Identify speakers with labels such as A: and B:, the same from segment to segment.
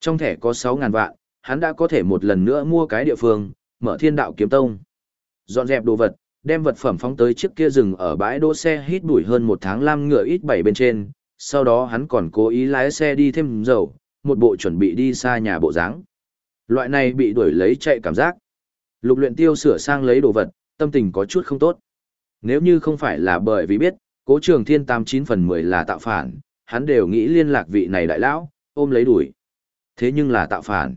A: Trong thẻ có 6.000 vạn, hắn đã có thể một lần nữa mua cái địa phương, mở thiên đạo kiếm tông. Dọn dẹp đồ vật, đem vật phẩm phóng tới chiếc kia rừng ở bãi đỗ xe hít bụi hơn một tháng lam ngựa ít bảy bên trên, sau đó hắn còn cố ý lái xe đi thêm dầu, một bộ chuẩn bị đi xa nhà bộ dáng. Loại này bị đuổi lấy chạy cảm giác. Lục luyện tiêu sửa sang lấy đồ vật, tâm tình có chút không tốt. Nếu như không phải là bởi vì biết, cố trường thiên tam chín phần mười là tạo phản, hắn đều nghĩ liên lạc vị này đại lão, ôm lấy đuổi. Thế nhưng là tạo phản.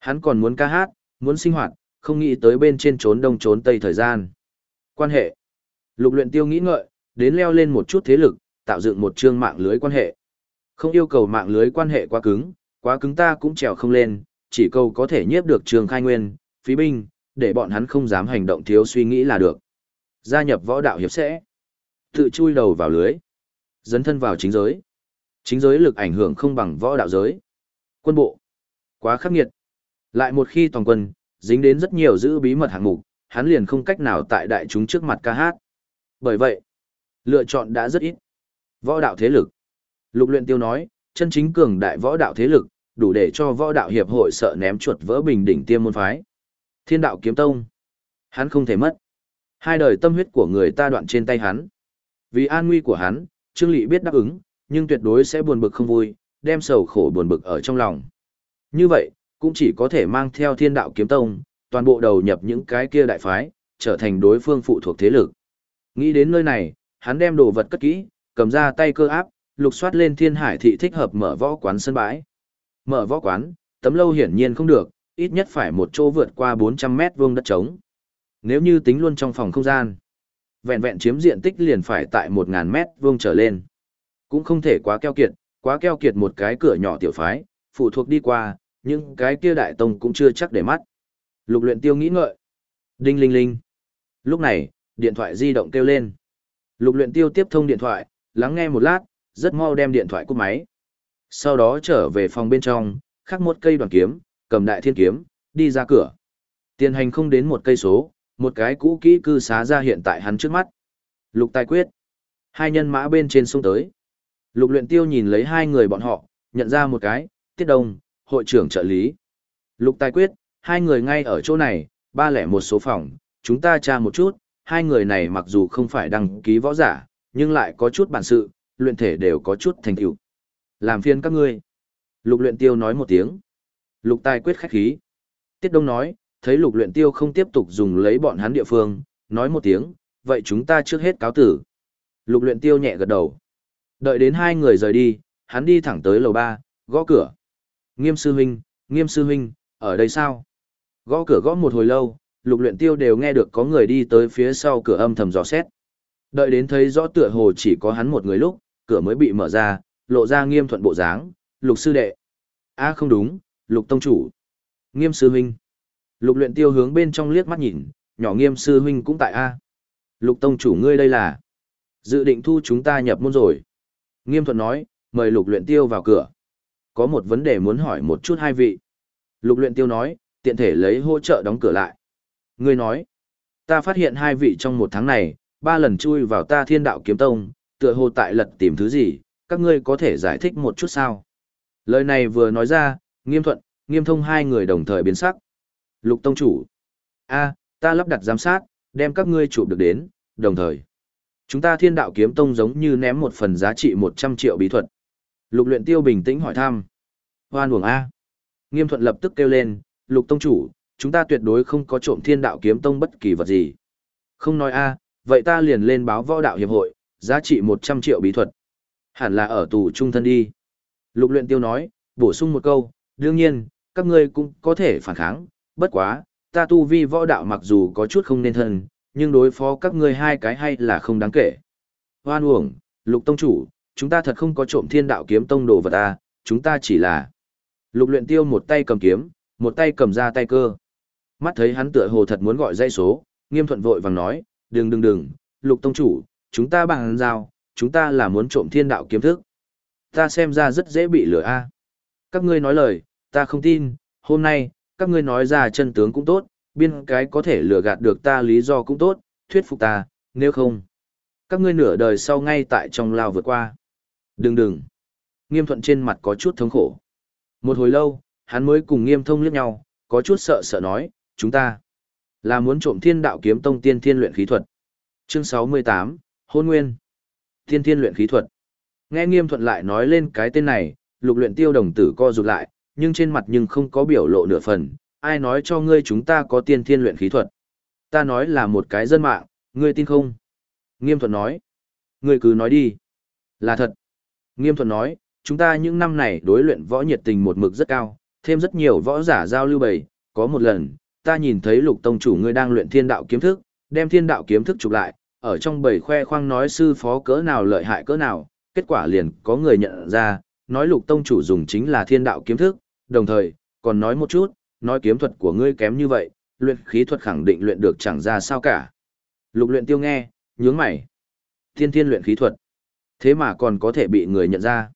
A: Hắn còn muốn ca hát, muốn sinh hoạt, không nghĩ tới bên trên trốn đông trốn tây thời gian. Quan hệ. Lục luyện tiêu nghĩ ngợi, đến leo lên một chút thế lực, tạo dựng một chương mạng lưới quan hệ. Không yêu cầu mạng lưới quan hệ quá cứng, quá cứng ta cũng trèo không lên, chỉ cầu có thể nhiếp được trường khai nguyên, phí binh, để bọn hắn không dám hành động thiếu suy nghĩ là được. Gia nhập võ đạo hiệp sẽ. Tự chui đầu vào lưới. Dấn thân vào chính giới. Chính giới lực ảnh hưởng không bằng võ đạo giới. Quân bộ. Quá khắc nghiệt. Lại một khi toàn quân, dính đến rất nhiều giữ bí mật hạng mục, hắn liền không cách nào tại đại chúng trước mặt ca hát. Bởi vậy, lựa chọn đã rất ít. Võ đạo thế lực. Lục luyện tiêu nói, chân chính cường đại võ đạo thế lực, đủ để cho võ đạo hiệp hội sợ ném chuột vỡ bình đỉnh tiêm môn phái. Thiên đạo kiếm tông. Hắn không thể mất. Hai đời tâm huyết của người ta đoạn trên tay hắn. Vì an nguy của hắn, Trương Lị biết đáp ứng, nhưng tuyệt đối sẽ buồn bực không vui, đem sầu khổ buồn bực ở trong lòng. Như vậy, cũng chỉ có thể mang theo thiên đạo kiếm tông, toàn bộ đầu nhập những cái kia đại phái, trở thành đối phương phụ thuộc thế lực. Nghĩ đến nơi này, hắn đem đồ vật cất kỹ, cầm ra tay cơ áp, lục soát lên thiên hải thị thích hợp mở võ quán sân bãi. Mở võ quán, tấm lâu hiển nhiên không được, ít nhất phải một chỗ vượt qua 400 mét vuông đất trống. Nếu như tính luôn trong phòng không gian, vẹn vẹn chiếm diện tích liền phải tại 1.000 mét vuông trở lên. Cũng không thể quá keo kiệt, quá keo kiệt một cái cửa nhỏ tiểu phái, phụ thuộc đi qua, nhưng cái kia đại tông cũng chưa chắc để mắt. Lục luyện tiêu nghĩ ngợi. Đinh linh linh. Lúc này, điện thoại di động kêu lên. Lục luyện tiêu tiếp thông điện thoại, lắng nghe một lát, rất mau đem điện thoại cúp máy. Sau đó trở về phòng bên trong, khắc một cây đoàn kiếm, cầm đại thiên kiếm, đi ra cửa. Tiền hành không đến một cây số, một cái cũ kỹ cư xá ra hiện tại hắn trước mắt. Lục tài quyết. Hai nhân mã bên trên sông tới. Lục luyện tiêu nhìn lấy hai người bọn họ, nhận ra một cái, tiết đông, hội trưởng trợ lý. Lục tài quyết, hai người ngay ở chỗ này, ba lẻ một số phòng, chúng ta tra một chút, hai người này mặc dù không phải đăng ký võ giả, nhưng lại có chút bản sự, luyện thể đều có chút thành tựu. Làm phiền các ngươi. Lục luyện tiêu nói một tiếng. Lục tài quyết khách khí. Tiết Đông nói, thấy lục luyện tiêu không tiếp tục dùng lấy bọn hắn địa phương, nói một tiếng, vậy chúng ta trước hết cáo tử. Lục luyện tiêu nhẹ gật đầu. Đợi đến hai người rời đi, hắn đi thẳng tới lầu ba, gõ cửa. Nghiêm sư huynh, nghiêm sư huynh, ở đây sao? Gõ cửa gõ một hồi lâu, lục luyện tiêu đều nghe được có người đi tới phía sau cửa âm thầm dò xét. Đợi đến thấy rõ tựa hồ chỉ có hắn một người lúc, cửa mới bị mở ra, lộ ra nghiêm thuận bộ dáng, lục sư đệ. a không đúng, lục tông chủ. Nghiêm sư huynh. Lục luyện tiêu hướng bên trong liếc mắt nhìn, nhỏ nghiêm sư huynh cũng tại a. Lục tông chủ ngươi đây là. Dự định thu chúng ta nhập môn rồi. Nghiêm thuận nói, mời lục luyện tiêu vào cửa. Có một vấn đề muốn hỏi một chút hai vị. Lục luyện tiêu nói, tiện thể lấy hỗ trợ đóng cửa lại. Ngươi nói, ta phát hiện hai vị trong một tháng này, ba lần chui vào ta thiên đạo kiếm tông, tựa hồ tại lật tìm thứ gì, các ngươi có thể giải thích một chút sao? Lời này vừa nói ra, nghiêm thuận, nghiêm thông hai người đồng thời biến sắc. Lục tông chủ, a, ta lắp đặt giám sát, đem các ngươi chụp được đến, đồng thời. Chúng ta thiên đạo kiếm tông giống như ném một phần giá trị 100 triệu bí thuật. Lục luyện tiêu bình tĩnh hỏi thăm. Hoan uổng A. Nghiêm thuận lập tức kêu lên, lục tông chủ, chúng ta tuyệt đối không có trộm thiên đạo kiếm tông bất kỳ vật gì. Không nói A, vậy ta liền lên báo võ đạo hiệp hội, giá trị 100 triệu bí thuật. Hẳn là ở tù trung thân đi. Lục luyện tiêu nói, bổ sung một câu, đương nhiên, các ngươi cũng có thể phản kháng, bất quá, ta tu vi võ đạo mặc dù có chút không nên thân, nhưng đối phó các ngươi hai cái hay là không đáng kể. Hoan uổng, lục tông chủ, chúng ta thật không có trộm thiên đạo kiếm tông đồ vật à, chúng ta chỉ là... Lục luyện tiêu một tay cầm kiếm, một tay cầm ra tay cơ. Mắt thấy hắn tựa hồ thật muốn gọi dây số, nghiêm thuận vội vàng nói, đừng đừng đừng, lục tông chủ, chúng ta bằng giao, chúng ta là muốn trộm thiên đạo kiếm thức. Ta xem ra rất dễ bị lừa a. Các ngươi nói lời, ta không tin, hôm nay, các ngươi nói ra chân tướng cũng tốt, biên cái có thể lừa gạt được ta lý do cũng tốt, thuyết phục ta, nếu không. Các ngươi nửa đời sau ngay tại trong lao vượt qua. Đừng đừng. Nghiêm thuận trên mặt có chút thống khổ. Một hồi lâu, hắn mới cùng nghiêm thông liếc nhau, có chút sợ sợ nói, chúng ta là muốn trộm thiên đạo kiếm tông tiên thiên luyện khí thuật. Chương 68, Hôn Nguyên. Tiên thiên luyện khí thuật. Nghe nghiêm thuận lại nói lên cái tên này, lục luyện tiêu đồng tử co rụt lại, nhưng trên mặt nhưng không có biểu lộ nửa phần, ai nói cho ngươi chúng ta có tiên thiên luyện khí thuật. Ta nói là một cái dân mạng, ngươi tin không? Nghiêm thuận nói. Ngươi cứ nói đi. Là thật. Nghiêm thuận nói, chúng ta những năm này đối luyện võ nhiệt tình một mực rất cao, thêm rất nhiều võ giả giao lưu bày, có một lần, ta nhìn thấy lục tông chủ ngươi đang luyện thiên đạo kiếm thức, đem thiên đạo kiếm thức chụp lại, ở trong bầy khoe khoang nói sư phó cỡ nào lợi hại cỡ nào, kết quả liền có người nhận ra, nói lục tông chủ dùng chính là thiên đạo kiếm thức, đồng thời, còn nói một chút, nói kiếm thuật của ngươi kém như vậy, luyện khí thuật khẳng định luyện được chẳng ra sao cả. Lục luyện tiêu nghe, nhướng mày. Thiên thiên luyện khí thuật. Thế mà còn có thể bị người nhận ra.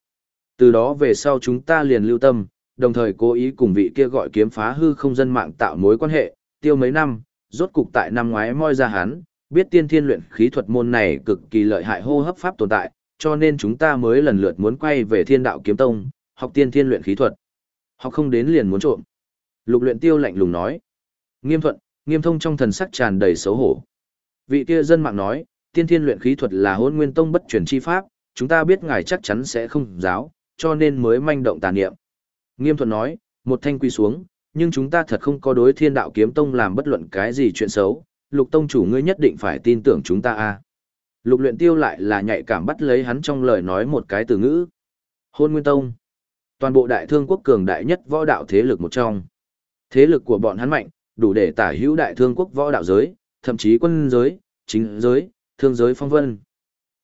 A: Từ đó về sau chúng ta liền lưu tâm, đồng thời cố ý cùng vị kia gọi kiếm phá hư không dân mạng tạo mối quan hệ, tiêu mấy năm, rốt cục tại năm ngoái moi ra hắn, biết tiên thiên luyện khí thuật môn này cực kỳ lợi hại hô hấp pháp tồn tại, cho nên chúng ta mới lần lượt muốn quay về thiên đạo kiếm tông, học tiên thiên luyện khí thuật. Học không đến liền muốn trộm. Lục luyện tiêu lạnh lùng nói. Nghiêm thuận, nghiêm thông trong thần sắc tràn đầy xấu hổ. Vị kia dân mạng nói, tiên thiên luyện khí thuật là hôn nguyên tông bất truyền chi pháp, chúng ta biết ngài chắc chắn sẽ không giáo, cho nên mới manh động tà niệm. Nghiêm thuận nói, một thanh quy xuống, nhưng chúng ta thật không có đối thiên đạo kiếm tông làm bất luận cái gì chuyện xấu, lục tông chủ ngươi nhất định phải tin tưởng chúng ta a. Lục luyện tiêu lại là nhạy cảm bắt lấy hắn trong lời nói một cái từ ngữ. Hôn Nguyên Tông. Toàn bộ đại thương quốc cường đại nhất võ đạo thế lực một trong. Thế lực của bọn hắn mạnh, đủ để tả hữu đại thương quốc võ đạo giới, thậm chí quân giới, chính giới, thương giới phong vân.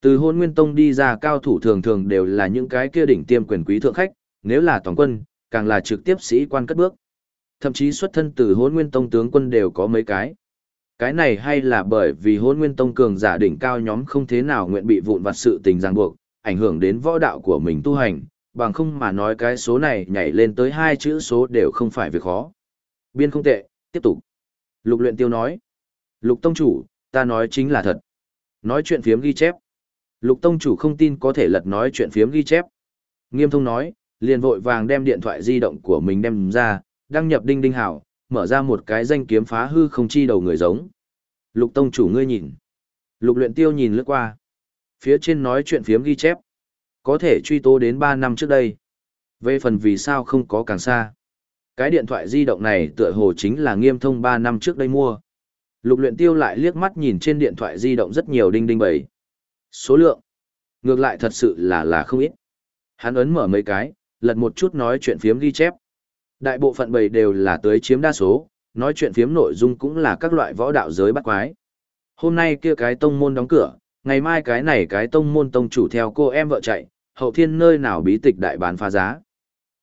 A: Từ hôn nguyên tông đi ra cao thủ thường thường đều là những cái kia đỉnh tiêm quyền quý thượng khách, nếu là toàn quân, càng là trực tiếp sĩ quan cất bước. Thậm chí xuất thân từ hôn nguyên tông tướng quân đều có mấy cái. Cái này hay là bởi vì hôn nguyên tông cường giả đỉnh cao nhóm không thế nào nguyện bị vụn vặt sự tình ràng buộc, ảnh hưởng đến võ đạo của mình tu hành, bằng không mà nói cái số này nhảy lên tới hai chữ số đều không phải việc khó. Biên không tệ, tiếp tục. Lục luyện tiêu nói. Lục tông chủ, ta nói chính là thật. Nói chuyện phiếm ghi chép. Lục tông chủ không tin có thể lật nói chuyện phiếm ghi chép. Nghiêm thông nói, liền vội vàng đem điện thoại di động của mình đem ra, đăng nhập đinh đinh hảo, mở ra một cái danh kiếm phá hư không chi đầu người giống. Lục tông chủ ngươi nhìn. Lục luyện tiêu nhìn lướt qua. Phía trên nói chuyện phiếm ghi chép. Có thể truy tố đến 3 năm trước đây. Về phần vì sao không có càng xa. Cái điện thoại di động này tựa hồ chính là nghiêm thông 3 năm trước đây mua. Lục luyện tiêu lại liếc mắt nhìn trên điện thoại di động rất nhiều đinh đinh bầy. Số lượng. Ngược lại thật sự là là không ít. Hắn ấn mở mấy cái, lật một chút nói chuyện phiếm ghi chép. Đại bộ phận bầy đều là tới chiếm đa số, nói chuyện phiếm nội dung cũng là các loại võ đạo giới bắt quái. Hôm nay kia cái tông môn đóng cửa, ngày mai cái này cái tông môn tông chủ theo cô em vợ chạy, hậu thiên nơi nào bí tịch đại bán phá giá.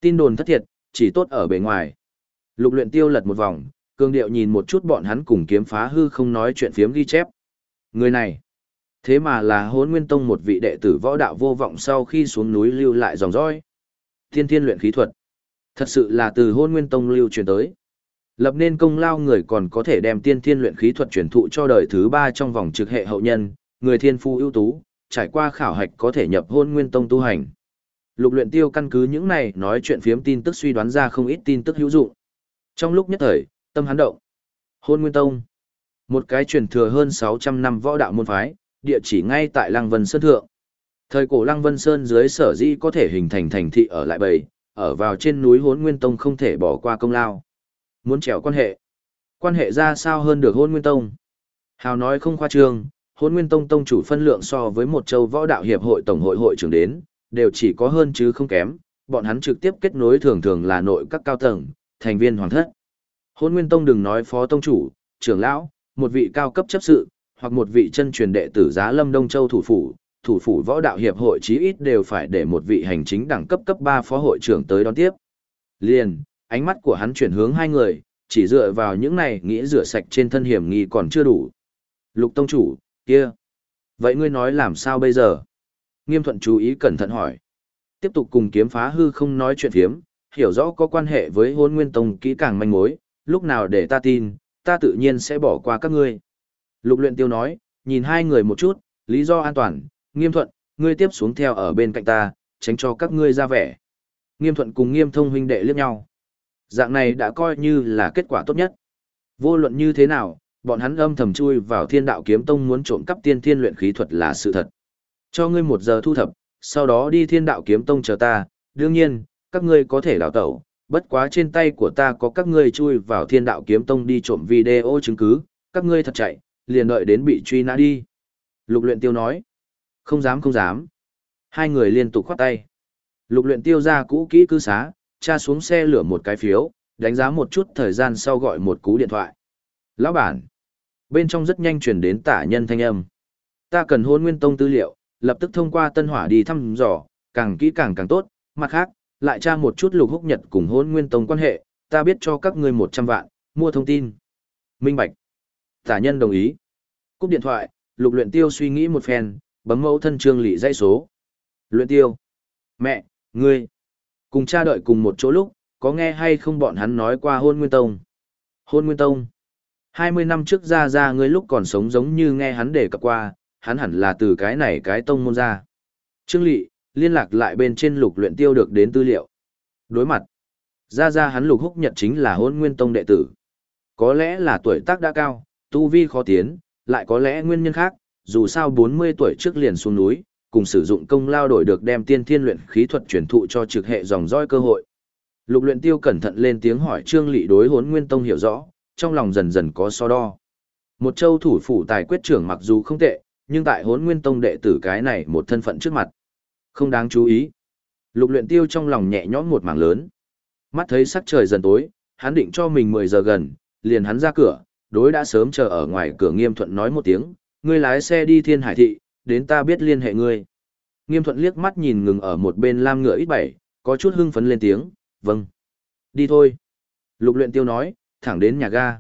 A: Tin đồn thất thiệt, chỉ tốt ở bề ngoài. Lục luyện tiêu lật một vòng, cương điệu nhìn một chút bọn hắn cùng kiếm phá hư không nói chuyện phiếm ghi chép. Người này, thế mà là hốn nguyên tông một vị đệ tử võ đạo vô vọng sau khi xuống núi lưu lại dòng dõi. Thiên thiên luyện khí thuật. Thật sự là từ hôn nguyên tông lưu truyền tới. Lập nên công lao người còn có thể đem tiên thiên luyện khí thuật truyền thụ cho đời thứ ba trong vòng trực hệ hậu nhân, người thiên phu ưu tú, trải qua khảo hạch có thể nhập hôn nguyên tông tu hành. Lục luyện tiêu căn cứ những này nói chuyện phiếm tin tức suy đoán ra không ít tin tức hữu dụng. Trong lúc nhất thời, tâm hắn động. Hôn nguyên tông. Một cái truyền thừa hơn 600 năm võ đạo môn phái, địa chỉ ngay tại Lăng Vân Sơn Thượng. Thời cổ Lăng Vân Sơn dưới sở di có thể hình thành thành thị ở lại bầy, ở vào trên núi hôn nguyên tông không thể bỏ qua công lao. Muốn trèo quan hệ. Quan hệ ra sao hơn được hôn nguyên tông? Hào nói không khoa trương, hôn nguyên tông tông chủ phân lượng so với một châu võ đạo hiệp hội tổng hội hội trưởng đến, đều chỉ có hơn chứ không kém, bọn hắn trực tiếp kết nối thường thường là nội các cao tầng, thành viên hoàng thất. Hôn nguyên tông đừng nói phó tông chủ, trưởng lão, một vị cao cấp chấp sự, hoặc một vị chân truyền đệ tử giá lâm Đông Châu thủ phủ, thủ phủ võ đạo hiệp hội chí ít đều phải để một vị hành chính đẳng cấp cấp 3 phó hội trưởng tới đón tiếp. Liền, ánh mắt của hắn chuyển hướng hai người, chỉ dựa vào những này nghĩ rửa sạch trên thân hiểm nghi còn chưa đủ. Lục tông chủ, kia. Vậy ngươi nói làm sao bây giờ? Nghiêm thuận chú ý cẩn thận hỏi. Tiếp tục cùng kiếm phá hư không nói chuyện phiếm, hiểu rõ có quan hệ với hôn nguyên tông kỹ càng manh mối, lúc nào để ta tin, ta tự nhiên sẽ bỏ qua các ngươi. Lục luyện tiêu nói, nhìn hai người một chút, lý do an toàn, nghiêm thuận, ngươi tiếp xuống theo ở bên cạnh ta, tránh cho các ngươi ra vẻ. Nghiêm thuận cùng nghiêm thông huynh đệ liếc nhau. Dạng này đã coi như là kết quả tốt nhất. Vô luận như thế nào, bọn hắn âm thầm chui vào thiên đạo kiếm tông muốn trộm cắp tiên thiên luyện khí thuật là sự thật. Cho ngươi một giờ thu thập, sau đó đi thiên đạo kiếm tông chờ ta, đương nhiên, các ngươi có thể đào tẩu, bất quá trên tay của ta có các ngươi chui vào thiên đạo kiếm tông đi trộm video chứng cứ, các ngươi thật chạy, liền đợi đến bị truy nã đi. Lục luyện tiêu nói, không dám không dám. Hai người liên tục khoát tay. Lục luyện tiêu ra cũ kỹ cư xá, tra xuống xe lửa một cái phiếu, đánh giá một chút thời gian sau gọi một cú điện thoại. Lão bản, bên trong rất nhanh truyền đến tả nhân thanh âm. Ta cần hôn nguyên tông tư liệu, lập tức thông qua tân hỏa đi thăm dò, càng kỹ càng càng tốt, mặt khác, lại tra một chút lục húc nhật cùng hôn nguyên tông quan hệ, ta biết cho các ngươi 100 vạn, mua thông tin. Minh Bạch. Tả nhân đồng ý. Cúp điện thoại, lục luyện tiêu suy nghĩ một phen, bấm mẫu thân trương lị dãy số. Luyện tiêu. Mẹ, ngươi. Cùng cha đợi cùng một chỗ lúc, có nghe hay không bọn hắn nói qua hôn nguyên tông. Hôn nguyên tông. 20 năm trước ra ra ngươi lúc còn sống giống như nghe hắn đề cập qua, hắn hẳn là từ cái này cái tông môn ra. Trương Lị, liên lạc lại bên trên lục luyện tiêu được đến tư liệu. Đối mặt. Ra ra hắn lục húc nhật chính là hôn nguyên tông đệ tử. Có lẽ là tuổi tác đã cao, tu vi khó tiến, lại có lẽ nguyên nhân khác, dù sao 40 tuổi trước liền xuống núi, cùng sử dụng công lao đổi được đem tiên thiên luyện khí thuật truyền thụ cho trực hệ dòng dõi cơ hội. Lục luyện tiêu cẩn thận lên tiếng hỏi Trương Lị đối hốn nguyên tông hiểu rõ, trong lòng dần dần có so đo. Một châu thủ phủ tài quyết trưởng mặc dù không tệ, nhưng tại hốn nguyên tông đệ tử cái này một thân phận trước mặt. Không đáng chú ý. Lục luyện tiêu trong lòng nhẹ nhõm một mảng lớn. Mắt thấy sắc trời dần tối, hắn định cho mình 10 giờ gần, liền hắn ra cửa, đối đã sớm chờ ở ngoài cửa nghiêm thuận nói một tiếng, ngươi lái xe đi thiên hải thị, đến ta biết liên hệ ngươi. Nghiêm thuận liếc mắt nhìn ngừng ở một bên lam ngựa ít bảy, có chút hưng phấn lên tiếng, vâng. Đi thôi. Lục luyện tiêu nói, thẳng đến nhà ga.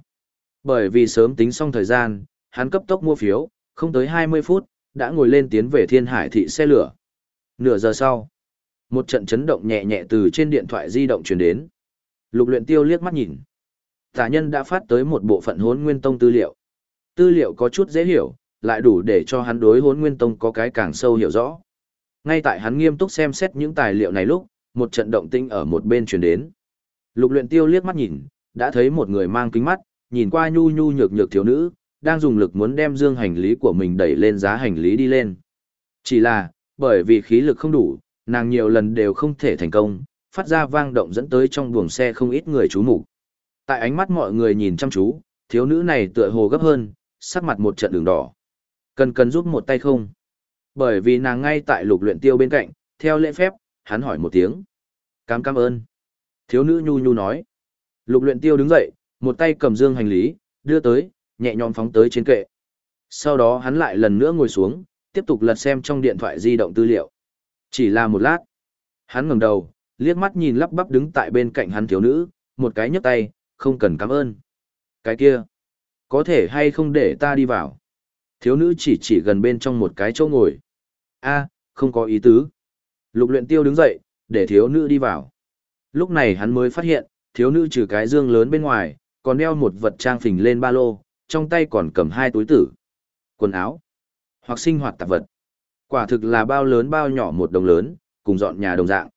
A: Bởi vì sớm tính xong thời gian, hắn cấp tốc mua phiếu, không tới 20 phút, đã ngồi lên tiến về thiên hải thị xe lửa. Nửa giờ sau, một trận chấn động nhẹ nhẹ từ trên điện thoại di động truyền đến. Lục luyện tiêu liếc mắt nhìn. Tả nhân đã phát tới một bộ phận hốn nguyên tông tư liệu. Tư liệu có chút dễ hiểu, lại đủ để cho hắn đối hốn nguyên tông có cái càng sâu hiểu rõ. Ngay tại hắn nghiêm túc xem xét những tài liệu này lúc, một trận động tinh ở một bên truyền đến. Lục luyện tiêu liếc mắt nhìn, đã thấy một người mang kính mắt, nhìn qua nhu nhu nhược nhược thiếu nữ, đang dùng lực muốn đem dương hành lý của mình đẩy lên giá hành lý đi lên. Chỉ là, bởi vì khí lực không đủ, nàng nhiều lần đều không thể thành công, phát ra vang động dẫn tới trong buồng xe không ít người chú mục. Tại ánh mắt mọi người nhìn chăm chú, thiếu nữ này tựa hồ gấp hơn, sắc mặt một trận đường đỏ. Cần cần giúp một tay không? Bởi vì nàng ngay tại lục luyện tiêu bên cạnh, theo lễ phép, hắn hỏi một tiếng. Cám cảm ơn. Thiếu nữ nhu nhu nói. Lục luyện tiêu đứng dậy, một tay cầm dương hành lý, đưa tới, nhẹ nhõm phóng tới trên kệ. Sau đó hắn lại lần nữa ngồi xuống, tiếp tục lật xem trong điện thoại di động tư liệu. Chỉ là một lát. Hắn ngẩng đầu, liếc mắt nhìn lắp bắp đứng tại bên cạnh hắn thiếu nữ, một cái nhấc tay, không cần cảm ơn. Cái kia, có thể hay không để ta đi vào? Thiếu nữ chỉ chỉ gần bên trong một cái chỗ ngồi. a không có ý tứ. Lục luyện tiêu đứng dậy, để thiếu nữ đi vào. Lúc này hắn mới phát hiện, thiếu nữ trừ cái dương lớn bên ngoài, còn đeo một vật trang phình lên ba lô, trong tay còn cầm hai túi tử. Quần áo, hoặc sinh hoạt tạp vật. Quả thực là bao lớn bao nhỏ một đồng lớn, cùng dọn nhà đồng dạng.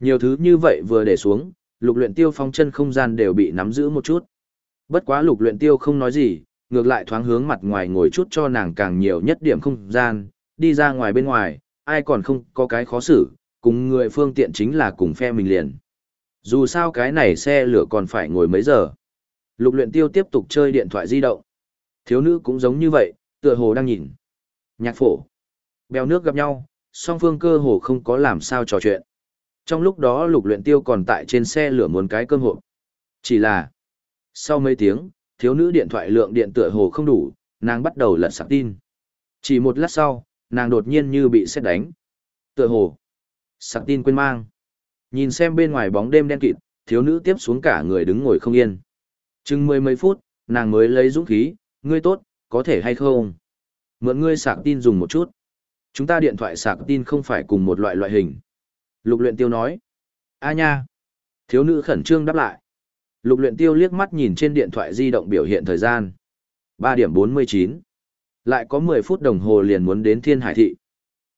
A: Nhiều thứ như vậy vừa để xuống, lục luyện tiêu phong chân không gian đều bị nắm giữ một chút. Bất quá lục luyện tiêu không nói gì, ngược lại thoáng hướng mặt ngoài ngồi chút cho nàng càng nhiều nhất điểm không gian, đi ra ngoài bên ngoài, ai còn không có cái khó xử, cùng người phương tiện chính là cùng phe mình liền. Dù sao cái này xe lửa còn phải ngồi mấy giờ. Lục luyện tiêu tiếp tục chơi điện thoại di động. Thiếu nữ cũng giống như vậy, tựa hồ đang nhìn. Nhạc phổ. Bèo nước gặp nhau, song phương cơ hồ không có làm sao trò chuyện. Trong lúc đó lục luyện tiêu còn tại trên xe lửa muốn cái cơm hộp. Chỉ là, sau mấy tiếng, thiếu nữ điện thoại lượng điện tựa hồ không đủ, nàng bắt đầu lật sạc tin. Chỉ một lát sau, nàng đột nhiên như bị xét đánh. Tựa hồ, sạc tin quên mang. Nhìn xem bên ngoài bóng đêm đen kịt, thiếu nữ tiếp xuống cả người đứng ngồi không yên. Chừng mười mấy phút, nàng mới lấy dũng khí, ngươi tốt, có thể hay không? Mượn ngươi sạc tin dùng một chút. Chúng ta điện thoại sạc tin không phải cùng một loại loại hình. Lục luyện tiêu nói. A nha. Thiếu nữ khẩn trương đáp lại. Lục luyện tiêu liếc mắt nhìn trên điện thoại di động biểu hiện thời gian. 3 điểm 49. Lại có 10 phút đồng hồ liền muốn đến thiên hải thị.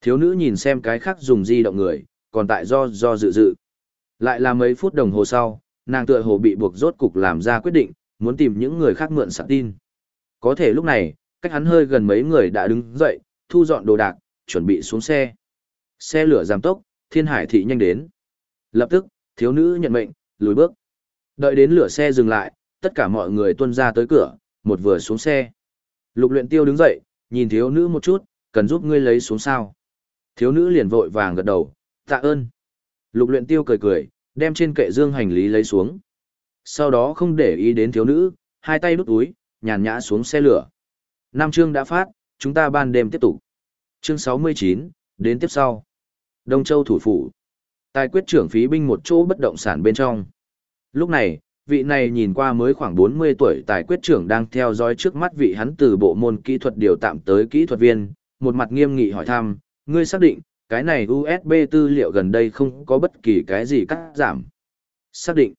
A: Thiếu nữ nhìn xem cái khác dùng di động người, còn tại do do dự dự. Lại là mấy phút đồng hồ sau, nàng tựa hồ bị buộc rốt cục làm ra quyết định, muốn tìm những người khác mượn sạc tin. Có thể lúc này, cách hắn hơi gần mấy người đã đứng dậy, thu dọn đồ đạc, chuẩn bị xuống xe. Xe lửa giảm tốc, thiên hải thị nhanh đến. Lập tức, thiếu nữ nhận mệnh, lùi bước. Đợi đến lửa xe dừng lại, tất cả mọi người tuân ra tới cửa, một vừa xuống xe. Lục luyện tiêu đứng dậy, nhìn thiếu nữ một chút, cần giúp ngươi lấy xuống sao. Thiếu nữ liền vội vàng gật đầu, tạ ơn. Lục luyện tiêu cười cười, đem trên kệ dương hành lý lấy xuống. Sau đó không để ý đến thiếu nữ, hai tay đút túi, nhàn nhã xuống xe lửa. Nam chương đã phát, chúng ta ban đêm tiếp tục. Chương 69, đến tiếp sau. Đông Châu thủ phủ. Tài quyết trưởng phí binh một chỗ bất động sản bên trong. Lúc này, vị này nhìn qua mới khoảng 40 tuổi tài quyết trưởng đang theo dõi trước mắt vị hắn từ bộ môn kỹ thuật điều tạm tới kỹ thuật viên, một mặt nghiêm nghị hỏi thăm, ngươi xác định, cái này USB tư liệu gần đây không có bất kỳ cái gì cắt giảm. Xác định.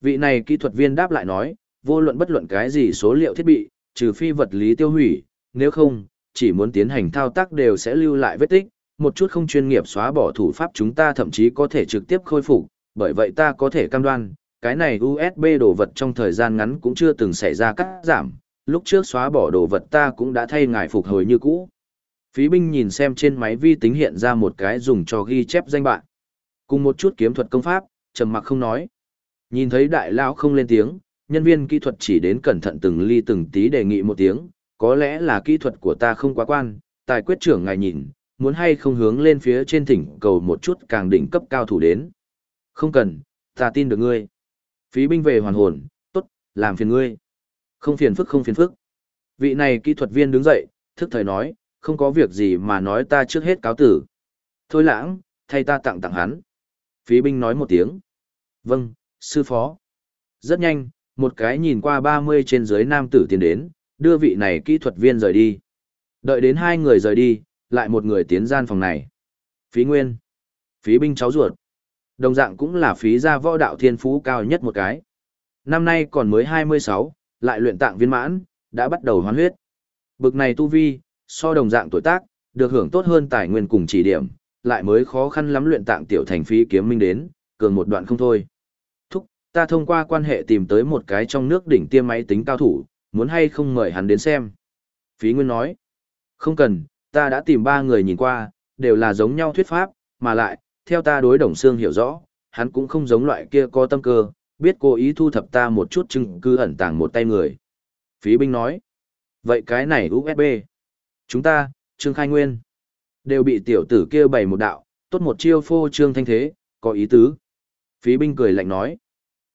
A: Vị này kỹ thuật viên đáp lại nói, vô luận bất luận cái gì số liệu thiết bị, trừ phi vật lý tiêu hủy, nếu không, chỉ muốn tiến hành thao tác đều sẽ lưu lại vết tích, một chút không chuyên nghiệp xóa bỏ thủ pháp chúng ta thậm chí có thể trực tiếp khôi phục, bởi vậy ta có thể cam đoan, cái này USB đồ vật trong thời gian ngắn cũng chưa từng xảy ra cắt giảm, lúc trước xóa bỏ đồ vật ta cũng đã thay ngài phục hồi như cũ. Phí binh nhìn xem trên máy vi tính hiện ra một cái dùng cho ghi chép danh bạn. Cùng một chút kiếm thuật công pháp, trầm mặc không nói. Nhìn thấy đại lão không lên tiếng, nhân viên kỹ thuật chỉ đến cẩn thận từng ly từng tí đề nghị một tiếng, có lẽ là kỹ thuật của ta không quá quan, tài quyết trưởng ngài nhìn, muốn hay không hướng lên phía trên thỉnh cầu một chút càng đỉnh cấp cao thủ đến. Không cần, ta tin được ngươi. Phí binh về hoàn hồn, tốt, làm phiền ngươi. Không phiền phức không phiền phức. Vị này kỹ thuật viên đứng dậy, thức thời nói, không có việc gì mà nói ta trước hết cáo tử. Thôi lãng, thay ta tặng tặng hắn. Phí binh nói một tiếng. Vâng, sư phó. Rất nhanh, một cái nhìn qua 30 trên dưới nam tử tiến đến, đưa vị này kỹ thuật viên rời đi. Đợi đến hai người rời đi, lại một người tiến gian phòng này. Phí Nguyên. Phí binh cháu ruột. Đồng dạng cũng là phí gia võ đạo thiên phú cao nhất một cái. Năm nay còn mới 26, lại luyện tạng viên mãn, đã bắt đầu hoán huyết. Bực này tu vi, so đồng dạng tuổi tác, được hưởng tốt hơn tài nguyên cùng chỉ điểm, lại mới khó khăn lắm luyện tạng tiểu thành phí kiếm minh đến, cường một đoạn không thôi. Ta thông qua quan hệ tìm tới một cái trong nước đỉnh tiêm máy tính cao thủ, muốn hay không mời hắn đến xem. Phí Nguyên nói, không cần, ta đã tìm ba người nhìn qua, đều là giống nhau thuyết pháp, mà lại, theo ta đối đồng xương hiểu rõ, hắn cũng không giống loại kia có tâm cơ, biết cố ý thu thập ta một chút chứng cứ ẩn tàng một tay người. Phí binh nói, vậy cái này USB. Chúng ta, Trương Khai Nguyên, đều bị tiểu tử kia bày một đạo, tốt một chiêu phô trương thanh thế, có ý tứ. Phí binh cười lạnh nói,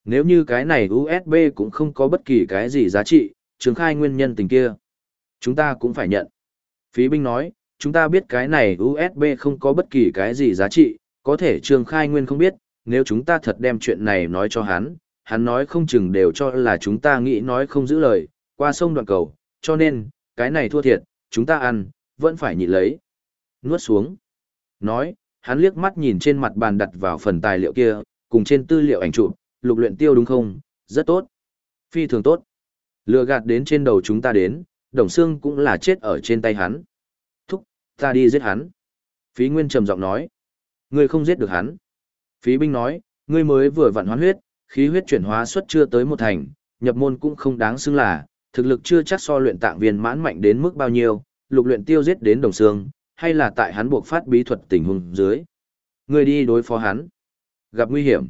A: nếu như cái này USB cũng không có bất kỳ cái gì giá trị, trường Khai Nguyên nhân tình kia, chúng ta cũng phải nhận. Phí binh nói, chúng ta biết cái này USB không có bất kỳ cái gì giá trị, có thể trường Khai Nguyên không biết, nếu chúng ta thật đem chuyện này nói cho hắn, hắn nói không chừng đều cho là chúng ta nghĩ nói không giữ lời, qua sông đoạn cầu, cho nên, cái này thua thiệt, chúng ta ăn, vẫn phải nhịn lấy. Nuốt xuống. Nói, hắn liếc mắt nhìn trên mặt bàn đặt vào phần tài liệu kia, cùng trên tư liệu ảnh chụp, lục luyện tiêu đúng không? Rất tốt. Phi thường tốt. Lừa gạt đến trên đầu chúng ta đến, đồng xương cũng là chết ở trên tay hắn. Thúc, ta đi giết hắn. Phí Nguyên trầm giọng nói. Ngươi không giết được hắn. Phí binh nói, ngươi mới vừa vặn hoán huyết, khí huyết chuyển hóa suất chưa tới một thành, nhập môn cũng không đáng xưng là, thực lực chưa chắc so luyện tạng viên mãn mạnh đến mức bao nhiêu, lục luyện tiêu giết đến đồng xương, hay là tại hắn buộc phát bí thuật tình huống dưới. Ngươi đi đối phó hắn. Gặp nguy hiểm.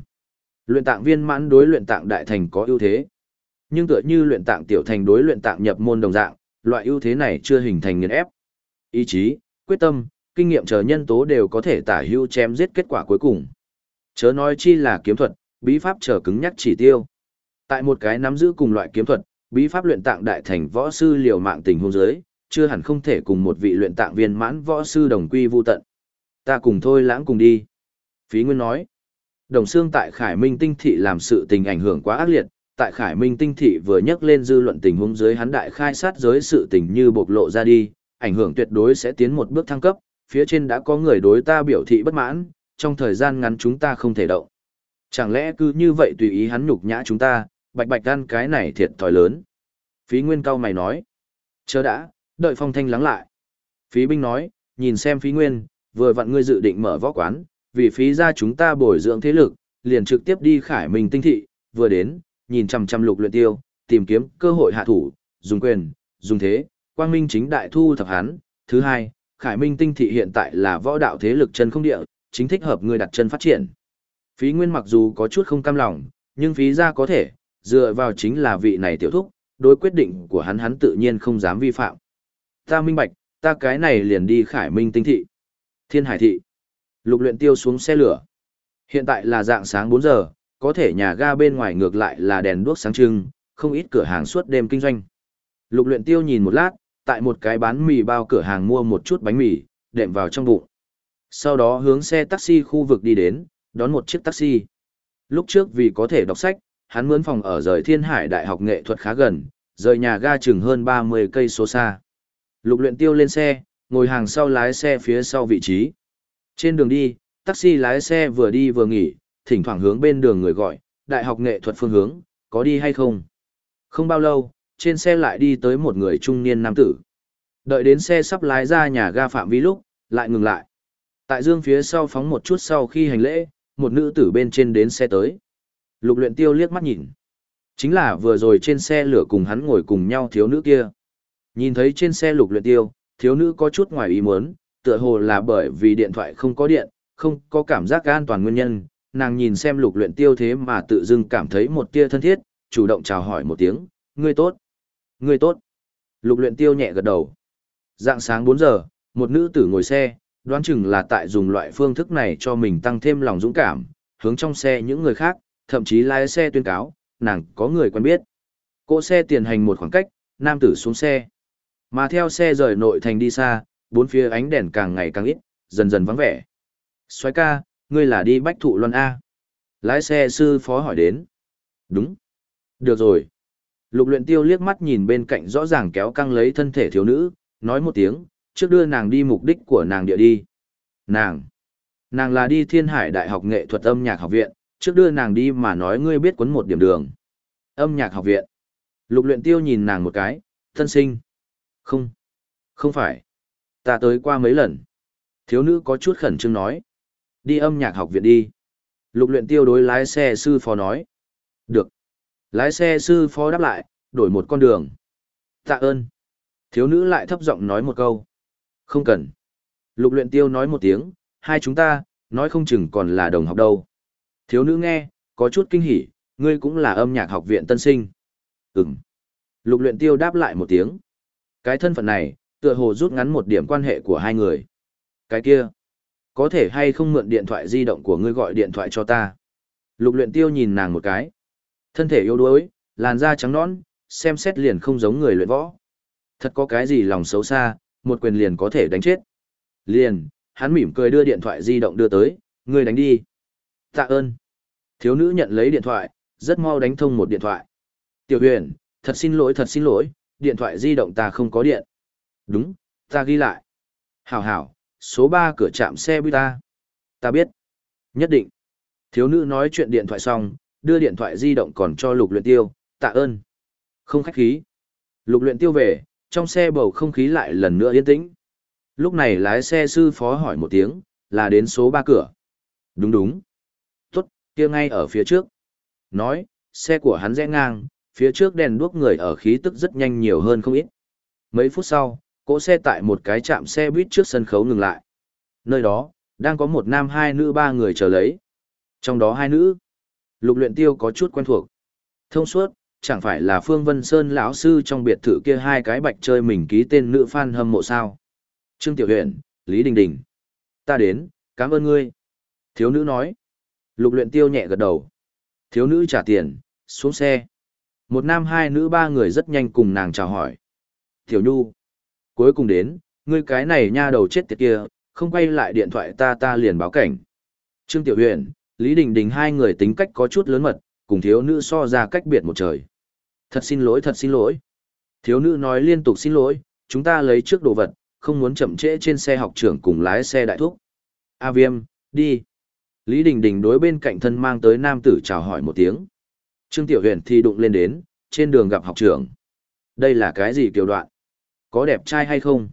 A: Luyện tạng viên mãn đối luyện tạng đại thành có ưu thế. Nhưng tựa như luyện tạng tiểu thành đối luyện tạng nhập môn đồng dạng, loại ưu thế này chưa hình thành nghiền ép. Ý chí, quyết tâm, kinh nghiệm chờ nhân tố đều có thể tả hưu chém giết kết quả cuối cùng. Chớ nói chi là kiếm thuật, bí pháp chờ cứng nhắc chỉ tiêu. Tại một cái nắm giữ cùng loại kiếm thuật, bí pháp luyện tạng đại thành võ sư liều mạng tình hôn giới, chưa hẳn không thể cùng một vị luyện tạng viên mãn võ sư đồng quy vu tận. Ta cùng thôi lãng cùng đi. Phí Nguyên nói. Đồng xương tại Khải Minh Tinh Thị làm sự tình ảnh hưởng quá ác liệt, tại Khải Minh Tinh Thị vừa nhắc lên dư luận tình huống dưới hắn đại khai sát giới sự tình như bộc lộ ra đi, ảnh hưởng tuyệt đối sẽ tiến một bước thăng cấp, phía trên đã có người đối ta biểu thị bất mãn, trong thời gian ngắn chúng ta không thể động. Chẳng lẽ cứ như vậy tùy ý hắn nhục nhã chúng ta, bạch bạch gan cái này thiệt thòi lớn. Phí Nguyên cao mày nói. Chớ đã, đợi phong thanh lắng lại. Phí binh nói, nhìn xem phí Nguyên, vừa vặn ngươi dự định mở võ quán, vì phí ra chúng ta bồi dưỡng thế lực, liền trực tiếp đi Khải Minh tinh thị, vừa đến, nhìn chằm chằm lục luyện tiêu, tìm kiếm cơ hội hạ thủ, dùng quyền, dùng thế, quang minh chính đại thu thập hắn. Thứ hai, Khải Minh tinh thị hiện tại là võ đạo thế lực chân không địa, chính thích hợp người đặt chân phát triển. Phí Nguyên mặc dù có chút không cam lòng, nhưng phí ra có thể, dựa vào chính là vị này tiểu thúc, đối quyết định của hắn hắn tự nhiên không dám vi phạm. Ta minh bạch, ta cái này liền đi Khải Minh tinh thị. Thiên Hải thị. Lục luyện tiêu xuống xe lửa. Hiện tại là dạng sáng 4 giờ, có thể nhà ga bên ngoài ngược lại là đèn đuốc sáng trưng, không ít cửa hàng suốt đêm kinh doanh. Lục luyện tiêu nhìn một lát, tại một cái bán mì bao cửa hàng mua một chút bánh mì, đệm vào trong bụng. Sau đó hướng xe taxi khu vực đi đến, đón một chiếc taxi. Lúc trước vì có thể đọc sách, hắn mướn phòng ở rời Thiên Hải Đại học nghệ thuật khá gần, rời nhà ga chừng hơn 30 cây số xa. Lục luyện tiêu lên xe, ngồi hàng sau lái xe phía sau vị trí. Trên đường đi, taxi lái xe vừa đi vừa nghỉ, thỉnh thoảng hướng bên đường người gọi, Đại học nghệ thuật phương hướng, có đi hay không? Không bao lâu, trên xe lại đi tới một người trung niên nam tử. Đợi đến xe sắp lái ra nhà ga phạm vi lúc, lại ngừng lại. Tại dương phía sau phóng một chút sau khi hành lễ, một nữ tử bên trên đến xe tới. Lục luyện tiêu liếc mắt nhìn. Chính là vừa rồi trên xe lửa cùng hắn ngồi cùng nhau thiếu nữ kia. Nhìn thấy trên xe lục luyện tiêu, thiếu nữ có chút ngoài ý muốn, tựa hồ là bởi vì điện thoại không có điện, không có cảm giác an toàn nguyên nhân. Nàng nhìn xem lục luyện tiêu thế mà tự dưng cảm thấy một tia thân thiết, chủ động chào hỏi một tiếng, ngươi tốt. Ngươi tốt. Lục luyện tiêu nhẹ gật đầu. Dạng sáng 4 giờ, một nữ tử ngồi xe, đoán chừng là tại dùng loại phương thức này cho mình tăng thêm lòng dũng cảm, hướng trong xe những người khác, thậm chí lái xe tuyên cáo, nàng có người quen biết. Cỗ xe tiền hành một khoảng cách, nam tử xuống xe. Mà theo xe rời nội thành đi xa, bốn phía ánh đèn càng ngày càng ít, dần dần vắng vẻ. Xoái ca, ngươi là đi bách thụ loan A. Lái xe sư phó hỏi đến. Đúng. Được rồi. Lục luyện tiêu liếc mắt nhìn bên cạnh rõ ràng kéo căng lấy thân thể thiếu nữ, nói một tiếng, trước đưa nàng đi mục đích của nàng địa đi. Nàng. Nàng là đi thiên hải đại học nghệ thuật âm nhạc học viện, trước đưa nàng đi mà nói ngươi biết quấn một điểm đường. Âm nhạc học viện. Lục luyện tiêu nhìn nàng một cái, thân sinh. Không. Không phải. Ta tới qua mấy lần. Thiếu nữ có chút khẩn trương nói. Đi âm nhạc học viện đi. Lục luyện tiêu đối lái xe sư phó nói. Được. Lái xe sư phó đáp lại, đổi một con đường. Tạ ơn. Thiếu nữ lại thấp giọng nói một câu. Không cần. Lục luyện tiêu nói một tiếng, hai chúng ta, nói không chừng còn là đồng học đâu. Thiếu nữ nghe, có chút kinh hỉ, ngươi cũng là âm nhạc học viện tân sinh. Ừm. Lục luyện tiêu đáp lại một tiếng. Cái thân phận này, tựa hồ rút ngắn một điểm quan hệ của hai người. Cái kia, có thể hay không mượn điện thoại di động của ngươi gọi điện thoại cho ta. Lục luyện tiêu nhìn nàng một cái. Thân thể yếu đuối, làn da trắng nõn, xem xét liền không giống người luyện võ. Thật có cái gì lòng xấu xa, một quyền liền có thể đánh chết. Liền, hắn mỉm cười đưa điện thoại di động đưa tới, ngươi đánh đi. Tạ ơn. Thiếu nữ nhận lấy điện thoại, rất mau đánh thông một điện thoại. Tiểu huyền, thật xin lỗi thật xin lỗi, điện thoại di động ta không có điện. Đúng, ta ghi lại. Hảo hảo, số 3 cửa trạm xe buýt ta. Ta biết. Nhất định. Thiếu nữ nói chuyện điện thoại xong, đưa điện thoại di động còn cho lục luyện tiêu, tạ ơn. Không khách khí. Lục luyện tiêu về, trong xe bầu không khí lại lần nữa yên tĩnh. Lúc này lái xe sư phó hỏi một tiếng, là đến số 3 cửa. Đúng đúng. Tốt, kia ngay ở phía trước. Nói, xe của hắn rẽ ngang, phía trước đèn đuốc người ở khí tức rất nhanh nhiều hơn không ít. Mấy phút sau, cỗ xe tại một cái trạm xe buýt trước sân khấu ngừng lại. Nơi đó, đang có một nam hai nữ ba người chờ lấy. Trong đó hai nữ, lục luyện tiêu có chút quen thuộc. Thông suốt, chẳng phải là Phương Vân Sơn lão sư trong biệt thự kia hai cái bạch chơi mình ký tên nữ fan hâm mộ sao. Trương Tiểu Huyền, Lý Đình Đình. Ta đến, cảm ơn ngươi. Thiếu nữ nói. Lục luyện tiêu nhẹ gật đầu. Thiếu nữ trả tiền, xuống xe. Một nam hai nữ ba người rất nhanh cùng nàng chào hỏi. Tiểu Nhu. Cuối cùng đến, ngươi cái này nha đầu chết tiệt kia, không quay lại điện thoại ta ta liền báo cảnh. Trương Tiểu Huyền, Lý Đình Đình hai người tính cách có chút lớn mật, cùng thiếu nữ so ra cách biệt một trời. Thật xin lỗi thật xin lỗi. Thiếu nữ nói liên tục xin lỗi, chúng ta lấy trước đồ vật, không muốn chậm trễ trên xe học trưởng cùng lái xe đại thúc. A viêm, đi. Lý Đình Đình đối bên cạnh thân mang tới nam tử chào hỏi một tiếng. Trương Tiểu Huyền thì đụng lên đến, trên đường gặp học trưởng. Đây là cái gì kiểu đoạn? Có đẹp trai hay không?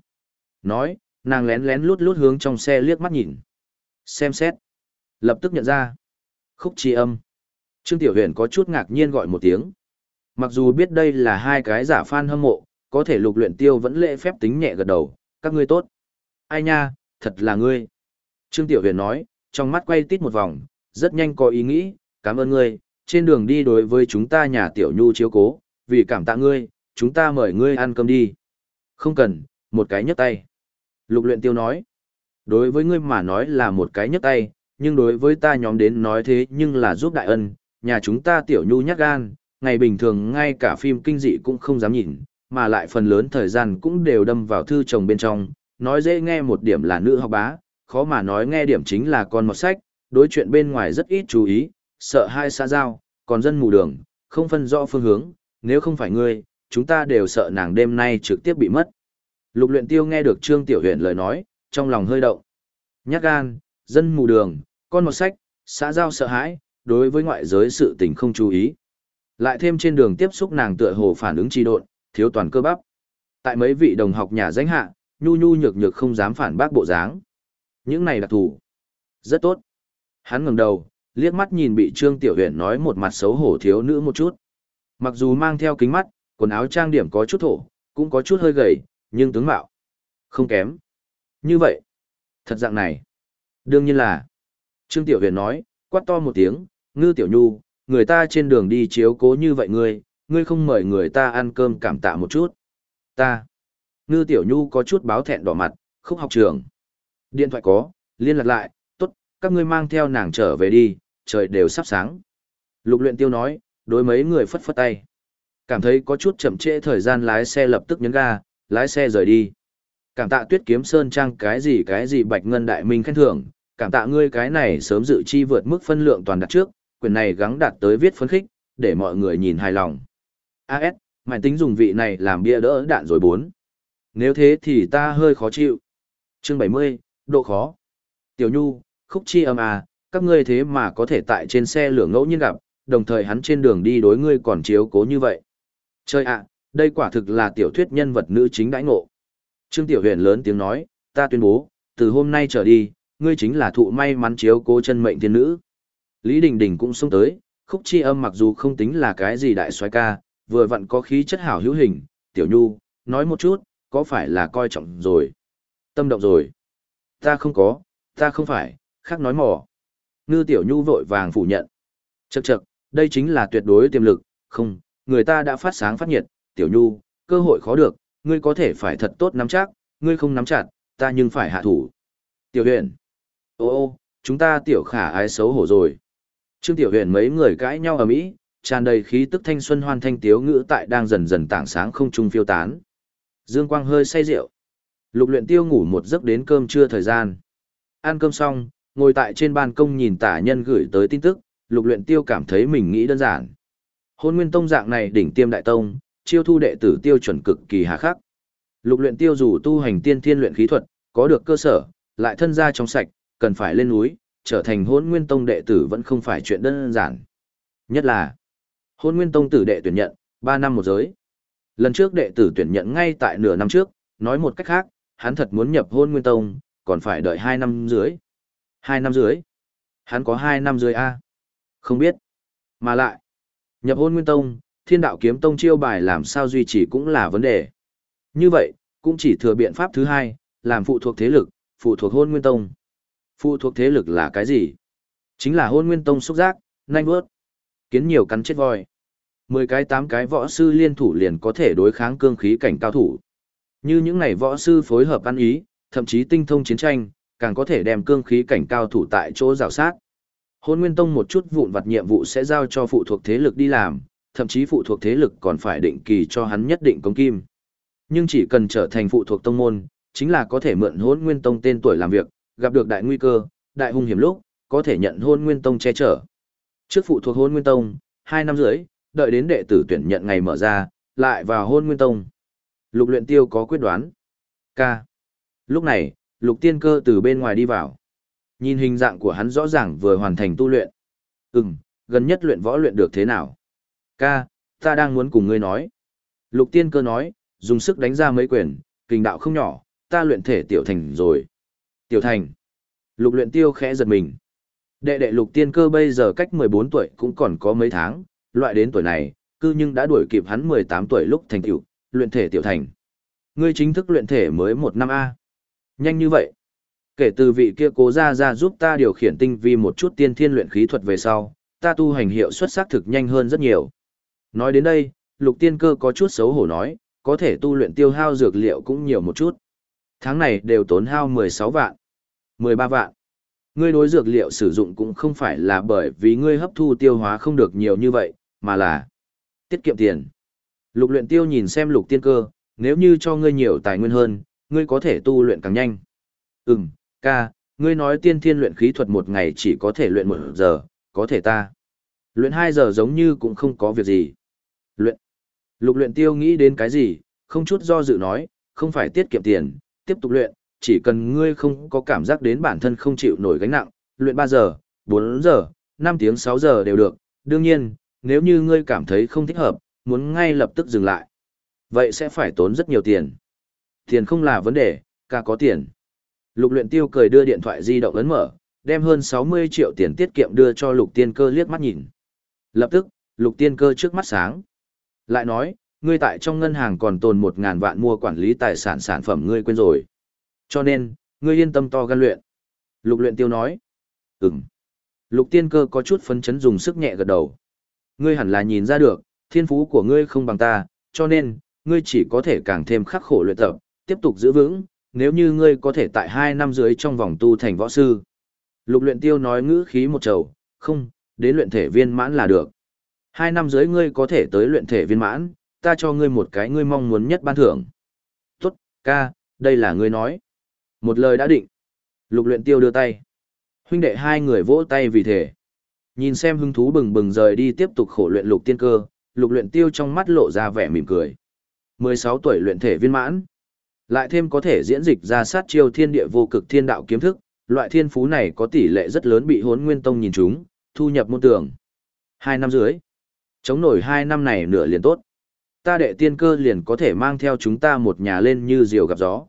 A: Nói, nàng lén lén lút lút hướng trong xe liếc mắt nhìn. Xem xét. Lập tức nhận ra. Khúc chi âm. Trương Tiểu Huyền có chút ngạc nhiên gọi một tiếng. Mặc dù biết đây là hai cái giả fan hâm mộ, có thể lục luyện tiêu vẫn lễ phép tính nhẹ gật đầu, các ngươi tốt. Ai nha, thật là ngươi. Trương Tiểu Huyền nói, trong mắt quay tít một vòng, rất nhanh có ý nghĩ, cảm ơn ngươi, trên đường đi đối với chúng ta nhà Tiểu Nhu chiếu cố, vì cảm tạ ngươi, chúng ta mời ngươi ăn cơm đi. Không cần, một cái nhấc tay. Lục luyện tiêu nói, đối với ngươi mà nói là một cái nhấc tay, nhưng đối với ta nhóm đến nói thế nhưng là giúp đại ân, nhà chúng ta Tiểu Nhu nhát gan, ngày bình thường ngay cả phim kinh dị cũng không dám nhìn, mà lại phần lớn thời gian cũng đều đâm vào thư chồng bên trong, nói dễ nghe một điểm là nữ học bá, khó mà nói nghe điểm chính là con một sách, đối chuyện bên ngoài rất ít chú ý, sợ hai xa giao, còn dân mù đường, không phân rõ phương hướng, nếu không phải ngươi, chúng ta đều sợ nàng đêm nay trực tiếp bị mất. Lục luyện tiêu nghe được Trương Tiểu Huyền lời nói, trong lòng hơi động. Nhát gan, dân mù đường, con một sách, xã giao sợ hãi, đối với ngoại giới sự tình không chú ý. Lại thêm trên đường tiếp xúc nàng tựa hồ phản ứng trì độn, thiếu toàn cơ bắp. Tại mấy vị đồng học nhà danh hạ, nhu nhu nhược nhược không dám phản bác bộ dáng. Những này đặc thủ Rất tốt. Hắn ngẩng đầu, liếc mắt nhìn bị Trương Tiểu Huyền nói một mặt xấu hổ thiếu nữ một chút. Mặc dù mang theo kính mắt, quần áo trang điểm có chút thổ, cũng có chút hơi gầy, nhưng tướng mạo không kém. Như vậy, thật dạng này. Đương nhiên là, Trương Tiểu Huyền nói, quát to một tiếng, ngư tiểu nhu, người ta trên đường đi chiếu cố như vậy ngươi, ngươi không mời người ta ăn cơm cảm tạ một chút. Ta. Ngư tiểu nhu có chút báo thẹn đỏ mặt, không học trường. Điện thoại có, liên lạc lại, tốt, các ngươi mang theo nàng trở về đi, trời đều sắp sáng. Lục luyện tiêu nói, đối mấy người phất phất tay. Cảm thấy có chút chậm trễ thời gian lái xe lập tức nhấn ga, lái xe rời đi. Cảm tạ tuyết kiếm sơn trang cái gì cái gì bạch ngân đại minh khen thưởng, cảm tạ ngươi cái này sớm dự chi vượt mức phân lượng toàn đặt trước, quyền này gắng đạt tới viết phấn khích, để mọi người nhìn hài lòng. AS, mày tính dùng vị này làm bia đỡ đạn rồi bốn. Nếu thế thì ta hơi khó chịu. Chương 70, độ khó. Tiểu Nhu, khúc chi âm à, các ngươi thế mà có thể tại trên xe lửa ngẫu nhiên gặp, đồng thời hắn trên đường đi đối ngươi còn chiếu cố như vậy trời ạ, đây quả thực là tiểu thuyết nhân vật nữ chính đãi ngộ. Trương Tiểu Huyền lớn tiếng nói, ta tuyên bố, từ hôm nay trở đi, ngươi chính là thụ may mắn chiếu cố chân mệnh thiên nữ. Lý Đình Đình cũng xông tới, khúc chi âm mặc dù không tính là cái gì đại soái ca, vừa vặn có khí chất hảo hữu hình, tiểu nhu, nói một chút, có phải là coi trọng rồi? Tâm động rồi? Ta không có, ta không phải, khác nói mỏ. Ngư tiểu nhu vội vàng phủ nhận. Chậc chậc, đây chính là tuyệt đối tiềm lực, không, người ta đã phát sáng phát nhiệt, tiểu nhu, cơ hội khó được, ngươi có thể phải thật tốt nắm chắc, ngươi không nắm chặt, ta nhưng phải hạ thủ. Tiểu huyền, ô ô, chúng ta tiểu khả ái xấu hổ rồi. Trương tiểu huyền mấy người cãi nhau ở mỹ, tràn đầy khí tức thanh xuân hoan thanh tiếu ngữ tại đang dần dần tảng sáng không trung phiêu tán. Dương Quang hơi say rượu. Lục luyện tiêu ngủ một giấc đến cơm trưa thời gian. Ăn cơm xong, ngồi tại trên ban công nhìn tả nhân gửi tới tin tức, lục luyện tiêu cảm thấy mình nghĩ đơn giản. Hôn nguyên tông dạng này đỉnh tiêm đại tông, chiêu thu đệ tử tiêu chuẩn cực kỳ hà khắc. Lục luyện tiêu dù tu hành tiên thiên luyện khí thuật, có được cơ sở, lại thân gia trong sạch, cần phải lên núi, trở thành hôn nguyên tông đệ tử vẫn không phải chuyện đơn giản. Nhất là, hôn nguyên tông tử đệ tuyển nhận, 3 năm một giới. Lần trước đệ tử tuyển nhận ngay tại nửa năm trước, nói một cách khác, hắn thật muốn nhập hôn nguyên tông, còn phải đợi 2 năm dưới. 2 năm dưới? Hắn có 2 năm dưới A? Không biết. Mà lại, nhập hôn nguyên tông, thiên đạo kiếm tông chiêu bài làm sao duy trì cũng là vấn đề. Như vậy, cũng chỉ thừa biện pháp thứ hai, làm phụ thuộc thế lực, phụ thuộc hôn nguyên tông. Phụ thuộc thế lực là cái gì? Chính là hôn nguyên tông xúc giác, nanh bước. Kiến nhiều cắn chết voi. Mười cái tám cái võ sư liên thủ liền có thể đối kháng cương khí cảnh cao thủ. Như những này võ sư phối hợp ăn ý, thậm chí tinh thông chiến tranh, càng có thể đem cương khí cảnh cao thủ tại chỗ rào sát. Hôn Nguyên Tông một chút vụn vặt nhiệm vụ sẽ giao cho phụ thuộc thế lực đi làm, thậm chí phụ thuộc thế lực còn phải định kỳ cho hắn nhất định công kim. Nhưng chỉ cần trở thành phụ thuộc tông môn, chính là có thể mượn Hôn Nguyên Tông tên tuổi làm việc, gặp được đại nguy cơ, đại hung hiểm lúc, có thể nhận Hôn Nguyên Tông che chở. Trước phụ thuộc Hôn Nguyên Tông, hai năm rưỡi, đợi đến đệ tử tuyển nhận ngày mở ra, lại vào Hôn Nguyên Tông. Lục luyện tiêu có quyết đoán. K. Lúc này, lục tiên cơ từ bên ngoài đi vào. Nhìn hình dạng của hắn rõ ràng vừa hoàn thành tu luyện. Ừm, gần nhất luyện võ luyện được thế nào? Ca, ta đang muốn cùng ngươi nói. Lục tiên cơ nói, dùng sức đánh ra mấy quyền, kinh đạo không nhỏ, ta luyện thể tiểu thành rồi. Tiểu thành. Lục luyện tiêu khẽ giật mình. Đệ đệ lục tiên cơ bây giờ cách 14 tuổi cũng còn có mấy tháng, loại đến tuổi này, cư nhưng đã đuổi kịp hắn 18 tuổi lúc thành tiểu, luyện thể tiểu thành. Ngươi chính thức luyện thể mới một năm A. Nhanh như vậy. Kể từ vị kia cố ra ra giúp ta điều khiển tinh vi một chút tiên thiên luyện khí thuật về sau, ta tu hành hiệu xuất sắc thực nhanh hơn rất nhiều. Nói đến đây, lục tiên cơ có chút xấu hổ nói, có thể tu luyện tiêu hao dược liệu cũng nhiều một chút. Tháng này đều tốn hao 16 vạn, 13 vạn. Ngươi đối dược liệu sử dụng cũng không phải là bởi vì ngươi hấp thu tiêu hóa không được nhiều như vậy, mà là tiết kiệm tiền. Lục luyện tiêu nhìn xem lục tiên cơ, nếu như cho ngươi nhiều tài nguyên hơn, ngươi có thể tu luyện càng nhanh. Ừm, ca, ngươi nói tiên thiên luyện khí thuật một ngày chỉ có thể luyện một giờ, có thể ta. Luyện hai giờ giống như cũng không có việc gì. Luyện. Lục luyện tiêu nghĩ đến cái gì, không chút do dự nói, không phải tiết kiệm tiền, tiếp tục luyện, chỉ cần ngươi không có cảm giác đến bản thân không chịu nổi gánh nặng, luyện 3 giờ, 4 giờ, 5 tiếng 6 giờ đều được, đương nhiên, nếu như ngươi cảm thấy không thích hợp, muốn ngay lập tức dừng lại. Vậy sẽ phải tốn rất nhiều tiền. Tiền không là vấn đề, ca có tiền. Lục luyện tiêu cười đưa điện thoại di động ấn mở, đem hơn 60 triệu tiền tiết kiệm đưa cho lục tiên cơ liếc mắt nhìn. Lập tức, lục tiên cơ trước mắt sáng. Lại nói, ngươi tại trong ngân hàng còn tồn 1.000 vạn mua quản lý tài sản sản phẩm ngươi quên rồi. Cho nên, ngươi yên tâm to gan luyện. Lục luyện tiêu nói. Ừm. Lục tiên cơ có chút phấn chấn dùng sức nhẹ gật đầu. Ngươi hẳn là nhìn ra được, thiên phú của ngươi không bằng ta, cho nên, ngươi chỉ có thể càng thêm khắc khổ luyện tập, tiếp tục giữ vững, nếu như ngươi có thể tại hai năm dưới trong vòng tu thành võ sư. Lục luyện tiêu nói ngữ khí một trầu, không, đến luyện thể viên mãn là được. hai năm dưới ngươi có thể tới luyện thể viên mãn, ta cho ngươi một cái ngươi mong muốn nhất ban thưởng. Tốt, ca, đây là ngươi nói. Một lời đã định. Lục luyện tiêu đưa tay. Huynh đệ hai người vỗ tay vì thế. Nhìn xem hứng thú bừng bừng rời đi tiếp tục khổ luyện lục tiên cơ, lục luyện tiêu trong mắt lộ ra vẻ mỉm cười. 16 tuổi luyện thể viên mãn. Lại thêm có thể diễn dịch ra sát chiêu thiên địa vô cực thiên đạo kiếm thức, loại thiên phú này có tỷ lệ rất lớn bị hốn nguyên tông nhìn chúng, thu nhập môn tưởng. Hai năm dưới. Chống nổi hai năm này nửa liền tốt. Ta đệ tiên cơ liền có thể mang theo chúng ta một nhà lên như diều gặp gió.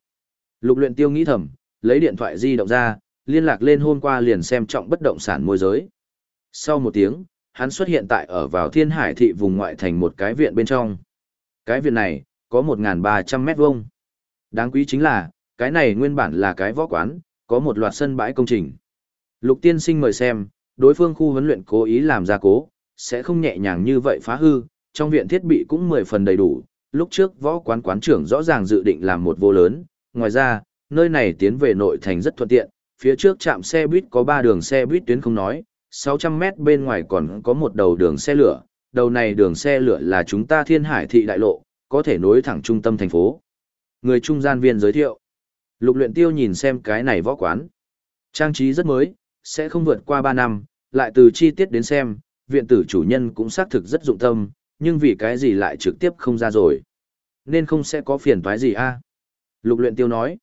A: Lục luyện tiêu nghĩ thầm, lấy điện thoại di động ra, liên lạc lên hôm qua liền xem trọng bất động sản môi giới. Sau một tiếng, hắn xuất hiện tại ở vào thiên hải thị vùng ngoại thành một cái viện bên trong. Cái viện này, có 1.300 mét vuông. Đáng quý chính là, cái này nguyên bản là cái võ quán, có một loạt sân bãi công trình. Lục tiên sinh mời xem, đối phương khu huấn luyện cố ý làm ra cố, sẽ không nhẹ nhàng như vậy phá hư, trong viện thiết bị cũng 10 phần đầy đủ. Lúc trước võ quán quán trưởng rõ ràng dự định làm một vô lớn, ngoài ra, nơi này tiến về nội thành rất thuận tiện, phía trước trạm xe buýt có 3 đường xe buýt tuyến không nói, 600 mét bên ngoài còn có một đầu đường xe lửa, đầu này đường xe lửa là chúng ta thiên hải thị đại lộ, có thể nối thẳng trung tâm thành phố. Người trung gian viên giới thiệu. Lục luyện tiêu nhìn xem cái này võ quán. Trang trí rất mới, sẽ không vượt qua 3 năm, lại từ chi tiết đến xem, viện tử chủ nhân cũng xác thực rất dụng tâm, nhưng vì cái gì lại trực tiếp không ra rồi. Nên không sẽ có phiền toái gì a Lục luyện tiêu nói.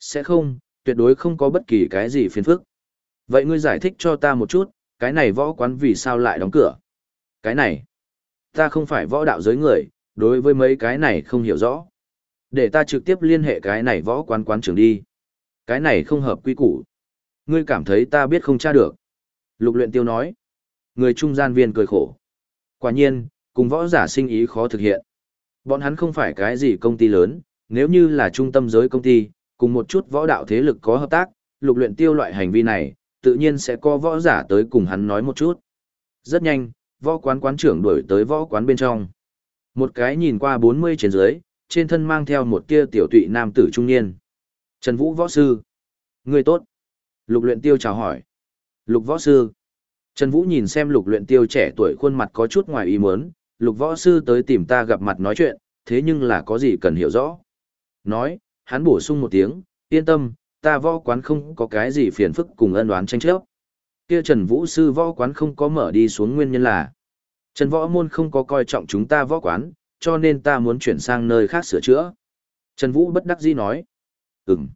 A: Sẽ không, tuyệt đối không có bất kỳ cái gì phiền phức. Vậy ngươi giải thích cho ta một chút, cái này võ quán vì sao lại đóng cửa? Cái này, ta không phải võ đạo giới người, đối với mấy cái này không hiểu rõ. Để ta trực tiếp liên hệ cái này võ quán quán trưởng đi. Cái này không hợp quy củ. Ngươi cảm thấy ta biết không tra được. Lục luyện tiêu nói. Người trung gian viên cười khổ. Quả nhiên, cùng võ giả sinh ý khó thực hiện. Bọn hắn không phải cái gì công ty lớn, nếu như là trung tâm giới công ty, cùng một chút võ đạo thế lực có hợp tác, lục luyện tiêu loại hành vi này, tự nhiên sẽ có võ giả tới cùng hắn nói một chút. Rất nhanh, võ quán quán trưởng đuổi tới võ quán bên trong. Một cái nhìn qua 40 trên dưới, trên thân mang theo một tia tiểu tụy nam tử trung niên. Trần Vũ võ sư. Người tốt. Lục luyện tiêu chào hỏi. Lục võ sư. Trần Vũ nhìn xem lục luyện tiêu trẻ tuổi khuôn mặt có chút ngoài ý muốn, lục võ sư tới tìm ta gặp mặt nói chuyện, thế nhưng là có gì cần hiểu rõ. Nói, hắn bổ sung một tiếng, yên tâm, ta võ quán không có cái gì phiền phức cùng ân oán tranh chấp. Kia Trần Vũ sư võ quán không có mở đi xuống nguyên nhân là Trần Võ Môn không có coi trọng chúng ta võ quán, cho nên ta muốn chuyển sang nơi khác sửa chữa. Trần Vũ bất đắc dĩ nói. Ừm.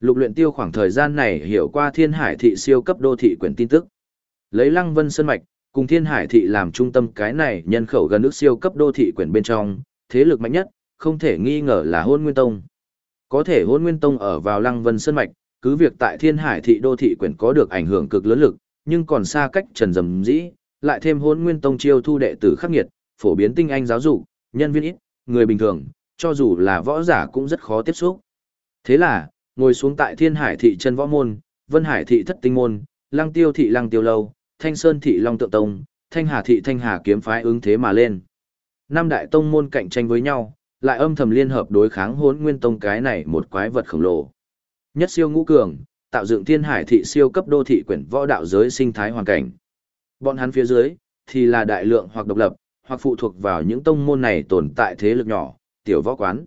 A: Lục luyện tiêu khoảng thời gian này hiểu qua thiên hải thị siêu cấp đô thị quyển tin tức. Lấy Lăng Vân Sơn Mạch, cùng thiên hải thị làm trung tâm cái này nhân khẩu gần nước siêu cấp đô thị quyển bên trong, thế lực mạnh nhất, không thể nghi ngờ là hôn nguyên tông. Có thể hôn nguyên tông ở vào Lăng Vân Sơn Mạch, cứ việc tại thiên hải thị đô thị quyển có được ảnh hưởng cực lớn lực, nhưng còn xa cách trần dầm dĩ, lại thêm hôn nguyên tông chiêu thu đệ tử khắc nghiệt, phổ biến tinh anh giáo dục, nhân viên ít, người bình thường, cho dù là võ giả cũng rất khó tiếp xúc. Thế là, ngồi xuống tại thiên hải thị chân võ môn, vân hải thị thất tinh môn, lăng tiêu thị lăng tiêu lâu, thanh sơn thị long tượng tông, thanh hà thị thanh hà kiếm phái ứng thế mà lên. Năm đại tông môn cạnh tranh với nhau, lại âm thầm liên hợp đối kháng Hỗn nguyên tông cái này một quái vật khổng lồ. Nhất siêu ngũ cường, tạo dựng thiên hải thị siêu cấp đô thị quyển võ đạo giới sinh thái hoàn cảnh. Bọn hắn phía dưới, thì là đại lượng hoặc độc lập, hoặc phụ thuộc vào những tông môn này tồn tại thế lực nhỏ, tiểu võ quán.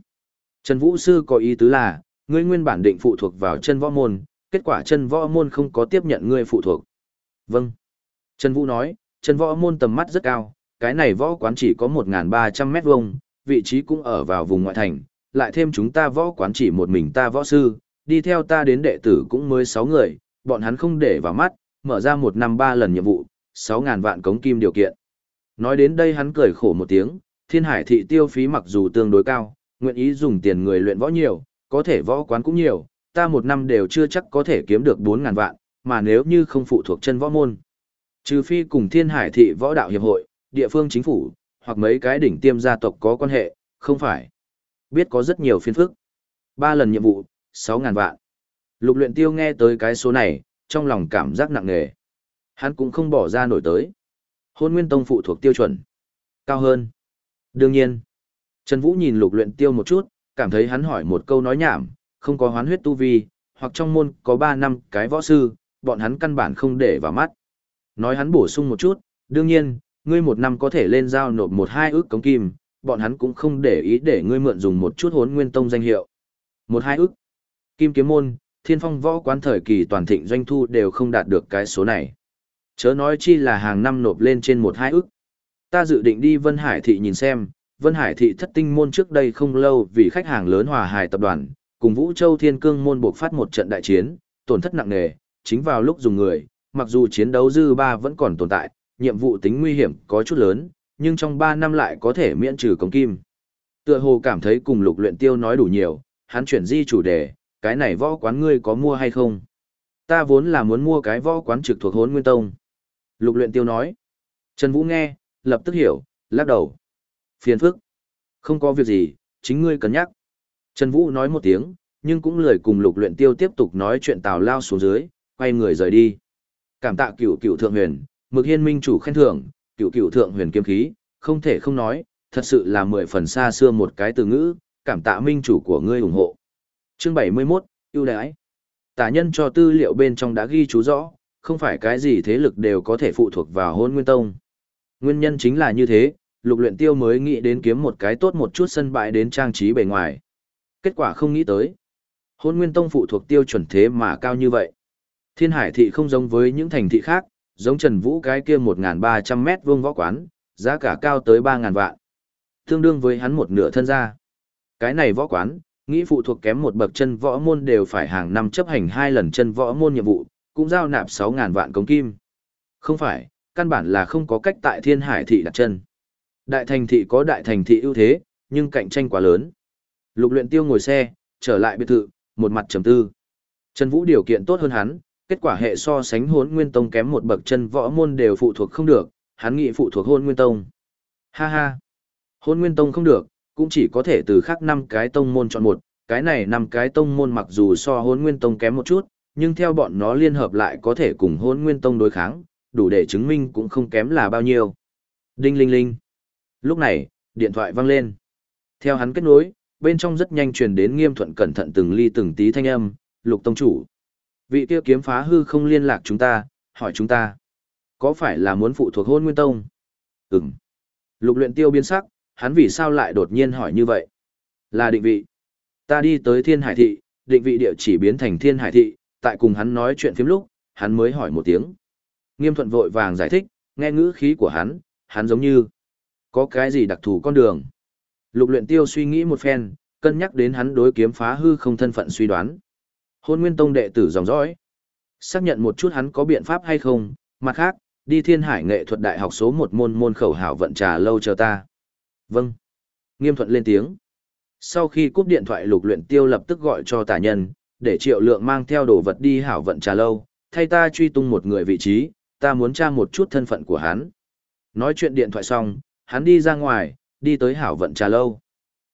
A: Trần Vũ Sư có ý tứ là, ngươi nguyên bản định phụ thuộc vào chân võ môn, kết quả chân võ môn không có tiếp nhận ngươi phụ thuộc. Vâng. Trần Vũ nói, chân võ môn tầm mắt rất cao, cái này võ quán chỉ có 1.300 mét vuông, vị trí cũng ở vào vùng ngoại thành, lại thêm chúng ta võ quán chỉ một mình ta võ sư, đi theo ta đến đệ tử cũng mới 6 người, bọn hắn không để vào mắt, mở ra một năm ba lần nhiệm vụ, 6.000 vạn cống kim điều kiện. Nói đến đây hắn cười khổ một tiếng, thiên hải thị tiêu phí mặc dù tương đối cao, nguyện ý dùng tiền người luyện võ nhiều, có thể võ quán cũng nhiều, ta một năm đều chưa chắc có thể kiếm được 4.000 vạn, mà nếu như không phụ thuộc chân võ môn. Trừ phi cùng thiên hải thị võ đạo hiệp hội, địa phương chính phủ, hoặc mấy cái đỉnh tiêm gia tộc có quan hệ, không phải. Biết có rất nhiều phiên phức. Ba lần nhiệm vụ, 6.000 vạn. Lục luyện tiêu nghe tới cái số này, trong lòng cảm giác nặng nề. Hắn cũng không bỏ ra nổi tới. Hôn nguyên tông phụ thuộc tiêu chuẩn. Cao hơn. Đương nhiên. Trần Vũ nhìn lục luyện tiêu một chút, cảm thấy hắn hỏi một câu nói nhảm, không có hoán huyết tu vi, hoặc trong môn có 3 năm cái võ sư, bọn hắn căn bản không để vào mắt. Nói hắn bổ sung một chút, đương nhiên, ngươi một năm có thể lên giao nộp một hai ước cống kim, bọn hắn cũng không để ý để ngươi mượn dùng một chút hốn nguyên tông danh hiệu. Một hai ước. Kim kiếm môn, thiên phong võ quán thời kỳ toàn thịnh doanh thu đều không đạt được cái số này. Chớ nói chi là hàng năm nộp lên trên một hai ức, Ta dự định đi Vân Hải Thị nhìn xem, Vân Hải Thị thất tinh môn trước đây không lâu vì khách hàng lớn hòa Hải tập đoàn, cùng Vũ Châu Thiên Cương môn buộc phát một trận đại chiến, tổn thất nặng nề, chính vào lúc dùng người, mặc dù chiến đấu dư ba vẫn còn tồn tại, nhiệm vụ tính nguy hiểm có chút lớn, nhưng trong 3 năm lại có thể miễn trừ cống kim. Tựa hồ cảm thấy cùng lục luyện tiêu nói đủ nhiều, hắn chuyển di chủ đề, cái này võ quán ngươi có mua hay không? Ta vốn là muốn mua cái võ quán trực thuộc hốn nguyên tông. Lục luyện tiêu nói. Trần Vũ nghe, lập tức hiểu, lắc đầu. Phiền phức. Không có việc gì, chính ngươi cân nhắc. Trần Vũ nói một tiếng, nhưng cũng lười cùng lục luyện tiêu tiếp tục nói chuyện tào lao xuống dưới, quay người rời đi. Cảm tạ cửu cửu thượng huyền, mực hiên minh chủ khen thưởng, cửu cửu thượng huyền kiếm khí, không thể không nói, thật sự là mười phần xa xưa một cái từ ngữ, cảm tạ minh chủ của ngươi ủng hộ. Chương 71, ưu đãi. Tả nhân cho tư liệu bên trong đã ghi chú rõ, không phải cái gì thế lực đều có thể phụ thuộc vào hôn nguyên tông. Nguyên nhân chính là như thế, lục luyện tiêu mới nghĩ đến kiếm một cái tốt một chút sân bãi đến trang trí bề ngoài. Kết quả không nghĩ tới. Hôn nguyên tông phụ thuộc tiêu chuẩn thế mà cao như vậy. Thiên hải thị không giống với những thành thị khác, giống Trần Vũ cái kia 1.300 mét vuông võ quán, giá cả cao tới 3.000 vạn. Tương đương với hắn một nửa thân gia. Cái này võ quán, nghĩ phụ thuộc kém một bậc chân võ môn đều phải hàng năm chấp hành hai lần chân võ môn nhiệm vụ, cũng giao nạp 6.000 vạn cống kim. Không phải, căn bản là không có cách tại thiên hải thị đặt chân. Đại thành thị có đại thành thị ưu thế, nhưng cạnh tranh quá lớn. Lục luyện tiêu ngồi xe, trở lại biệt thự, một mặt trầm tư. Trần Vũ điều kiện tốt hơn hắn, kết quả hệ so sánh hôn nguyên tông kém một bậc chân võ môn đều phụ thuộc không được, hắn nghĩ phụ thuộc hôn nguyên tông. Ha ha, hôn nguyên tông không được, cũng chỉ có thể từ khác năm cái tông môn chọn một, cái này năm cái tông môn mặc dù so hôn nguyên tông kém một chút, nhưng theo bọn nó liên hợp lại có thể cùng hôn nguyên tông đối kháng, đủ để chứng minh cũng không kém là bao nhiêu. Đinh linh linh. Lúc này, điện thoại vang lên. Theo hắn kết nối, bên trong rất nhanh truyền đến nghiêm thuận cẩn thận từng ly từng tí thanh âm, lục tông chủ. Vị kia kiếm phá hư không liên lạc chúng ta, hỏi chúng ta. Có phải là muốn phụ thuộc hôn nguyên tông? Ừm. Lục luyện tiêu biến sắc, hắn vì sao lại đột nhiên hỏi như vậy? Là định vị. Ta đi tới thiên hải thị, định vị địa chỉ biến thành thiên hải thị, tại cùng hắn nói chuyện phiếm lúc, hắn mới hỏi một tiếng. Nghiêm thuận vội vàng giải thích, nghe ngữ khí của hắn, hắn giống như có cái gì đặc thù con đường. Lục luyện tiêu suy nghĩ một phen, cân nhắc đến hắn đối kiếm phá hư không thân phận suy đoán. Hôn nguyên tông đệ tử dòng dõi. Xác nhận một chút hắn có biện pháp hay không, mặt khác, đi thiên hải nghệ thuật đại học số một môn môn khẩu hảo vận trà lâu chờ ta. Vâng. Nghiêm thuận lên tiếng. Sau khi cúp điện thoại lục luyện tiêu lập tức gọi cho tả nhân, để triệu lượng mang theo đồ vật đi hảo vận trà lâu, thay ta truy tung một người vị trí, ta muốn tra một chút thân phận của hắn. Nói chuyện điện thoại xong, hắn đi ra ngoài, đi tới hảo vận trà lâu.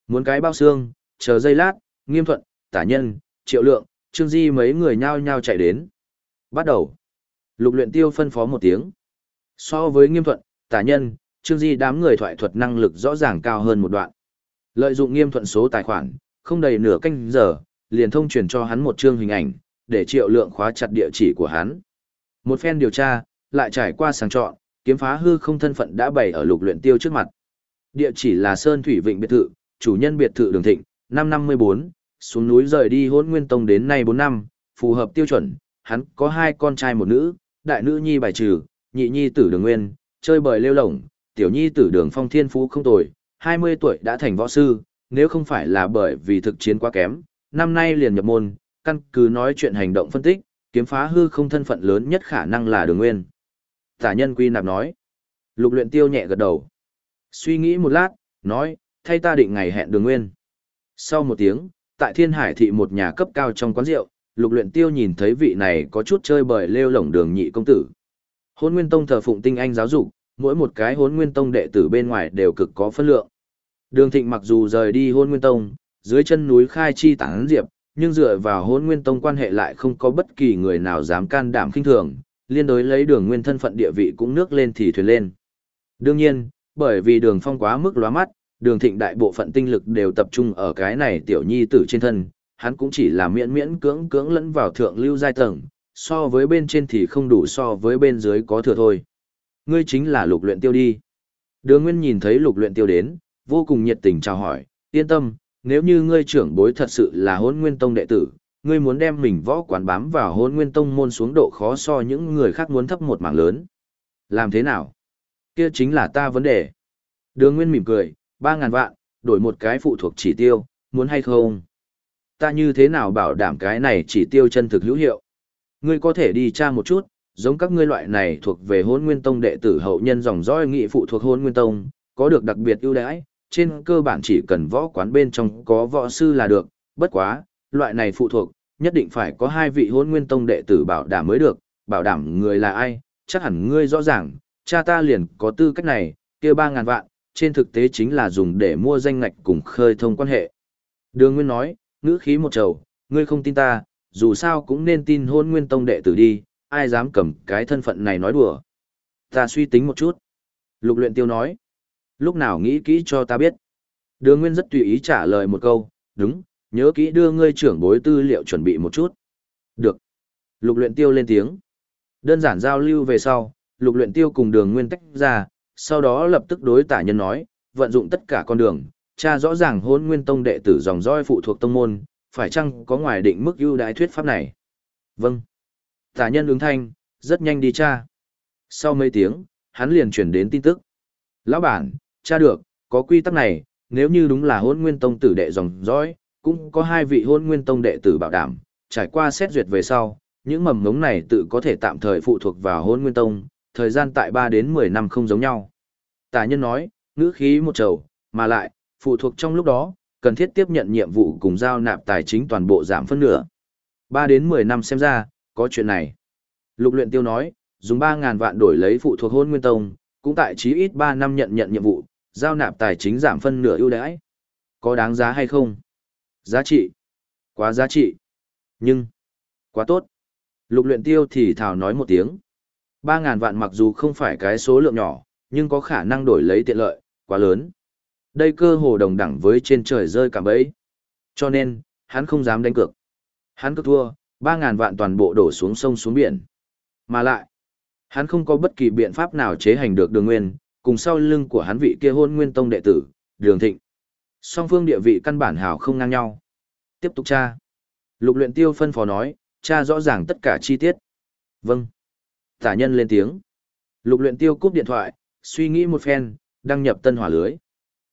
A: Muốn cái bao xương, chờ giây lát, nghiêm thuận, tả nhân, triệu lượng, trương di mấy người nhao nhao chạy đến. Bắt đầu. Lục luyện tiêu phân phó một tiếng. So với nghiêm thuận, tả nhân, trương di đám người thoại thuật năng lực rõ ràng cao hơn một đoạn. Lợi dụng nghiêm thuận số tài khoản, không đầy nửa canh giờ, liền thông truyền cho hắn một chương hình ảnh, để triệu lượng khóa chặt địa chỉ của hắn. Một phen điều tra, lại trải qua sàng chọn, kiếm phá hư không thân phận đã bày ở lục luyện tiêu trước mặt. Địa chỉ là Sơn Thủy Vịnh biệt thự, chủ nhân biệt thự Đường Thịnh, năm năm mươi bốn, xuống núi rời đi hôn nguyên tông đến nay bốn năm, phù hợp tiêu chuẩn, hắn có hai con trai một nữ, đại nữ nhi bài trừ, nhị nhi tử đường nguyên, chơi bời lêu lổng, tiểu nhi tử đường phong thiên phú không tồi, hai mươi tuổi đã thành võ sư, nếu không phải là bởi vì thực chiến quá kém, năm nay liền nhập môn, căn cứ nói chuyện hành động phân tích, kiếm phá hư không thân phận lớn nhất khả năng là đường nguyên. Tả nhân quy nạp nói. Lục luyện tiêu nhẹ gật đầu. Suy nghĩ một lát, nói, thay ta định ngày hẹn đường nguyên. Sau một tiếng, tại thiên hải thị một nhà cấp cao trong quán rượu, lục luyện tiêu nhìn thấy vị này có chút chơi bời lêu lổng đường nhị công tử. Hôn nguyên tông thờ phụng tinh anh giáo dục, mỗi một cái hôn nguyên tông đệ tử bên ngoài đều cực có phân lượng. Đường thịnh mặc dù rời đi hôn nguyên tông, dưới chân núi khai chi tán diệp, nhưng dựa vào hôn nguyên tông quan hệ lại không có bất kỳ người nào dám can đảm khinh thường, liên đối lấy đường nguyên thân phận địa vị cũng nước lên thì thuyền lên. Đương nhiên, bởi vì đường phong quá mức lóa mắt, đường thịnh đại bộ phận tinh lực đều tập trung ở cái này tiểu nhi tử trên thân, hắn cũng chỉ là miễn miễn cưỡng cưỡng lẫn vào thượng lưu giai tầng, so với bên trên thì không đủ so với bên dưới có thừa thôi. Ngươi chính là lục luyện tiêu đi. Đường Nguyên nhìn thấy lục luyện tiêu đến, vô cùng nhiệt tình chào hỏi, yên tâm, nếu như ngươi trưởng bối thật sự là hôn nguyên tông đệ tử, ngươi muốn đem mình võ quán bám vào hôn nguyên tông môn xuống độ khó so những người khác muốn thấp một mảng lớn. Làm thế nào? Kia chính là ta vấn đề. Đường Nguyên mỉm cười, ba ngàn vạn, đổi một cái phụ thuộc chỉ tiêu, muốn hay không? Ta như thế nào bảo đảm cái này chỉ tiêu chân thực hữu hiệu? Ngươi có thể đi tra một chút, giống các ngươi loại này thuộc về hôn nguyên tông đệ tử hậu nhân dòng dõi nghị phụ thuộc hôn nguyên tông, có được đặc biệt ưu đãi, trên cơ bản chỉ cần võ quán bên trong có võ sư là được, bất quá, loại này phụ thuộc, nhất định phải có hai vị hôn nguyên tông đệ tử bảo đảm mới được, bảo đảm người là ai, chắc hẳn ngươi rõ ràng, cha ta liền có tư cách này, kia ba ngàn vạn, trên thực tế chính là dùng để mua danh ngạch cùng khơi thông quan hệ. Đường Nguyên nói, ngữ khí một trầu, ngươi không tin ta, dù sao cũng nên tin hôn nguyên tông đệ tử đi, ai dám cầm cái thân phận này nói đùa. Ta suy tính một chút. Lục luyện tiêu nói, lúc nào nghĩ kỹ cho ta biết. Đường Nguyên rất tùy ý trả lời một câu, đúng, nhớ kỹ đưa ngươi trưởng bối tư liệu chuẩn bị một chút. Được. Lục luyện tiêu lên tiếng. Đơn giản giao lưu về sau, lục luyện tiêu cùng đường Nguyên tách ra, sau đó lập tức đối tả nhân nói, vận dụng tất cả con đường, cha rõ ràng hôn nguyên tông đệ tử dòng dõi phụ thuộc tông môn, phải chăng có ngoài định mức ưu đãi thuyết pháp này? Vâng. Tả nhân ứng thanh, rất nhanh đi cha. Sau mấy tiếng, hắn liền chuyển đến tin tức. Lão bản, cha được, có quy tắc này, nếu như đúng là hôn nguyên tông tử đệ dòng dõi, cũng có hai vị hôn nguyên tông đệ tử bảo đảm, trải qua xét duyệt về sau, những mầm ngống này tự có thể tạm thời phụ thuộc vào hôn nguyên tông, thời gian tại 3 đến 10 năm không giống nhau. Tả nhân nói, ngữ khí một trầu, mà lại, phụ thuộc trong lúc đó, cần thiết tiếp nhận nhiệm vụ cùng giao nạp tài chính toàn bộ giảm phân nửa. 3 đến 10 năm xem ra, có chuyện này. Lục luyện tiêu nói, dùng 3.000 vạn đổi lấy phụ thuộc hôn nguyên tông, cũng tại chí ít 3 năm nhận nhận nhiệm vụ, giao nạp tài chính giảm phân nửa ưu đãi. Có đáng giá hay không? Giá trị. Quá giá trị. Nhưng, quá tốt. Lục luyện tiêu thì thảo nói một tiếng. 3.000 vạn mặc dù không phải cái số lượng nhỏ, nhưng có khả năng đổi lấy tiện lợi, quá lớn. Đây cơ hồ đồng đẳng với trên trời rơi cả bấy. Cho nên, hắn không dám đánh cược. Hắn cứ thua, 3.000 vạn toàn bộ đổ xuống sông xuống biển. Mà lại, hắn không có bất kỳ biện pháp nào chế hành được đường nguyên, cùng sau lưng của hắn vị kia hôn nguyên tông đệ tử, đường thịnh. Song phương địa vị căn bản hảo không ngang nhau. Tiếp tục tra. Lục luyện tiêu phân phó nói, tra rõ ràng tất cả chi tiết. Vâng. Tả nhân lên tiếng. Lục luyện tiêu cúp điện thoại, suy nghĩ một phen, đăng nhập tân hỏa lưới.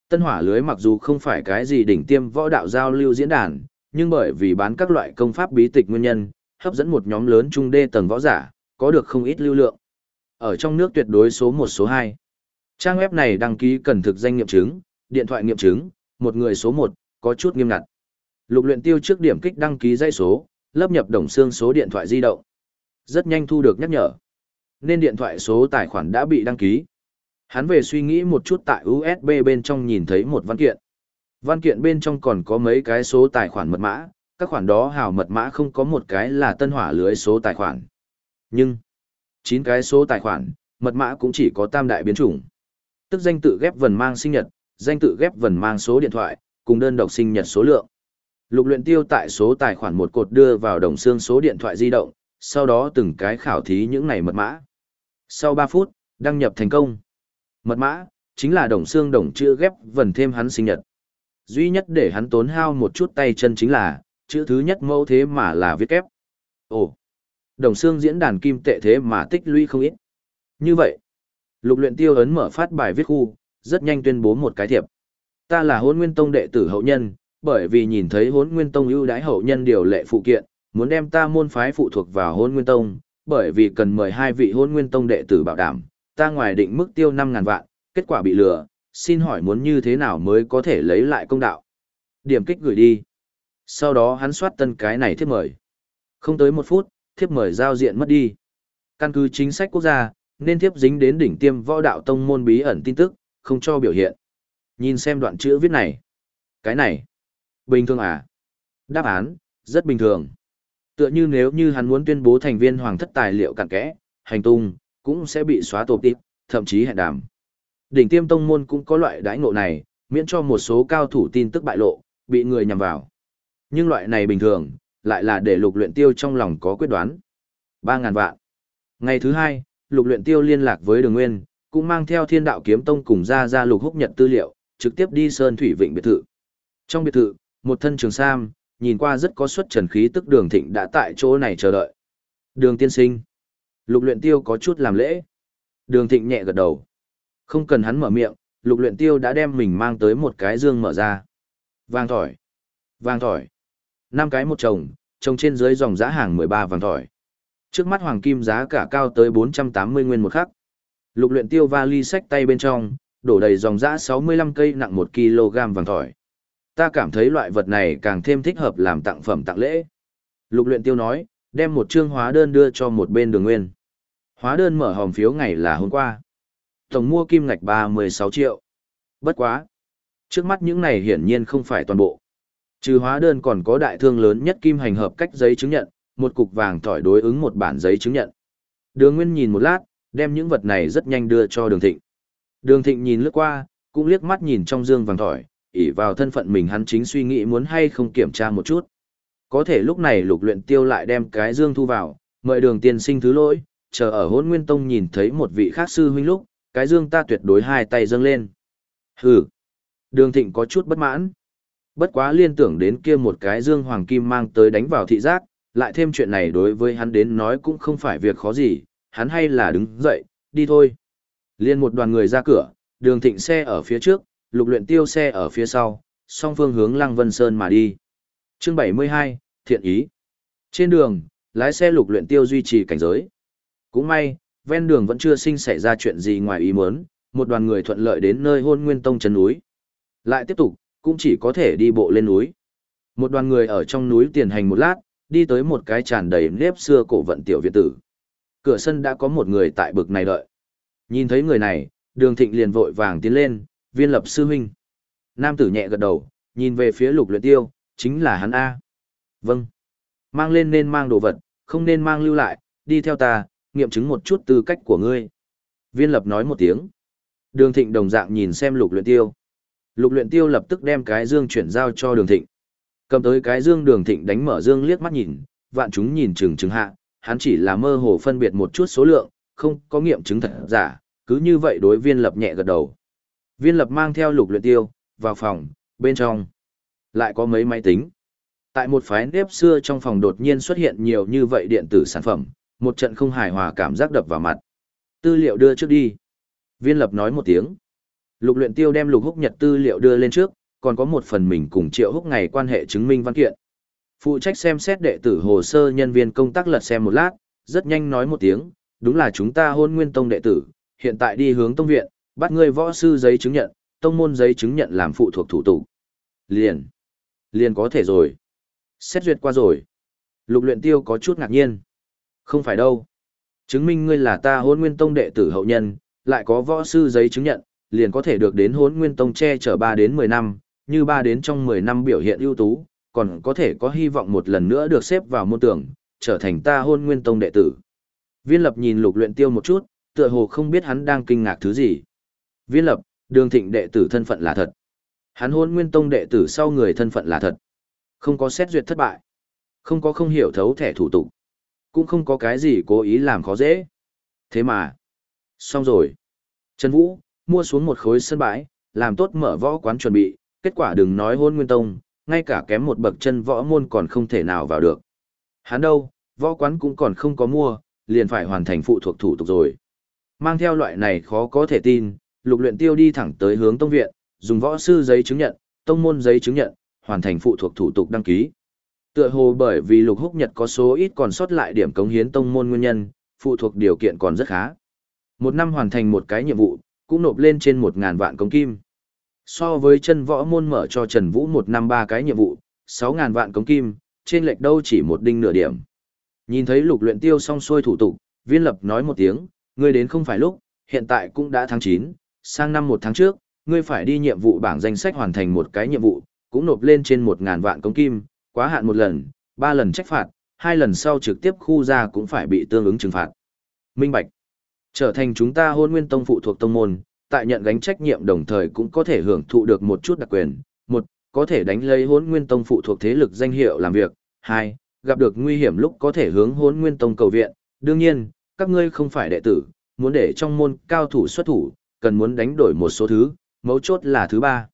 A: Tân hỏa lưới mặc dù không phải cái gì đỉnh tiêm võ đạo giao lưu diễn đàn, nhưng bởi vì bán các loại công pháp bí tịch nguyên nhân, hấp dẫn một nhóm lớn trung đê tầng võ giả, có được không ít lưu lượng. Ở trong nước tuyệt đối số 1 số 2. Trang web này đăng ký cần thực danh nghiệm chứng, điện thoại nghiệm chứng, một người số 1, có chút nghiêm ngặt. Lục luyện tiêu trước điểm kích đăng ký dây số, lấp nhập đồng xương số điện thoại di động. Rất nhanh thu được nhắc nhở. Nên điện thoại số tài khoản đã bị đăng ký. Hắn về suy nghĩ một chút tại USB bên trong nhìn thấy một văn kiện. Văn kiện bên trong còn có mấy cái số tài khoản mật mã, các khoản đó hào mật mã không có một cái là tân hỏa lưới số tài khoản. Nhưng, 9 cái số tài khoản, mật mã cũng chỉ có tam đại biến chủng. Tức danh tự ghép vần mang sinh nhật, danh tự ghép vần mang số điện thoại, cùng đơn độc sinh nhật số lượng. Lục luyện tiêu tại số tài khoản một cột đưa vào đồng xương số điện thoại di động, sau đó từng cái khảo thí những này mật mã. Sau 3 phút, đăng nhập thành công. Mật mã, chính là đồng xương đồng chữ ghép vần thêm hắn sinh nhật. Duy nhất để hắn tốn hao một chút tay chân chính là, chữ thứ nhất mẫu thế mà là viết kép. Ồ, đồng xương diễn đàn kim tệ thế mà tích lũy không ít. Như vậy, lục luyện tiêu ấn mở phát bài viết khu, rất nhanh tuyên bố một cái thiệp. Ta là hôn nguyên tông đệ tử hậu nhân, bởi vì nhìn thấy hôn nguyên tông ưu đãi hậu nhân điều lệ phụ kiện, muốn đem ta môn phái phụ thuộc vào hôn nguyên tông, bởi vì cần mời hai vị hôn nguyên tông đệ tử bảo đảm, ta ngoài định mức tiêu 5.000 vạn, kết quả bị lừa, xin hỏi muốn như thế nào mới có thể lấy lại công đạo. Điểm kích gửi đi. Sau đó hắn soát tân cái này thiếp mời. Không tới một phút, thiếp mời giao diện mất đi. Căn cứ chính sách quốc gia, nên tiếp dính đến đỉnh tiêm võ đạo tông môn bí ẩn tin tức, không cho biểu hiện. Nhìn xem đoạn chữ viết này. Cái này. Bình thường à? Đáp án, rất bình thường. Tựa như nếu như hắn muốn tuyên bố thành viên hoàng thất tài liệu cặn kẽ, hành tung, cũng sẽ bị xóa tổ tiếp, thậm chí hẹn đàm. Đỉnh tiêm tông môn cũng có loại đãi ngộ này, miễn cho một số cao thủ tin tức bại lộ, bị người nhằm vào. Nhưng loại này bình thường, lại là để lục luyện tiêu trong lòng có quyết đoán. 3.000 vạn. Ngày thứ hai, lục luyện tiêu liên lạc với đường nguyên, cũng mang theo thiên đạo kiếm tông cùng ra ra lục húc nhật tư liệu, trực tiếp đi sơn thủy vịnh biệt thự. Trong biệt thự, một thân trường sam, nhìn qua rất có xuất trần khí tức đường thịnh đã tại chỗ này chờ đợi. Đường tiên sinh. Lục luyện tiêu có chút làm lễ. Đường thịnh nhẹ gật đầu. Không cần hắn mở miệng, lục luyện tiêu đã đem mình mang tới một cái dương mở ra. Vàng thỏi. Vàng thỏi. năm cái một chồng, chồng trên dưới dòng giá hàng 13 vàng thỏi. Trước mắt hoàng kim giá cả cao tới 480 nguyên một khắc. Lục luyện tiêu vali sách tay bên trong, đổ đầy dòng dã 65 cây nặng 1 kg vàng thỏi. Ta cảm thấy loại vật này càng thêm thích hợp làm tặng phẩm tặng lễ. Lục luyện tiêu nói, đem một trương hóa đơn đưa cho một bên đường nguyên. Hóa đơn mở hòm phiếu ngày là hôm qua. Tổng mua kim ngạch 36 triệu. Bất quá. Trước mắt những này hiển nhiên không phải toàn bộ. Trừ hóa đơn còn có đại thương lớn nhất kim hành hợp cách giấy chứng nhận, một cục vàng thỏi đối ứng một bản giấy chứng nhận. Đường Nguyên nhìn một lát, đem những vật này rất nhanh đưa cho Đường Thịnh. Đường Thịnh nhìn lướt qua, cũng liếc mắt nhìn trong dương vàng thỏi, ỷ vào thân phận mình hắn chính suy nghĩ muốn hay không kiểm tra một chút. Có thể lúc này lục luyện tiêu lại đem cái dương thu vào, mời đường tiên sinh thứ lỗi, chờ ở hôn nguyên tông nhìn thấy một vị khác sư huynh lúc, cái dương ta tuyệt đối hai tay dâng lên. Hừ. Đường thịnh có chút bất mãn. Bất quá liên tưởng đến kia một cái dương hoàng kim mang tới đánh vào thị giác, lại thêm chuyện này đối với hắn đến nói cũng không phải việc khó gì, hắn hay là đứng dậy, đi thôi. Liên một đoàn người ra cửa, đường thịnh xe ở phía trước, lục luyện tiêu xe ở phía sau, song phương hướng Lăng Vân Sơn mà đi. Chương 72, Thiện Ý. Trên đường, lái xe lục luyện tiêu duy trì cảnh giới. Cũng may, ven đường vẫn chưa sinh xảy ra chuyện gì ngoài ý muốn, một đoàn người thuận lợi đến nơi hôn nguyên tông chân núi. Lại tiếp tục, cũng chỉ có thể đi bộ lên núi. Một đoàn người ở trong núi tiền hành một lát, đi tới một cái tràn đầy nếp xưa cổ vận tiểu viện tử. Cửa sân đã có một người tại bực này đợi. Nhìn thấy người này, đường thịnh liền vội vàng tiến lên, viên lập sư huynh. Nam tử nhẹ gật đầu, nhìn về phía lục luyện tiêu, chính là hắn A. Vâng. Mang lên nên mang đồ vật, không nên mang lưu lại, đi theo ta, nghiệm chứng một chút tư cách của ngươi. Viên lập nói một tiếng. Đường thịnh đồng dạng nhìn xem lục luyện tiêu. Lục luyện tiêu lập tức đem cái dương chuyển giao cho đường thịnh. Cầm tới cái dương đường thịnh đánh mở dương liếc mắt nhìn, vạn chúng nhìn chừng chừng hạ, hắn chỉ là mơ hồ phân biệt một chút số lượng, không có nghiệm chứng thật giả, cứ như vậy đối viên lập nhẹ gật đầu. Viên lập mang theo lục luyện tiêu, vào phòng, bên trong. Lại có mấy máy tính. Tại một phái nếp xưa trong phòng đột nhiên xuất hiện nhiều như vậy điện tử sản phẩm, một trận không hài hòa cảm giác đập vào mặt. Tư liệu đưa trước đi. Viên lập nói một tiếng. Lục luyện tiêu đem lục húc nhật tư liệu đưa lên trước, còn có một phần mình cùng triệu húc ngày quan hệ chứng minh văn kiện. Phụ trách xem xét đệ tử hồ sơ nhân viên công tác lật xem một lát, rất nhanh nói một tiếng, đúng là chúng ta hôn nguyên tông đệ tử, hiện tại đi hướng tông viện, bắt ngươi võ sư giấy chứng nhận, tông môn giấy chứng nhận làm phụ thuộc thủ tục. Liền. Liền có thể rồi. Xét duyệt qua rồi. Lục luyện tiêu có chút ngạc nhiên. Không phải đâu. Chứng minh ngươi là ta hôn nguyên tông đệ tử hậu nhân, lại có võ sư giấy chứng nhận, liền có thể được đến hôn nguyên tông che chở 3 đến 10 năm, như ba đến trong 10 năm biểu hiện ưu tú, còn có thể có hy vọng một lần nữa được xếp vào môn tưởng, trở thành ta hôn nguyên tông đệ tử. Viên lập nhìn lục luyện tiêu một chút, tựa hồ không biết hắn đang kinh ngạc thứ gì. Viên lập, đường thịnh đệ tử thân phận là thật. Hắn hôn nguyên tông đệ tử sau người thân phận là thật. Không có xét duyệt thất bại. Không có không hiểu thấu thẻ thủ tục. Cũng không có cái gì cố ý làm khó dễ. Thế mà. Xong rồi. Trần Vũ, mua xuống một khối sân bãi, làm tốt mở võ quán chuẩn bị, kết quả đừng nói hôn nguyên tông, ngay cả kém một bậc chân võ môn còn không thể nào vào được. Hắn đâu, võ quán cũng còn không có mua, liền phải hoàn thành phụ thuộc thủ tục rồi. Mang theo loại này khó có thể tin, lục luyện tiêu đi thẳng tới hướng tông viện, dùng võ sư giấy chứng nhận, tông môn giấy chứng nhận, hoàn thành phụ thuộc thủ tục đăng ký. Tựa hồ bởi vì lục húc nhật có số ít còn sót lại điểm cống hiến tông môn nguyên nhân, phụ thuộc điều kiện còn rất khá. Một năm hoàn thành một cái nhiệm vụ, cũng nộp lên trên một ngàn vạn cống kim. So với chân võ môn mở cho Trần Vũ một năm ba cái nhiệm vụ, sáu ngàn vạn cống kim, trên lệch đâu chỉ một đinh nửa điểm. Nhìn thấy lục luyện tiêu xong xuôi thủ tục, viên lập nói một tiếng, ngươi đến không phải lúc, hiện tại cũng đã tháng 9, sang năm một tháng trước, ngươi phải đi nhiệm vụ bảng danh sách hoàn thành một cái nhiệm vụ, cũng nộp lên trên 1.000 vạn công kim, quá hạn một lần, ba lần trách phạt, hai lần sau trực tiếp khu ra cũng phải bị tương ứng trừng phạt. Minh Bạch trở thành chúng ta hôn nguyên tông phụ thuộc tông môn, tại nhận gánh trách nhiệm đồng thời cũng có thể hưởng thụ được một chút đặc quyền. Một, có thể đánh lấy hốn nguyên tông phụ thuộc thế lực danh hiệu làm việc. Hai, gặp được nguy hiểm lúc có thể hướng hốn nguyên tông cầu viện. Đương nhiên, các ngươi không phải đệ tử, muốn để trong môn cao thủ xuất thủ, cần muốn đánh đổi một số thứ, mấu chốt là thứ ba.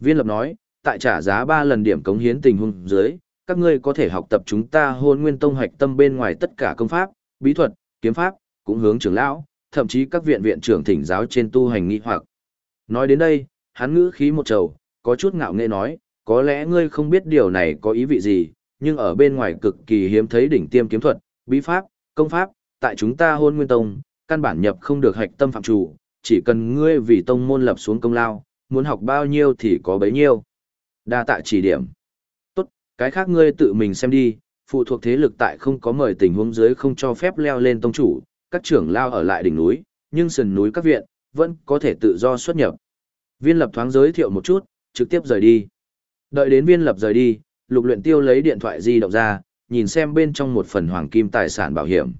A: Viên lập nói, tại trả giá 3 lần điểm cống hiến tình huống dưới, các ngươi có thể học tập chúng ta hôn nguyên tông hoạch tâm bên ngoài tất cả công pháp, bí thuật, kiếm pháp, cũng hướng trưởng lão, thậm chí các viện viện trưởng thỉnh giáo trên tu hành nghi hoặc. Nói đến đây, hắn ngữ khí một trầu, có chút ngạo nghễ nói, có lẽ ngươi không biết điều này có ý vị gì, nhưng ở bên ngoài cực kỳ hiếm thấy đỉnh tiêm kiếm thuật, bí pháp, công pháp, tại chúng ta hôn nguyên tông, căn bản nhập không được hạch tâm phạm chủ, chỉ cần ngươi vì tông môn lập xuống công lao, muốn học bao nhiêu thì có bấy nhiêu. Đa tạ chỉ điểm. Tốt, cái khác ngươi tự mình xem đi, phụ thuộc thế lực tại không có mời tình huống dưới không cho phép leo lên tông chủ, các trưởng lao ở lại đỉnh núi, nhưng sườn núi các viện, vẫn có thể tự do xuất nhập. Viên lập thoáng giới thiệu một chút, trực tiếp rời đi. Đợi đến viên lập rời đi, lục luyện tiêu lấy điện thoại di động ra, nhìn xem bên trong một phần hoàng kim tài sản bảo hiểm.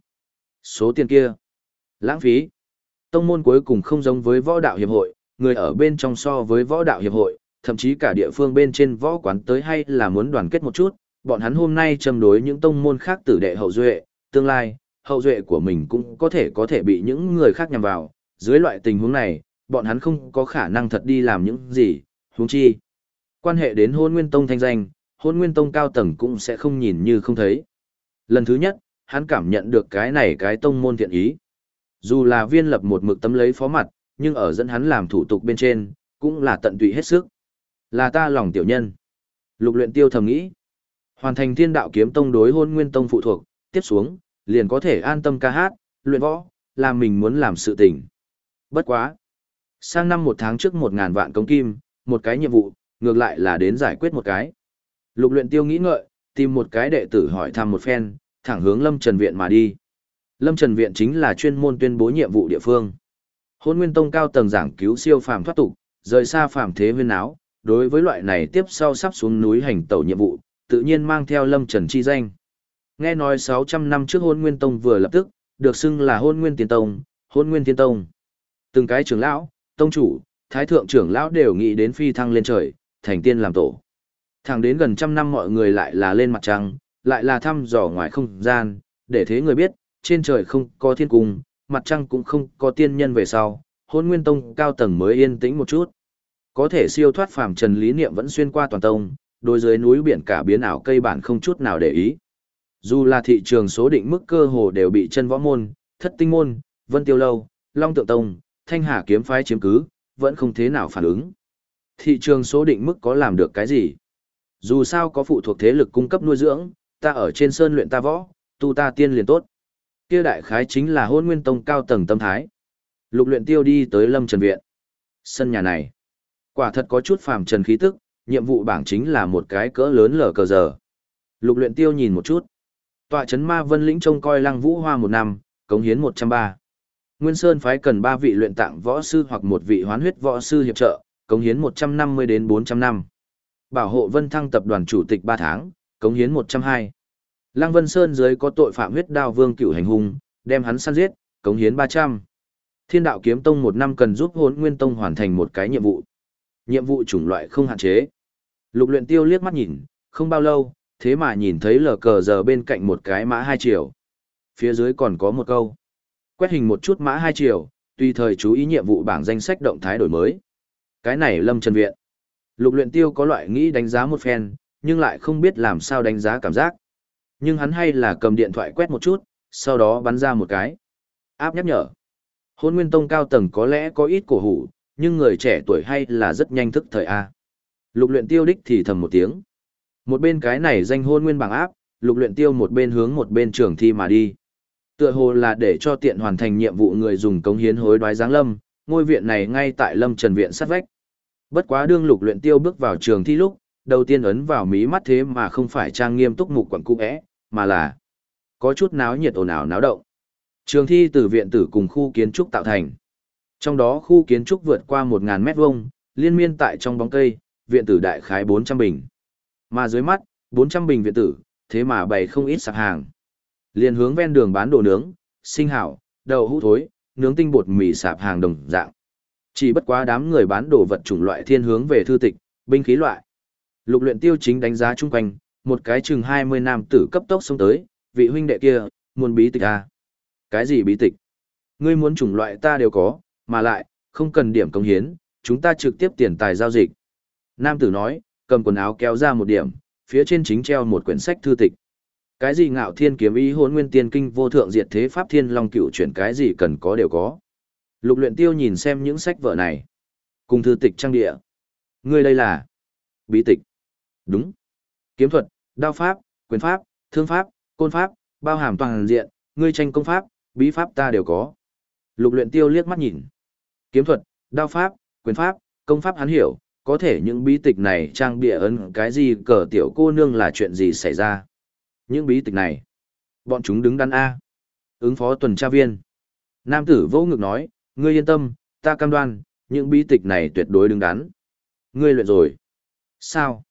A: Số tiền kia, lãng phí. Tông môn cuối cùng không giống với võ đạo hiệp hội, người ở bên trong so với võ đạo hiệp hội, thậm chí cả địa phương bên trên võ quán tới hay là muốn đoàn kết một chút, bọn hắn hôm nay châm đối những tông môn khác tử đệ hậu duệ, tương lai, hậu duệ của mình cũng có thể có thể bị những người khác nhằm vào, dưới loại tình huống này, bọn hắn không có khả năng thật đi làm những gì, huống chi. Quan hệ đến hôn nguyên tông thanh danh, hôn nguyên tông cao tầng cũng sẽ không nhìn như không thấy. Lần thứ nhất, hắn cảm nhận được cái này cái tông môn thiện ý. Dù là viên lập một mực tấm lấy phó mặt, nhưng ở dẫn hắn làm thủ tục bên trên, cũng là tận tụy hết sức. Là ta lòng tiểu nhân. Lục luyện tiêu thầm nghĩ. Hoàn thành thiên đạo kiếm tông đối hôn nguyên tông phụ thuộc, tiếp xuống, liền có thể an tâm ca hát, luyện võ, làm mình muốn làm sự tình. Bất quá. Sang năm một tháng trước một ngàn vạn công kim, một cái nhiệm vụ, ngược lại là đến giải quyết một cái. Lục luyện tiêu nghĩ ngợi, tìm một cái đệ tử hỏi thăm một phen, thẳng hướng Lâm Trần Viện mà đi. Lâm Trần Viện chính là chuyên môn tuyên bố nhiệm vụ địa phương. Hôn Nguyên Tông cao tầng giảng cứu siêu phàm thoát tục, rời xa phàm thế huyên áo, đối với loại này tiếp sau sắp xuống núi hành tẩu nhiệm vụ, tự nhiên mang theo Lâm Trần chi danh. Nghe nói 600 năm trước Hôn Nguyên Tông vừa lập tức, được xưng là Hôn Nguyên Tiên Tông, Hôn Nguyên Tiên Tông. Từng cái trưởng lão, tông chủ, thái thượng trưởng lão đều nghĩ đến phi thăng lên trời, thành tiên làm tổ. Thẳng đến gần trăm năm mọi người lại là lên mặt trăng, lại là thăm dò ngoài không gian, để thế người biết, trên trời không có thiên cung, mặt trăng cũng không có tiên nhân về sau, hôn nguyên tông cao tầng mới yên tĩnh một chút. Có thể siêu thoát phàm trần lý niệm vẫn xuyên qua toàn tông, đôi dưới núi biển cả biến ảo cây bản không chút nào để ý. Dù là thị trường số định mức cơ hồ đều bị chân võ môn, thất tinh môn, vân tiêu lâu, long tượng tông, thanh hà kiếm phái chiếm cứ, vẫn không thế nào phản ứng. Thị trường số định mức có làm được cái gì? Dù sao có phụ thuộc thế lực cung cấp nuôi dưỡng, ta ở trên sơn luyện ta võ, tu ta tiên liền tốt. Kia đại khái chính là hôn nguyên tông cao tầng tâm thái. Lục luyện tiêu đi tới lâm trần viện. Sân nhà này, quả thật có chút phàm trần khí tức, nhiệm vụ bảng chính là một cái cỡ lớn lở cờ giờ. Lục luyện tiêu nhìn một chút. Tọa Trấn ma vân lĩnh trông coi lăng vũ hoa một năm, cống hiến 130. Nguyên Sơn phái cần ba vị luyện tạng võ sư hoặc một vị hoán huyết võ sư hiệp trợ, cống hiến 150 đến 400 năm. Bảo hộ Vân Thăng tập đoàn chủ tịch ba tháng, cống hiến 120. Lăng Vân Sơn dưới có tội phạm huyết đao vương cửu hành hung, đem hắn săn giết, cống hiến 300. Thiên đạo kiếm tông một năm cần giúp hốn nguyên tông hoàn thành một cái nhiệm vụ. Nhiệm vụ chủng loại không hạn chế. Lục luyện tiêu liếc mắt nhìn, không bao lâu, thế mà nhìn thấy lờ cờ giờ bên cạnh một cái mã hai chiều. Phía dưới còn có một câu. Quét hình một chút mã hai chiều, tùy thời chú ý nhiệm vụ bảng danh sách động thái đổi mới. Cái này lâm chân viện. Lục luyện tiêu có loại nghĩ đánh giá một phen, nhưng lại không biết làm sao đánh giá cảm giác. Nhưng hắn hay là cầm điện thoại quét một chút, sau đó bắn ra một cái. Áp nhắc nhở. Hôn nguyên tông cao tầng có lẽ có ít cổ hủ, nhưng người trẻ tuổi hay là rất nhanh thức thời A. Lục luyện tiêu đích thì thầm một tiếng. Một bên cái này danh hôn nguyên bảng áp, lục luyện tiêu một bên hướng một bên trường thi mà đi. Tựa hồ là để cho tiện hoàn thành nhiệm vụ người dùng cống hiến hối đoái giáng lâm, ngôi viện này ngay tại lâm trần viện sát vách. Bất quá đương lục luyện tiêu bước vào trường thi lúc, đầu tiên ấn vào mí mắt thế mà không phải trang nghiêm túc mục quẩn cung ẽ, mà là có chút náo nhiệt ồn ào náo động. Trường thi từ viện tử cùng khu kiến trúc tạo thành. Trong đó khu kiến trúc vượt qua 1.000 mét vuông, liên miên tại trong bóng cây, viện tử đại khái 400 bình. Mà dưới mắt, 400 bình viện tử, thế mà bày không ít sạp hàng. Liên hướng ven đường bán đồ nướng, sinh hảo, đậu hũ thối, nướng tinh bột mì sạp hàng đồng dạng. Chỉ bất quá đám người bán đồ vật chủng loại thiên hướng về thư tịch, binh khí loại. Lục luyện tiêu chính đánh giá chung quanh, một cái chừng 20 nam tử cấp tốc xông tới, vị huynh đệ kia, muốn bí tịch à? Cái gì bí tịch? Ngươi muốn chủng loại ta đều có, mà lại, không cần điểm công hiến, chúng ta trực tiếp tiền tài giao dịch. Nam tử nói, cầm quần áo kéo ra một điểm, phía trên chính treo một quyển sách thư tịch. Cái gì ngạo thiên kiếm ý hỗn nguyên tiên kinh vô thượng diệt thế pháp thiên long cựu chuyển cái gì cần có đều có. Lục luyện tiêu nhìn xem những sách vở này. Cùng thư tịch trang địa. Ngươi đây là bí tịch. Đúng. Kiếm thuật, đao pháp, quyền pháp, thương pháp, côn pháp, bao hàm toàn diện, ngươi tranh công pháp, bí pháp ta đều có. Lục luyện tiêu liếc mắt nhìn. Kiếm thuật, đao pháp, quyền pháp, công pháp hắn hiểu, có thể những bí tịch này trang bịa ấn cái gì cờ tiểu cô nương là chuyện gì xảy ra. Những bí tịch này, bọn chúng đứng đắn A. Ứng phó tuần tra viên. Nam tử vô ngực nói, ngươi yên tâm, ta cam đoan, những bí tịch này tuyệt đối đứng đắn. Ngươi luyện rồi. Sao?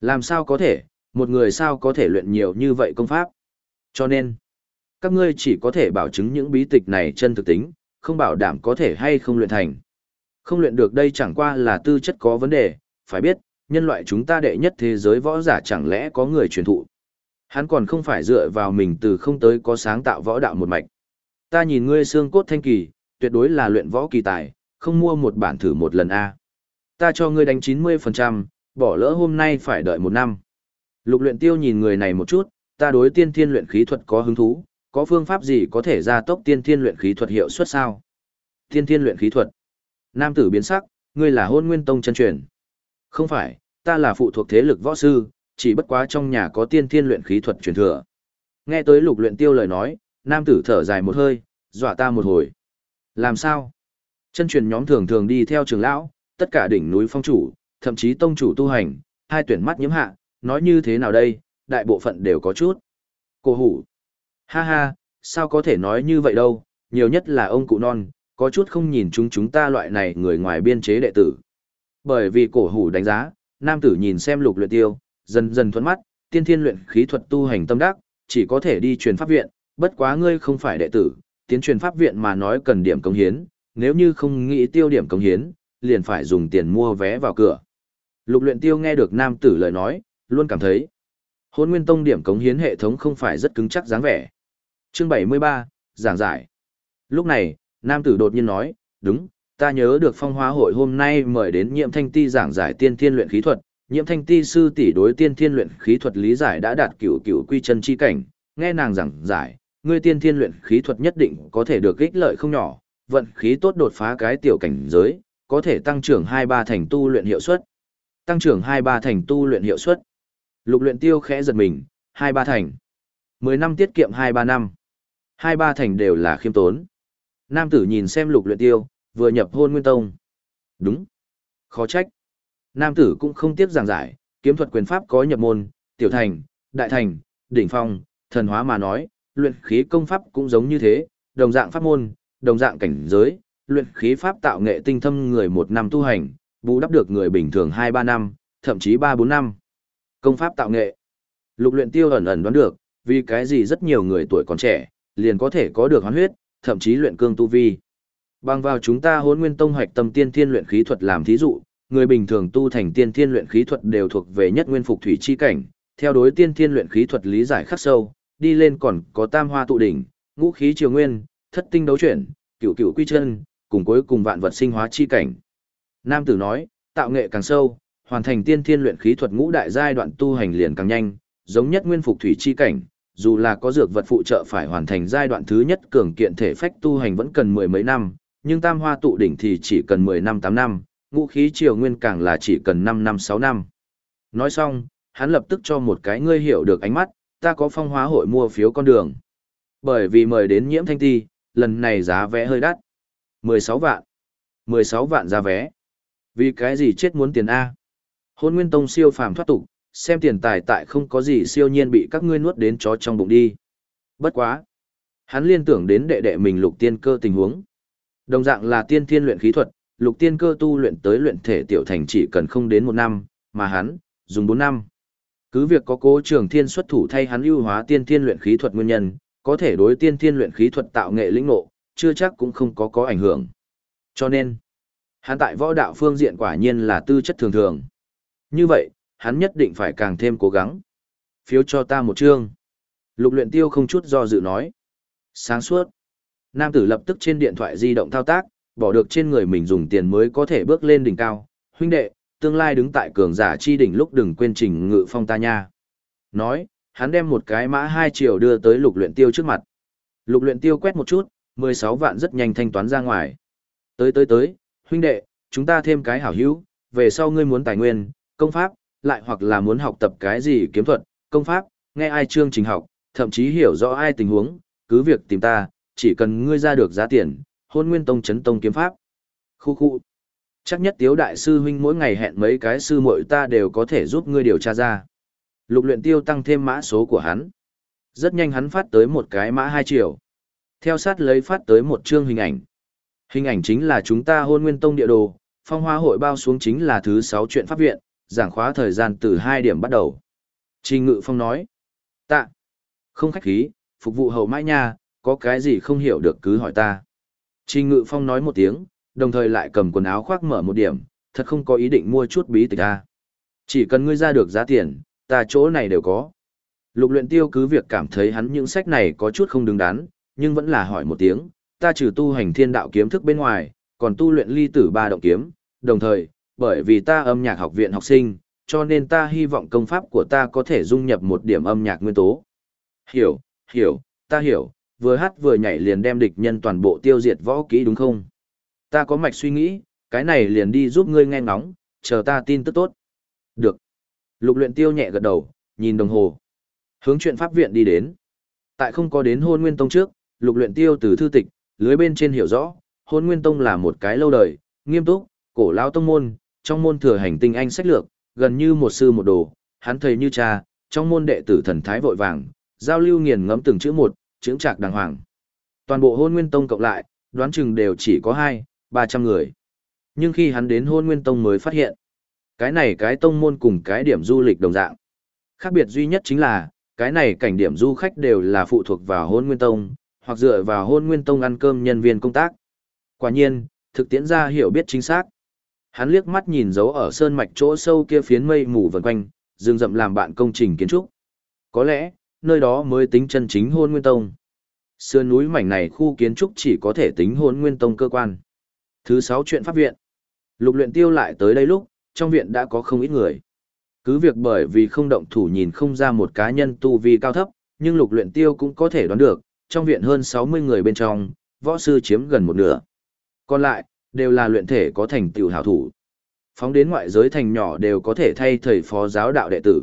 A: Làm sao có thể, một người sao có thể luyện nhiều như vậy công pháp? Cho nên, các ngươi chỉ có thể bảo chứng những bí tịch này chân thực tính, không bảo đảm có thể hay không luyện thành. Không luyện được đây chẳng qua là tư chất có vấn đề, phải biết, nhân loại chúng ta đệ nhất thế giới võ giả chẳng lẽ có người truyền thụ. Hắn còn không phải dựa vào mình từ không tới có sáng tạo võ đạo một mạch. Ta nhìn ngươi xương cốt thanh kỳ, tuyệt đối là luyện võ kỳ tài, không mua một bản thử một lần a. Ta cho ngươi đánh 90%, bỏ lỡ hôm nay phải đợi một năm. Lục luyện tiêu nhìn người này một chút, ta đối tiên thiên luyện khí thuật có hứng thú, có phương pháp gì có thể gia tốc tiên thiên luyện khí thuật hiệu suất sao? Tiên thiên luyện khí thuật. Nam tử biến sắc, ngươi là hôn nguyên tông chân truyền. Không phải, ta là phụ thuộc thế lực võ sư, chỉ bất quá trong nhà có tiên thiên luyện khí thuật truyền thừa. Nghe tới lục luyện tiêu lời nói, nam tử thở dài một hơi, dọa ta một hồi. Làm sao? Chân truyền nhóm thường thường đi theo trường lão, tất cả đỉnh núi phong chủ, thậm chí tông chủ tu hành, hai tuyển mắt nhiễm hạ, nói như thế nào đây, đại bộ phận đều có chút. Cổ hủ. Ha ha, sao có thể nói như vậy đâu, nhiều nhất là ông cụ non, có chút không nhìn chúng chúng ta loại này người ngoài biên chế đệ tử. Bởi vì cổ hủ đánh giá, nam tử nhìn xem lục luyện tiêu, dần dần thuẫn mắt, tiên thiên luyện khí thuật tu hành tâm đắc, chỉ có thể đi truyền pháp viện, bất quá ngươi không phải đệ tử, tiến truyền pháp viện mà nói cần điểm công hiến, nếu như không nghĩ tiêu điểm công hiến, liền phải dùng tiền mua vé vào cửa. Lục luyện tiêu nghe được nam tử lời nói, luôn cảm thấy hôn nguyên tông điểm cống hiến hệ thống không phải rất cứng chắc dáng vẻ. Chương 73, giảng giải. Lúc này, nam tử đột nhiên nói, đúng, ta nhớ được phong hóa hội hôm nay mời đến nhiệm thanh ti giảng giải tiên thiên luyện khí thuật, nhiệm thanh ti sư tỷ đối tiên thiên luyện khí thuật lý giải đã đạt cửu cửu quy chân chi cảnh, nghe nàng giảng giải, ngươi tiên thiên luyện khí thuật nhất định có thể được ích lợi không nhỏ, vận khí tốt đột phá cái tiểu cảnh giới, có thể tăng trưởng 2-3 thành tu luyện hiệu suất. Tăng trưởng 2-3 thành tu luyện hiệu suất. Lục luyện tiêu khẽ giật mình, 2-3 thành. 10 năm tiết kiệm 2-3 năm. 2-3 thành đều là khiêm tốn. Nam tử nhìn xem lục luyện tiêu, vừa nhập hôn nguyên tông. Đúng. Khó trách. Nam tử cũng không tiếc giảng giải, kiếm thuật quyền pháp có nhập môn, tiểu thành, đại thành, đỉnh phong, thần hóa mà nói, luyện khí công pháp cũng giống như thế, đồng dạng pháp môn, đồng dạng cảnh giới, luyện khí pháp tạo nghệ tinh thâm người một năm tu hành, bù đắp được người bình thường 2-3 năm, thậm chí 3-4 năm. Công pháp tạo nghệ. Lục luyện tiêu ẩn ẩn đoán được, vì cái gì rất nhiều người tuổi còn trẻ, liền có thể có được hoán huyết, thậm chí luyện cương tu vi. Bằng vào chúng ta hốn nguyên tông hoạch tâm tiên thiên luyện khí thuật làm thí dụ, người bình thường tu thành tiên thiên luyện khí thuật đều thuộc về nhất nguyên phục thủy chi cảnh, theo đối tiên thiên luyện khí thuật lý giải khắc sâu, đi lên còn có tam hoa tụ đỉnh, ngũ khí triều nguyên, thất tinh đấu chuyển, cửu cửu quy chân, cùng cuối cùng vạn vật sinh hóa chi cảnh. Nam tử nói, tạo nghệ càng sâu, hoàn thành tiên thiên luyện khí thuật ngũ đại giai đoạn tu hành liền càng nhanh, giống nhất nguyên phục thủy chi cảnh, dù là có dược vật phụ trợ phải hoàn thành giai đoạn thứ nhất cường kiện thể phách tu hành vẫn cần mười mấy năm, nhưng tam hoa tụ đỉnh thì chỉ cần 10 năm 8 năm, ngũ khí triều nguyên càng là chỉ cần 5 năm 6 năm. Nói xong, hắn lập tức cho một cái ngươi hiểu được ánh mắt, ta có phong hóa hội mua phiếu con đường. Bởi vì mời đến nhiễm thanh ti, lần này giá vé hơi đắt. 16 vạn. 16 vạn giá vé. Vì cái gì chết muốn tiền A? Hôn Nguyên Tông siêu phàm thoát tục, xem tiền tài tại không có gì siêu nhiên bị các ngươi nuốt đến chó trong bụng đi. Bất quá. Hắn liên tưởng đến đệ đệ mình lục tiên cơ tình huống. Đồng dạng là tiên thiên luyện khí thuật, lục tiên cơ tu luyện tới luyện thể tiểu thành chỉ cần không đến một năm, mà hắn, dùng bốn năm. Cứ việc có cố trường thiên xuất thủ thay hắn ưu hóa tiên thiên luyện khí thuật nguyên nhân, có thể đối tiên thiên luyện khí thuật tạo nghệ lĩnh ngộ, chưa chắc cũng không có có ảnh hưởng. Cho nên, hắn tại võ đạo phương diện quả nhiên là tư chất thường thường. Như vậy, hắn nhất định phải càng thêm cố gắng. Phiếu cho ta một chương. Lục luyện tiêu không chút do dự nói. Sáng suốt. Nam tử lập tức trên điện thoại di động thao tác, bỏ được trên người mình dùng tiền mới có thể bước lên đỉnh cao. Huynh đệ, tương lai đứng tại cường giả chi đỉnh lúc đừng quên trình ngự phong ta nha. Nói, hắn đem một cái mã hai triệu đưa tới lục luyện tiêu trước mặt. Lục luyện tiêu quét một chút, 16 vạn rất nhanh thanh toán ra ngoài. Tới tới tới, huynh đệ, chúng ta thêm cái hảo hữu, về sau ngươi muốn tài nguyên, công pháp, lại hoặc là muốn học tập cái gì kiếm thuật, công pháp, nghe ai chương trình học, thậm chí hiểu rõ ai tình huống, cứ việc tìm ta, chỉ cần ngươi ra được giá tiền, hôn nguyên tông chấn tông kiếm pháp. Khu khu. Chắc nhất tiếu đại sư huynh mỗi ngày hẹn mấy cái sư muội ta đều có thể giúp ngươi điều tra ra. Lục luyện tiêu tăng thêm mã số của hắn. Rất nhanh hắn phát tới một cái mã hai triệu. Theo sát lấy phát tới một chương hình ảnh. Hình ảnh chính là chúng ta hôn nguyên tông địa đồ, phong hoa hội bao xuống chính là thứ sáu chuyện pháp viện, giảng khóa thời gian từ hai điểm bắt đầu. Trình ngự phong nói. Tạ. Không khách khí, phục vụ hậu mãi nha, có cái gì không hiểu được cứ hỏi ta. Trình Ngự Phong nói một tiếng, đồng thời lại cầm quần áo khoác mở một điểm, thật không có ý định mua chút bí tịch ta, Chỉ cần ngươi ra được giá tiền, ta chỗ này đều có. Lục luyện tiêu cứ việc cảm thấy hắn những sách này có chút không đứng đắn, nhưng vẫn là hỏi một tiếng, ta trừ tu hành thiên đạo kiếm thức bên ngoài, còn tu luyện ly tử ba động kiếm, đồng thời, bởi vì ta âm nhạc học viện học sinh, cho nên ta hy vọng công pháp của ta có thể dung nhập một điểm âm nhạc nguyên tố. Hiểu, hiểu, ta hiểu, vừa hát vừa nhảy liền đem địch nhân toàn bộ tiêu diệt võ kỹ đúng không? Ta có mạch suy nghĩ, cái này liền đi giúp ngươi nghe ngóng, chờ ta tin tức tốt. Được. Lục luyện tiêu nhẹ gật đầu, nhìn đồng hồ. Hướng chuyện pháp viện đi đến. Tại không có đến hôn nguyên tông trước, lục luyện tiêu từ thư tịch, lưới bên trên hiểu rõ, hôn nguyên tông là một cái lâu đời, nghiêm túc, cổ lão tông môn, trong môn thừa hành tinh anh sách lược, gần như một sư một đồ, hắn thầy như cha, trong môn đệ tử thần thái vội vàng, giao lưu nghiền ngẫm từng chữ một, chữ chạc đàng hoàng. Toàn bộ hôn nguyên tông cộng lại, đoán chừng đều chỉ có hai, ba trăm người. Nhưng khi hắn đến hôn nguyên tông mới phát hiện, cái này cái tông môn cùng cái điểm du lịch đồng dạng. Khác biệt duy nhất chính là, cái này cảnh điểm du khách đều là phụ thuộc vào hôn nguyên tông, hoặc dựa vào hôn nguyên tông ăn cơm nhân viên công tác. Quả nhiên, thực tiễn ra hiểu biết chính xác. Hắn liếc mắt nhìn dấu ở sơn mạch chỗ sâu kia phiến mây mù vần quanh, rừng rậm làm bạn công trình kiến trúc. Có lẽ, nơi đó mới tính chân chính hôn nguyên tông. Sườn núi mảnh này khu kiến trúc chỉ có thể tính hôn nguyên tông cơ quan. Thứ sáu chuyện pháp viện. Lục luyện tiêu lại tới đây lúc, trong viện đã có không ít người. Cứ việc bởi vì không động thủ nhìn không ra một cá nhân tu vi cao thấp, nhưng lục luyện tiêu cũng có thể đoán được, trong viện hơn 60 người bên trong, võ sư chiếm gần một nửa. Còn lại, đều là luyện thể có thành tựu hảo thủ. Phóng đến ngoại giới thành nhỏ đều có thể thay thầy phó giáo đạo đệ tử.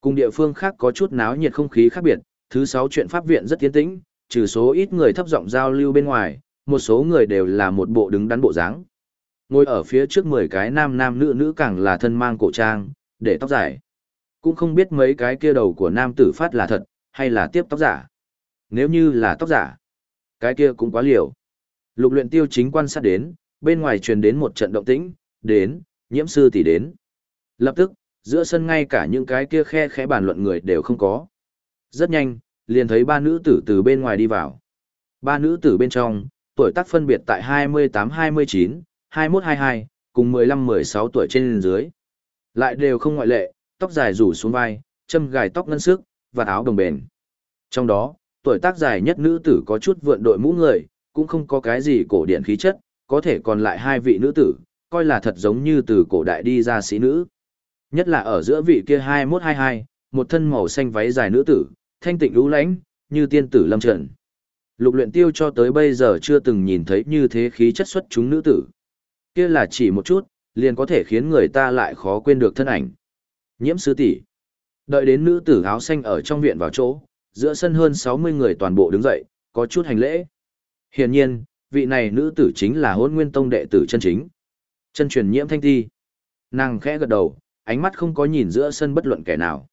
A: Cùng địa phương khác có chút náo nhiệt không khí khác biệt, thứ sáu chuyện pháp viện rất tiến tĩnh, trừ số ít người thấp giọng giao lưu bên ngoài, một số người đều là một bộ đứng đắn bộ dáng. Ngồi ở phía trước 10 cái nam nam nữ nữ càng là thân mang cổ trang, để tóc dài. Cũng không biết mấy cái kia đầu của nam tử phát là thật, hay là tiếp tóc giả. Nếu như là tóc giả, Cái kia cũng quá liều. Lục luyện tiêu chính quan sát đến, bên ngoài truyền đến một trận động tĩnh, đến, nhiễm sư tỷ đến. Lập tức, giữa sân ngay cả những cái kia khe khẽ bàn luận người đều không có. Rất nhanh, liền thấy ba nữ tử từ bên ngoài đi vào. Ba nữ tử bên trong, tuổi tác phân biệt tại 28-29, 21-22, cùng 15-16 tuổi trên dưới. Lại đều không ngoại lệ, tóc dài rủ xuống vai, châm gài tóc ngân sức, và áo đồng bền. Trong đó, tuổi tác dài nhất nữ tử có chút vượn đội mũ người, cũng không có cái gì cổ điển khí chất, có thể còn lại hai vị nữ tử, coi là thật giống như từ cổ đại đi ra sĩ nữ. Nhất là ở giữa vị kia 2122, một thân màu xanh váy dài nữ tử, thanh tịnh lũ lãnh, như tiên tử lâm trần. Lục luyện tiêu cho tới bây giờ chưa từng nhìn thấy như thế khí chất xuất chúng nữ tử. Kia là chỉ một chút, liền có thể khiến người ta lại khó quên được thân ảnh. Nhiễm sứ tỷ. Đợi đến nữ tử áo xanh ở trong viện vào chỗ, giữa sân hơn 60 người toàn bộ đứng dậy, có chút hành lễ. Hiển nhiên, vị này nữ tử chính là hôn nguyên tông đệ tử chân chính. Chân truyền nhiễm thanh thi. Nàng khẽ gật đầu, ánh mắt không có nhìn giữa sân bất luận kẻ nào.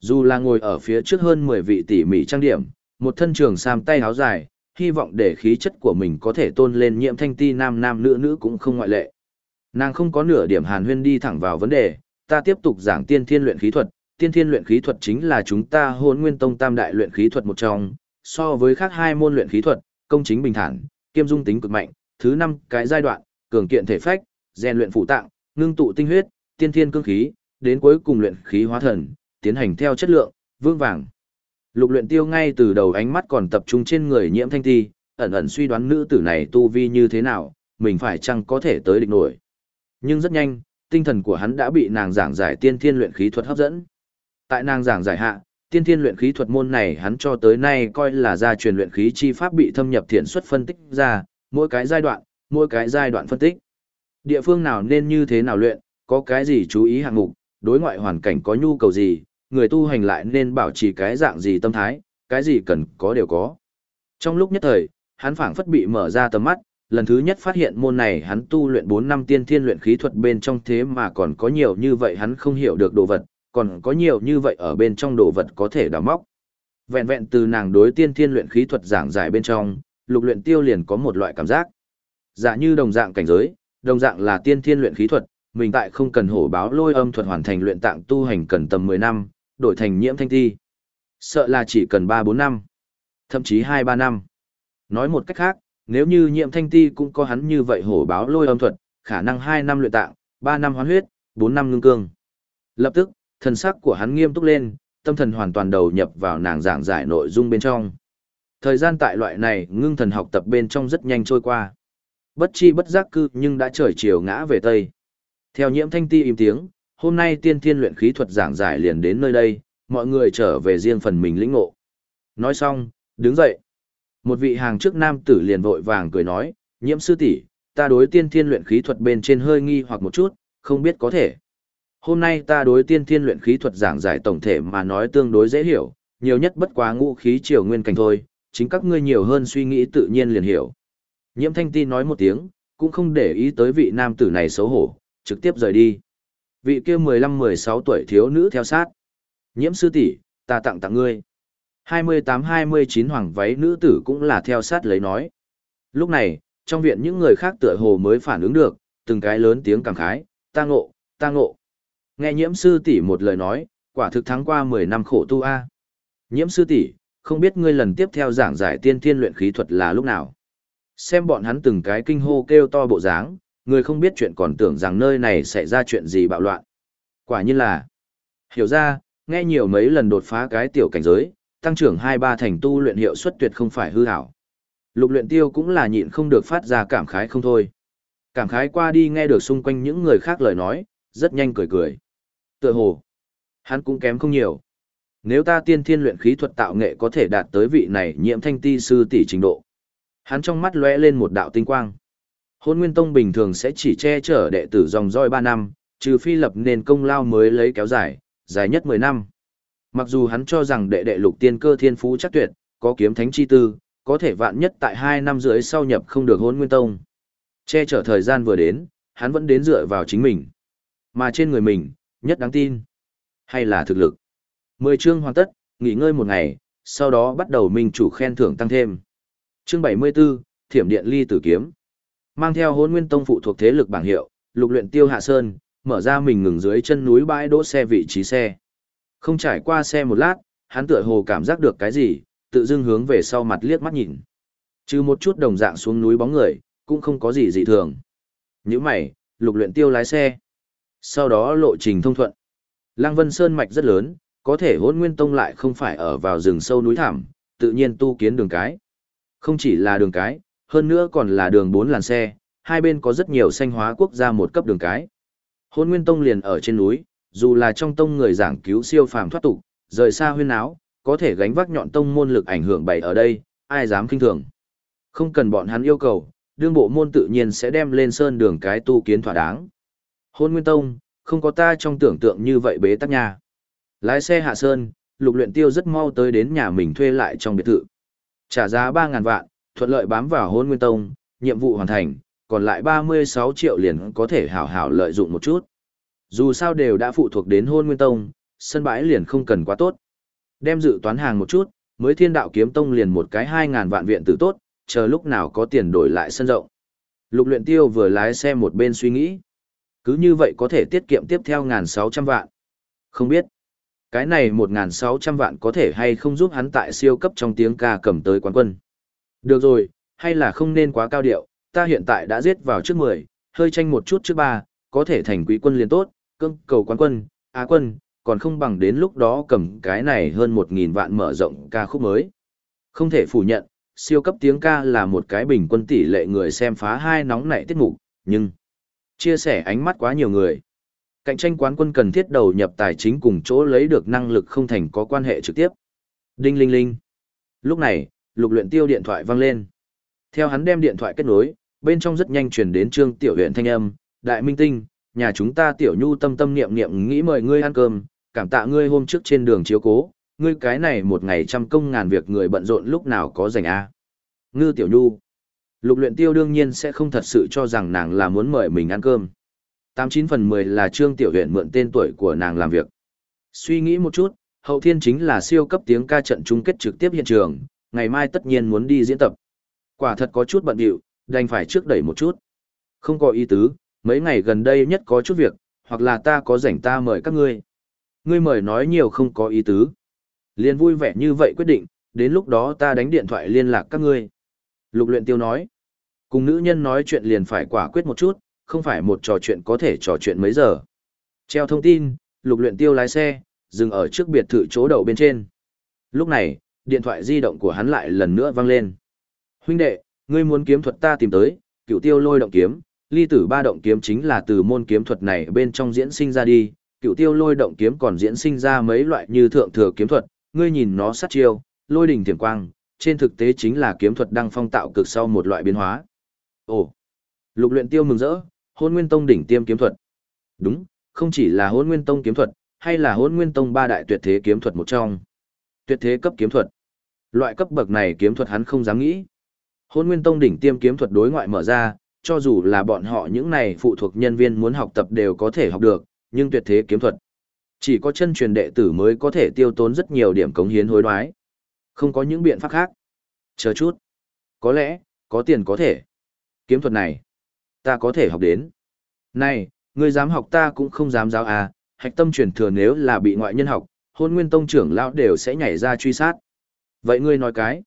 A: Dù là ngồi ở phía trước hơn 10 vị tỉ mỉ trang điểm, một thân trường sam tay áo dài, hy vọng để khí chất của mình có thể tôn lên nhiễm thanh ti nam nam nữ nữ cũng không ngoại lệ. Nàng không có nửa điểm hàn huyên đi thẳng vào vấn đề, ta tiếp tục giảng tiên thiên luyện khí thuật. Tiên thiên luyện khí thuật chính là chúng ta hôn nguyên tông tam đại luyện khí thuật một trong, so với khác hai môn luyện khí thuật, công chính bình thản, kiêm dung tính cực mạnh, thứ năm cái giai đoạn, cường kiện thể phách, rèn luyện phụ tạng, ngưng tụ tinh huyết, tiên thiên cương khí, đến cuối cùng luyện khí hóa thần, tiến hành theo chất lượng, vương vàng. Lục luyện tiêu ngay từ đầu ánh mắt còn tập trung trên người nhiễm thanh ti, ẩn ẩn suy đoán nữ tử này tu vi như thế nào, mình phải chăng có thể tới địch nổi. Nhưng rất nhanh, tinh thần của hắn đã bị nàng giảng giải tiên thiên luyện khí thuật hấp dẫn. Tại nàng giảng giải hạ, tiên thiên luyện khí thuật môn này hắn cho tới nay coi là gia truyền luyện khí chi pháp bị thâm nhập thiện xuất phân tích ra, mỗi cái giai đoạn, mỗi cái giai đoạn phân tích. Địa phương nào nên như thế nào luyện, có cái gì chú ý hạng mục, đối ngoại hoàn cảnh có nhu cầu gì, người tu hành lại nên bảo trì cái dạng gì tâm thái, cái gì cần có đều có. Trong lúc nhất thời, hắn phảng phất bị mở ra tầm mắt, lần thứ nhất phát hiện môn này hắn tu luyện 4 năm tiên thiên luyện khí thuật bên trong thế mà còn có nhiều như vậy hắn không hiểu được đồ vật, còn có nhiều như vậy ở bên trong đồ vật có thể đào móc. Vẹn vẹn từ nàng đối tiên thiên luyện khí thuật giảng giải bên trong, lục luyện tiêu liền có một loại cảm giác. Dạ như đồng dạng cảnh giới, đồng dạng là tiên thiên luyện khí thuật, mình tại không cần hổ báo lôi âm thuật hoàn thành luyện tạng tu hành cần tầm 10 năm, đổi thành nhiễm thanh thi. Sợ là chỉ cần 3-4 năm, thậm chí 2-3 năm. Nói một cách khác, nếu như nhiễm thanh ti cũng có hắn như vậy hổ báo lôi âm thuật, khả năng 2 năm luyện tạng, 3 năm hoán huyết, 4 năm ngưng cương. Lập tức, thần sắc của hắn nghiêm túc lên, tâm thần hoàn toàn đầu nhập vào nàng giảng giải nội dung bên trong. Thời gian tại loại này ngưng thần học tập bên trong rất nhanh trôi qua. Bất chi bất giác cư nhưng đã trời chiều ngã về Tây. Theo nhiễm thanh ti im tiếng, hôm nay tiên thiên luyện khí thuật giảng giải liền đến nơi đây, mọi người trở về riêng phần mình lĩnh ngộ. Nói xong, đứng dậy. Một vị hàng trước nam tử liền vội vàng cười nói, nhiễm sư tỷ, ta đối tiên thiên luyện khí thuật bên trên hơi nghi hoặc một chút, không biết có thể. Hôm nay ta đối tiên thiên luyện khí thuật giảng giải tổng thể mà nói tương đối dễ hiểu, nhiều nhất bất quá ngũ khí triều nguyên cảnh thôi, chính các ngươi nhiều hơn suy nghĩ tự nhiên liền hiểu. Nhiễm thanh ti nói một tiếng, cũng không để ý tới vị nam tử này xấu hổ, trực tiếp rời đi. Vị kia 15-16 tuổi thiếu nữ theo sát. Nhiễm sư tỷ, ta tặng tặng ngươi. 28-29 hoàng váy nữ tử cũng là theo sát lấy nói. Lúc này, trong viện những người khác tựa hồ mới phản ứng được, từng cái lớn tiếng cảm khái, ta ngộ, ta ngộ. Nghe nhiễm sư tỷ một lời nói, quả thực thắng qua 10 năm khổ tu A. Nhiễm sư tỷ, không biết ngươi lần tiếp theo giảng giải tiên thiên luyện khí thuật là lúc nào. Xem bọn hắn từng cái kinh hô kêu to bộ dáng, người không biết chuyện còn tưởng rằng nơi này sẽ ra chuyện gì bạo loạn. Quả nhiên là, hiểu ra, nghe nhiều mấy lần đột phá cái tiểu cảnh giới, tăng trưởng 2-3 thành tu luyện hiệu suất tuyệt không phải hư hảo. Lục luyện tiêu cũng là nhịn không được phát ra cảm khái không thôi. Cảm khái qua đi nghe được xung quanh những người khác lời nói, rất nhanh cười cười. Tựa hồ, hắn cũng kém không nhiều. Nếu ta tiên thiên luyện khí thuật tạo nghệ có thể đạt tới vị này nhiễm thanh ti sư tỷ trình độ. Hắn trong mắt lóe lên một đạo tinh quang. Hôn Nguyên Tông bình thường sẽ chỉ che chở đệ tử dòng roi 3 năm, trừ phi lập nền công lao mới lấy kéo dài, dài nhất 10 năm. Mặc dù hắn cho rằng đệ đệ lục tiên cơ thiên phú chắc tuyệt, có kiếm thánh chi tư, có thể vạn nhất tại 2 năm rưỡi sau nhập không được hôn Nguyên Tông. Che chở thời gian vừa đến, hắn vẫn đến dựa vào chính mình. Mà trên người mình, nhất đáng tin. Hay là thực lực. Mười chương hoàn tất, nghỉ ngơi một ngày, sau đó bắt đầu minh chủ khen thưởng tăng thêm. Chương 74, Thiểm điện ly tử kiếm. Mang theo hôn Nguyên Tông phụ thuộc thế lực bảng hiệu, Lục Luyện Tiêu hạ sơn, mở ra mình ngừng dưới chân núi bãi đỗ xe vị trí xe. Không trải qua xe một lát, hắn tựa hồ cảm giác được cái gì, tự dưng hướng về sau mặt liếc mắt nhìn. Trừ một chút đồng dạng xuống núi bóng người, cũng không có gì dị thường. Những mày, Lục Luyện Tiêu lái xe. Sau đó lộ trình thông thuận. Lăng Vân Sơn mạch rất lớn, có thể Hỗn Nguyên Tông lại không phải ở vào rừng sâu núi thẳm, tự nhiên tu kiến đường cái. Không chỉ là đường cái, hơn nữa còn là đường bốn làn xe, hai bên có rất nhiều xanh hóa quốc gia một cấp đường cái. Hôn Nguyên Tông liền ở trên núi, dù là trong tông người giảng cứu siêu phàm thoát tục, rời xa huyên áo, có thể gánh vác nhọn tông môn lực ảnh hưởng bày ở đây, ai dám kinh thường. Không cần bọn hắn yêu cầu, đương bộ môn tự nhiên sẽ đem lên sơn đường cái tu kiến thỏa đáng. Hôn Nguyên Tông, không có ta trong tưởng tượng như vậy bế tắc nha. Lái xe hạ sơn, lục luyện tiêu rất mau tới đến nhà mình thuê lại trong biệt thự. Trả giá 3.000 vạn, thuận lợi bám vào hôn nguyên tông, nhiệm vụ hoàn thành, còn lại 36 triệu liền có thể hảo hảo lợi dụng một chút. Dù sao đều đã phụ thuộc đến hôn nguyên tông, sân bãi liền không cần quá tốt. Đem dự toán hàng một chút, mới thiên đạo kiếm tông liền một cái 2.000 vạn viện tử tốt, chờ lúc nào có tiền đổi lại sân rộng. Lục luyện tiêu vừa lái xe một bên suy nghĩ. Cứ như vậy có thể tiết kiệm tiếp theo 1.600 vạn. Không biết, cái này 1.600 vạn có thể hay không giúp hắn tại siêu cấp trong tiếng ca cầm tới quán quân. Được rồi, hay là không nên quá cao điệu, ta hiện tại đã giết vào trước 10, hơi tranh một chút trước 3, có thể thành quý quân liền tốt, cưng cầu quán quân, á quân, còn không bằng đến lúc đó cầm cái này hơn 1.000 vạn mở rộng ca khúc mới. Không thể phủ nhận, siêu cấp tiếng ca là một cái bình quân tỷ lệ người xem phá hai nóng nảy tiết mục, nhưng chia sẻ ánh mắt quá nhiều người. Cạnh tranh quán quân cần thiết đầu nhập tài chính cùng chỗ lấy được năng lực không thành có quan hệ trực tiếp. Đinh linh linh. Lúc này, lục luyện tiêu điện thoại vang lên. Theo hắn đem điện thoại kết nối, bên trong rất nhanh truyền đến trương tiểu huyện thanh âm, đại minh tinh, nhà chúng ta tiểu nhu tâm tâm niệm niệm nghĩ mời ngươi ăn cơm, cảm tạ ngươi hôm trước trên đường chiếu cố, ngươi cái này một ngày trăm công ngàn việc người bận rộn lúc nào có rảnh a. Ngư tiểu nhu. Lục luyện tiêu đương nhiên sẽ không thật sự cho rằng nàng là muốn mời mình ăn cơm. Tám chín phần mười là trương tiểu huyện mượn tên tuổi của nàng làm việc. Suy nghĩ một chút, hậu thiên chính là siêu cấp tiếng ca trận chung kết trực tiếp hiện trường, ngày mai tất nhiên muốn đi diễn tập. Quả thật có chút bận rộn, đành phải trước đẩy một chút. Không có ý tứ, mấy ngày gần đây nhất có chút việc, hoặc là ta có rảnh ta mời các ngươi. Ngươi mời nói nhiều không có ý tứ. Liên vui vẻ như vậy quyết định, đến lúc đó ta đánh điện thoại liên lạc các ngươi. Lục luyện tiêu nói. Cùng nữ nhân nói chuyện liền phải quả quyết một chút, không phải một trò chuyện có thể trò chuyện mấy giờ. Treo thông tin, lục luyện tiêu lái xe, dừng ở trước biệt thự chỗ đầu bên trên. Lúc này, điện thoại di động của hắn lại lần nữa vang lên. Huynh đệ, ngươi muốn kiếm thuật ta tìm tới, cựu tiêu lôi động kiếm, ly tử ba động kiếm chính là từ môn kiếm thuật này bên trong diễn sinh ra đi, cựu tiêu lôi động kiếm còn diễn sinh ra mấy loại như thượng thừa kiếm thuật, ngươi nhìn nó sát chiêu, lôi đỉnh tiềm quang, trên thực tế chính là kiếm thuật đăng phong tạo cực sau một loại biến hóa. Ồ, lục luyện tiêu mừng rỡ, hôn nguyên tông đỉnh tiêm kiếm thuật. Đúng, không chỉ là hôn nguyên tông kiếm thuật, hay là hôn nguyên tông ba đại tuyệt thế kiếm thuật một trong. Tuyệt thế cấp kiếm thuật. Loại cấp bậc này kiếm thuật hắn không dám nghĩ. Hôn nguyên tông đỉnh tiêm kiếm thuật đối ngoại mở ra, cho dù là bọn họ những này phụ thuộc nhân viên muốn học tập đều có thể học được, nhưng tuyệt thế kiếm thuật. Chỉ có chân truyền đệ tử mới có thể tiêu tốn rất nhiều điểm cống hiến hối đoái. Không có những biện pháp khác. Chờ chút. Có lẽ, có tiền có thể. Kiếm thuật này, ta có thể học đến. Này, ngươi dám học ta cũng không dám giáo à, hạch tâm truyền thừa nếu là bị ngoại nhân học, hôn nguyên tông trưởng lão đều sẽ nhảy ra truy sát. Vậy ngươi nói cái.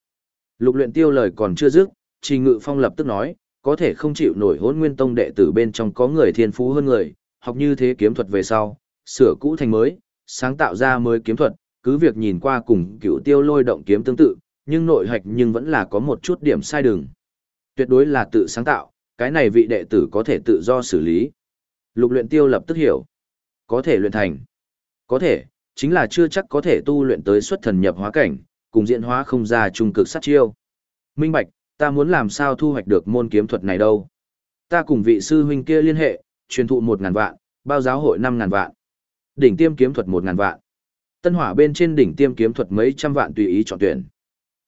A: Lục luyện tiêu lời còn chưa dứt, Trì Ngự Phong lập tức nói, có thể không chịu nổi hôn nguyên tông đệ tử bên trong có người thiên phú hơn người, học như thế kiếm thuật về sau, sửa cũ thành mới, sáng tạo ra mới kiếm thuật, cứ việc nhìn qua cùng cựu tiêu lôi động kiếm tương tự, nhưng nội hạch nhưng vẫn là có một chút điểm sai đường. Tuyệt đối là tự sáng tạo, cái này vị đệ tử có thể tự do xử lý. Lục luyện tiêu lập tức hiểu. Có thể luyện thành. Có thể, chính là chưa chắc có thể tu luyện tới xuất thần nhập hóa cảnh, cùng diễn hóa không ra trung cực sát chiêu. Minh Bạch, ta muốn làm sao thu hoạch được môn kiếm thuật này đâu. Ta cùng vị sư huynh kia liên hệ, truyền thụ một ngàn vạn, bao giáo hội năm ngàn vạn. Đỉnh tiêm kiếm thuật một ngàn vạn. Tân hỏa bên trên đỉnh tiêm kiếm thuật mấy trăm vạn tùy ý chọn tuyển.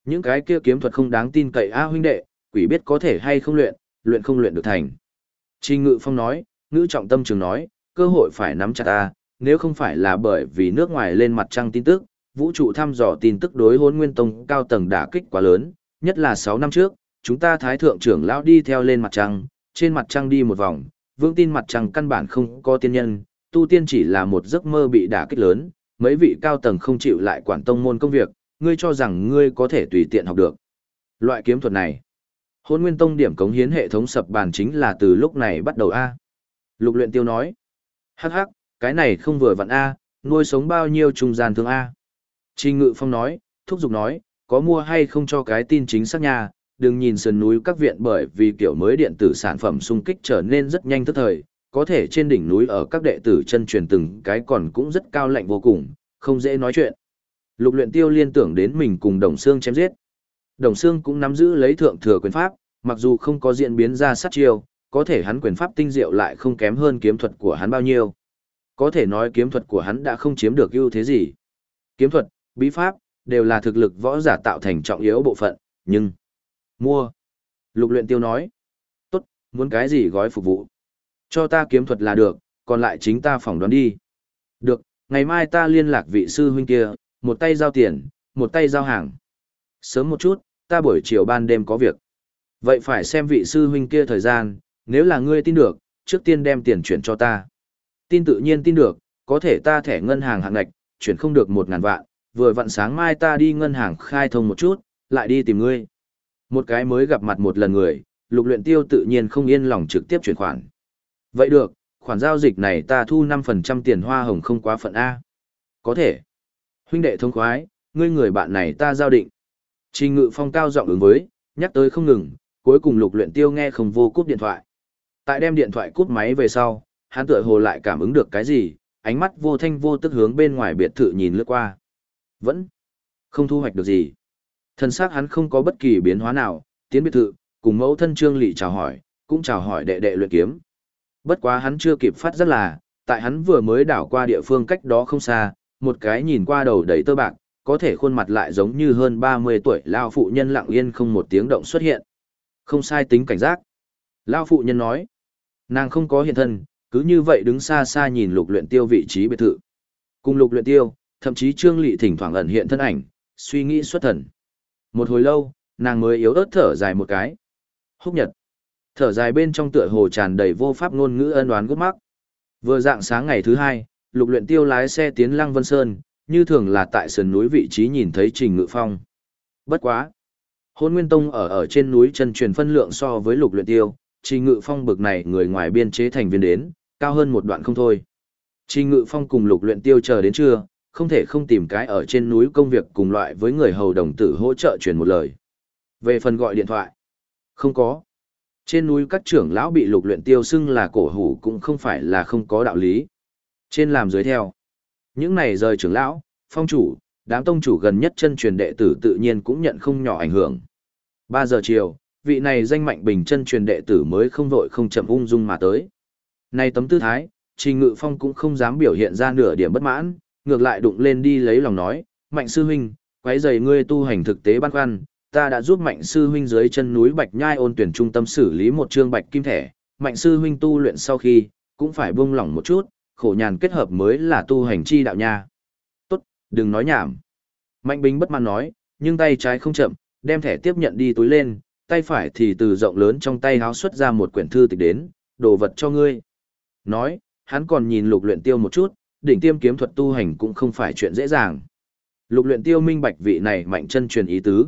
A: Những cái kia kiếm thuật không đáng tin cậy a huynh đệ, quỷ biết có thể hay không luyện, luyện không luyện được thành. Trình Ngự Phong nói, ngữ trọng tâm trường nói, cơ hội phải nắm chặt ta, nếu không phải là bởi vì nước ngoài lên mặt trăng tin tức, vũ trụ thăm dò tin tức đối hôn nguyên tông cao tầng đả kích quá lớn, nhất là 6 năm trước, chúng ta thái thượng trưởng lão đi theo lên mặt trăng, trên mặt trăng đi một vòng, vương tin mặt trăng căn bản không có tiên nhân, tu tiên chỉ là một giấc mơ bị đả kích lớn, mấy vị cao tầng không chịu lại quản tông môn công việc, ngươi cho rằng ngươi có thể tùy tiện học được. Loại kiếm thuật này, hôn nguyên tông điểm cống hiến hệ thống sập bàn chính là từ lúc này bắt đầu A. Lục luyện tiêu nói, hắc hắc, cái này không vừa vặn A, nuôi sống bao nhiêu trung gian thương A. Trình ngự phong nói, thúc giục nói, có mua hay không cho cái tin chính xác nha, đừng nhìn sườn núi các viện bởi vì kiểu mới điện tử sản phẩm xung kích trở nên rất nhanh tức thời, có thể trên đỉnh núi ở các đệ tử chân truyền từng cái còn cũng rất cao lạnh vô cùng, không dễ nói chuyện. Lục luyện tiêu liên tưởng đến mình cùng Đồng Sương chém giết. Đồng Sương cũng nắm giữ lấy thượng thừa quyền pháp, mặc dù không có diễn biến ra sát chiêu, có thể hắn quyền pháp tinh diệu lại không kém hơn kiếm thuật của hắn bao nhiêu. Có thể nói kiếm thuật của hắn đã không chiếm được ưu thế gì. Kiếm thuật, bí pháp, đều là thực lực võ giả tạo thành trọng yếu bộ phận, nhưng... Mua. Lục luyện tiêu nói. Tốt, muốn cái gì gói phục vụ. Cho ta kiếm thuật là được, còn lại chính ta phỏng đoán đi. Được, ngày mai ta liên lạc vị sư huynh kia, một tay giao tiền, một tay giao hàng. Sớm một chút, ta buổi chiều ban đêm có việc. Vậy phải xem vị sư huynh kia thời gian, nếu là ngươi tin được, trước tiên đem tiền chuyển cho ta. Tin tự nhiên tin được, có thể ta thẻ ngân hàng hạng ngạch, chuyển không được một ngàn vạn, vừa vặn sáng mai ta đi ngân hàng khai thông một chút, lại đi tìm ngươi. Một cái mới gặp mặt một lần người, lục luyện tiêu tự nhiên không yên lòng trực tiếp chuyển khoản. Vậy được, khoản giao dịch này ta thu 5% tiền hoa hồng không quá phận A. Có thể. Huynh đệ thông khoái, ngươi người bạn này ta giao định. Trình ngự phong cao giọng ứng với, nhắc tới không ngừng, cuối cùng lục luyện tiêu nghe không vô cúp điện thoại. Tại đem điện thoại cúp máy về sau, hắn tựa hồ lại cảm ứng được cái gì, ánh mắt vô thanh vô tức hướng bên ngoài biệt thự nhìn lướt qua. Vẫn không thu hoạch được gì. Thân xác hắn không có bất kỳ biến hóa nào, tiến biệt thự, cùng mẫu thân Trương Lị chào hỏi, cũng chào hỏi đệ đệ luyện kiếm. Bất quá hắn chưa kịp phát rất là, tại hắn vừa mới đảo qua địa phương cách đó không xa, một cái nhìn qua đầu đầy tơ bạc, có thể khuôn mặt lại giống như hơn 30 tuổi lao phụ nhân lặng yên không một tiếng động xuất hiện. Không sai tính cảnh giác. Lao phụ nhân nói, nàng không có hiện thân, cứ như vậy đứng xa xa nhìn lục luyện tiêu vị trí biệt thự. Cùng lục luyện tiêu, thậm chí Trương lị thỉnh thoảng ẩn hiện thân ảnh, suy nghĩ xuất thần. Một hồi lâu, nàng mới yếu ớt thở dài một cái. Húc nhật. Thở dài bên trong tựa hồ tràn đầy vô pháp ngôn ngữ ân oán gút mắc. Vừa dạng sáng ngày thứ hai, lục luyện tiêu lái xe tiến Lăng Vân Sơn, như thường là tại sườn núi vị trí nhìn thấy Trình Ngự Phong. Bất quá. Hôn Nguyên Tông ở ở trên núi chân truyền phân lượng so với lục luyện tiêu, Trình Ngự Phong bực này người ngoài biên chế thành viên đến, cao hơn một đoạn không thôi. Trình Ngự Phong cùng lục luyện tiêu chờ đến trưa, không thể không tìm cái ở trên núi công việc cùng loại với người hầu đồng tử hỗ trợ truyền một lời. Về phần gọi điện thoại, không có. Trên núi các trưởng lão bị lục luyện tiêu xưng là cổ hủ cũng không phải là không có đạo lý. Trên làm dưới theo. Những này rời trưởng lão, phong chủ, đám tông chủ gần nhất chân truyền đệ tử tự nhiên cũng nhận không nhỏ ảnh hưởng. 3 giờ chiều, vị này danh mạnh bình chân truyền đệ tử mới không vội không chậm ung dung mà tới. Này tấm tư thái, Trình Ngự Phong cũng không dám biểu hiện ra nửa điểm bất mãn, ngược lại đụng lên đi lấy lòng nói, mạnh sư huynh, quấy rầy ngươi tu hành thực tế băn khoăn, ta đã giúp mạnh sư huynh dưới chân núi Bạch Nhai ôn tuyển trung tâm xử lý một chương bạch kim thẻ, mạnh sư huynh tu luyện sau khi, cũng phải buông lỏng một chút, khổ nhàn kết hợp mới là tu hành chi đạo nha. Tốt, đừng nói nhảm. Mạnh Bình bất mãn nói, nhưng tay trái không chậm, đem thẻ tiếp nhận đi túi lên, tay phải thì từ rộng lớn trong tay háo xuất ra một quyển thư tịch đến, đồ vật cho ngươi. Nói, hắn còn nhìn lục luyện tiêu một chút, đỉnh tiêm kiếm thuật tu hành cũng không phải chuyện dễ dàng. Lục luyện tiêu minh bạch vị này mạnh chân truyền ý tứ.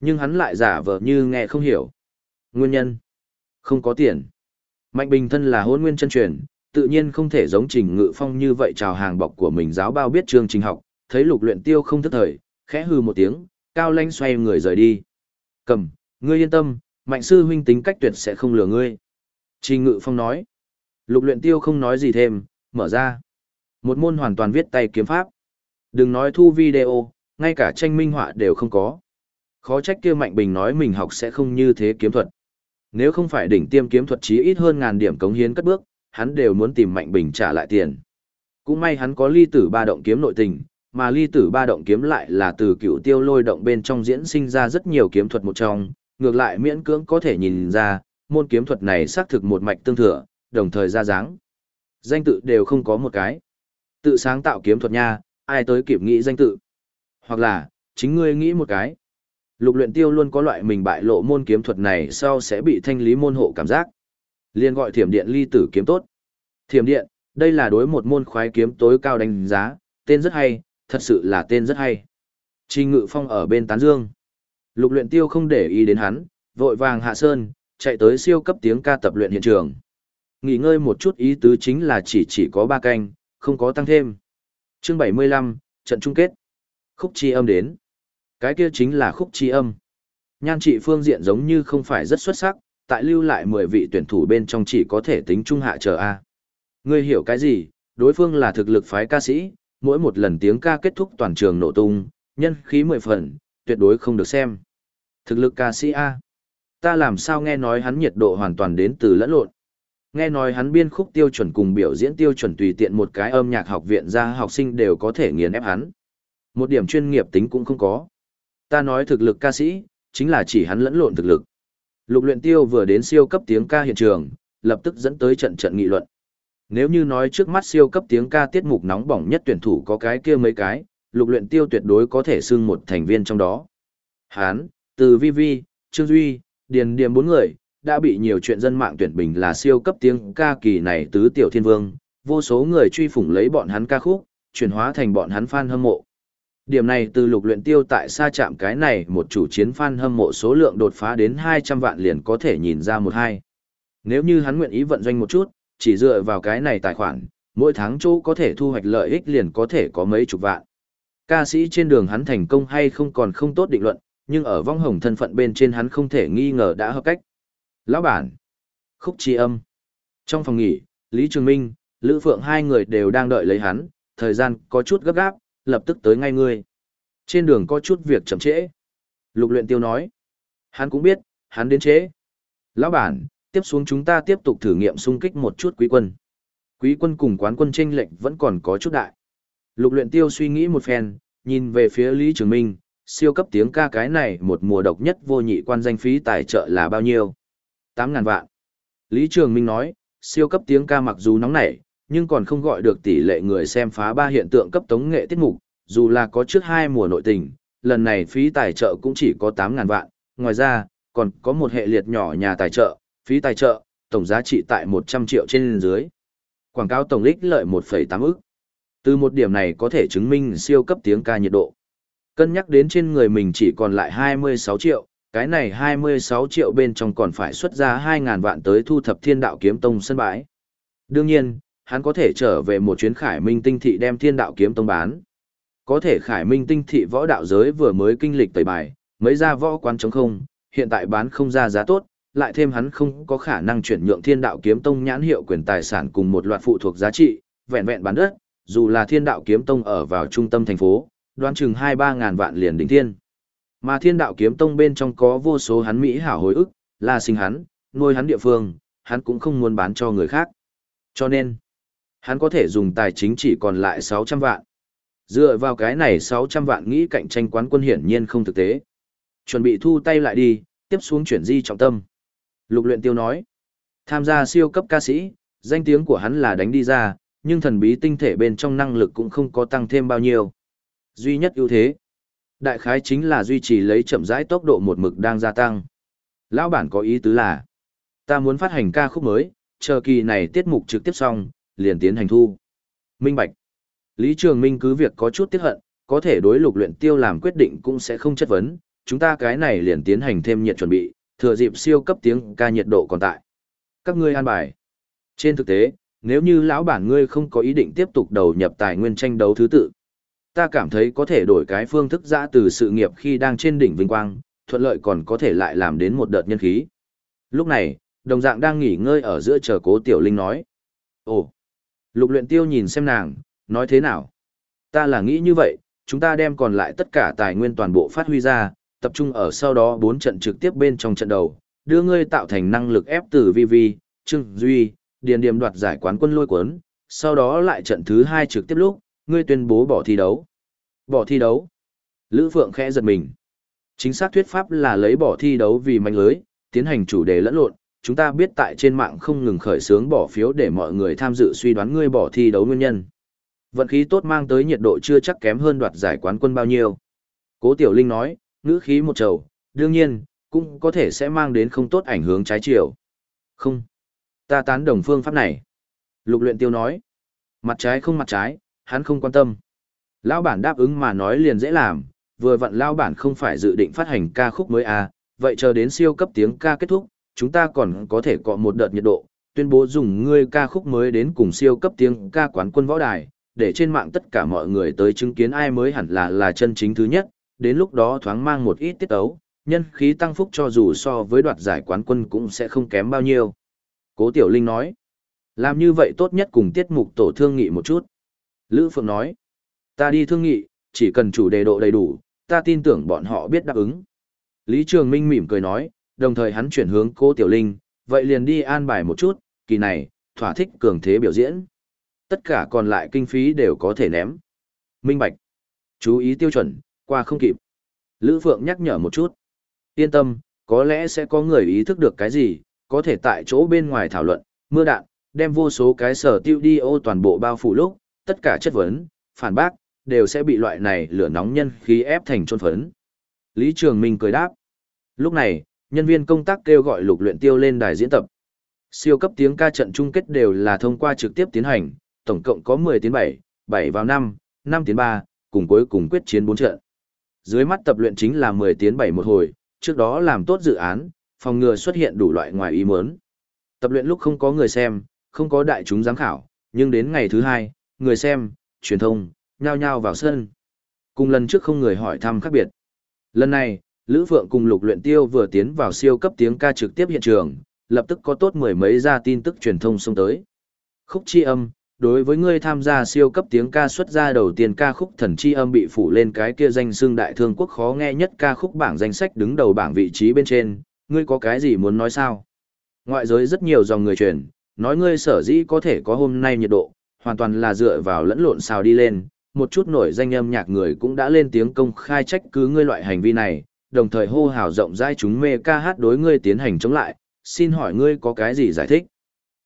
A: Nhưng hắn lại giả vờ như nghe không hiểu. Nguyên nhân? Không có tiền. Mạnh bình thân là hôn nguyên chân truyền, tự nhiên không thể giống trình ngự phong như vậy chào hàng bọc của mình giáo bao biết chương trình học, thấy lục luyện tiêu không thức thời, khẽ hừ một tiếng, cao lanh xoay người rời đi. Cầm, ngươi yên tâm, mạnh sư huynh tính cách tuyệt sẽ không lừa ngươi. Trình ngự phong nói. Lục luyện tiêu không nói gì thêm, mở ra. Một môn hoàn toàn viết tay kiếm pháp. Đừng nói thu video, ngay cả tranh minh họa đều không có. Khó trách kia Mạnh Bình nói mình học sẽ không như thế kiếm thuật. Nếu không phải đỉnh tiêm kiếm thuật chí ít hơn ngàn điểm cống hiến cất bước, hắn đều muốn tìm Mạnh Bình trả lại tiền. Cũng may hắn có ly tử ba động kiếm nội tình, mà ly tử ba động kiếm lại là từ cựu tiêu lôi động bên trong diễn sinh ra rất nhiều kiếm thuật một trong, ngược lại miễn cưỡng có thể nhìn ra, môn kiếm thuật này xác thực một mạch tương thừa, đồng thời ra dáng. Danh tự đều không có một cái. Tự sáng tạo kiếm thuật nha, ai tới kịp nghĩ danh tự. Hoặc là, chính ngươi nghĩ một cái. Lục luyện tiêu luôn có loại mình bại lộ môn kiếm thuật này sau sẽ bị thanh lý môn hộ cảm giác. Liên gọi thiểm điện ly tử kiếm tốt. Thiểm điện, đây là đối một môn khoái kiếm tối cao đánh giá, tên rất hay, thật sự là tên rất hay. Trình ngự phong ở bên tán dương. Lục luyện tiêu không để ý đến hắn, vội vàng hạ sơn, chạy tới siêu cấp tiếng ca tập luyện hiện trường. Nghỉ ngơi một chút ý tứ chính là chỉ chỉ có ba canh, không có tăng thêm. Chương 75, trận chung kết. Khúc chi âm đến. Cái kia chính là khúc chi âm. Nhan trị phương diện giống như không phải rất xuất sắc, tại lưu lại 10 vị tuyển thủ bên trong chỉ có thể tính trung hạ chờ A. Ngươi hiểu cái gì, đối phương là thực lực phái ca sĩ, mỗi một lần tiếng ca kết thúc toàn trường nổ tung, nhân khí mười phần, tuyệt đối không được xem. Thực lực ca sĩ A. Ta làm sao nghe nói hắn nhiệt độ hoàn toàn đến từ lẫn lộn. Nghe nói hắn biên khúc tiêu chuẩn cùng biểu diễn tiêu chuẩn tùy tiện một cái âm nhạc học viện ra học sinh đều có thể nghiền ép hắn. Một điểm chuyên nghiệp tính cũng không có. Ta nói thực lực ca sĩ, chính là chỉ hắn lẫn lộn thực lực. Lục luyện tiêu vừa đến siêu cấp tiếng ca hiện trường, lập tức dẫn tới trận trận nghị luận. Nếu như nói trước mắt siêu cấp tiếng ca tiết mục nóng bỏng nhất tuyển thủ có cái kia mấy cái, lục luyện tiêu tuyệt đối có thể xưng một thành viên trong đó. Hán, từ Vi Vi, Trương Duy, Điền Điềm bốn người, đã bị nhiều chuyện dân mạng tuyển bình là siêu cấp tiếng ca kỳ này tứ tiểu thiên vương, vô số người truy phủng lấy bọn hắn ca khúc, chuyển hóa thành bọn hắn fan hâm mộ. Điểm này từ lục luyện tiêu tại xa chạm cái này một chủ chiến fan hâm mộ số lượng đột phá đến 200 vạn liền có thể nhìn ra một hai. Nếu như hắn nguyện ý vận doanh một chút, chỉ dựa vào cái này tài khoản, mỗi tháng chỗ có thể thu hoạch lợi ích liền có thể có mấy chục vạn. Ca sĩ trên đường hắn thành công hay không còn không tốt định luận, nhưng ở vong hồng thân phận bên trên hắn không thể nghi ngờ đã hợp cách. Lão bản, khúc chi âm. Trong phòng nghỉ, Lý Trường Minh, Lữ Phượng hai người đều đang đợi lấy hắn, thời gian có chút gấp gáp, lập tức tới ngay ngươi. Trên đường có chút việc chậm trễ. Lục luyện tiêu nói. Hắn cũng biết, hắn đến trễ. Lão bản, tiếp xuống chúng ta tiếp tục thử nghiệm xung kích một chút quý quân. Quý quân cùng quán quân tranh lệnh vẫn còn có chút đại. Lục luyện tiêu suy nghĩ một phen, nhìn về phía Lý Trường Minh, siêu cấp tiếng ca cái này một mùa độc nhất vô nhị quan danh phí tài trợ là bao nhiêu? 8.000 vạn. Lý Trường Minh nói, siêu cấp tiếng ca mặc dù nóng nảy, nhưng còn không gọi được tỷ lệ người xem phá ba hiện tượng cấp tống nghệ tiết mục, dù là có trước hai mùa nội tình, lần này phí tài trợ cũng chỉ có 8.000 vạn, ngoài ra, còn có một hệ liệt nhỏ nhà tài trợ, phí tài trợ, tổng giá trị tại 100 triệu trên dưới. Quảng cáo tổng lích lợi 1,8 ức. Từ một điểm này có thể chứng minh siêu cấp tiếng ca nhiệt độ. Cân nhắc đến trên người mình chỉ còn lại 26 triệu, cái này 26 triệu bên trong còn phải xuất ra 2.000 vạn tới thu thập thiên đạo kiếm tông sân bãi. Đương nhiên, hắn có thể trở về một chuyến khải minh tinh thị đem thiên đạo kiếm tông bán. Có thể khải minh tinh thị võ đạo giới vừa mới kinh lịch tẩy bài, mới ra võ quán chống không, hiện tại bán không ra giá tốt, lại thêm hắn không có khả năng chuyển nhượng thiên đạo kiếm tông nhãn hiệu quyền tài sản cùng một loạt phụ thuộc giá trị, vẹn vẹn bán đất, dù là thiên đạo kiếm tông ở vào trung tâm thành phố, đoán chừng 2-3 ngàn vạn liền đỉnh thiên. Mà thiên đạo kiếm tông bên trong có vô số hắn Mỹ hảo hồi ức, là sinh hắn, nuôi hắn địa phương, hắn cũng không muốn bán cho người khác. Cho nên, hắn có thể dùng tài chính chỉ còn lại 600 vạn. Dựa vào cái này 600 vạn nghĩ cạnh tranh quán quân hiển nhiên không thực tế. Chuẩn bị thu tay lại đi, tiếp xuống chuyển di trọng tâm. Lục luyện tiêu nói, tham gia siêu cấp ca sĩ, danh tiếng của hắn là đánh đi ra, nhưng thần bí tinh thể bên trong năng lực cũng không có tăng thêm bao nhiêu. Duy nhất ưu thế, đại khái chính là duy trì lấy chậm rãi tốc độ một mực đang gia tăng. Lão bản có ý tứ là, ta muốn phát hành ca khúc mới, chờ kỳ này tiết mục trực tiếp xong, liền tiến hành thu. Minh Bạch. Lý Trường Minh cứ việc có chút tiếc hận, có thể đối lục luyện tiêu làm quyết định cũng sẽ không chất vấn, chúng ta cái này liền tiến hành thêm nhiệt chuẩn bị, thừa dịp siêu cấp tiếng ca nhiệt độ còn tại. Các ngươi an bài. Trên thực tế, nếu như lão bản ngươi không có ý định tiếp tục đầu nhập tài nguyên tranh đấu thứ tự, ta cảm thấy có thể đổi cái phương thức ra từ sự nghiệp khi đang trên đỉnh vinh quang, thuận lợi còn có thể lại làm đến một đợt nhân khí. Lúc này, đồng dạng đang nghỉ ngơi ở giữa chờ cố tiểu linh nói. Ồ, lục luyện tiêu nhìn xem nàng, nói thế nào? Ta là nghĩ như vậy, chúng ta đem còn lại tất cả tài nguyên toàn bộ phát huy ra, tập trung ở sau đó bốn trận trực tiếp bên trong trận đầu, đưa ngươi tạo thành năng lực ép từ vi vi, trương duy, điền Điềm đoạt giải quán quân lôi cuốn, sau đó lại trận thứ hai trực tiếp lúc, ngươi tuyên bố bỏ thi đấu. Bỏ thi đấu. Lữ Phượng khẽ giật mình. Chính xác thuyết pháp là lấy bỏ thi đấu vì manh lưới, tiến hành chủ đề lẫn lộn. Chúng ta biết tại trên mạng không ngừng khởi xướng bỏ phiếu để mọi người tham dự suy đoán ngươi bỏ thi đấu nguyên nhân. Vận khí tốt mang tới nhiệt độ chưa chắc kém hơn đoạt giải quán quân bao nhiêu. Cố Tiểu Linh nói, ngữ khí một trầu, đương nhiên, cũng có thể sẽ mang đến không tốt ảnh hưởng trái chiều. Không. Ta tán đồng phương pháp này. Lục luyện tiêu nói. Mặt trái không mặt trái, hắn không quan tâm. Lão bản đáp ứng mà nói liền dễ làm, vừa vặn lão bản không phải dự định phát hành ca khúc mới à, vậy chờ đến siêu cấp tiếng ca kết thúc, chúng ta còn có thể cọ một đợt nhiệt độ, tuyên bố dùng ngươi ca khúc mới đến cùng siêu cấp tiếng ca quán quân võ đài, để trên mạng tất cả mọi người tới chứng kiến ai mới hẳn là là chân chính thứ nhất, đến lúc đó thoáng mang một ít tiết ấu, nhân khí tăng phúc cho dù so với đoạt giải quán quân cũng sẽ không kém bao nhiêu. Cố Tiểu Linh nói, làm như vậy tốt nhất cùng tiết mục tổ thương nghị một chút. Lữ Phượng nói, ta đi thương nghị, chỉ cần chủ đề độ đầy đủ, ta tin tưởng bọn họ biết đáp ứng. Lý Trường Minh mỉm cười nói, đồng thời hắn chuyển hướng cô Tiểu Linh, vậy liền đi an bài một chút, kỳ này, thỏa thích cường thế biểu diễn. Tất cả còn lại kinh phí đều có thể ném. Minh Bạch. Chú ý tiêu chuẩn, qua không kịp. Lữ Phượng nhắc nhở một chút. Yên tâm, có lẽ sẽ có người ý thức được cái gì, có thể tại chỗ bên ngoài thảo luận, mưa đạn, đem vô số cái sở tiêu đi ô toàn bộ bao phủ lúc, tất cả chất vấn, phản bác, đều sẽ bị loại này lửa nóng nhân khí ép thành trôn phấn. Lý Trường Minh cười đáp. Lúc này, nhân viên công tác kêu gọi lục luyện tiêu lên đài diễn tập. Siêu cấp tiếng ca trận chung kết đều là thông qua trực tiếp tiến hành, tổng cộng có 10 tiếng 7, 7 vào 5, 5 tiếng 3, cùng cuối cùng quyết chiến 4 trận. Dưới mắt tập luyện chính là 10 tiếng 7 một hồi, trước đó làm tốt dự án, phòng ngừa xuất hiện đủ loại ngoài ý muốn. Tập luyện lúc không có người xem, không có đại chúng giám khảo, nhưng đến ngày thứ hai, người xem, truyền thông, nhao nhao vào sân. Cùng lần trước không người hỏi thăm khác biệt. Lần này, Lữ Phượng cùng Lục Luyện Tiêu vừa tiến vào siêu cấp tiếng ca trực tiếp hiện trường, lập tức có tốt mười mấy ra tin tức truyền thông xông tới. Khúc chi âm, đối với ngươi tham gia siêu cấp tiếng ca xuất ra đầu tiên ca khúc thần chi âm bị phủ lên cái kia danh xưng đại thương quốc khó nghe nhất ca khúc bảng danh sách đứng đầu bảng vị trí bên trên, ngươi có cái gì muốn nói sao? Ngoại giới rất nhiều dòng người truyền, nói ngươi sở dĩ có thể có hôm nay nhiệt độ, hoàn toàn là dựa vào lẫn lộn xào đi lên, một chút nổi danh âm nhạc người cũng đã lên tiếng công khai trách cứ ngươi loại hành vi này, đồng thời hô hào rộng rãi chúng mê ca hát đối ngươi tiến hành chống lại, xin hỏi ngươi có cái gì giải thích?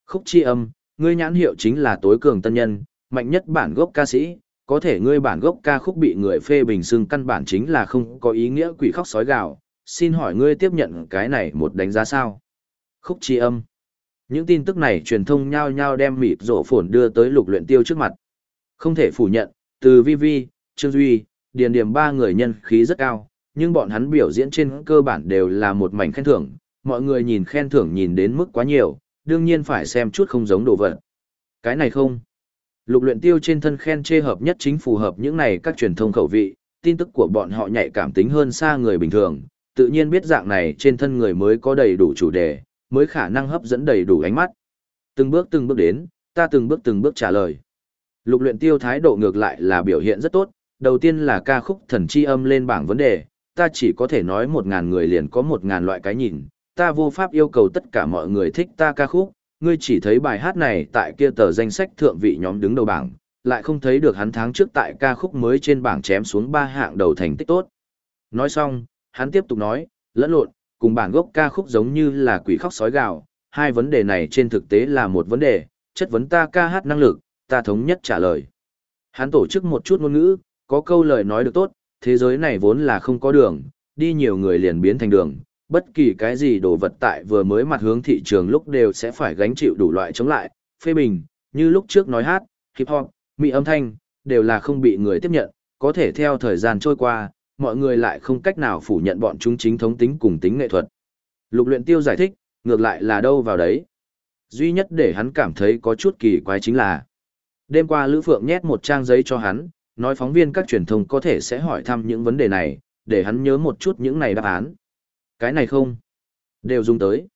A: Khúc chi âm, ngươi nhãn hiệu chính là tối cường tân nhân, mạnh nhất bản gốc ca sĩ, có thể ngươi bản gốc ca khúc bị người phê bình xưng căn bản chính là không có ý nghĩa quỷ khóc sói gào, xin hỏi ngươi tiếp nhận cái này một đánh giá sao? Khúc chi âm. Những tin tức này truyền thông nhao nhao đem mịt rổ phồn đưa tới lục luyện tiêu trước mặt. Không thể phủ nhận, từ Vi Vi, Trương Duy, Điền Điểm ba người nhân khí rất cao, nhưng bọn hắn biểu diễn trên cơ bản đều là một mảnh khen thưởng, mọi người nhìn khen thưởng nhìn đến mức quá nhiều, đương nhiên phải xem chút không giống đồ vật. Cái này không. Lục luyện tiêu trên thân khen chê hợp nhất chính phù hợp những này các truyền thông khẩu vị, tin tức của bọn họ nhạy cảm tính hơn xa người bình thường, tự nhiên biết dạng này trên thân người mới có đầy đủ chủ đề, mới khả năng hấp dẫn đầy đủ ánh mắt. Từng bước từng bước đến, ta từng bước từng bước trả lời. Lục luyện tiêu thái độ ngược lại là biểu hiện rất tốt, đầu tiên là ca khúc thần chi âm lên bảng vấn đề, ta chỉ có thể nói một ngàn người liền có một ngàn loại cái nhìn, ta vô pháp yêu cầu tất cả mọi người thích ta ca khúc, ngươi chỉ thấy bài hát này tại kia tờ danh sách thượng vị nhóm đứng đầu bảng, lại không thấy được hắn tháng trước tại ca khúc mới trên bảng chém xuống ba hạng đầu thành tích tốt. Nói xong, hắn tiếp tục nói, lẫn lộn, cùng bản gốc ca khúc giống như là quỷ khóc sói gào, hai vấn đề này trên thực tế là một vấn đề, chất vấn ta ca hát năng lực, ta thống nhất trả lời. Hắn tổ chức một chút ngôn ngữ, có câu lời nói được tốt, thế giới này vốn là không có đường, đi nhiều người liền biến thành đường, bất kỳ cái gì đồ vật tại vừa mới mặt hướng thị trường lúc đều sẽ phải gánh chịu đủ loại chống lại, phê bình, như lúc trước nói hát, hip hop, mỹ âm thanh, đều là không bị người tiếp nhận, có thể theo thời gian trôi qua, mọi người lại không cách nào phủ nhận bọn chúng chính thống tính cùng tính nghệ thuật. Lục luyện tiêu giải thích, ngược lại là đâu vào đấy. Duy nhất để hắn cảm thấy có chút kỳ quái chính là, đêm qua Lữ Phượng nhét một trang giấy cho hắn, nói phóng viên các truyền thông có thể sẽ hỏi thăm những vấn đề này, để hắn nhớ một chút những này đáp án. Cái này không, đều dùng tới.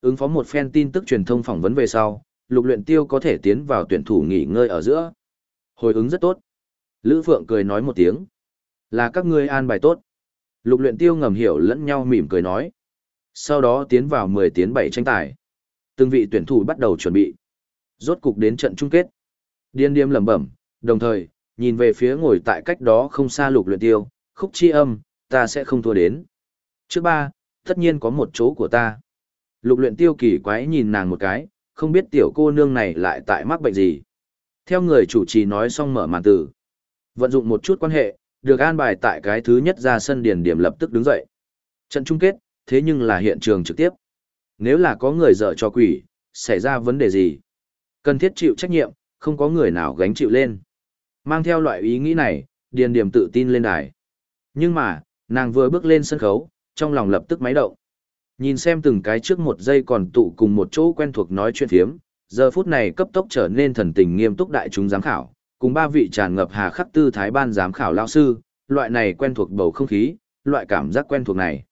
A: Ứng phó một fan tin tức truyền thông phỏng vấn về sau, lục luyện tiêu có thể tiến vào tuyển thủ nghỉ ngơi ở giữa. Hồi ứng rất tốt. Lữ Phượng cười nói một tiếng. Là các ngươi an bài tốt. Lục luyện tiêu ngầm hiểu lẫn nhau mỉm cười nói. Sau đó tiến vào 10 tiến 7 tranh tài. Từng vị tuyển thủ bắt đầu chuẩn bị. Rốt cục đến trận chung kết. Điên điềm lẩm bẩm, đồng thời, nhìn về phía ngồi tại cách đó không xa lục luyện tiêu, khúc chi âm, ta sẽ không thua đến. Trước ba, tất nhiên có một chỗ của ta. Lục luyện tiêu kỳ quái nhìn nàng một cái, không biết tiểu cô nương này lại tại mắc bệnh gì. Theo người chủ trì nói xong mở màn tử. Vận dụng một chút quan hệ, được an bài tại cái thứ nhất ra sân điền điểm lập tức đứng dậy. Trận chung kết, thế nhưng là hiện trường trực tiếp. Nếu là có người dở cho quỷ, xảy ra vấn đề gì? Cần thiết chịu trách nhiệm, không có người nào gánh chịu lên. Mang theo loại ý nghĩ này, điền điểm tự tin lên đài. Nhưng mà, nàng vừa bước lên sân khấu, trong lòng lập tức máy động. Nhìn xem từng cái trước một giây còn tụ cùng một chỗ quen thuộc nói chuyện phiếm, giờ phút này cấp tốc trở nên thần tình nghiêm túc đại chúng giám khảo, cùng ba vị tràn ngập hà khắc tư thái ban giám khảo lao sư, loại này quen thuộc bầu không khí, loại cảm giác quen thuộc này.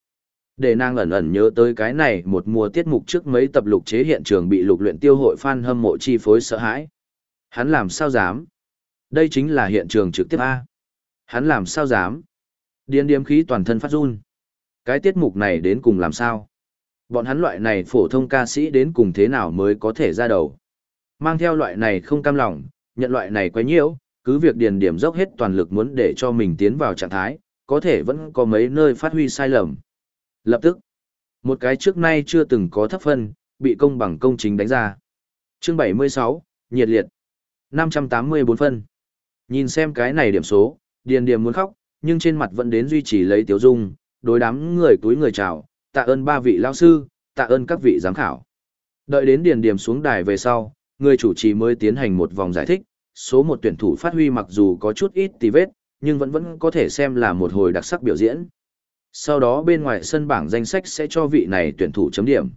A: Để nàng ẩn ẩn nhớ tới cái này một mùa tiết mục trước mấy tập lục chế hiện trường bị lục luyện tiêu hội fan hâm mộ chi phối sợ hãi. Hắn làm sao dám? Đây chính là hiện trường trực tiếp A. Hắn làm sao dám? Điên điếm khí toàn thân phát run. Cái tiết mục này đến cùng làm sao? Bọn hắn loại này phổ thông ca sĩ đến cùng thế nào mới có thể ra đầu? Mang theo loại này không cam lòng, nhận loại này quấy nhiễu, cứ việc điền điểm dốc hết toàn lực muốn để cho mình tiến vào trạng thái, có thể vẫn có mấy nơi phát huy sai lầm. Lập tức, một cái trước nay chưa từng có thấp phân, bị công bằng công chính đánh ra. Chương 76, nhiệt liệt. 584 phân. Nhìn xem cái này điểm số, điền Điềm muốn khóc, nhưng trên mặt vẫn đến duy trì lấy tiếu dung, đối đám người túi người chào, tạ ơn ba vị lao sư, tạ ơn các vị giám khảo. Đợi đến điền Điềm xuống đài về sau, người chủ trì mới tiến hành một vòng giải thích, số một tuyển thủ phát huy mặc dù có chút ít tì vết, nhưng vẫn vẫn có thể xem là một hồi đặc sắc biểu diễn. Sau đó bên ngoài sân bảng danh sách sẽ cho vị này tuyển thủ chấm điểm.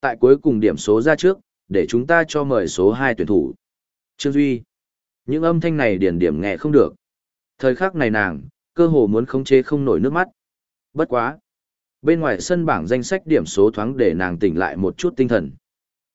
A: Tại cuối cùng điểm số ra trước, để chúng ta cho mời số 2 tuyển thủ. Trương Duy. Những âm thanh này điển điểm nghe không được. Thời khắc này nàng, cơ hồ muốn khống chế không nổi nước mắt. Bất quá. Bên ngoài sân bảng danh sách điểm số thoáng để nàng tỉnh lại một chút tinh thần.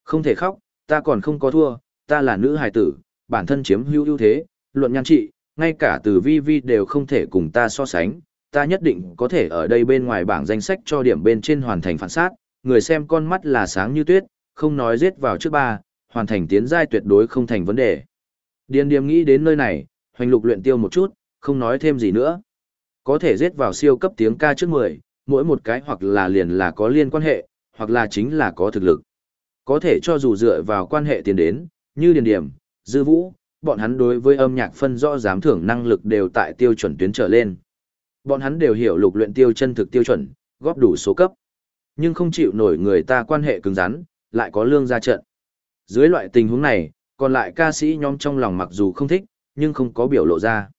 A: Không thể khóc, ta còn không có thua, ta là nữ hài tử, bản thân chiếm hữu ưu thế, luận nhan trị, ngay cả từ vi vi đều không thể cùng ta so sánh, ta nhất định có thể ở đây bên ngoài bảng danh sách cho điểm bên trên hoàn thành phản sát, người xem con mắt là sáng như tuyết, không nói giết vào trước ba, hoàn thành tiến giai tuyệt đối không thành vấn đề. Điền điềm nghĩ đến nơi này, hoành lục luyện tiêu một chút, không nói thêm gì nữa. Có thể giết vào siêu cấp tiếng ca trước 10, mỗi một cái hoặc là liền là có liên quan hệ, hoặc là chính là có thực lực. Có thể cho dù dựa vào quan hệ tiền đến, như điền điểm, dư vũ, bọn hắn đối với âm nhạc phân rõ giám thưởng năng lực đều tại tiêu chuẩn tuyến trở lên. Bọn hắn đều hiểu lục luyện tiêu chân thực tiêu chuẩn, góp đủ số cấp. Nhưng không chịu nổi người ta quan hệ cứng rắn, lại có lương ra trận. Dưới loại tình huống này, còn lại ca sĩ nhóm trong lòng mặc dù không thích, nhưng không có biểu lộ ra.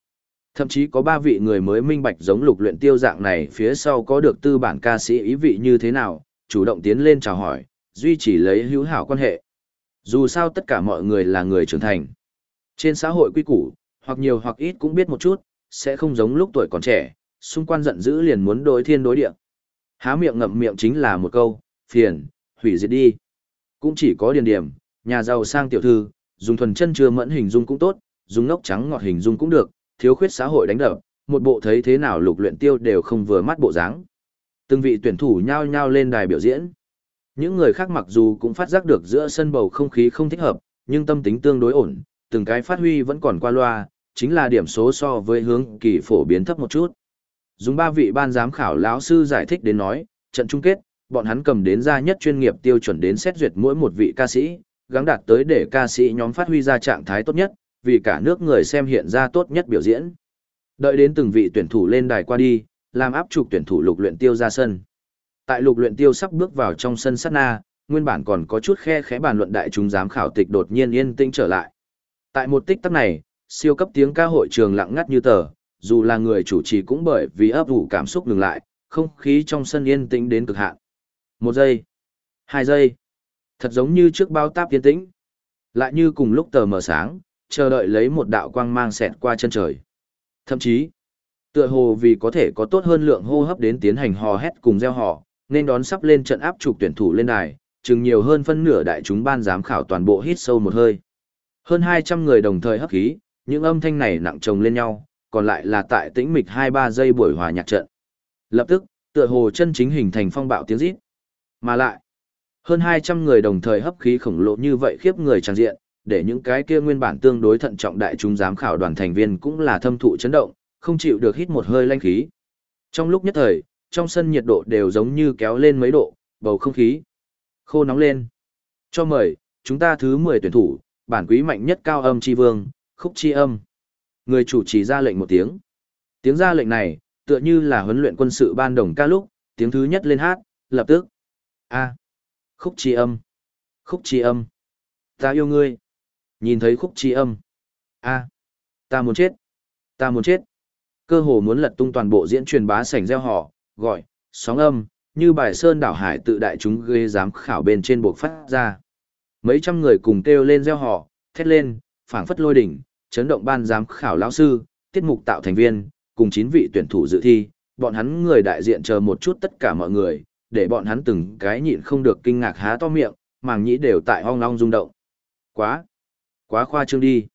A: Thậm chí có ba vị người mới minh bạch giống lục luyện tiêu dạng này phía sau có được tư bản ca sĩ ý vị như thế nào, chủ động tiến lên chào hỏi, duy trì lấy hữu hảo quan hệ. Dù sao tất cả mọi người là người trưởng thành. Trên xã hội quy củ, hoặc nhiều hoặc ít cũng biết một chút, sẽ không giống lúc tuổi còn trẻ, xung quanh giận dữ liền muốn đối thiên đối địa. Há miệng ngậm miệng chính là một câu, phiền, hủy diệt đi. Cũng chỉ có điền điểm, nhà giàu sang tiểu thư, dùng thuần chân chưa mẫn hình dung cũng tốt, dùng ngốc trắng ngọt hình dung cũng được, thiếu khuyết xã hội đánh đập, một bộ thấy thế nào lục luyện tiêu đều không vừa mắt bộ dáng. Từng vị tuyển thủ nhao nhao lên đài biểu diễn. Những người khác mặc dù cũng phát giác được giữa sân bầu không khí không thích hợp, nhưng tâm tính tương đối ổn, từng cái phát huy vẫn còn qua loa, chính là điểm số so với hướng kỳ phổ biến thấp một chút. Dùng ba vị ban giám khảo lão sư giải thích đến nói, trận chung kết, bọn hắn cầm đến ra nhất chuyên nghiệp tiêu chuẩn đến xét duyệt mỗi một vị ca sĩ, gắng đạt tới để ca sĩ nhóm phát huy ra trạng thái tốt nhất, vì cả nước người xem hiện ra tốt nhất biểu diễn. Đợi đến từng vị tuyển thủ lên đài qua đi, làm áp trục tuyển thủ lục luyện tiêu ra sân. Tại lục luyện tiêu sắp bước vào trong sân sát na, nguyên bản còn có chút khe khẽ bàn luận đại chúng giám khảo tịch đột nhiên yên tĩnh trở lại. Tại một tích tắc này, siêu cấp tiếng ca hội trường lặng ngắt như tờ, dù là người chủ trì cũng bởi vì ấp ủ cảm xúc ngừng lại, không khí trong sân yên tĩnh đến cực hạn. Một giây, hai giây, thật giống như trước bao táp yên tĩnh. Lại như cùng lúc tờ mờ sáng, chờ đợi lấy một đạo quang mang xẹt qua chân trời. Thậm chí, tựa hồ vì có thể có tốt hơn lượng hô hấp đến tiến hành hò hét cùng gieo họ, nên đón sắp lên trận áp trục tuyển thủ lên đài, chừng nhiều hơn phân nửa đại chúng ban giám khảo toàn bộ hít sâu một hơi. Hơn 200 người đồng thời hấp khí, những âm thanh này nặng chồng lên nhau, còn lại là tại tĩnh mịch 2-3 giây buổi hòa nhạc trận. Lập tức, tựa hồ chân chính hình thành phong bạo tiếng rít. Mà lại, hơn 200 người đồng thời hấp khí khổng lồ như vậy khiếp người tràn diện, để những cái kia nguyên bản tương đối thận trọng đại chúng giám khảo đoàn thành viên cũng là thâm thụ chấn động, không chịu được hít một hơi lanh khí. Trong lúc nhất thời, trong sân nhiệt độ đều giống như kéo lên mấy độ, bầu không khí khô nóng lên. Cho mời, chúng ta thứ 10 tuyển thủ, bản quý mạnh nhất cao âm chi vương, khúc chi âm. Người chủ trì ra lệnh một tiếng. Tiếng ra lệnh này, tựa như là huấn luyện quân sự ban đồng ca lúc, tiếng thứ nhất lên hát, lập tức. A. Khúc chi âm. Khúc chi âm. Ta yêu ngươi. Nhìn thấy khúc chi âm. A. Ta muốn chết. Ta muốn chết. Cơ hồ muốn lật tung toàn bộ diễn truyền bá sảnh gieo họ, gọi, sóng âm, như bài sơn đảo hải tự đại chúng ghê giám khảo bên trên buộc phát ra. Mấy trăm người cùng kêu lên gieo họ, thét lên, phảng phất lôi đỉnh, chấn động ban giám khảo lão sư, tiết mục tạo thành viên, cùng chín vị tuyển thủ dự thi, bọn hắn người đại diện chờ một chút tất cả mọi người, để bọn hắn từng cái nhịn không được kinh ngạc há to miệng, màng nhĩ đều tại hoang long rung động. Quá, quá khoa trương đi.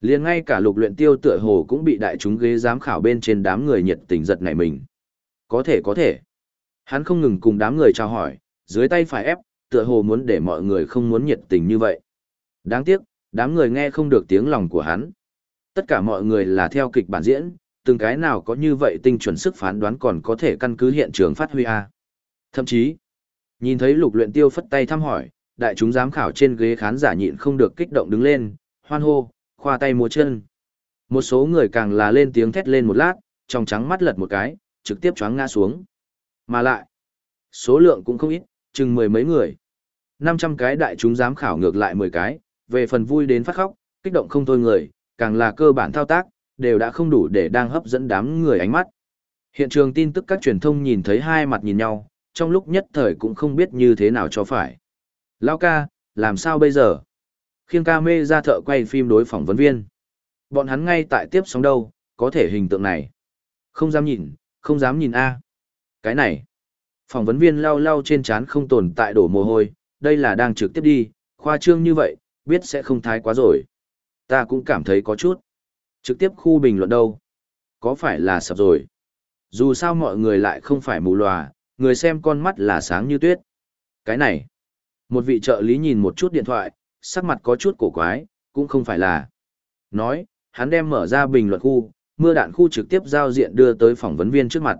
A: Liền ngay cả lục luyện tiêu tựa hồ cũng bị đại chúng ghế giám khảo bên trên đám người nhiệt tình giật nảy mình. Có thể có thể. Hắn không ngừng cùng đám người chào hỏi, dưới tay phải ép, tựa hồ muốn để mọi người không muốn nhiệt tình như vậy. Đáng tiếc, đám người nghe không được tiếng lòng của hắn. Tất cả mọi người là theo kịch bản diễn, từng cái nào có như vậy tinh chuẩn sức phán đoán còn có thể căn cứ hiện trường phát huy a. Thậm chí, nhìn thấy lục luyện tiêu phất tay thăm hỏi, đại chúng giám khảo trên ghế khán giả nhịn không được kích động đứng lên, hoan hô, khoa tay múa chân. Một số người càng là lên tiếng thét lên một lát, trong trắng mắt lật một cái, trực tiếp choáng ngã xuống. Mà lại, số lượng cũng không ít, chừng mười mấy người. 500 cái đại chúng giám khảo ngược lại 10 cái, về phần vui đến phát khóc, kích động không thôi người, càng là cơ bản thao tác, đều đã không đủ để đang hấp dẫn đám người ánh mắt. Hiện trường tin tức các truyền thông nhìn thấy hai mặt nhìn nhau, trong lúc nhất thời cũng không biết như thế nào cho phải. Lao ca, làm sao bây giờ? Khiêng ca mê ra thợ quay phim đối phỏng vấn viên. Bọn hắn ngay tại tiếp sóng đâu, có thể hình tượng này. Không dám nhìn, không dám nhìn A. À. Cái này. Phỏng vấn viên lau lau trên trán không tồn tại đổ mồ hôi, đây là đang trực tiếp đi, khoa trương như vậy, biết sẽ không thái quá rồi. Ta cũng cảm thấy có chút. Trực tiếp khu bình luận đâu? Có phải là sập rồi? Dù sao mọi người lại không phải mù lòa, người xem con mắt là sáng như tuyết. Cái này. Một vị trợ lý nhìn một chút điện thoại, sắc mặt có chút cổ quái, cũng không phải là. Nói, hắn đem mở ra bình luận khu, mưa đạn khu trực tiếp giao diện đưa tới phỏng vấn viên trước mặt.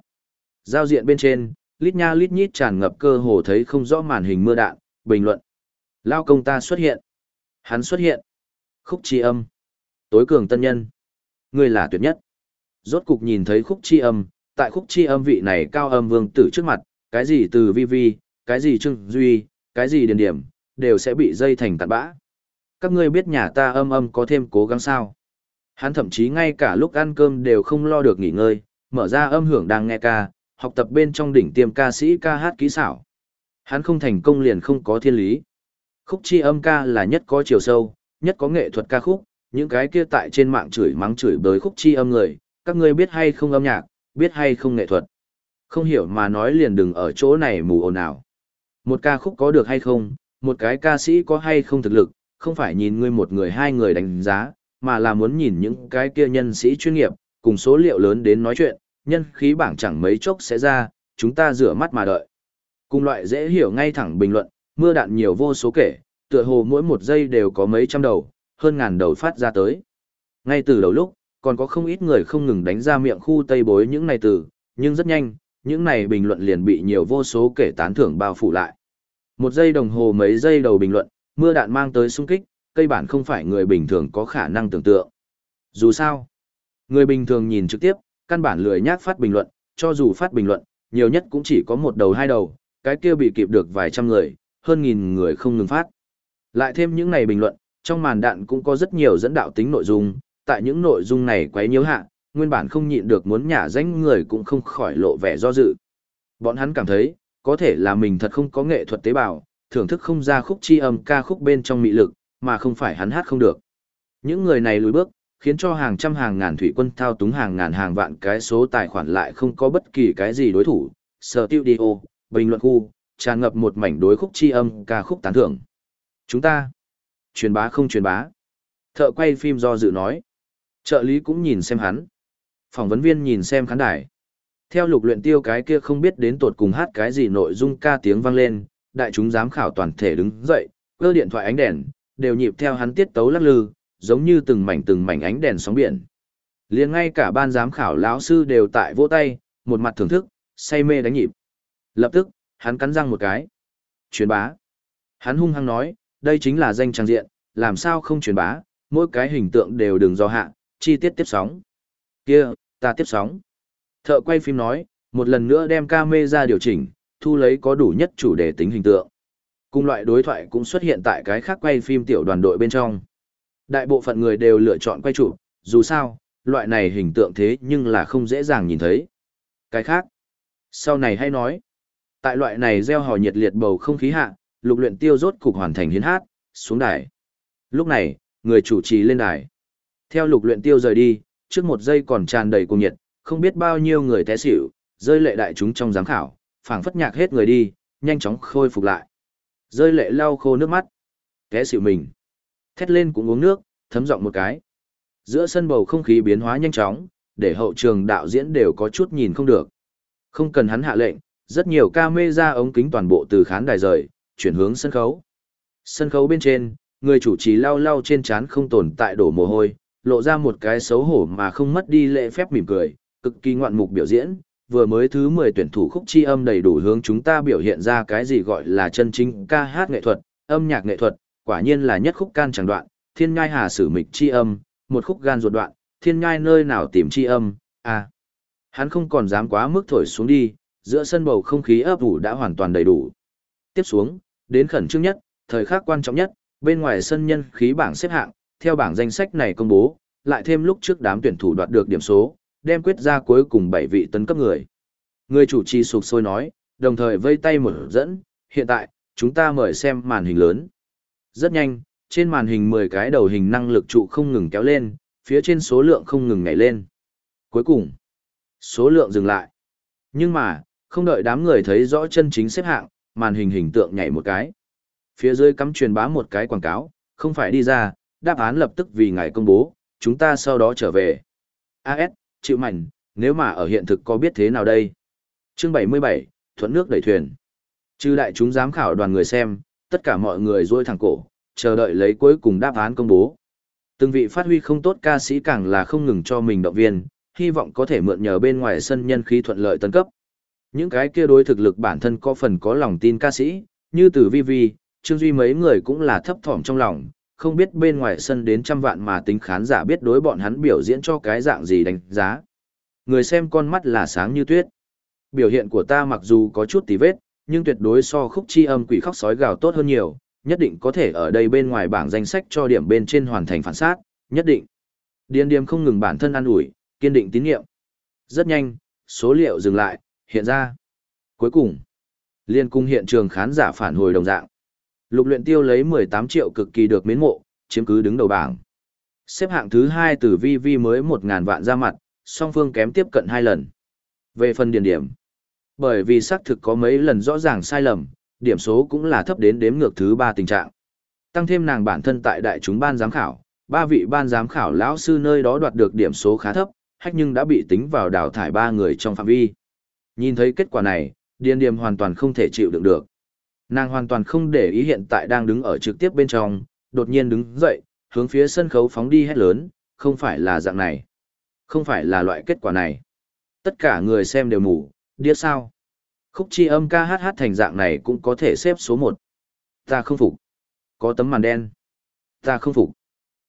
A: Giao diện bên trên, lít nha lít nhít tràn ngập cơ hồ thấy không rõ màn hình mưa đạn, bình luận. Lao công ta xuất hiện. Hắn xuất hiện. Khúc chi âm. Tối cường tân nhân. Ngươi là tuyệt nhất. Rốt cục nhìn thấy khúc chi âm, tại khúc chi âm vị này cao âm vương tử trước mặt, cái gì từ vi vi, cái gì trưng duy, cái gì điền điểm, đều sẽ bị dây thành tạt bã. Các ngươi biết nhà ta âm âm có thêm cố gắng sao? Hắn thậm chí ngay cả lúc ăn cơm đều không lo được nghỉ ngơi, mở ra âm hưởng đang nghe ca, học tập bên trong đỉnh tiêm ca sĩ ca hát kỹ xảo. Hắn không thành công liền không có thiên lý. Khúc chi âm ca là nhất có chiều sâu, nhất có nghệ thuật ca khúc, những cái kia tại trên mạng chửi mắng chửi bới khúc chi âm người, các ngươi biết hay không âm nhạc, biết hay không nghệ thuật. Không hiểu mà nói liền đừng ở chỗ này mù ồn ào. Một ca khúc có được hay không, một cái ca sĩ có hay không thực lực, không phải nhìn ngươi một người hai người đánh giá, mà là muốn nhìn những cái kia nhân sĩ chuyên nghiệp, cùng số liệu lớn đến nói chuyện, nhân khí bảng chẳng mấy chốc sẽ ra, chúng ta rửa mắt mà đợi. Cùng loại dễ hiểu ngay thẳng bình luận, mưa đạn nhiều vô số kể, tựa hồ mỗi một giây đều có mấy trăm đầu, hơn ngàn đầu phát ra tới. Ngay từ đầu lúc, còn có không ít người không ngừng đánh ra miệng khu tây bối những này từ, nhưng rất nhanh, những này bình luận liền bị nhiều vô số kể tán thưởng bao phủ lại. Một giây đồng hồ mấy giây đầu bình luận, mưa đạn mang tới xung kích, cây bản không phải người bình thường có khả năng tưởng tượng. Dù sao, người bình thường nhìn trực tiếp, căn bản lười nhác phát bình luận, cho dù phát bình luận, nhiều nhất cũng chỉ có một đầu hai đầu, cái kia bị kịp được vài trăm người, hơn nghìn người không ngừng phát. Lại thêm những này bình luận, trong màn đạn cũng có rất nhiều dẫn đạo tính nội dung, tại những nội dung này quấy nhiễu hạ, nguyên bản không nhịn được muốn nhả danh người cũng không khỏi lộ vẻ do dự. Bọn hắn cảm thấy, có thể là mình thật không có nghệ thuật tế bào, thưởng thức không ra khúc chi âm ca khúc bên trong mị lực, mà không phải hắn hát không được. Những người này lùi bước, khiến cho hàng trăm hàng ngàn thủy quân thao túng hàng ngàn hàng vạn cái số tài khoản lại không có bất kỳ cái gì đối thủ. Sở tiêu bình luận khu, tràn ngập một mảnh đối khúc chi âm ca khúc tán thưởng. Chúng ta, truyền bá không truyền bá. Thợ quay phim do dự nói. Trợ lý cũng nhìn xem hắn. Phỏng vấn viên nhìn xem khán đài. Theo lục luyện tiêu cái kia không biết đến tột cùng hát cái gì nội dung ca tiếng vang lên, đại chúng giám khảo toàn thể đứng dậy, cơ điện thoại ánh đèn, đều nhịp theo hắn tiết tấu lắc lư, giống như từng mảnh từng mảnh ánh đèn sóng biển. Liền ngay cả ban giám khảo lão sư đều tại vỗ tay, một mặt thưởng thức, say mê đánh nhịp. Lập tức, hắn cắn răng một cái. Truyền bá. Hắn hung hăng nói, đây chính là danh trang diện, làm sao không truyền bá, mỗi cái hình tượng đều đừng do hạ, chi tiết tiếp sóng. Kia, ta tiếp sóng. Thợ quay phim nói, một lần nữa đem camera điều chỉnh, thu lấy có đủ nhất chủ đề tính hình tượng. Cùng loại đối thoại cũng xuất hiện tại cái khác quay phim tiểu đoàn đội bên trong. Đại bộ phận người đều lựa chọn quay chụp, dù sao, loại này hình tượng thế nhưng là không dễ dàng nhìn thấy. Cái khác, sau này hay nói, tại loại này gieo hò nhiệt liệt bầu không khí hạ, lục luyện tiêu rốt cục hoàn thành hiến hát, xuống đài. Lúc này, người chủ trì lên đài. Theo lục luyện tiêu rời đi, trước một giây còn tràn đầy cuồng nhiệt, không biết bao nhiêu người té xỉu, rơi lệ đại chúng trong giám khảo, phảng phất nhạc hết người đi, nhanh chóng khôi phục lại. Rơi lệ lau khô nước mắt. Té xỉu mình. Thét lên cũng uống nước, thấm giọng một cái. Giữa sân bầu không khí biến hóa nhanh chóng, để hậu trường đạo diễn đều có chút nhìn không được. Không cần hắn hạ lệnh, rất nhiều ca mây ra ống kính toàn bộ từ khán đài rời, chuyển hướng sân khấu. Sân khấu bên trên, người chủ trì lau lau trên trán không tồn tại đổ mồ hôi, lộ ra một cái xấu hổ mà không mất đi lễ phép mỉm cười, cực kỳ ngoạn mục biểu diễn, vừa mới thứ 10 tuyển thủ khúc chi âm đầy đủ hướng chúng ta biểu hiện ra cái gì gọi là chân chính ca hát nghệ thuật, âm nhạc nghệ thuật, quả nhiên là nhất khúc can chẳng đoạn, thiên ngai hà sử mịch chi âm, một khúc gan ruột đoạn, thiên ngai nơi nào tìm chi âm, à. Hắn không còn dám quá mức thổi xuống đi, giữa sân bầu không khí ấp ủ đã hoàn toàn đầy đủ. Tiếp xuống, đến khẩn trương nhất, thời khắc quan trọng nhất, bên ngoài sân nhân khí bảng xếp hạng, theo bảng danh sách này công bố, lại thêm lúc trước đám tuyển thủ đoạt được điểm số, đem quyết ra cuối cùng 7 vị tấn cấp người. Người chủ trì sụp sôi nói, đồng thời vây tay một dẫn, hiện tại, chúng ta mời xem màn hình lớn. Rất nhanh, trên màn hình 10 cái đầu hình năng lực trụ không ngừng kéo lên, phía trên số lượng không ngừng nhảy lên. Cuối cùng, số lượng dừng lại. Nhưng mà, không đợi đám người thấy rõ chân chính xếp hạng, màn hình hình tượng nhảy một cái. Phía dưới cắm truyền bá một cái quảng cáo, không phải đi ra, đáp án lập tức vì ngài công bố, chúng ta sau đó trở về. AS, chịu mạnh, nếu mà ở hiện thực có biết thế nào đây? Chương 77, thuận nước đẩy thuyền. Trừ đại chúng giám khảo đoàn người xem, tất cả mọi người rôi thẳng cổ, chờ đợi lấy cuối cùng đáp án công bố. Từng vị phát huy không tốt ca sĩ càng là không ngừng cho mình động viên, hy vọng có thể mượn nhờ bên ngoài sân nhân khí thuận lợi tấn cấp. Những cái kia đối thực lực bản thân có phần có lòng tin ca sĩ, như từ vi vi, Trương Duy mấy người cũng là thấp thỏm trong lòng, không biết bên ngoài sân đến trăm vạn mà tính khán giả biết đối bọn hắn biểu diễn cho cái dạng gì đánh giá. Người xem con mắt là sáng như tuyết. Biểu hiện của ta mặc dù có chút tí vết, nhưng tuyệt đối so khúc chi âm quỷ khóc sói gào tốt hơn nhiều, nhất định có thể ở đây bên ngoài bảng danh sách cho điểm bên trên hoàn thành phản sát, nhất định. Điên điềm không ngừng bản thân an ủi, kiên định tín nhiệm. Rất nhanh, số liệu dừng lại, hiện ra. Cuối cùng, liên cung hiện trường khán giả phản hồi đồng dạng. Lục luyện tiêu lấy 18 triệu cực kỳ được mến mộ, chiếm cứ đứng đầu bảng. Xếp hạng thứ 2 từ vi vi mới 1.000 vạn ra mặt, song phương kém tiếp cận 2 lần. Về phần điển điểm, bởi vì xác thực có mấy lần rõ ràng sai lầm, điểm số cũng là thấp đến đếm ngược thứ 3 tình trạng. Tăng thêm nàng bản thân tại đại chúng ban giám khảo, ba vị ban giám khảo lão sư nơi đó đoạt được điểm số khá thấp, hách nhưng đã bị tính vào đào thải ba người trong phạm vi. Nhìn thấy kết quả này, điền điểm hoàn toàn không thể chịu đựng được. Nàng hoàn toàn không để ý hiện tại đang đứng ở trực tiếp bên trong, đột nhiên đứng dậy, hướng phía sân khấu phóng đi hét lớn, không phải là dạng này. Không phải là loại kết quả này. Tất cả người xem đều mù, điếc sao. Khúc chi âm ca hát hát thành dạng này cũng có thể xếp số 1. Ta không phục. Có tấm màn đen. Ta không phục.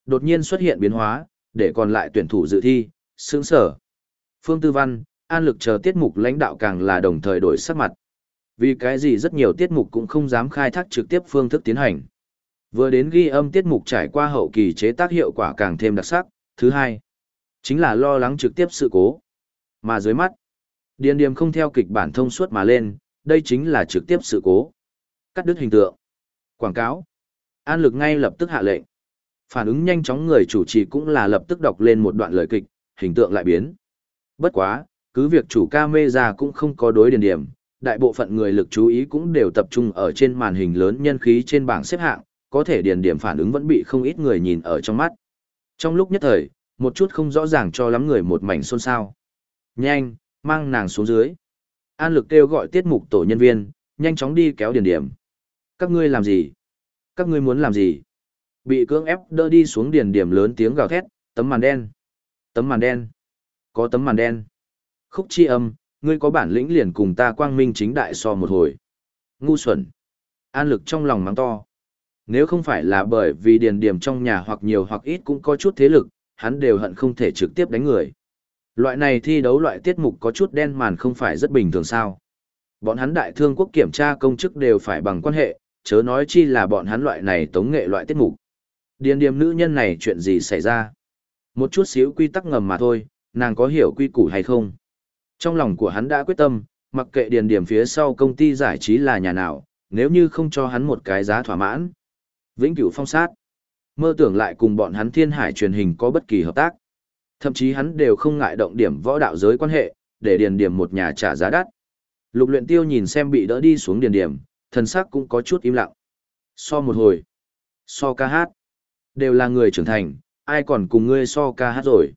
A: Đột nhiên xuất hiện biến hóa, để còn lại tuyển thủ dự thi, sướng sở. Phương Tư Văn, an lực chờ tiết mục lãnh đạo càng là đồng thời đổi sắc mặt. Vì cái gì rất nhiều tiết mục cũng không dám khai thác trực tiếp phương thức tiến hành. Vừa đến ghi âm tiết mục trải qua hậu kỳ chế tác hiệu quả càng thêm đặc sắc. Thứ hai, chính là lo lắng trực tiếp sự cố. Mà dưới mắt, điền điểm không theo kịch bản thông suốt mà lên, đây chính là trực tiếp sự cố. Cắt đứt hình tượng. Quảng cáo. An lực ngay lập tức hạ lệnh. Phản ứng nhanh chóng người chủ trì cũng là lập tức đọc lên một đoạn lời kịch, hình tượng lại biến. Bất quá, cứ việc chủ ca mê ra cũng không có đối điền điểm, đại bộ phận người lực chú ý cũng đều tập trung ở trên màn hình lớn nhân khí trên bảng xếp hạng, có thể điền điểm phản ứng vẫn bị không ít người nhìn ở trong mắt. Trong lúc nhất thời, một chút không rõ ràng cho lắm người một mảnh xôn xao. Nhanh, mang nàng xuống dưới. An lực kêu gọi tiết mục tổ nhân viên, nhanh chóng đi kéo điền điểm. Các ngươi làm gì? Các ngươi muốn làm gì? Bị cưỡng ép đỡ đi xuống điền điểm lớn tiếng gào thét, tấm màn đen. Tấm màn đen. Có tấm màn đen. Khúc chi âm, ngươi có bản lĩnh liền cùng ta quang minh chính đại so một hồi. Ngu xuẩn. An lực trong lòng mắng to. Nếu không phải là bởi vì điền điểm trong nhà hoặc nhiều hoặc ít cũng có chút thế lực, hắn đều hận không thể trực tiếp đánh người. Loại này thi đấu loại tiết mục có chút đen màn không phải rất bình thường sao. Bọn hắn đại thương quốc kiểm tra công chức đều phải bằng quan hệ, chớ nói chi là bọn hắn loại này tống nghệ loại tiết mục. Điền điềm nữ nhân này chuyện gì xảy ra? Một chút xíu quy tắc ngầm mà thôi, nàng có hiểu quy củ hay không? Trong lòng của hắn đã quyết tâm, mặc kệ điền điểm phía sau công ty giải trí là nhà nào, nếu như không cho hắn một cái giá thỏa mãn. Vĩnh cửu phong sát. Mơ tưởng lại cùng bọn hắn thiên hải truyền hình có bất kỳ hợp tác. Thậm chí hắn đều không ngại động điểm võ đạo giới quan hệ, để điền điểm một nhà trả giá đắt. Lục luyện tiêu nhìn xem bị đỡ đi xuống điền điểm, thần sắc cũng có chút im lặng. So một hồi. So ca hát. Đều là người trưởng thành, ai còn cùng ngươi so ca hát rồi.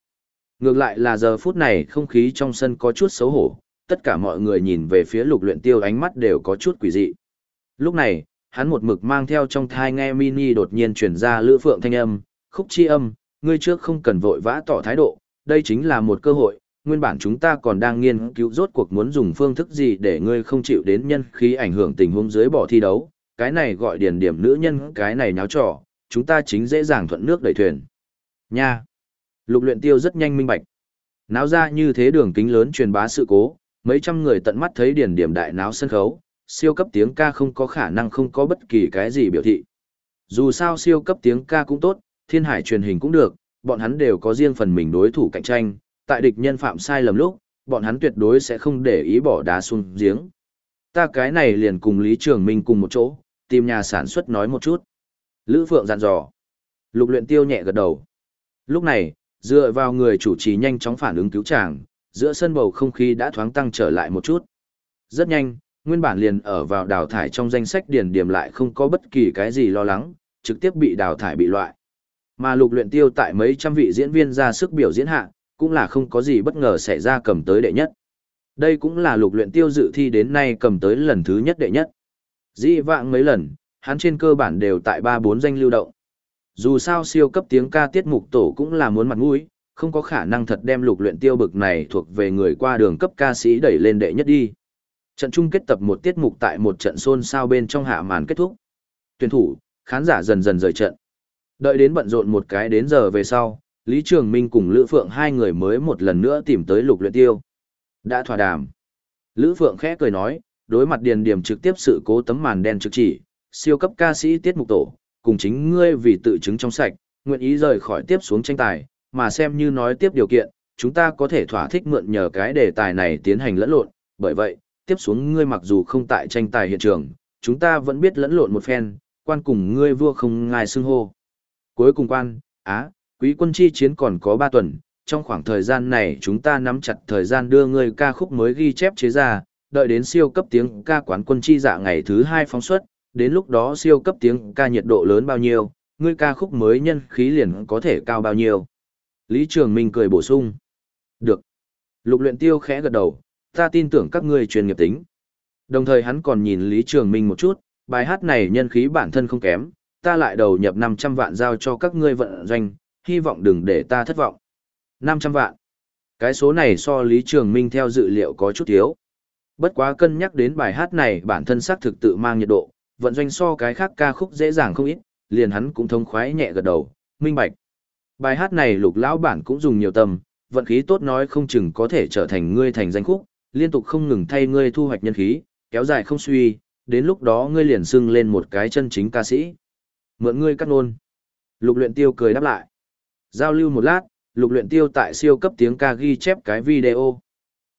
A: Ngược lại là giờ phút này không khí trong sân có chút xấu hổ, tất cả mọi người nhìn về phía lục luyện tiêu ánh mắt đều có chút quỷ dị. Lúc này, hắn một mực mang theo trong thai nghe mini đột nhiên truyền ra lữ phượng thanh âm, khúc chi âm, ngươi trước không cần vội vã tỏ thái độ, đây chính là một cơ hội, nguyên bản chúng ta còn đang nghiên cứu rốt cuộc muốn dùng phương thức gì để ngươi không chịu đến nhân khí ảnh hưởng tình huống dưới bỏ thi đấu, cái này gọi điển điểm nữ nhân, cái này nháo trò, chúng ta chính dễ dàng thuận nước đẩy thuyền. Nha! Lục luyện tiêu rất nhanh minh bạch. Náo ra như thế đường kính lớn truyền bá sự cố, mấy trăm người tận mắt thấy điển điểm đại náo sân khấu, siêu cấp tiếng ca không có khả năng không có bất kỳ cái gì biểu thị. Dù sao siêu cấp tiếng ca cũng tốt, thiên hải truyền hình cũng được, bọn hắn đều có riêng phần mình đối thủ cạnh tranh, tại địch nhân phạm sai lầm lúc, bọn hắn tuyệt đối sẽ không để ý bỏ đá xuống giếng. Ta cái này liền cùng Lý Trường Minh cùng một chỗ, tìm nhà sản xuất nói một chút. Lữ Phượng dặn dò. Lục luyện tiêu nhẹ gật đầu. Lúc này, dựa vào người chủ trì nhanh chóng phản ứng cứu chàng, giữa sân bầu không khí đã thoáng tăng trở lại một chút. Rất nhanh, nguyên bản liền ở vào đào thải trong danh sách điền điểm lại không có bất kỳ cái gì lo lắng, trực tiếp bị đào thải bị loại. Mà lục luyện tiêu tại mấy trăm vị diễn viên ra sức biểu diễn hạ, cũng là không có gì bất ngờ xảy ra cầm tới đệ nhất. Đây cũng là lục luyện tiêu dự thi đến nay cầm tới lần thứ nhất đệ nhất. Dĩ vãng mấy lần, hắn trên cơ bản đều tại 3-4 danh lưu động. Dù sao siêu cấp tiếng ca tiết mục tổ cũng là muốn mặt mũi, không có khả năng thật đem lục luyện tiêu bực này thuộc về người qua đường cấp ca sĩ đẩy lên đệ nhất đi. Trận chung kết tập một tiết mục tại một trận xôn xao bên trong hạ màn kết thúc. Tuyển thủ, khán giả dần dần rời trận. Đợi đến bận rộn một cái đến giờ về sau, Lý Trường Minh cùng Lữ Phượng hai người mới một lần nữa tìm tới lục luyện tiêu. Đã thỏa đàm. Lữ Phượng khẽ cười nói, đối mặt điền điểm trực tiếp sự cố tấm màn đen trực chỉ, siêu cấp ca sĩ tiết mục tổ, cùng chính ngươi vì tự chứng trong sạch, nguyện ý rời khỏi tiếp xuống tranh tài, mà xem như nói tiếp điều kiện, chúng ta có thể thỏa thích mượn nhờ cái đề tài này tiến hành lẫn lộn, bởi vậy, tiếp xuống ngươi mặc dù không tại tranh tài hiện trường, chúng ta vẫn biết lẫn lộn một phen, quan cùng ngươi vua không ngài xưng hô. Cuối cùng quan, á, quý quân chi chiến còn có 3 tuần, trong khoảng thời gian này chúng ta nắm chặt thời gian đưa ngươi ca khúc mới ghi chép chế ra, đợi đến siêu cấp tiếng ca quán quân chi dạ ngày thứ 2 phóng xuất, đến lúc đó siêu cấp tiếng ca nhiệt độ lớn bao nhiêu, ngươi ca khúc mới nhân khí liền có thể cao bao nhiêu. Lý Trường Minh cười bổ sung. Được. Lục luyện tiêu khẽ gật đầu, ta tin tưởng các ngươi chuyên nghiệp tính. Đồng thời hắn còn nhìn Lý Trường Minh một chút, bài hát này nhân khí bản thân không kém, ta lại đầu nhập 500 vạn giao cho các ngươi vận doanh, hy vọng đừng để ta thất vọng. 500 vạn. Cái số này so Lý Trường Minh theo dự liệu có chút thiếu. Bất quá cân nhắc đến bài hát này bản thân xác thực tự mang nhiệt độ, vận doanh so cái khác ca khúc dễ dàng không ít, liền hắn cũng thông khoái nhẹ gật đầu, minh bạch. Bài hát này lục lão bản cũng dùng nhiều tâm, vận khí tốt nói không chừng có thể trở thành ngươi thành danh khúc, liên tục không ngừng thay ngươi thu hoạch nhân khí, kéo dài không suy, đến lúc đó ngươi liền xưng lên một cái chân chính ca sĩ. Mượn ngươi cắt nôn. Lục luyện tiêu cười đáp lại. Giao lưu một lát, lục luyện tiêu tại siêu cấp tiếng ca ghi chép cái video.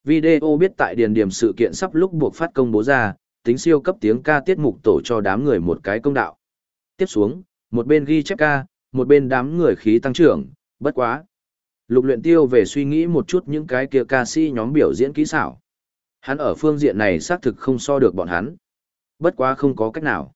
A: Video biết tại điền điểm sự kiện sắp lúc buộc phát công bố ra, tính siêu cấp tiếng ca tiết mục tổ cho đám người một cái công đạo. Tiếp xuống, một bên ghi chép ca, một bên đám người khí tăng trưởng, bất quá. Lục luyện tiêu về suy nghĩ một chút những cái kia ca sĩ nhóm biểu diễn kỹ xảo. Hắn ở phương diện này xác thực không so được bọn hắn. Bất quá không có cách nào.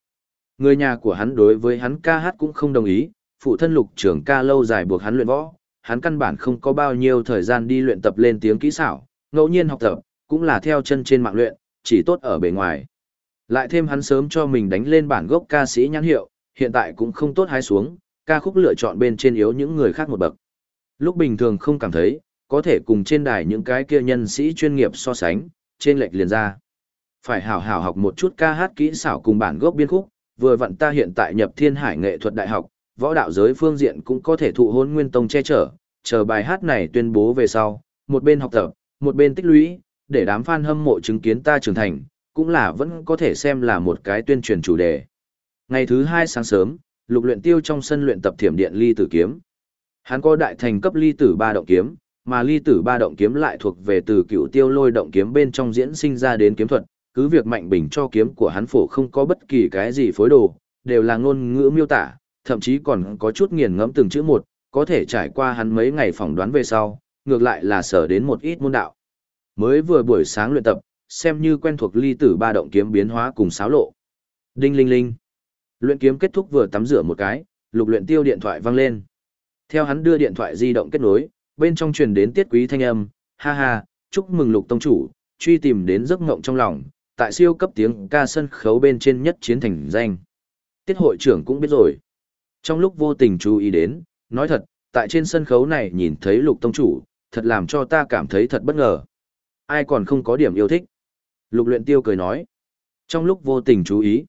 A: Người nhà của hắn đối với hắn ca hát cũng không đồng ý, phụ thân lục trưởng ca lâu dài buộc hắn luyện võ, hắn căn bản không có bao nhiêu thời gian đi luyện tập lên tiếng kỹ xảo, ngẫu nhiên học tập, cũng là theo chân trên mạng luyện, chỉ tốt ở bề ngoài. Lại thêm hắn sớm cho mình đánh lên bản gốc ca sĩ nhãn hiệu, hiện tại cũng không tốt hái xuống, ca khúc lựa chọn bên trên yếu những người khác một bậc. Lúc bình thường không cảm thấy, có thể cùng trên đài những cái kia nhân sĩ chuyên nghiệp so sánh, trên lệch liền ra. Phải hảo hảo học một chút ca hát kỹ xảo cùng bản gốc biên khúc, vừa vặn ta hiện tại nhập thiên hải nghệ thuật đại học, võ đạo giới phương diện cũng có thể thụ hôn nguyên tông che chở, chờ bài hát này tuyên bố về sau, một bên học tập, một bên tích lũy, để đám fan hâm mộ chứng kiến ta trưởng thành, cũng là vẫn có thể xem là một cái tuyên truyền chủ đề. Ngày thứ hai sáng sớm, lục luyện tiêu trong sân luyện tập thiểm điện ly tử kiếm. Hắn có đại thành cấp ly tử ba động kiếm, mà ly tử ba động kiếm lại thuộc về từ cựu tiêu lôi động kiếm bên trong diễn sinh ra đến kiếm thuật, cứ việc mạnh bình cho kiếm của hắn phổ không có bất kỳ cái gì phối đồ, đều là ngôn ngữ miêu tả, thậm chí còn có chút nghiền ngẫm từng chữ một, có thể trải qua hắn mấy ngày phỏng đoán về sau, ngược lại là sở đến một ít môn đạo. Mới vừa buổi sáng luyện tập, xem như quen thuộc ly tử ba động kiếm biến hóa cùng xáo lộ. Đinh linh linh. Luyện kiếm kết thúc vừa tắm rửa một cái, lục luyện tiêu điện thoại vang lên. Theo hắn đưa điện thoại di động kết nối, bên trong truyền đến tiết quý thanh âm, ha ha, chúc mừng lục tông chủ, truy tìm đến giấc ngộng trong lòng, tại siêu cấp tiếng ca sân khấu bên trên nhất chiến thành danh. Tiết hội trưởng cũng biết rồi. Trong lúc vô tình chú ý đến, nói thật, tại trên sân khấu này nhìn thấy lục tông chủ, thật làm cho ta cảm thấy thật bất ngờ. Ai còn không có điểm yêu thích? Lục luyện tiêu cười nói. Trong lúc vô tình chú ý,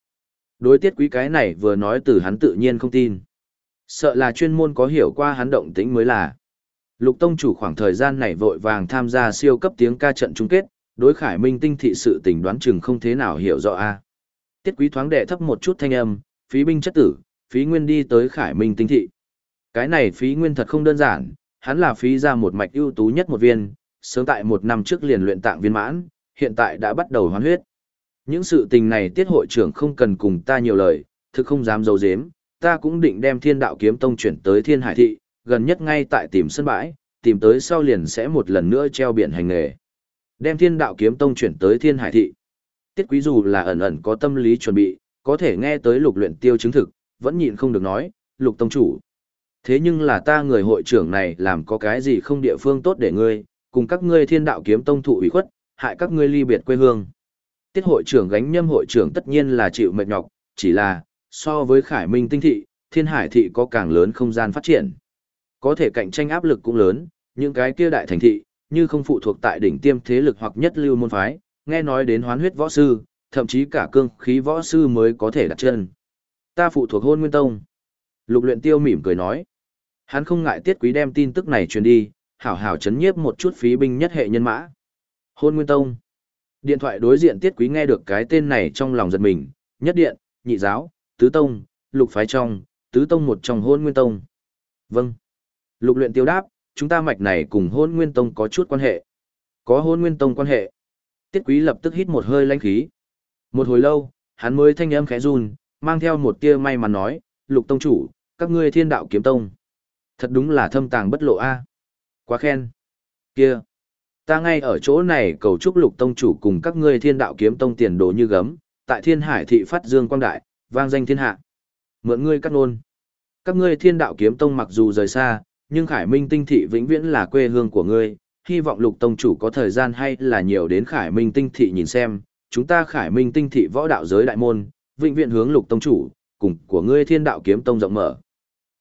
A: đối tiết quý cái này vừa nói từ hắn tự nhiên không tin. Sợ là chuyên môn có hiểu qua hắn động tĩnh mới là. Lục tông chủ khoảng thời gian này vội vàng tham gia siêu cấp tiếng ca trận chung kết, đối khải minh tinh thị sự tình đoán chừng không thế nào hiểu rõ a. Tiết quý thoáng đệ thấp một chút thanh âm, phí binh chất tử, phí nguyên đi tới khải minh tinh thị. Cái này phí nguyên thật không đơn giản, hắn là phí ra một mạch ưu tú nhất một viên, sớm tại một năm trước liền luyện tạng viên mãn, hiện tại đã bắt đầu hoán huyết. Những sự tình này tiết hội trưởng không cần cùng ta nhiều lời, thực không dám dấu dếm, ta cũng định đem thiên đạo kiếm tông chuyển tới thiên hải thị, gần nhất ngay tại tìm sân bãi, tìm tới sau liền sẽ một lần nữa treo biển hành nghề. Đem thiên đạo kiếm tông chuyển tới thiên hải thị. Tiết quý dù là ẩn ẩn có tâm lý chuẩn bị, có thể nghe tới lục luyện tiêu chứng thực, vẫn nhịn không được nói, lục tông chủ. Thế nhưng là ta người hội trưởng này làm có cái gì không địa phương tốt để ngươi, cùng các ngươi thiên đạo kiếm tông thụ ủy khuất, hại các ngươi ly biệt quê hương. Tiết hội trưởng gánh nhâm hội trưởng tất nhiên là chịu mệt nhọc, chỉ là, so với khải minh tinh thị, thiên hải thị có càng lớn không gian phát triển. Có thể cạnh tranh áp lực cũng lớn, những cái kia đại thành thị, như không phụ thuộc tại đỉnh tiêm thế lực hoặc nhất lưu môn phái, nghe nói đến hoán huyết võ sư, thậm chí cả cương khí võ sư mới có thể đặt chân. Ta phụ thuộc hôn nguyên tông. Lục luyện tiêu mỉm cười nói. Hắn không ngại tiết quý đem tin tức này truyền đi, hảo hảo chấn nhiếp một chút phí binh nhất hệ nhân mã. Hôn nguyên tông. Điện thoại đối diện tiết quý nghe được cái tên này trong lòng giật mình, nhất điện, nhị giáo, tứ tông, lục phái trong, tứ tông một trong hôn nguyên tông. Vâng. Lục luyện tiêu đáp, chúng ta mạch này cùng hôn nguyên tông có chút quan hệ. Có hôn nguyên tông quan hệ. Tiết quý lập tức hít một hơi lãnh khí. Một hồi lâu, hắn mới thanh âm khẽ run, mang theo một tia may mắn nói, lục tông chủ, các ngươi thiên đạo kiếm tông. Thật đúng là thâm tàng bất lộ a. Quá khen. Kia. Ta ngay ở chỗ này cầu chúc lục tông chủ cùng các ngươi thiên đạo kiếm tông tiền đồ như gấm, tại thiên hải thị phát dương quang đại, vang danh thiên hạ. Mượn ngươi cắt nôn. Các ngươi thiên đạo kiếm tông mặc dù rời xa, nhưng Khải Minh Tinh Thị vĩnh viễn là quê hương của ngươi, hy vọng lục tông chủ có thời gian hay là nhiều đến Khải Minh Tinh Thị nhìn xem, chúng ta Khải Minh Tinh Thị võ đạo giới đại môn, vĩnh viễn hướng lục tông chủ, cùng của ngươi thiên đạo kiếm tông rộng mở.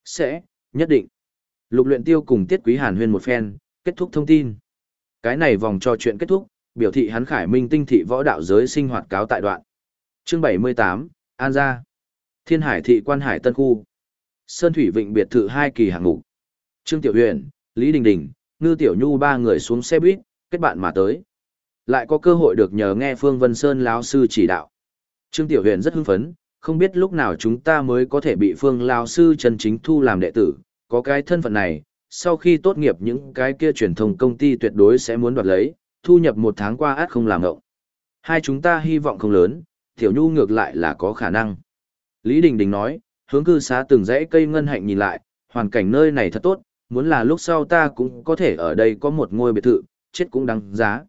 A: Sẽ, nhất định. Lục luyện tiêu cùng tiết quý hàn huyên một phen, kết thúc thông tin. Cái này vòng trò chuyện kết thúc, biểu thị hắn Khải Minh Tinh Thị võ đạo giới sinh hoạt cáo tại đoạn. Chương 78, An gia. Thiên Hải thị quan hải tân khu. Sơn Thủy Vịnh biệt thự hai kỳ hạng mục. Trương Tiểu Huyền, Lý Đình Đình, Ngư Tiểu Nhu ba người xuống xe buýt, kết bạn mà tới. Lại có cơ hội được nhờ nghe Phương Vân Sơn lão sư chỉ đạo. Trương Tiểu Huyền rất hưng phấn, không biết lúc nào chúng ta mới có thể bị Phương lão sư chân chính thu làm đệ tử, có cái thân phận này, sau khi tốt nghiệp những cái kia truyền thông công ty tuyệt đối sẽ muốn đoạt lấy, thu nhập một tháng qua át không làm ngộng. Hai chúng ta hy vọng không lớn, Tiểu Nhu ngược lại là có khả năng. Lý Đình Đình nói, hướng cư xá từng rẽ cây ngân hạnh nhìn lại, hoàn cảnh nơi này thật tốt, muốn là lúc sau ta cũng có thể ở đây có một ngôi biệt thự, chết cũng đáng giá.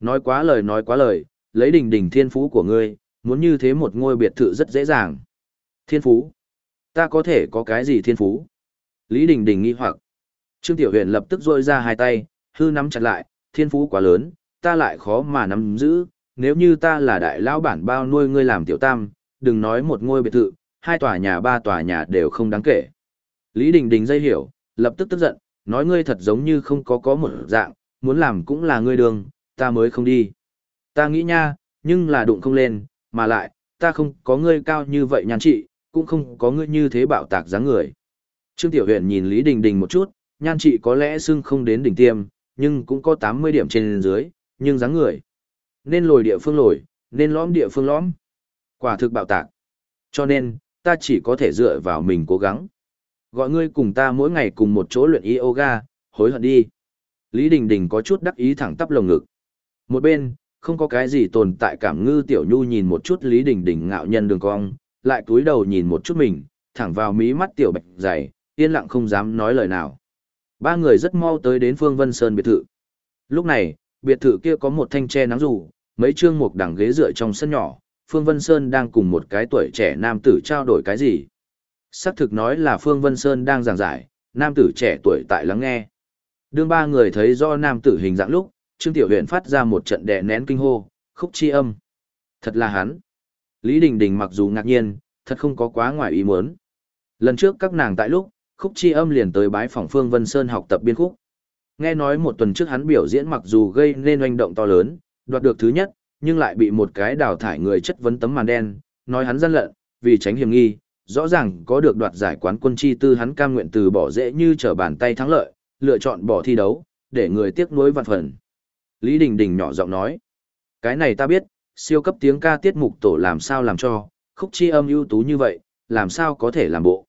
A: Nói quá lời nói quá lời, lấy đình đình thiên phú của ngươi, muốn như thế một ngôi biệt thự rất dễ dàng. Thiên phú? Ta có thể có cái gì thiên phú? Lý đình đình nghi hoặc. Trương Tiểu Huyền lập tức rôi ra hai tay, hư nắm chặt lại, thiên phú quá lớn, ta lại khó mà nắm giữ, nếu như ta là đại lão bản bao nuôi ngươi làm tiểu tam, đừng nói một ngôi biệt thự, hai tòa nhà ba tòa nhà đều không đáng kể. Lý Đình Đình dây hiểu, lập tức tức giận, nói ngươi thật giống như không có có một dạng, muốn làm cũng là ngươi đường, ta mới không đi. Ta nghĩ nha, nhưng là đụng không lên, mà lại, ta không có ngươi cao như vậy nhàn trị, cũng không có ngươi như thế bạo tạc dáng người. Trương Tiểu Huyền nhìn Lý Đình Đình một chút, nhan trị có lẽ xưng không đến đỉnh tiêm, nhưng cũng có 80 điểm trên dưới, nhưng dáng người. Nên lồi địa phương lồi, nên lõm địa phương lõm. Quả thực bạo tạc. Cho nên, ta chỉ có thể dựa vào mình cố gắng. Gọi ngươi cùng ta mỗi ngày cùng một chỗ luyện yoga, hối hận đi. Lý Đình Đình có chút đắc ý thẳng tắp lồng ngực. Một bên, không có cái gì tồn tại cảm ngư tiểu nhu nhìn một chút Lý Đình Đình ngạo nhân đường cong, lại cúi đầu nhìn một chút mình, thẳng vào mí mắt tiểu bạch dày, yên lặng không dám nói lời nào. Ba người rất mau tới đến Phương Vân Sơn biệt thự. Lúc này, biệt thự kia có một thanh tre nắng rủ, mấy trương mục đằng ghế dựa trong sân nhỏ, Phương Vân Sơn đang cùng một cái tuổi trẻ nam tử trao đổi cái gì. Xác thực nói là Phương Vân Sơn đang giảng giải, nam tử trẻ tuổi tại lắng nghe. Đương ba người thấy do nam tử hình dạng lúc, Trương Tiểu Huyền phát ra một trận đè nén kinh hô, khúc chi âm. Thật là hắn. Lý Đình Đình mặc dù ngạc nhiên, thật không có quá ngoài ý muốn. Lần trước các nàng tại lúc, khúc chi âm liền tới bái phòng Phương Vân Sơn học tập biên khúc. Nghe nói một tuần trước hắn biểu diễn mặc dù gây nên oanh động to lớn, đoạt được thứ nhất, nhưng lại bị một cái đào thải người chất vấn tấm màn đen, nói hắn gian lận, vì tránh hiểm nghi, rõ ràng có được đoạt giải quán quân chi tư hắn cam nguyện từ bỏ dễ như trở bàn tay thắng lợi, lựa chọn bỏ thi đấu, để người tiếc nuối vạn phần. Lý Đình Đình nhỏ giọng nói, cái này ta biết, siêu cấp tiếng ca tiết mục tổ làm sao làm cho, khúc chi âm ưu tú như vậy, làm sao có thể làm bộ.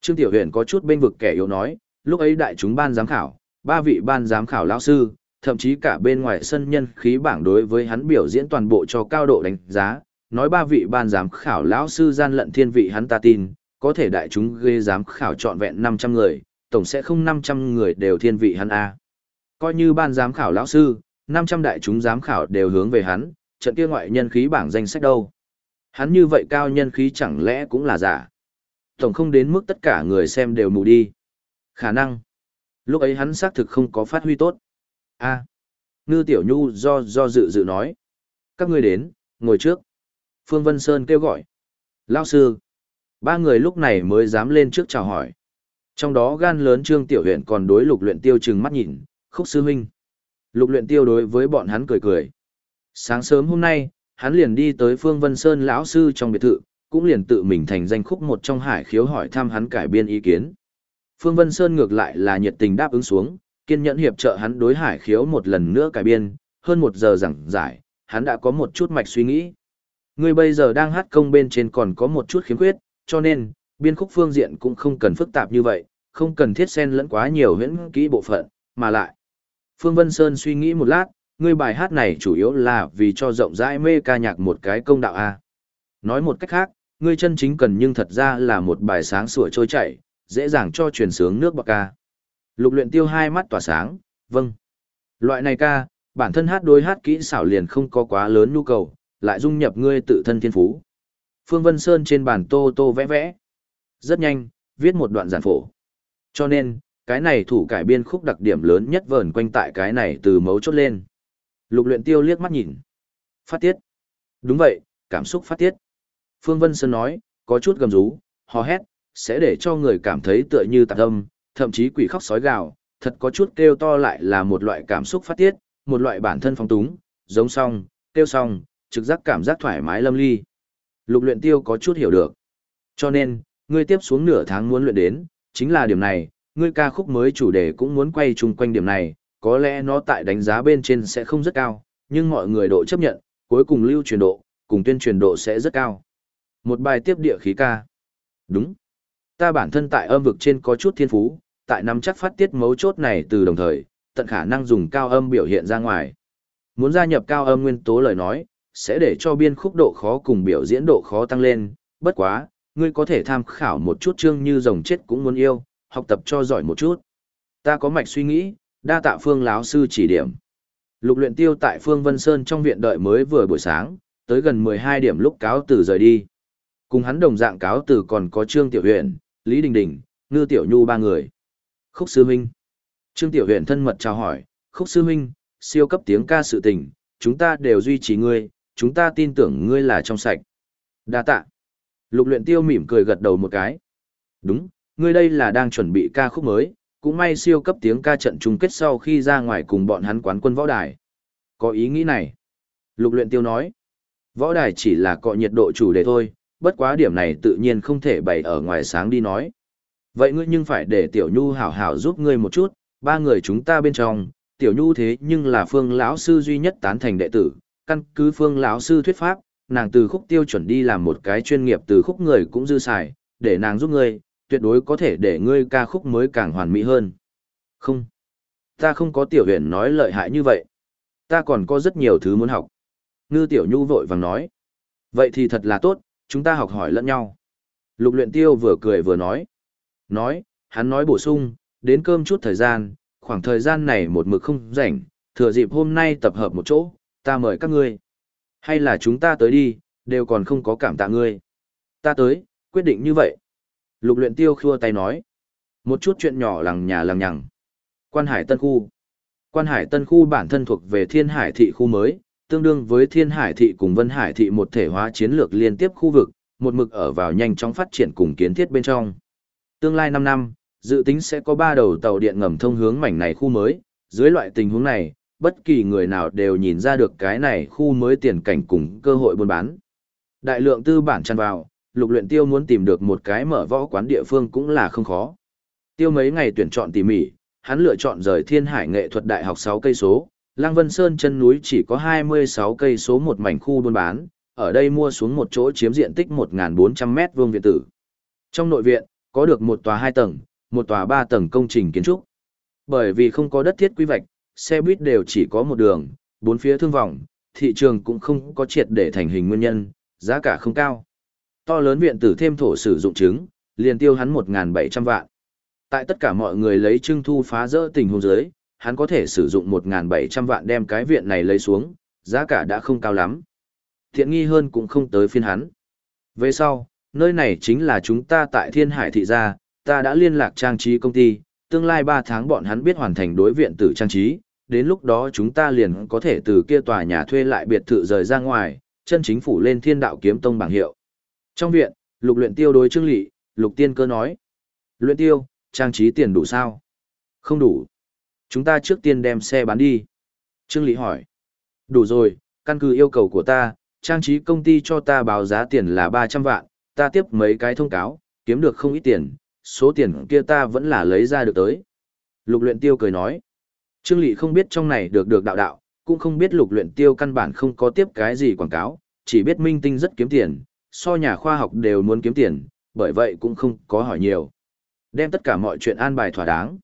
A: Trương Tiểu Huyền có chút bên vực kẻ yếu nói, lúc ấy đại chúng ban giám khảo, ba vị ban giám khảo lão sư, thậm chí cả bên ngoài sân nhân khí bảng đối với hắn biểu diễn toàn bộ cho cao độ đánh giá, nói ba vị ban giám khảo lão sư gian lận thiên vị hắn ta tin, có thể đại chúng ghê giám khảo trọn vẹn 500 người, tổng sẽ không 500 người đều thiên vị hắn a. Coi như ban giám khảo lão sư, 500 đại chúng giám khảo đều hướng về hắn, trận kia ngoại nhân khí bảng danh sách đâu. Hắn như vậy cao nhân khí chẳng lẽ cũng là giả. Tổng không đến mức tất cả người xem đều mù đi. Khả năng. Lúc ấy hắn xác thực không có phát huy tốt. a Ngư Tiểu Nhu do do dự dự nói. Các ngươi đến, ngồi trước. Phương Vân Sơn kêu gọi. Lao sư. Ba người lúc này mới dám lên trước chào hỏi. Trong đó gan lớn Trương Tiểu huyện còn đối lục luyện tiêu chừng mắt nhìn, khúc sư huynh. Lục luyện tiêu đối với bọn hắn cười cười. Sáng sớm hôm nay, hắn liền đi tới Phương Vân Sơn lão sư trong biệt thự, cũng liền tự mình thành danh khúc một trong hải khiếu hỏi thăm hắn cải biên ý kiến. Phương Vân Sơn ngược lại là nhiệt tình đáp ứng xuống, kiên nhẫn hiệp trợ hắn đối hải khiếu một lần nữa cải biên, hơn một giờ giảng giải, hắn đã có một chút mạch suy nghĩ. Người bây giờ đang hát công bên trên còn có một chút khiếm khuyết, cho nên, biên khúc phương diện cũng không cần phức tạp như vậy, không cần thiết xen lẫn quá nhiều huyễn kỹ bộ phận, mà lại. Phương Vân Sơn suy nghĩ một lát, ngươi bài hát này chủ yếu là vì cho rộng rãi mê ca nhạc một cái công đạo A. Nói một cách khác, ngươi chân chính cần nhưng thật ra là một bài sáng sủa trôi chảy, dễ dàng cho truyền sướng nước bạc ca. Lục luyện tiêu hai mắt tỏa sáng, vâng. Loại này ca, bản thân hát đối hát kỹ xảo liền không có quá lớn nhu cầu, lại dung nhập ngươi tự thân thiên phú. Phương Vân Sơn trên bàn tô tô vẽ vẽ. Rất nhanh, viết một đoạn giản phổ. Cho nên, cái này thủ cải biên khúc đặc điểm lớn nhất vờn quanh tại cái này từ mấu chốt lên. Lục luyện tiêu liếc mắt nhìn. Phát tiết. Đúng vậy, cảm xúc phát tiết. Phương Vân Sơn nói, có chút gầm rú, hò hét, sẽ để cho người cảm thấy tựa như tạc âm, thậm chí quỷ khóc sói gào, thật có chút kêu to lại là một loại cảm xúc phát tiết, một loại bản thân phong túng, giống song, kêu song, trực giác cảm giác thoải mái lâm ly. Lục luyện tiêu có chút hiểu được. Cho nên, ngươi tiếp xuống nửa tháng muốn luyện đến, chính là điểm này, ngươi ca khúc mới chủ đề cũng muốn quay chung quanh điểm này, có lẽ nó tại đánh giá bên trên sẽ không rất cao, nhưng mọi người độ chấp nhận, cuối cùng lưu truyền độ, cùng tuyên truyền độ sẽ rất cao. Một bài tiếp địa khí ca. Đúng. Ta bản thân tại âm vực trên có chút thiên phú, tại nắm chắc phát tiết mấu chốt này từ đồng thời, tận khả năng dùng cao âm biểu hiện ra ngoài. Muốn gia nhập cao âm nguyên tố lời nói, sẽ để cho biên khúc độ khó cùng biểu diễn độ khó tăng lên, bất quá, ngươi có thể tham khảo một chút chương như rồng chết cũng muốn yêu, học tập cho giỏi một chút. Ta có mạch suy nghĩ, đa tạ phương lão sư chỉ điểm. Lục luyện tiêu tại Phương Vân Sơn trong viện đợi mới vừa buổi sáng, tới gần 12 điểm lúc cáo từ rời đi. Cùng hắn đồng dạng cáo từ còn có Trương Tiểu Huyền, Lý Đình Đình, Ngư Tiểu Nhu ba người. Khúc Sư Minh. Trương Tiểu Huyền thân mật chào hỏi, Khúc Sư Minh, siêu cấp tiếng ca sự tình, chúng ta đều duy trì ngươi, chúng ta tin tưởng ngươi là trong sạch. Đa tạ. Lục luyện tiêu mỉm cười gật đầu một cái. Đúng, ngươi đây là đang chuẩn bị ca khúc mới, cũng may siêu cấp tiếng ca trận chung kết sau khi ra ngoài cùng bọn hắn quán quân võ đài. Có ý nghĩ này. Lục luyện tiêu nói. Võ đài chỉ là cọ nhiệt độ chủ đề thôi, bất quá điểm này tự nhiên không thể bày ở ngoài sáng đi nói. Vậy ngươi nhưng phải để tiểu nhu hảo hảo giúp ngươi một chút, ba người chúng ta bên trong, tiểu nhu thế nhưng là phương lão sư duy nhất tán thành đệ tử, căn cứ phương lão sư thuyết pháp, nàng từ khúc tiêu chuẩn đi làm một cái chuyên nghiệp từ khúc người cũng dư xài, để nàng giúp ngươi, tuyệt đối có thể để ngươi ca khúc mới càng hoàn mỹ hơn. Không, ta không có tiểu huyền nói lợi hại như vậy. Ta còn có rất nhiều thứ muốn học. Ngư tiểu nhu vội vàng nói. Vậy thì thật là tốt, chúng ta học hỏi lẫn nhau. Lục luyện tiêu vừa cười vừa nói. Nói, hắn nói bổ sung, đến cơm chút thời gian, khoảng thời gian này một mực không rảnh, thừa dịp hôm nay tập hợp một chỗ, ta mời các ngươi. Hay là chúng ta tới đi, đều còn không có cảm tạ ngươi. Ta tới, quyết định như vậy. Lục luyện tiêu khua tay nói. Một chút chuyện nhỏ lằng nhà lằng nhằng. Quan hải tân khu. Quan hải tân khu bản thân thuộc về thiên hải thị khu mới, tương đương với thiên hải thị cùng vân hải thị một thể hóa chiến lược liên tiếp khu vực, một mực ở vào nhanh chóng phát triển cùng kiến thiết bên trong. Tương lai 5 năm, dự tính sẽ có 3 đầu tàu điện ngầm thông hướng mảnh này khu mới, dưới loại tình huống này, bất kỳ người nào đều nhìn ra được cái này khu mới tiền cảnh cùng cơ hội buôn bán. Đại lượng tư bản tràn vào, lục luyện tiêu muốn tìm được một cái mở võ quán địa phương cũng là không khó. Tiêu mấy ngày tuyển chọn tỉ mỉ, hắn lựa chọn rời Thiên Hải Nghệ thuật Đại học 6 cây số, Lăng Vân Sơn chân núi chỉ có 26 cây số một mảnh khu buôn bán, ở đây mua xuống một chỗ chiếm diện tích 1.400 mét vuông viện tử. Trong nội viện, có được một tòa 2 tầng, một tòa 3 tầng công trình kiến trúc. Bởi vì không có đất thiết quy vạch, xe buýt đều chỉ có một đường, bốn phía thương vọng, thị trường cũng không có triệt để thành hình nguyên nhân, giá cả không cao. To lớn viện tử thêm thổ sử dụng chứng, liền tiêu hắn 1.700 vạn. Tại tất cả mọi người lấy trưng thu phá rỡ tình huống dưới, hắn có thể sử dụng 1.700 vạn đem cái viện này lấy xuống, giá cả đã không cao lắm. Thiện nghi hơn cũng không tới phiên hắn. Về sau, nơi này chính là chúng ta tại Thiên Hải thị gia, ta đã liên lạc trang trí công ty, tương lai 3 tháng bọn hắn biết hoàn thành đối viện tử trang trí, đến lúc đó chúng ta liền có thể từ kia tòa nhà thuê lại biệt thự rời ra ngoài, chân chính phủ lên Thiên Đạo Kiếm Tông bảng hiệu. Trong viện, Lục Luyện Tiêu đối Trương lỵ, Lục Tiên Cơ nói: "Luyện Tiêu, trang trí tiền đủ sao?" "Không đủ. Chúng ta trước tiên đem xe bán đi." Trương Lệ hỏi. "Đủ rồi, căn cứ yêu cầu của ta, trang trí công ty cho ta báo giá tiền là 300 vạn, ta tiếp mấy cái thông cáo, kiếm được không ít tiền, số tiền kia ta vẫn là lấy ra được tới. Lục luyện tiêu cười nói. Trương Lị không biết trong này được được đạo đạo, cũng không biết lục luyện tiêu căn bản không có tiếp cái gì quảng cáo, chỉ biết minh tinh rất kiếm tiền, so nhà khoa học đều muốn kiếm tiền, bởi vậy cũng không có hỏi nhiều. Đem tất cả mọi chuyện an bài thỏa đáng.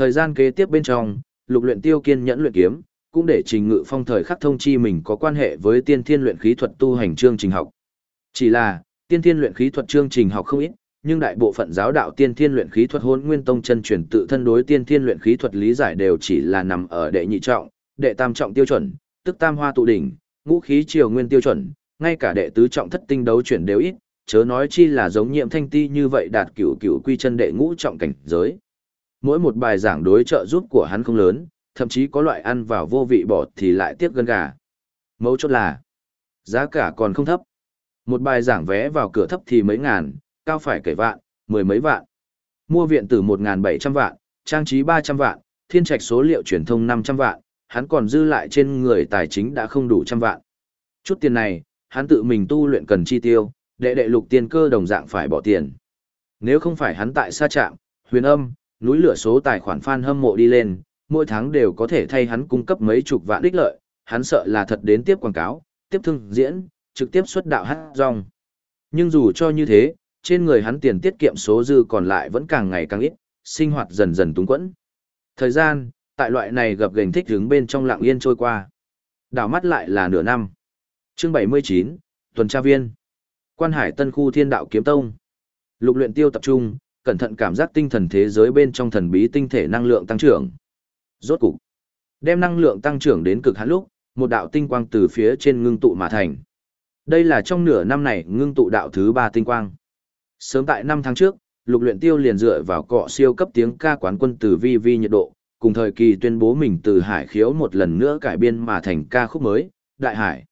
A: Thời gian kế tiếp bên trong, lục luyện tiêu kiên nhẫn luyện kiếm, cũng để trình ngự phong thời khắc thông chi mình có quan hệ với tiên thiên luyện khí thuật tu hành chương trình học. Chỉ là, tiên thiên luyện khí thuật chương trình học không ít, nhưng đại bộ phận giáo đạo tiên thiên luyện khí thuật hôn nguyên tông chân truyền tự thân đối tiên thiên luyện khí thuật lý giải đều chỉ là nằm ở đệ nhị trọng, đệ tam trọng tiêu chuẩn, tức tam hoa tụ đỉnh, ngũ khí triều nguyên tiêu chuẩn, ngay cả đệ tứ trọng thất tinh đấu chuyển đều ít, chớ nói chi là giống nhiệm thanh ti như vậy đạt cửu cửu quy chân đệ ngũ trọng cảnh giới. Mỗi một bài giảng đối trợ giúp của hắn không lớn, thậm chí có loại ăn vào vô vị bỏ thì lại tiếp gân gà. Mấu chốt là, giá cả còn không thấp. Một bài giảng vé vào cửa thấp thì mấy ngàn, cao phải kể vạn, mười mấy vạn. Mua viện từ 1.700 vạn, trang trí 300 vạn, thiên trạch số liệu truyền thông 500 vạn, hắn còn dư lại trên người tài chính đã không đủ trăm vạn. Chút tiền này, hắn tự mình tu luyện cần chi tiêu, đệ đệ lục tiền cơ đồng dạng phải bỏ tiền. Nếu không phải hắn tại xa trạm, huyền âm, núi lửa số tài khoản fan hâm mộ đi lên, mỗi tháng đều có thể thay hắn cung cấp mấy chục vạn đích lợi, hắn sợ là thật đến tiếp quảng cáo, tiếp thương diễn, trực tiếp xuất đạo hát rong. Nhưng dù cho như thế, trên người hắn tiền tiết kiệm số dư còn lại vẫn càng ngày càng ít, sinh hoạt dần dần túng quẫn. Thời gian, tại loại này gặp gành thích hướng bên trong lặng yên trôi qua. Đảo mắt lại là nửa năm. Chương 79, tuần tra viên. Quan Hải Tân khu Thiên Đạo Kiếm Tông. Lục luyện tiêu tập trung, cẩn thận cảm giác tinh thần thế giới bên trong thần bí tinh thể năng lượng tăng trưởng. Rốt cục, đem năng lượng tăng trưởng đến cực hạn lúc, một đạo tinh quang từ phía trên ngưng tụ mà thành. Đây là trong nửa năm này ngưng tụ đạo thứ ba tinh quang. Sớm tại năm tháng trước, lục luyện tiêu liền dựa vào cọ siêu cấp tiếng ca quán quân từ vi vi nhiệt độ, cùng thời kỳ tuyên bố mình từ hải khiếu một lần nữa cải biên mà thành ca khúc mới, Đại Hải.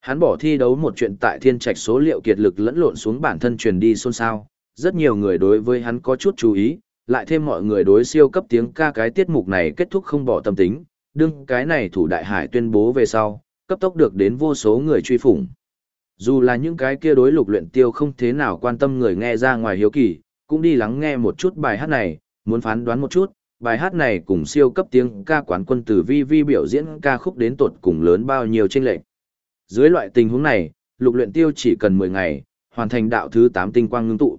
A: Hắn bỏ thi đấu một chuyện tại thiên trạch số liệu kiệt lực lẫn lộn xuống bản thân truyền đi xôn xao, rất nhiều người đối với hắn có chút chú ý, lại thêm mọi người đối siêu cấp tiếng ca cái tiết mục này kết thúc không bỏ tâm tính, đương cái này thủ đại hải tuyên bố về sau, cấp tốc được đến vô số người truy phủng. Dù là những cái kia đối lục luyện tiêu không thế nào quan tâm người nghe ra ngoài hiếu kỳ, cũng đi lắng nghe một chút bài hát này, muốn phán đoán một chút, bài hát này cùng siêu cấp tiếng ca quán quân từ vi vi biểu diễn ca khúc đến tột cùng lớn bao nhiêu tranh lệch. Dưới loại tình huống này, lục luyện tiêu chỉ cần 10 ngày, hoàn thành đạo thứ 8 tinh quang ngưng tụ.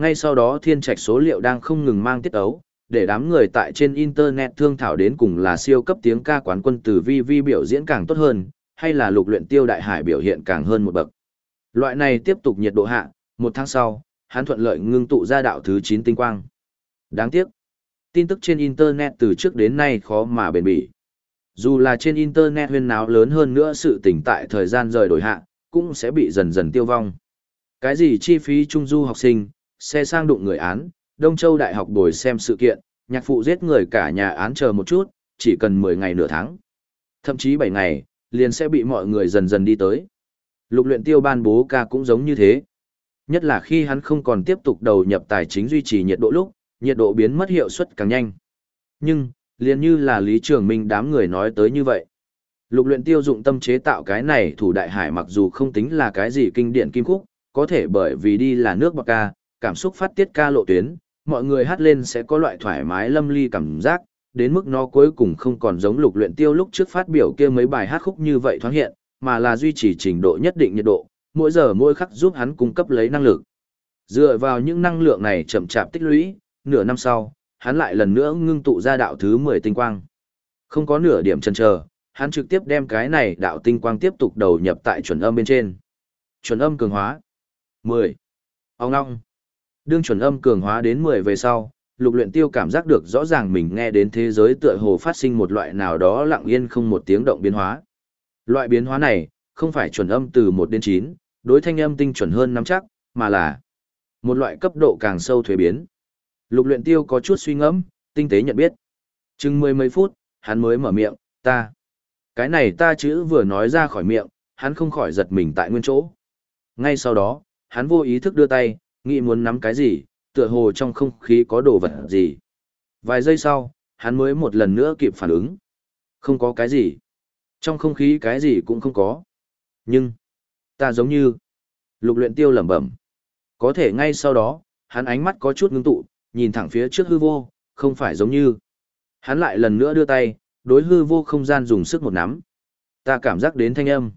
A: Ngay sau đó thiên trạch số liệu đang không ngừng mang tiết ấu, để đám người tại trên internet thương thảo đến cùng là siêu cấp tiếng ca quán quân từ vi vi biểu diễn càng tốt hơn, hay là lục luyện tiêu đại hải biểu hiện càng hơn một bậc. Loại này tiếp tục nhiệt độ hạ, một tháng sau, hắn thuận lợi ngưng tụ ra đạo thứ 9 tinh quang. Đáng tiếc, tin tức trên internet từ trước đến nay khó mà bền bỉ. Dù là trên internet huyên náo lớn hơn nữa sự tỉnh tại thời gian rời đổi hạ, cũng sẽ bị dần dần tiêu vong. Cái gì chi phí trung du học sinh, xe sang đụng người án, Đông Châu Đại học đổi xem sự kiện, nhạc phụ giết người cả nhà án chờ một chút, chỉ cần 10 ngày nửa tháng. Thậm chí 7 ngày, liền sẽ bị mọi người dần dần đi tới. Lục luyện tiêu ban bố ca cũng giống như thế. Nhất là khi hắn không còn tiếp tục đầu nhập tài chính duy trì nhiệt độ lúc, nhiệt độ biến mất hiệu suất càng nhanh. Nhưng, liền như là Lý Trường Minh đám người nói tới như vậy. Lục luyện tiêu dụng tâm chế tạo cái này thủ đại hải mặc dù không tính là cái gì kinh điển kim khúc, có thể bởi vì đi là nước bạc ca, cảm xúc phát tiết ca lộ tuyến, mọi người hát lên sẽ có loại thoải mái lâm ly cảm giác, đến mức nó cuối cùng không còn giống lục luyện tiêu lúc trước phát biểu kia mấy bài hát khúc như vậy thoáng hiện, mà là duy trì trình độ nhất định nhiệt độ, mỗi giờ mỗi khắc giúp hắn cung cấp lấy năng lực. Dựa vào những năng lượng này chậm chạp tích lũy, nửa năm sau, hắn lại lần nữa ngưng tụ ra đạo thứ 10 tinh quang. Không có nửa điểm chần chờ, hắn trực tiếp đem cái này đạo tinh quang tiếp tục đầu nhập tại chuẩn âm bên trên. Chuẩn âm cường hóa. 10. Ông ngong. Đương chuẩn âm cường hóa đến 10 về sau, lục luyện tiêu cảm giác được rõ ràng mình nghe đến thế giới tựa hồ phát sinh một loại nào đó lặng yên không một tiếng động biến hóa. Loại biến hóa này, không phải chuẩn âm từ 1 đến 9, đối thanh âm tinh chuẩn hơn nắm chắc, mà là một loại cấp độ càng sâu thuế biến. Lục luyện tiêu có chút suy ngẫm, tinh tế nhận biết. Chừng mười mấy phút, hắn mới mở miệng, ta. Cái này ta chữ vừa nói ra khỏi miệng, hắn không khỏi giật mình tại nguyên chỗ. Ngay sau đó, hắn vô ý thức đưa tay, nghĩ muốn nắm cái gì, tựa hồ trong không khí có đồ vật gì. Vài giây sau, hắn mới một lần nữa kịp phản ứng. Không có cái gì. Trong không khí cái gì cũng không có. Nhưng, ta giống như, lục luyện tiêu lẩm bẩm. Có thể ngay sau đó, hắn ánh mắt có chút ngưng tụ, nhìn thẳng phía trước hư vô, không phải giống như. Hắn lại lần nữa đưa tay, đối hư vô không gian dùng sức một nắm. Ta cảm giác đến thanh âm.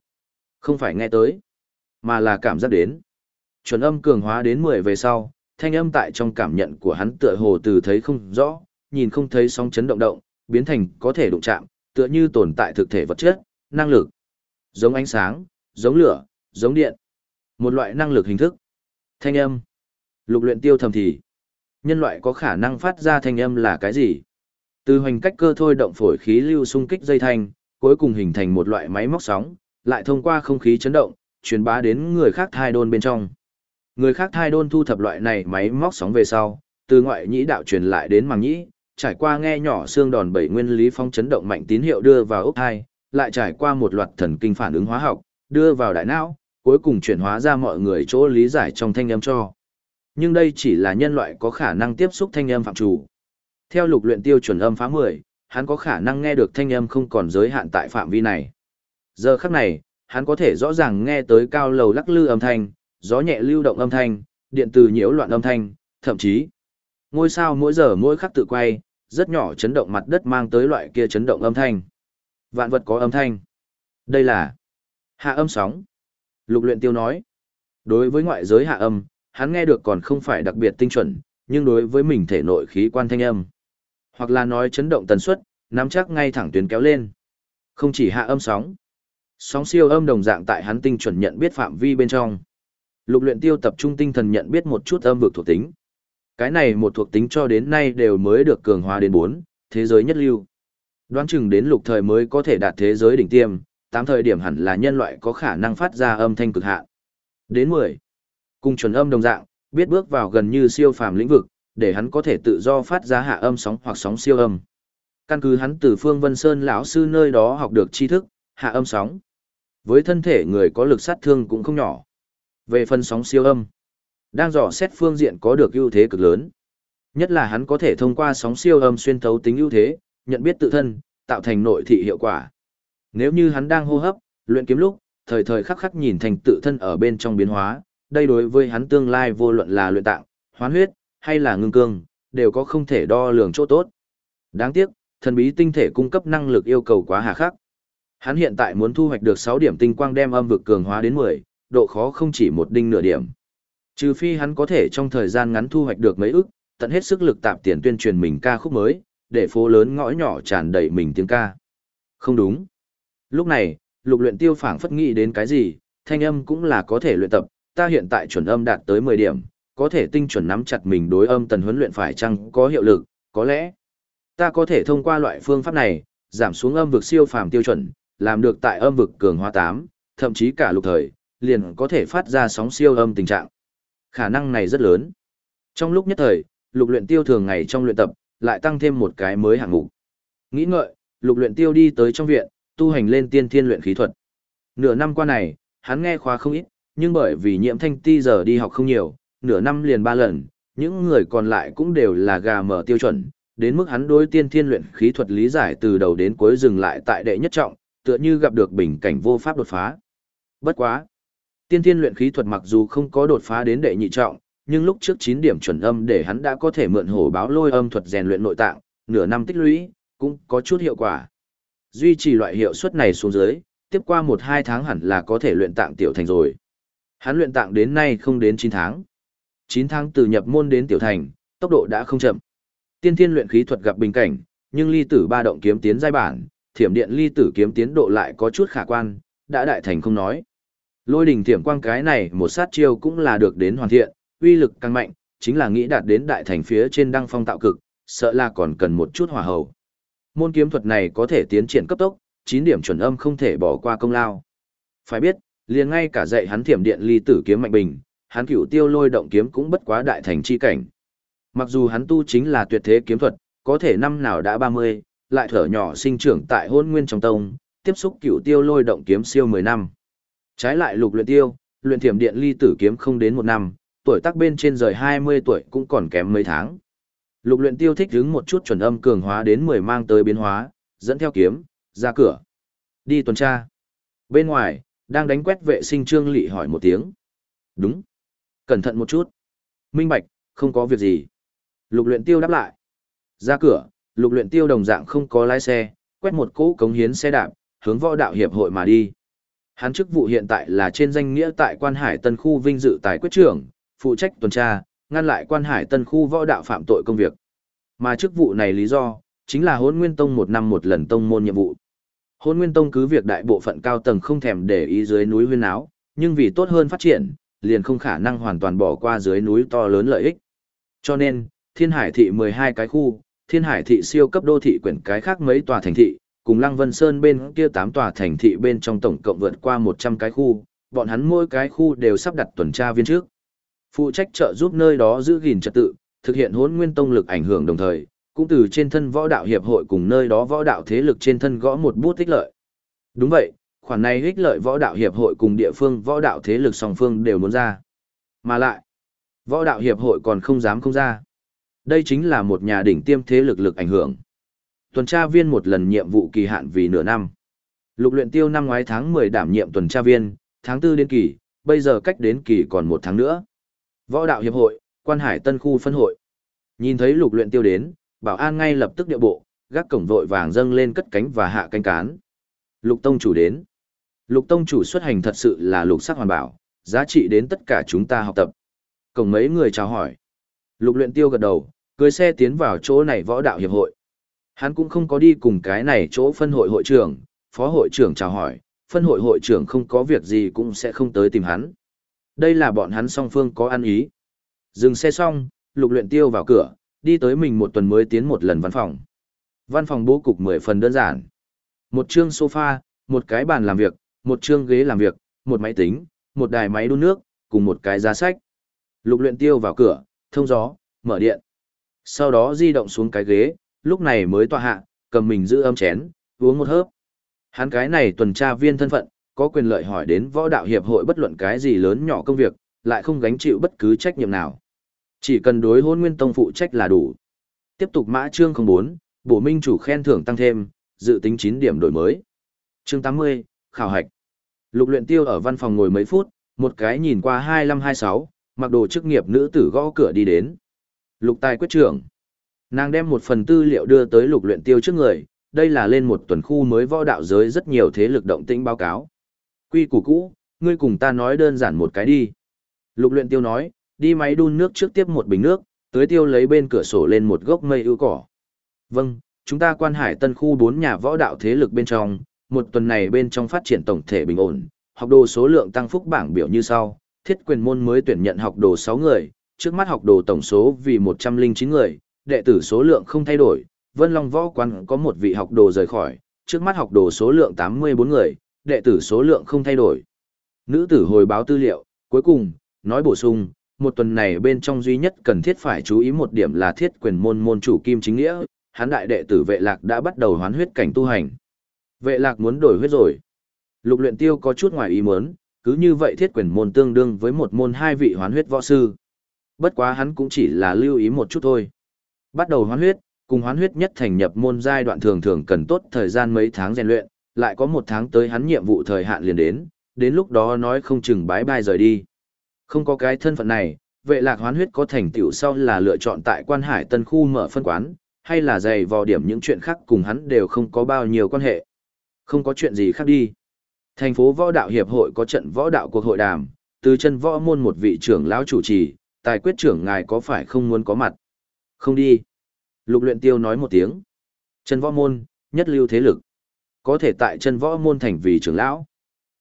A: Không phải nghe tới, mà là cảm giác đến. Chuẩn âm cường hóa đến 10 về sau, thanh âm tại trong cảm nhận của hắn tựa hồ từ thấy không rõ, nhìn không thấy sóng chấn động động, biến thành có thể đụng chạm, tựa như tồn tại thực thể vật chất, năng lực. Giống ánh sáng, giống lửa, giống điện. Một loại năng lực hình thức. Thanh âm. Lục luyện tiêu thầm thì. Nhân loại có khả năng phát ra thanh âm là cái gì? Từ hoành cách cơ thôi động phổi khí lưu xung kích dây thanh, cuối cùng hình thành một loại máy móc sóng, lại thông qua không khí chấn động, truyền bá đến người khác thai đôn bên trong. Người khác thai đôn thu thập loại này máy móc sóng về sau, từ ngoại nhĩ đạo truyền lại đến màng nhĩ, trải qua nghe nhỏ xương đòn bảy nguyên lý phong chấn động mạnh tín hiệu đưa vào ốc thai, lại trải qua một loạt thần kinh phản ứng hóa học, đưa vào đại não, cuối cùng chuyển hóa ra mọi người chỗ lý giải trong thanh âm cho. Nhưng đây chỉ là nhân loại có khả năng tiếp xúc thanh âm phạm chủ. Theo lục luyện tiêu chuẩn âm phá 10, hắn có khả năng nghe được thanh âm không còn giới hạn tại phạm vi này. Giờ khắc này, hắn có thể rõ ràng nghe tới cao lầu lắc lư âm thanh, gió nhẹ lưu động âm thanh, điện từ nhiễu loạn âm thanh, thậm chí ngôi sao mỗi giờ mỗi khắc tự quay, rất nhỏ chấn động mặt đất mang tới loại kia chấn động âm thanh. Vạn vật có âm thanh. Đây là hạ âm sóng. Lục luyện tiêu nói. Đối với ngoại giới hạ âm, hắn nghe được còn không phải đặc biệt tinh chuẩn, nhưng đối với mình thể nội khí quan thanh âm. Hoặc là nói chấn động tần suất, nắm chắc ngay thẳng tuyến kéo lên. Không chỉ hạ âm sóng. Sóng siêu âm đồng dạng tại hắn tinh chuẩn nhận biết phạm vi bên trong. Lục luyện tiêu tập trung tinh thần nhận biết một chút âm vực thuộc tính. Cái này một thuộc tính cho đến nay đều mới được cường hóa đến 4, thế giới nhất lưu. Đoán chừng đến lục thời mới có thể đạt thế giới đỉnh tiêm, tám thời điểm hẳn là nhân loại có khả năng phát ra âm thanh cực hạn. Đến 10. Cùng chuẩn âm đồng dạng, biết bước vào gần như siêu phàm lĩnh vực, để hắn có thể tự do phát ra hạ âm sóng hoặc sóng siêu âm. Căn cứ hắn từ Phương Vân Sơn lão sư nơi đó học được tri thức, hạ âm sóng. Với thân thể người có lực sát thương cũng không nhỏ. Về phần sóng siêu âm, đang dò xét phương diện có được ưu thế cực lớn. Nhất là hắn có thể thông qua sóng siêu âm xuyên thấu tính ưu thế, nhận biết tự thân, tạo thành nội thị hiệu quả. Nếu như hắn đang hô hấp, luyện kiếm lúc, thời thời khắc khắc nhìn thành tự thân ở bên trong biến hóa, đây đối với hắn tương lai vô luận là luyện tạng, hoán huyết, hay là ngưng cương, đều có không thể đo lường chỗ tốt. Đáng tiếc, thần bí tinh thể cung cấp năng lực yêu cầu quá hà khắc. Hắn hiện tại muốn thu hoạch được 6 điểm tinh quang đem âm vực cường hóa đến 10, độ khó không chỉ một đinh nửa điểm. Trừ phi hắn có thể trong thời gian ngắn thu hoạch được mấy ức, tận hết sức lực tạp tiền tuyên truyền mình ca khúc mới, để phố lớn ngõ nhỏ tràn đầy mình tiếng ca. Không đúng. Lúc này, lục luyện tiêu phảng phất nghĩ đến cái gì, thanh âm cũng là có thể luyện tập, ta hiện tại chuẩn âm đạt tới 10 điểm, có thể tinh chuẩn nắm chặt mình đối âm tần huấn luyện phải chăng có hiệu lực, có lẽ ta có thể thông qua loại phương pháp này, giảm xuống âm vực siêu phàm tiêu chuẩn, làm được tại âm vực cường hóa 8, thậm chí cả lục thời, liền có thể phát ra sóng siêu âm tình trạng. Khả năng này rất lớn. Trong lúc nhất thời, lục luyện tiêu thường ngày trong luyện tập, lại tăng thêm một cái mới hạng mục. Nghĩ ngợi, lục luyện tiêu đi tới trong viện, tu hành lên tiên thiên luyện khí thuật. Nửa năm qua này, hắn nghe khóa không ít, nhưng bởi vì nhiễm thanh ti giờ đi học không nhiều, nửa năm liền ba lần, những người còn lại cũng đều là gà mở tiêu chuẩn, đến mức hắn đối tiên thiên luyện khí thuật lý giải từ đầu đến cuối dừng lại tại đệ nhất trọng, tựa như gặp được bình cảnh vô pháp đột phá. Bất quá. Tiên thiên luyện khí thuật mặc dù không có đột phá đến đệ nhị trọng, nhưng lúc trước 9 điểm chuẩn âm để hắn đã có thể mượn hổ báo lôi âm thuật rèn luyện nội tạng, nửa năm tích lũy, cũng có chút hiệu quả. Duy trì loại hiệu suất này xuống dưới, tiếp qua 1-2 tháng hẳn là có thể luyện tạng tiểu thành rồi. Hắn luyện tạng đến nay không đến 9 tháng. 9 tháng từ nhập môn đến tiểu thành, tốc độ đã không chậm. Tiên thiên luyện khí thuật gặp bình cảnh, nhưng ly tử ba động kiếm tiến giai bản, thiểm điện ly tử kiếm tiến độ lại có chút khả quan, đã đại thành không nói. Lôi đỉnh thiểm quang cái này một sát chiêu cũng là được đến hoàn thiện, uy lực càng mạnh, chính là nghĩ đạt đến đại thành phía trên đăng phong tạo cực, sợ là còn cần một chút hỏa hầu. Môn kiếm thuật này có thể tiến triển cấp tốc, 9 điểm chuẩn âm không thể bỏ qua công lao. Phải biết, liền ngay cả dạy hắn thiểm điện ly tử kiếm mạnh bình, hắn cửu tiêu lôi động kiếm cũng bất quá đại thành chi cảnh. Mặc dù hắn tu chính là tuyệt thế kiếm thuật, có thể năm nào đã 30, lại thở nhỏ sinh trưởng tại hôn nguyên trong tông, tiếp xúc cửu tiêu lôi động kiếm siêu 10 năm. Trái lại lục luyện tiêu, luyện thiểm điện ly tử kiếm không đến một năm, tuổi tác bên trên rời 20 tuổi cũng còn kém mấy tháng. Lục luyện tiêu thích hứng một chút chuẩn âm cường hóa đến 10 mang tới biến hóa, dẫn theo kiếm, ra cửa. Đi tuần tra. Bên ngoài, đang đánh quét vệ sinh trương lị hỏi một tiếng. Đúng. Cẩn thận một chút. Minh bạch, không có việc gì. Lục luyện tiêu đáp lại. Ra cửa, lục luyện tiêu đồng dạng không có lái xe, quét một cỗ cống hiến xe đạp, hướng võ đạo hiệp hội mà đi. Hắn chức vụ hiện tại là trên danh nghĩa tại quan hải tân khu vinh dự tài quyết trưởng, phụ trách tuần tra, ngăn lại quan hải tân khu võ đạo phạm tội công việc. Mà chức vụ này lý do, chính là hôn nguyên tông một năm một lần tông môn nhiệm vụ. Hôn nguyên tông cứ việc đại bộ phận cao tầng không thèm để ý dưới núi huyên áo, nhưng vì tốt hơn phát triển, liền không khả năng hoàn toàn bỏ qua dưới núi to lớn lợi ích. Cho nên, thiên hải thị 12 cái khu, thiên hải thị siêu cấp đô thị quyển cái khác mấy tòa thành thị, cùng Lăng Vân Sơn bên kia 8 tòa thành thị bên trong tổng cộng vượt qua 100 cái khu, bọn hắn mỗi cái khu đều sắp đặt tuần tra viên trước. Phụ trách trợ giúp nơi đó giữ gìn trật tự, thực hiện hỗn nguyên tông lực ảnh hưởng đồng thời, cũng từ trên thân võ đạo hiệp hội cùng nơi đó võ đạo thế lực trên thân gõ một bút ích lợi. Đúng vậy, khoản này ích lợi võ đạo hiệp hội cùng địa phương võ đạo thế lực song phương đều muốn ra. Mà lại, võ đạo hiệp hội còn không dám không ra. Đây chính là một nhà đỉnh tiêm thế lực lực ảnh hưởng. Tuần tra viên một lần nhiệm vụ kỳ hạn vì nửa năm. Lục luyện tiêu năm ngoái tháng 10 đảm nhiệm tuần tra viên, tháng 4 đến kỳ, bây giờ cách đến kỳ còn một tháng nữa. Võ đạo hiệp hội, quan hải tân khu phân hội. Nhìn thấy lục luyện tiêu đến, bảo an ngay lập tức điệu bộ, gác cổng vội vàng dâng lên cất cánh và hạ cánh cán. Lục tông chủ đến. Lục tông chủ xuất hành thật sự là lục sắc hoàn bảo, giá trị đến tất cả chúng ta học tập. Cổng mấy người chào hỏi. Lục luyện tiêu gật đầu, cưới xe tiến vào chỗ này võ đạo hiệp hội. Hắn cũng không có đi cùng cái này chỗ phân hội hội trưởng, phó hội trưởng chào hỏi, phân hội hội trưởng không có việc gì cũng sẽ không tới tìm hắn. Đây là bọn hắn song phương có ăn ý. Dừng xe xong, lục luyện tiêu vào cửa, đi tới mình một tuần mới tiến một lần văn phòng. Văn phòng bố cục mười phần đơn giản. Một chương sofa, một cái bàn làm việc, một chương ghế làm việc, một máy tính, một đài máy đun nước, cùng một cái giá sách. Lục luyện tiêu vào cửa, thông gió, mở điện. Sau đó di động xuống cái ghế, lúc này mới tọa hạ, cầm mình giữ âm chén, uống một hớp. Hắn cái này tuần tra viên thân phận, có quyền lợi hỏi đến võ đạo hiệp hội bất luận cái gì lớn nhỏ công việc, lại không gánh chịu bất cứ trách nhiệm nào. Chỉ cần đối hôn nguyên tông phụ trách là đủ. Tiếp tục mã chương 04, bổ minh chủ khen thưởng tăng thêm, dự tính 9 điểm đổi mới. Chương 80, khảo hạch. Lục luyện tiêu ở văn phòng ngồi mấy phút, một cái nhìn qua 25-26, mặc đồ chức nghiệp nữ tử gõ cửa đi đến. Lục tài quyết trưởng. Nàng đem một phần tư liệu đưa tới lục luyện tiêu trước người, đây là lên một tuần khu mới võ đạo giới rất nhiều thế lực động tĩnh báo cáo. Quy củ cũ, ngươi cùng ta nói đơn giản một cái đi. Lục luyện tiêu nói, đi máy đun nước trước tiếp một bình nước, tưới tiêu lấy bên cửa sổ lên một gốc mây ưu cỏ. Vâng, chúng ta quan hải tân khu bốn nhà võ đạo thế lực bên trong, một tuần này bên trong phát triển tổng thể bình ổn, học đồ số lượng tăng phúc bảng biểu như sau, thiết quyền môn mới tuyển nhận học đồ 6 người, trước mắt học đồ tổng số vì 109 người, đệ tử số lượng không thay đổi, Vân Long võ quán có một vị học đồ rời khỏi, trước mắt học đồ số lượng 84 người, đệ tử số lượng không thay đổi. Nữ tử hồi báo tư liệu, cuối cùng, nói bổ sung, một tuần này bên trong duy nhất cần thiết phải chú ý một điểm là thiết quyền môn môn chủ kim chính nghĩa, Hán đại đệ tử vệ lạc đã bắt đầu hoán huyết cảnh tu hành. Vệ lạc muốn đổi huyết rồi. Lục luyện tiêu có chút ngoài ý muốn, cứ như vậy thiết quyền môn tương đương với một môn hai vị hoán huyết võ sư. Bất quá hắn cũng chỉ là lưu ý một chút thôi. Bắt đầu hoán huyết, cùng hoán huyết nhất thành nhập môn giai đoạn thường thường cần tốt thời gian mấy tháng rèn luyện, lại có một tháng tới hắn nhiệm vụ thời hạn liền đến, đến lúc đó nói không chừng bái bai rời đi. Không có cái thân phận này, vệ lạc hoán huyết có thành tựu sau là lựa chọn tại quan hải tân khu mở phân quán, hay là dày vò điểm những chuyện khác cùng hắn đều không có bao nhiêu quan hệ. Không có chuyện gì khác đi. Thành phố võ đạo hiệp hội có trận võ đạo cuộc hội đàm, từ chân võ môn một vị trưởng lão chủ trì, tài quyết trưởng ngài có phải không muốn có mặt? Không đi. Lục luyện tiêu nói một tiếng. Chân võ môn, nhất lưu thế lực. Có thể tại chân võ môn thành vì trưởng lão.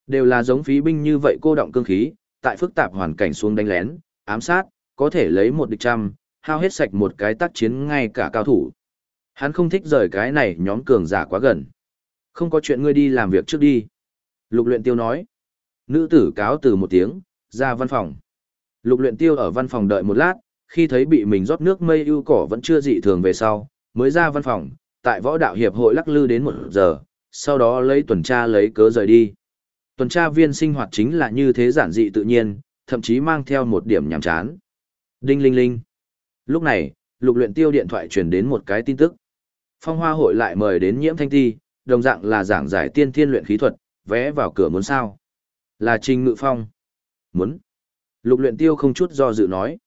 A: Đều là giống phí binh như vậy cô động cương khí, tại phức tạp hoàn cảnh xuống đánh lén, ám sát, có thể lấy một địch trăm, hao hết sạch một cái tác chiến ngay cả cao thủ. Hắn không thích rời cái này nhóm cường giả quá gần. Không có chuyện ngươi đi làm việc trước đi. Lục luyện tiêu nói. Nữ tử cáo từ một tiếng, ra văn phòng. Lục luyện tiêu ở văn phòng đợi một lát, khi thấy bị mình rót nước mây ưu cỏ vẫn chưa dị thường về sau, mới ra văn phòng, tại võ đạo hiệp hội lắc lư đến một giờ, sau đó lấy tuần tra lấy cớ rời đi. Tuần tra viên sinh hoạt chính là như thế giản dị tự nhiên, thậm chí mang theo một điểm nhàm chán. Đinh linh linh. Lúc này, lục luyện tiêu điện thoại truyền đến một cái tin tức. Phong hoa hội lại mời đến nhiễm thanh ti, đồng dạng là giảng giải tiên thiên luyện khí thuật, vé vào cửa muốn sao. Là trình ngự phong. Muốn. Lục luyện tiêu không chút do dự nói.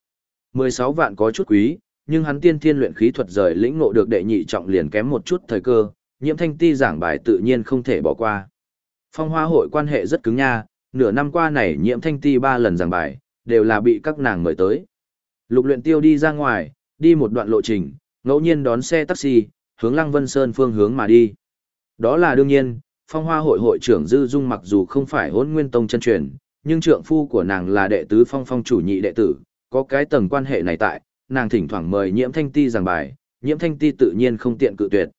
A: 16 vạn có chút quý, nhưng hắn tiên thiên luyện khí thuật rời lĩnh ngộ được đệ nhị trọng liền kém một chút thời cơ, nhiễm thanh ti giảng bài tự nhiên không thể bỏ qua. Phong hoa hội quan hệ rất cứng nha, nửa năm qua này nhiễm thanh ti ba lần giảng bài, đều là bị các nàng mời tới. Lục luyện tiêu đi ra ngoài, đi một đoạn lộ trình, ngẫu nhiên đón xe taxi, hướng Lăng Vân Sơn phương hướng mà đi. Đó là đương nhiên, phong hoa hội hội trưởng Dư Dung mặc dù không phải hôn nguyên tông chân truyền, nhưng trượng phu của nàng là đệ tứ phong phong chủ nhị đệ tử, có cái tầng quan hệ này tại, nàng thỉnh thoảng mời nhiễm thanh ti giảng bài, nhiễm thanh ti tự nhiên không tiện cự tuyệt.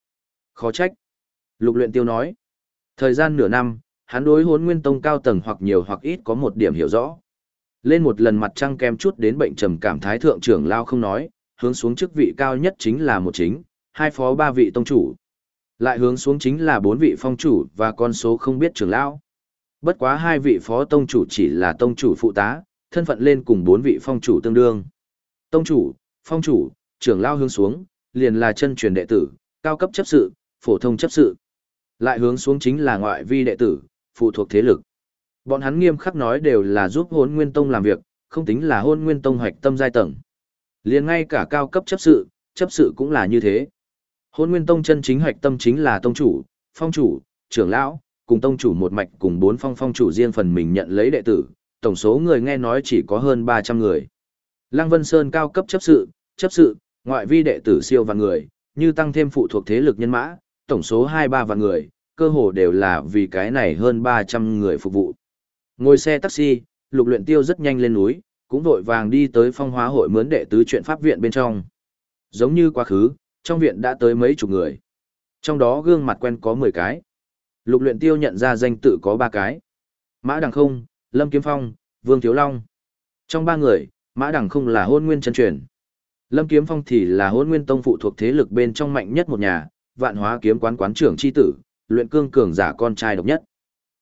A: Khó trách. Lục luyện tiêu nói. Thời gian nửa năm, hắn đối hốn nguyên tông cao tầng hoặc nhiều hoặc ít có một điểm hiểu rõ. Lên một lần mặt trăng kem chút đến bệnh trầm cảm thái thượng trưởng lao không nói, hướng xuống chức vị cao nhất chính là một chính, hai phó ba vị tông chủ. Lại hướng xuống chính là bốn vị phong chủ và con số không biết trưởng lão. Bất quá hai vị phó tông chủ chỉ là tông chủ phụ tá, thân phận lên cùng bốn vị phong chủ tương đương. Tông chủ, phong chủ, trưởng lao hướng xuống, liền là chân truyền đệ tử, cao cấp chấp sự, phổ thông chấp sự. Lại hướng xuống chính là ngoại vi đệ tử, phụ thuộc thế lực. Bọn hắn nghiêm khắc nói đều là giúp hôn nguyên tông làm việc, không tính là hôn nguyên tông hoạch tâm giai tầng. liền ngay cả cao cấp chấp sự, chấp sự cũng là như thế. Hôn nguyên tông chân chính hoạch tâm chính là tông chủ, phong chủ, trưởng lão, cùng tông chủ một mạch cùng bốn phong phong chủ riêng phần mình nhận lấy đệ tử, tổng số người nghe nói chỉ có hơn 300 người. Lăng Vân Sơn cao cấp chấp sự, chấp sự, ngoại vi đệ tử siêu vạn người, như tăng thêm phụ thuộc thế lực nhân mã, tổng số 2-3 vạn người, cơ hồ đều là vì cái này hơn 300 người phục vụ. Ngồi xe taxi, lục luyện tiêu rất nhanh lên núi, cũng vội vàng đi tới phong hóa hội mướn đệ tứ chuyện pháp viện bên trong. Giống như quá khứ, trong viện đã tới mấy chục người. Trong đó gương mặt quen có 10 cái. Lục luyện tiêu nhận ra danh tự có 3 cái. Mã Đằng Không, Lâm Kiếm Phong, Vương Thiếu Long. Trong ba người, Mã Đằng Không là hôn nguyên chân truyền. Lâm Kiếm Phong thì là hôn nguyên tông phụ thuộc thế lực bên trong mạnh nhất một nhà, vạn hóa kiếm quán quán trưởng chi tử, luyện cương cường giả con trai độc nhất.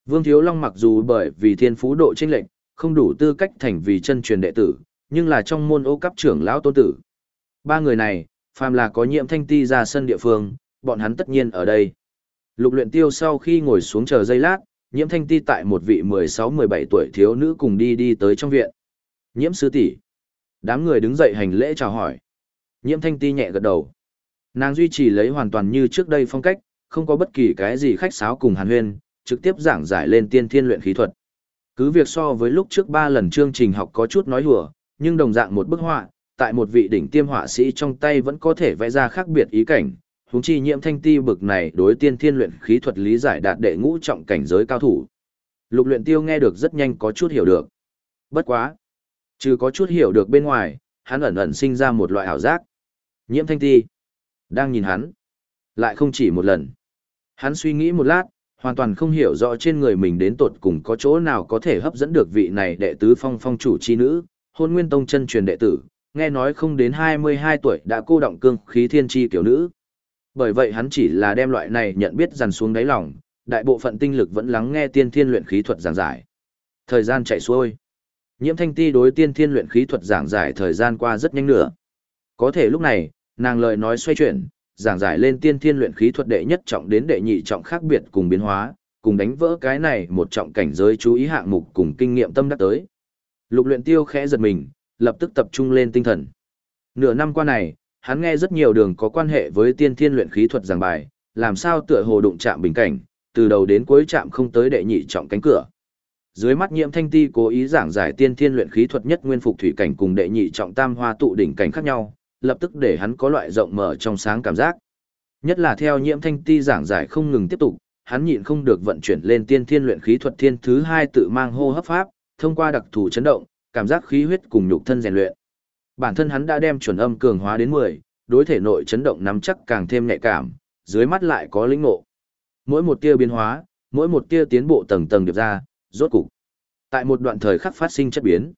A: Vương Thiếu Long mặc dù bởi vì thiên phú độ chênh lệnh, không đủ tư cách thành vì chân truyền đệ tử, nhưng là trong môn ô cấp trưởng lão tôn tử. Ba người này, phàm là có nhiệm thanh ti ra sân địa phương, bọn hắn tất nhiên ở đây. Lục luyện tiêu sau khi ngồi xuống chờ giây lát, nhiễm thanh ti tại một vị 16-17 tuổi thiếu nữ cùng đi đi tới trong viện. Nhiễm sư tỷ Đám người đứng dậy hành lễ chào hỏi. Nhiễm thanh ti nhẹ gật đầu. Nàng duy trì lấy hoàn toàn như trước đây phong cách, không có bất kỳ cái gì khách sáo cùng hàn huyên, trực tiếp giảng giải lên tiên thiên luyện khí thuật. Cứ việc so với lúc trước ba lần chương trình học có chút nói hùa, nhưng đồng dạng một bức họa, tại một vị đỉnh tiêm họa sĩ trong tay vẫn có thể vẽ ra khác biệt ý cảnh, huống chi nhiễm thanh ti bực này đối tiên thiên luyện khí thuật lý giải đạt đệ ngũ trọng cảnh giới cao thủ. Lục luyện tiêu nghe được rất nhanh có chút hiểu được. Bất quá. Trừ có chút hiểu được bên ngoài, hắn ẩn ẩn sinh ra một loại ảo giác. Nhiễm thanh ti. Đang nhìn hắn. Lại không chỉ một lần. Hắn suy nghĩ một lát, hoàn toàn không hiểu rõ trên người mình đến tột cùng có chỗ nào có thể hấp dẫn được vị này đệ tứ phong phong chủ chi nữ, hôn nguyên tông chân truyền đệ tử, nghe nói không đến 22 tuổi đã cô động cương khí thiên chi tiểu nữ. Bởi vậy hắn chỉ là đem loại này nhận biết dằn xuống đáy lòng, đại bộ phận tinh lực vẫn lắng nghe tiên thiên luyện khí thuật giảng giải. Thời gian chạy xuôi. Nhiễm thanh ti đối tiên thiên luyện khí thuật giảng giải thời gian qua rất nhanh nữa. Có thể lúc này, nàng lời nói xoay chuyển, giảng giải lên tiên thiên luyện khí thuật đệ nhất trọng đến đệ nhị trọng khác biệt cùng biến hóa, cùng đánh vỡ cái này một trọng cảnh giới chú ý hạng mục cùng kinh nghiệm tâm đắc tới. Lục luyện tiêu khẽ giật mình, lập tức tập trung lên tinh thần. Nửa năm qua này, hắn nghe rất nhiều đường có quan hệ với tiên thiên luyện khí thuật giảng bài, làm sao tựa hồ đụng chạm bình cảnh, từ đầu đến cuối chạm không tới đệ nhị trọng cánh cửa. Dưới mắt Nhiễm Thanh Ti cố ý giảng giải tiên thiên luyện khí thuật nhất nguyên phục thủy cảnh cùng đệ nhị trọng tam hoa tụ đỉnh cảnh khác nhau, lập tức để hắn có loại rộng mở trong sáng cảm giác. Nhất là theo Nhiễm Thanh Ti giảng giải không ngừng tiếp tục, hắn nhịn không được vận chuyển lên tiên thiên luyện khí thuật thiên thứ hai tự mang hô hấp pháp, thông qua đặc thù chấn động, cảm giác khí huyết cùng nhục thân rèn luyện. Bản thân hắn đã đem chuẩn âm cường hóa đến 10, đối thể nội chấn động nắm chắc càng thêm nhạy cảm, dưới mắt lại có linh ngộ. Mỗi một tia biến hóa, mỗi một tia tiến bộ tầng tầng điệp ra, rốt cục. Tại một đoạn thời khắc phát sinh chất biến,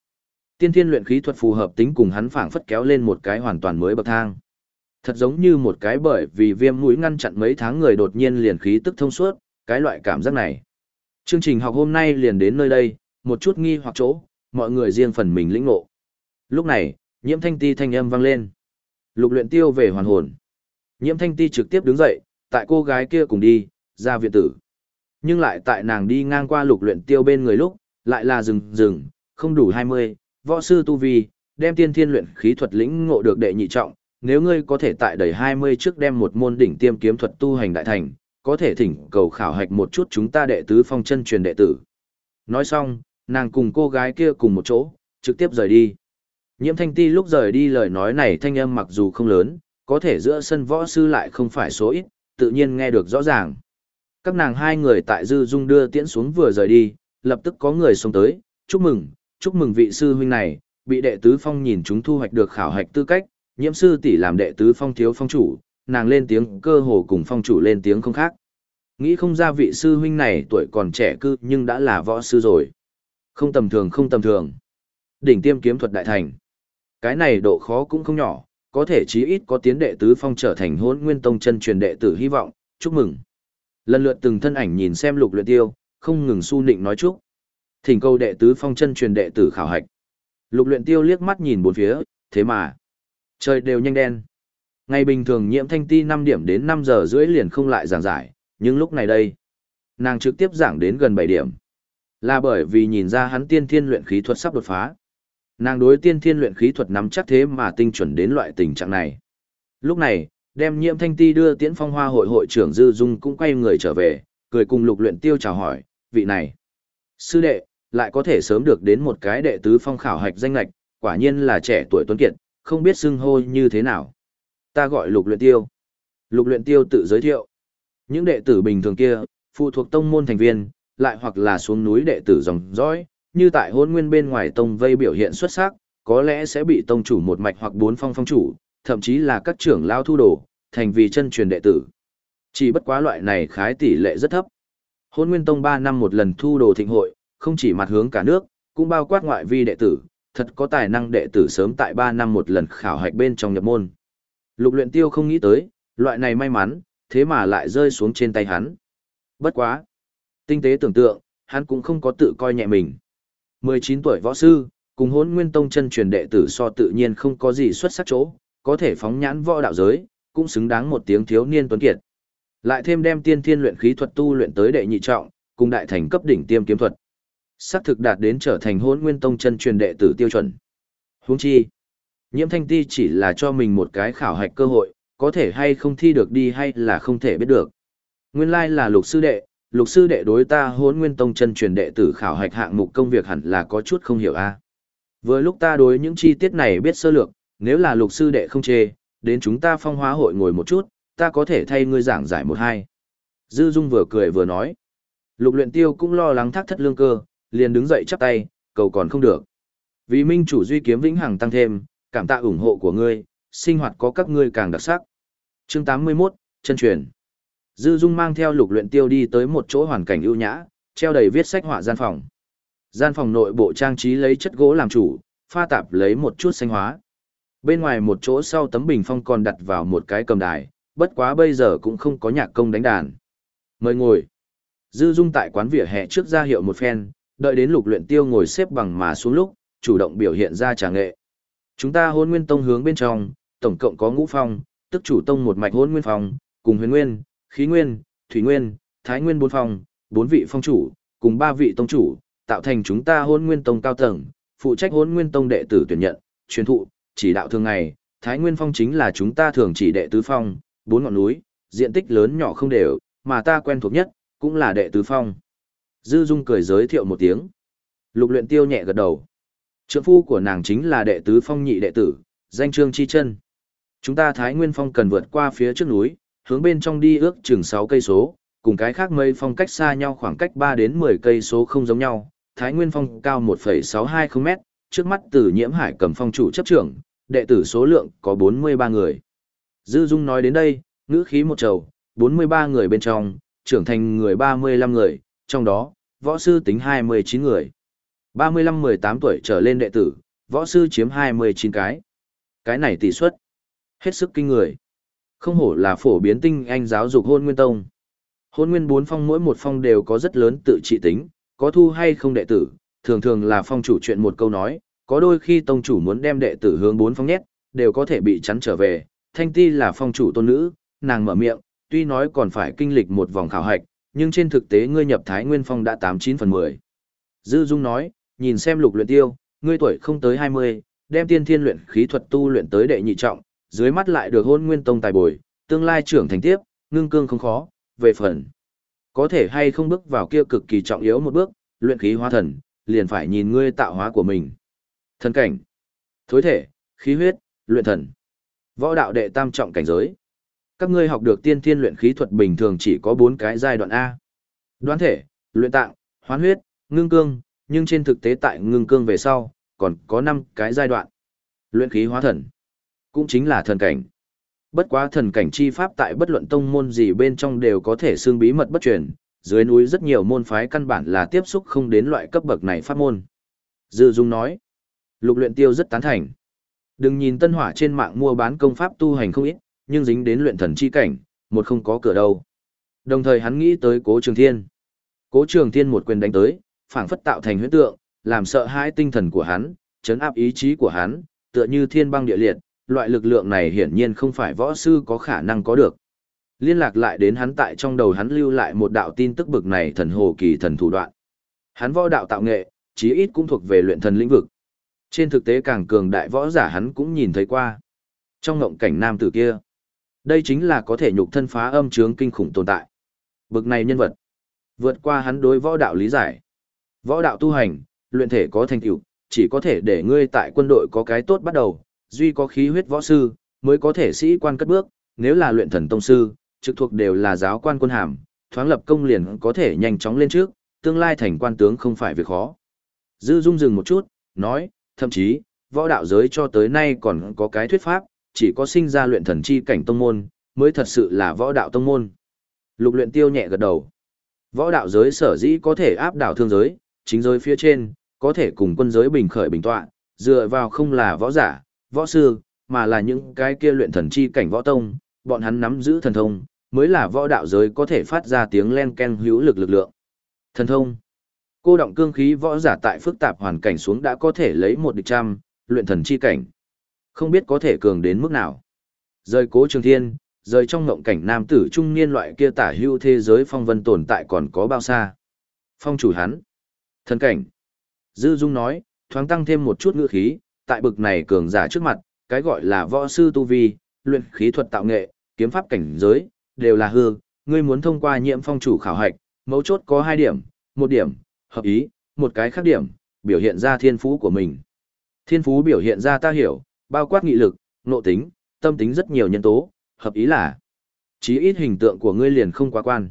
A: tiên thiên luyện khí thuật phù hợp tính cùng hắn phảng phất kéo lên một cái hoàn toàn mới bậc thang. Thật giống như một cái bởi vì viêm mũi ngăn chặn mấy tháng người đột nhiên liền khí tức thông suốt, cái loại cảm giác này. Chương trình học hôm nay liền đến nơi đây, một chút nghi hoặc chỗ, mọi người riêng phần mình lĩnh ngộ. Lúc này, nhiễm thanh ti thanh âm vang lên. Lục luyện tiêu về hoàn hồn. Nhiễm thanh ti trực tiếp đứng dậy, tại cô gái kia cùng đi, ra viện tử. Nhưng lại tại nàng đi ngang qua lục luyện tiêu bên người lúc, lại là dừng dừng, không đủ 20, võ sư tu vi, đem tiên thiên luyện khí thuật lĩnh ngộ được đệ nhị trọng, nếu ngươi có thể tại đầy 20 trước đem một môn đỉnh tiêm kiếm thuật tu hành đại thành, có thể thỉnh cầu khảo hạch một chút chúng ta đệ tứ phong chân truyền đệ tử. Nói xong, nàng cùng cô gái kia cùng một chỗ, trực tiếp rời đi. Nhiễm thanh ti lúc rời đi lời nói này thanh âm mặc dù không lớn, có thể giữa sân võ sư lại không phải số ít, tự nhiên nghe được rõ ràng. Các nàng hai người tại dư dung đưa tiễn xuống vừa rời đi, lập tức có người xông tới, chúc mừng, chúc mừng vị sư huynh này, bị đệ tứ phong nhìn chúng thu hoạch được khảo hạch tư cách, nhiễm sư tỷ làm đệ tứ phong thiếu phong chủ, nàng lên tiếng cơ hồ cùng phong chủ lên tiếng không khác. Nghĩ không ra vị sư huynh này tuổi còn trẻ cư nhưng đã là võ sư rồi. Không tầm thường không tầm thường. Đỉnh tiêm kiếm thuật đại thành. Cái này độ khó cũng không nhỏ, có thể chí ít có tiến đệ tứ phong trở thành hôn nguyên tông chân truyền đệ tử hy vọng, chúc mừng. Lần lượt từng thân ảnh nhìn xem lục luyện tiêu, không ngừng su nịnh nói chúc. Thỉnh cầu đệ tứ phong chân truyền đệ tử khảo hạch. Lục luyện tiêu liếc mắt nhìn bốn phía, thế mà. Trời đều nhanh đen. Ngày bình thường nhiễm thanh ti 5 điểm đến 5 giờ rưỡi liền không lại giảng giải, nhưng lúc này đây, nàng trực tiếp giảng đến gần 7 điểm. Là bởi vì nhìn ra hắn tiên thiên luyện khí thuật sắp đột phá. Nàng đối tiên thiên luyện khí thuật nắm chắc thế mà tinh chuẩn đến loại tình trạng này. Lúc này, đem nhiễm thanh ti đưa tiễn phong hoa hội hội trưởng Dư Dung cũng quay người trở về, cười cùng lục luyện tiêu chào hỏi, vị này. Sư đệ, lại có thể sớm được đến một cái đệ tứ phong khảo hạch danh lạch, quả nhiên là trẻ tuổi tuấn kiệt, không biết xưng hô như thế nào. Ta gọi lục luyện tiêu. Lục luyện tiêu tự giới thiệu. Những đệ tử bình thường kia, phụ thuộc tông môn thành viên, lại hoặc là xuống núi đệ tử dòng dõi, như tại hôn nguyên bên ngoài tông vây biểu hiện xuất sắc, có lẽ sẽ bị tông chủ một mạch hoặc bốn phong phong chủ, thậm chí là các trưởng lao thu đồ, thành vì chân truyền đệ tử. Chỉ bất quá loại này khái tỷ lệ rất thấp. Hôn nguyên tông 3 năm một lần thu đồ thịnh hội, không chỉ mặt hướng cả nước, cũng bao quát ngoại vi đệ tử, thật có tài năng đệ tử sớm tại 3 năm một lần khảo hạch bên trong nhập môn. Lục luyện tiêu không nghĩ tới, loại này may mắn, thế mà lại rơi xuống trên tay hắn. Bất quá. Tinh tế tưởng tượng, hắn cũng không có tự coi nhẹ mình. 19 tuổi võ sư, cùng hốn nguyên tông chân truyền đệ tử so tự nhiên không có gì xuất sắc chỗ, có thể phóng nhãn võ đạo giới, cũng xứng đáng một tiếng thiếu niên tuấn kiệt. Lại thêm đem tiên thiên luyện khí thuật tu luyện tới đệ nhị trọng, cùng đại thành cấp đỉnh tiêm kiếm thuật. Sắc thực đạt đến trở thành hốn nguyên tông chân truyền đệ tử tiêu chuẩn. Huống chi, nhiễm thanh ti chỉ là cho mình một cái khảo hạch cơ hội, có thể hay không thi được đi hay là không thể biết được. Nguyên lai là lục sư đệ, lục sư đệ đối ta hốn nguyên tông chân truyền đệ tử khảo hạch hạng mục công việc hẳn là có chút không hiểu a. Vừa lúc ta đối những chi tiết này biết sơ lược, nếu là lục sư đệ không chê, đến chúng ta phong hóa hội ngồi một chút, ta có thể thay ngươi giảng giải một hai. Dư Dung vừa cười vừa nói. Lục luyện tiêu cũng lo lắng thác thất lương cơ, liền đứng dậy chắp tay, cầu còn không được. Vì minh chủ duy kiếm vĩnh hằng tăng thêm, cảm tạ ủng hộ của ngươi, sinh hoạt có các ngươi càng đặc sắc. Chương 81, chân truyền. Dư Dung mang theo lục luyện tiêu đi tới một chỗ hoàn cảnh ưu nhã, treo đầy viết sách họa gian phòng. Gian phòng nội bộ trang trí lấy chất gỗ làm chủ, pha tạp lấy một chút xanh hóa. Bên ngoài một chỗ sau tấm bình phong còn đặt vào một cái cầm đài, bất quá bây giờ cũng không có nhạc công đánh đàn. Mời ngồi. Dư Dung tại quán vỉa hè trước ra hiệu một phen, đợi đến lục luyện tiêu ngồi xếp bằng mà xuống lúc, chủ động biểu hiện ra trà nghệ. Chúng ta hôn nguyên tông hướng bên trong, tổng cộng có ngũ phong, tức chủ tông một mạch hôn nguyên phong, cùng huyền nguyên, khí nguyên, thủy nguyên, thái nguyên bốn phong, bốn vị phong chủ, cùng ba vị tông chủ, tạo thành chúng ta hôn nguyên tông cao tầng, phụ trách hôn nguyên tông đệ tử tuyển nhận, truyền thụ, chỉ đạo thường ngày, thái nguyên phong chính là chúng ta thường chỉ đệ tứ phong, bốn ngọn núi, diện tích lớn nhỏ không đều, mà ta quen thuộc nhất, cũng là đệ tứ phong. Dư Dung cười giới thiệu một tiếng. Lục luyện tiêu nhẹ gật đầu. Trượng phu của nàng chính là đệ tứ phong nhị đệ tử, danh trương chi chân. Chúng ta Thái Nguyên Phong cần vượt qua phía trước núi, hướng bên trong đi ước chừng 6 cây số, cùng cái khác mây phong cách xa nhau khoảng cách 3 đến 10 cây số không giống nhau. Thái Nguyên Phong cao 1,620 m, trước mắt Tử Nhiễm Hải cầm phong chủ chấp trưởng, đệ tử số lượng có 43 người. Dư Dung nói đến đây, ngữ khí một trầu, 43 người bên trong, trưởng thành người 35 người, trong đó, võ sư tính 29 người. 35-18 tuổi trở lên đệ tử, võ sư chiếm 29 cái. Cái này tỷ suất hết sức kinh người. Không hổ là phổ biến tinh anh giáo dục hôn nguyên tông. Hôn nguyên bốn phong mỗi một phong đều có rất lớn tự trị tính, có thu hay không đệ tử, thường thường là phong chủ chuyện một câu nói, có đôi khi tông chủ muốn đem đệ tử hướng bốn phong nhét, đều có thể bị chắn trở về. Thanh ti là phong chủ tôn nữ, nàng mở miệng, tuy nói còn phải kinh lịch một vòng khảo hạch, nhưng trên thực tế ngươi nhập Thái Nguyên Phong đã 89 phần 10. Dư Dung nói, nhìn xem lục luyện tiêu, ngươi tuổi không tới 20, đem tiên thiên luyện khí thuật tu luyện tới đệ nhị trọng, dưới mắt lại được hôn nguyên tông tài bồi, tương lai trưởng thành tiếp, ngưng cương không khó, về phần. Có thể hay không bước vào kia cực kỳ trọng yếu một bước, luyện khí hóa thần, liền phải nhìn ngươi tạo hóa của mình. Thần cảnh, thối thể, khí huyết, luyện thần. Võ đạo đệ tam trọng cảnh giới. Các ngươi học được tiên thiên luyện khí thuật bình thường chỉ có 4 cái giai đoạn A. Đoán thể, luyện tạng, hoán huyết, ngưng cương, nhưng trên thực tế tại ngưng cương về sau, còn có 5 cái giai đoạn. Luyện khí hóa thần, cũng chính là thần cảnh. Bất quá thần cảnh chi pháp tại bất luận tông môn gì bên trong đều có thể xương bí mật bất truyền, dưới núi rất nhiều môn phái căn bản là tiếp xúc không đến loại cấp bậc này pháp môn. Dư Dung nói, lục luyện tiêu rất tán thành. Đừng nhìn tân hỏa trên mạng mua bán công pháp tu hành không ít, nhưng dính đến luyện thần chi cảnh, một không có cửa đâu. Đồng thời hắn nghĩ tới Cố Trường Thiên. Cố Trường Thiên một quyền đánh tới, phảng phất tạo thành huyễn tượng, làm sợ hãi tinh thần của hắn, chấn áp ý chí của hắn, tựa như thiên băng địa liệt, loại lực lượng này hiển nhiên không phải võ sư có khả năng có được. Liên lạc lại đến hắn tại trong đầu hắn lưu lại một đạo tin tức bực này thần hồ kỳ thần thủ đoạn. Hắn võ đạo tạo nghệ, chí ít cũng thuộc về luyện thần lĩnh vực. Trên thực tế càng cường đại võ giả hắn cũng nhìn thấy qua. Trong ngộng cảnh nam tử kia, đây chính là có thể nhục thân phá âm chướng kinh khủng tồn tại. Bực này nhân vật, vượt qua hắn đối võ đạo lý giải. Võ đạo tu hành, luyện thể có thành tựu, chỉ có thể để ngươi tại quân đội có cái tốt bắt đầu, duy có khí huyết võ sư, mới có thể sĩ quan cất bước, nếu là luyện thần tông sư, trực thuộc đều là giáo quan quân hàm, thoáng lập công liền có thể nhanh chóng lên trước, tương lai thành quan tướng không phải việc khó. Dư Dung dừng một chút, nói, thậm chí, võ đạo giới cho tới nay còn có cái thuyết pháp, chỉ có sinh ra luyện thần chi cảnh tông môn, mới thật sự là võ đạo tông môn. Lục luyện tiêu nhẹ gật đầu. Võ đạo giới sở dĩ có thể áp đảo thương giới, chính giới phía trên, có thể cùng quân giới bình khởi bình tọa, dựa vào không là võ giả, võ sư, mà là những cái kia luyện thần chi cảnh võ tông, bọn hắn nắm giữ thần thông, mới là võ đạo giới có thể phát ra tiếng len ken hữu lực lực lượng. Thần thông. Cô động cương khí võ giả tại phức tạp hoàn cảnh xuống đã có thể lấy một địch trăm, luyện thần chi cảnh. Không biết có thể cường đến mức nào. Rời cố trường thiên, rời trong ngộng cảnh nam tử trung niên loại kia tả hưu thế giới phong vân tồn tại còn có bao xa. Phong chủ hắn. Thần cảnh. Dư Dung nói, thoáng tăng thêm một chút ngữ khí, tại bực này cường giả trước mặt, cái gọi là võ sư tu vi, luyện khí thuật tạo nghệ, kiếm pháp cảnh giới, đều là hư, ngươi muốn thông qua nhiệm phong chủ khảo hạch, mấu chốt có hai điểm, một điểm, hợp ý, một cái khác điểm, biểu hiện ra thiên phú của mình. Thiên phú biểu hiện ra ta hiểu, bao quát nghị lực, nộ tính, tâm tính rất nhiều nhân tố, hợp ý là chí ít hình tượng của ngươi liền không quá quan.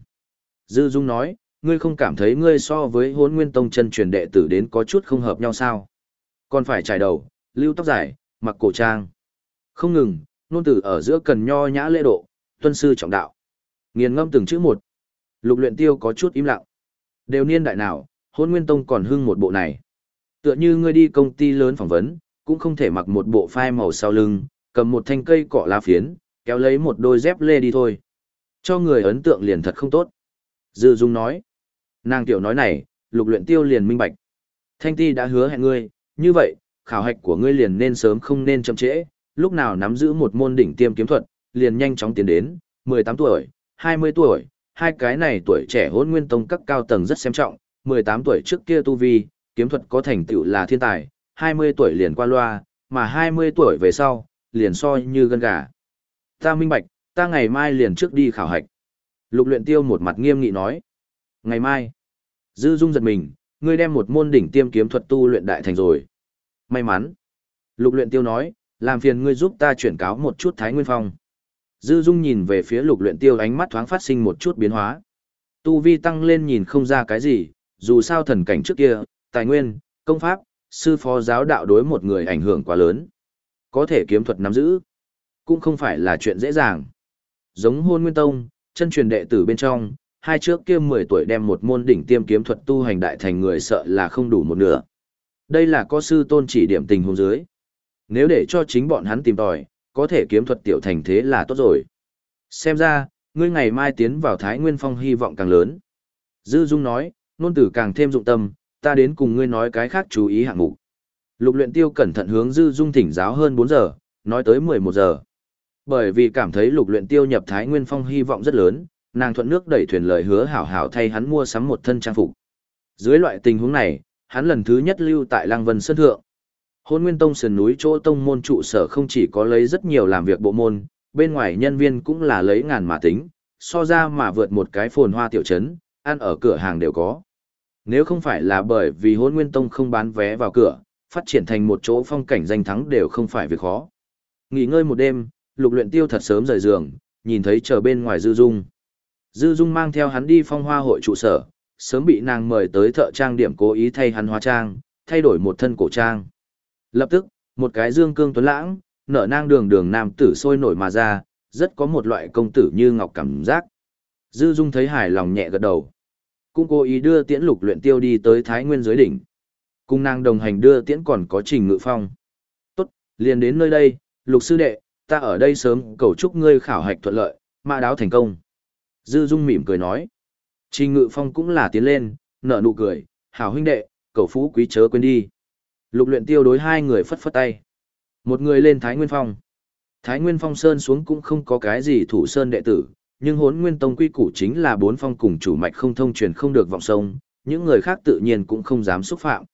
A: Dư Dung nói, ngươi không cảm thấy ngươi so với hốn nguyên tông chân truyền đệ tử đến có chút không hợp nhau sao? Còn phải trải đầu, lưu tóc dài, mặc cổ trang. Không ngừng, nôn tử ở giữa cần nho nhã lễ độ, tuân sư trọng đạo. Nghiền ngâm từng chữ một. Lục luyện tiêu có chút im lặng. Đều niên đại nào, hôn nguyên tông còn hưng một bộ này. Tựa như ngươi đi công ty lớn phỏng vấn, cũng không thể mặc một bộ phai màu sau lưng, cầm một thanh cây cọ lá phiến, kéo lấy một đôi dép lê đi thôi. Cho người ấn tượng liền thật không tốt. Dư Dung nói. Nàng tiểu nói này, lục luyện tiêu liền minh bạch. Thanh ti đã hứa hẹn ngươi, như vậy, khảo hạch của ngươi liền nên sớm không nên chậm trễ, lúc nào nắm giữ một môn đỉnh tiêm kiếm thuật, liền nhanh chóng tiến đến, 18 tuổi, 20 tuổi, hai cái này tuổi trẻ hôn nguyên tông các cao tầng rất xem trọng, 18 tuổi trước kia tu vi, kiếm thuật có thành tựu là thiên tài, 20 tuổi liền qua loa, mà 20 tuổi về sau, liền soi như gân gà. Ta minh bạch, ta ngày mai liền trước đi khảo hạch. Lục luyện tiêu một mặt nghiêm nghị nói. Ngày mai, dư dung giật mình, ngươi đem một môn đỉnh tiêm kiếm thuật tu luyện đại thành rồi. May mắn. Lục luyện tiêu nói, làm phiền ngươi giúp ta chuyển cáo một chút Thái Nguyên Phong. Dư Dung nhìn về phía lục luyện tiêu ánh mắt thoáng phát sinh một chút biến hóa. Tu vi tăng lên nhìn không ra cái gì, dù sao thần cảnh trước kia, tài nguyên, công pháp, sư phó giáo đạo đối một người ảnh hưởng quá lớn. Có thể kiếm thuật nắm giữ, cũng không phải là chuyện dễ dàng. Giống hôn nguyên tông, chân truyền đệ tử bên trong, hai trước kia 10 tuổi đem một môn đỉnh tiêm kiếm thuật tu hành đại thành người sợ là không đủ một nửa. Đây là có sư tôn chỉ điểm tình huống dưới. Nếu để cho chính bọn hắn tìm tòi, có thể kiếm thuật tiểu thành thế là tốt rồi. Xem ra, ngươi ngày mai tiến vào Thái Nguyên Phong hy vọng càng lớn. Dư Dung nói, nôn tử càng thêm dụng tâm, ta đến cùng ngươi nói cái khác chú ý hạng mục. Lục luyện tiêu cẩn thận hướng Dư Dung thỉnh giáo hơn 4 giờ, nói tới 11 giờ. Bởi vì cảm thấy lục luyện tiêu nhập Thái Nguyên Phong hy vọng rất lớn, nàng thuận nước đẩy thuyền lời hứa hảo hảo thay hắn mua sắm một thân trang phục. Dưới loại tình huống này, hắn lần thứ nhất lưu tại Lăng Vân Sơn Thượng. Hôn Nguyên Tông sườn núi chỗ tông môn trụ sở không chỉ có lấy rất nhiều làm việc bộ môn, bên ngoài nhân viên cũng là lấy ngàn mà tính, so ra mà vượt một cái phồn hoa tiểu trấn, ăn ở cửa hàng đều có. Nếu không phải là bởi vì Hôn Nguyên Tông không bán vé vào cửa, phát triển thành một chỗ phong cảnh danh thắng đều không phải việc khó. Nghỉ ngơi một đêm, Lục Luyện Tiêu thật sớm rời giường, nhìn thấy chờ bên ngoài Dư Dung. Dư Dung mang theo hắn đi phong hoa hội trụ sở, sớm bị nàng mời tới thợ trang điểm cố ý thay hắn hóa trang, thay đổi một thân cổ trang. Lập tức, một cái dương cương tuấn lãng, nở nang đường đường nam tử sôi nổi mà ra, rất có một loại công tử như ngọc cảm giác. Dư Dung thấy hài lòng nhẹ gật đầu. Cũng cố ý đưa tiễn lục luyện tiêu đi tới Thái Nguyên dưới đỉnh. cùng nàng đồng hành đưa tiễn còn có trình ngự phong. Tốt, liền đến nơi đây, lục sư đệ, ta ở đây sớm cầu chúc ngươi khảo hạch thuận lợi, mã đáo thành công. Dư Dung mỉm cười nói. Trình ngự phong cũng là tiến lên, nở nụ cười, hảo huynh đệ, cầu phú quý chớ quên đi. Lục luyện tiêu đối hai người phất phất tay. Một người lên Thái Nguyên Phong. Thái Nguyên Phong Sơn xuống cũng không có cái gì thủ sơn đệ tử, nhưng hốn nguyên tông quy củ chính là bốn phong cùng chủ mạch không thông truyền không được vọng sông, những người khác tự nhiên cũng không dám xúc phạm.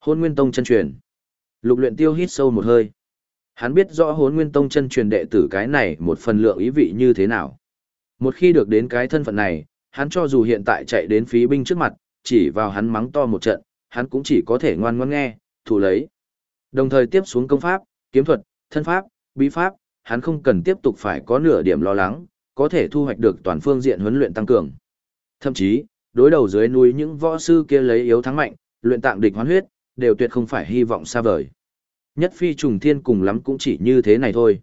A: Hốn nguyên tông chân truyền. Lục luyện tiêu hít sâu một hơi. Hắn biết rõ hốn nguyên tông chân truyền đệ tử cái này một phần lượng ý vị như thế nào. Một khi được đến cái thân phận này, hắn cho dù hiện tại chạy đến phí binh trước mặt, chỉ vào hắn mắng to một trận, hắn cũng chỉ có thể ngoan ngoãn nghe, thủ lấy. Đồng thời tiếp xuống công pháp, kiếm thuật, thân pháp, bí pháp, hắn không cần tiếp tục phải có nửa điểm lo lắng, có thể thu hoạch được toàn phương diện huấn luyện tăng cường. Thậm chí, đối đầu dưới núi những võ sư kia lấy yếu thắng mạnh, luyện tạng địch hoán huyết, đều tuyệt không phải hy vọng xa vời. Nhất phi trùng thiên cùng lắm cũng chỉ như thế này thôi.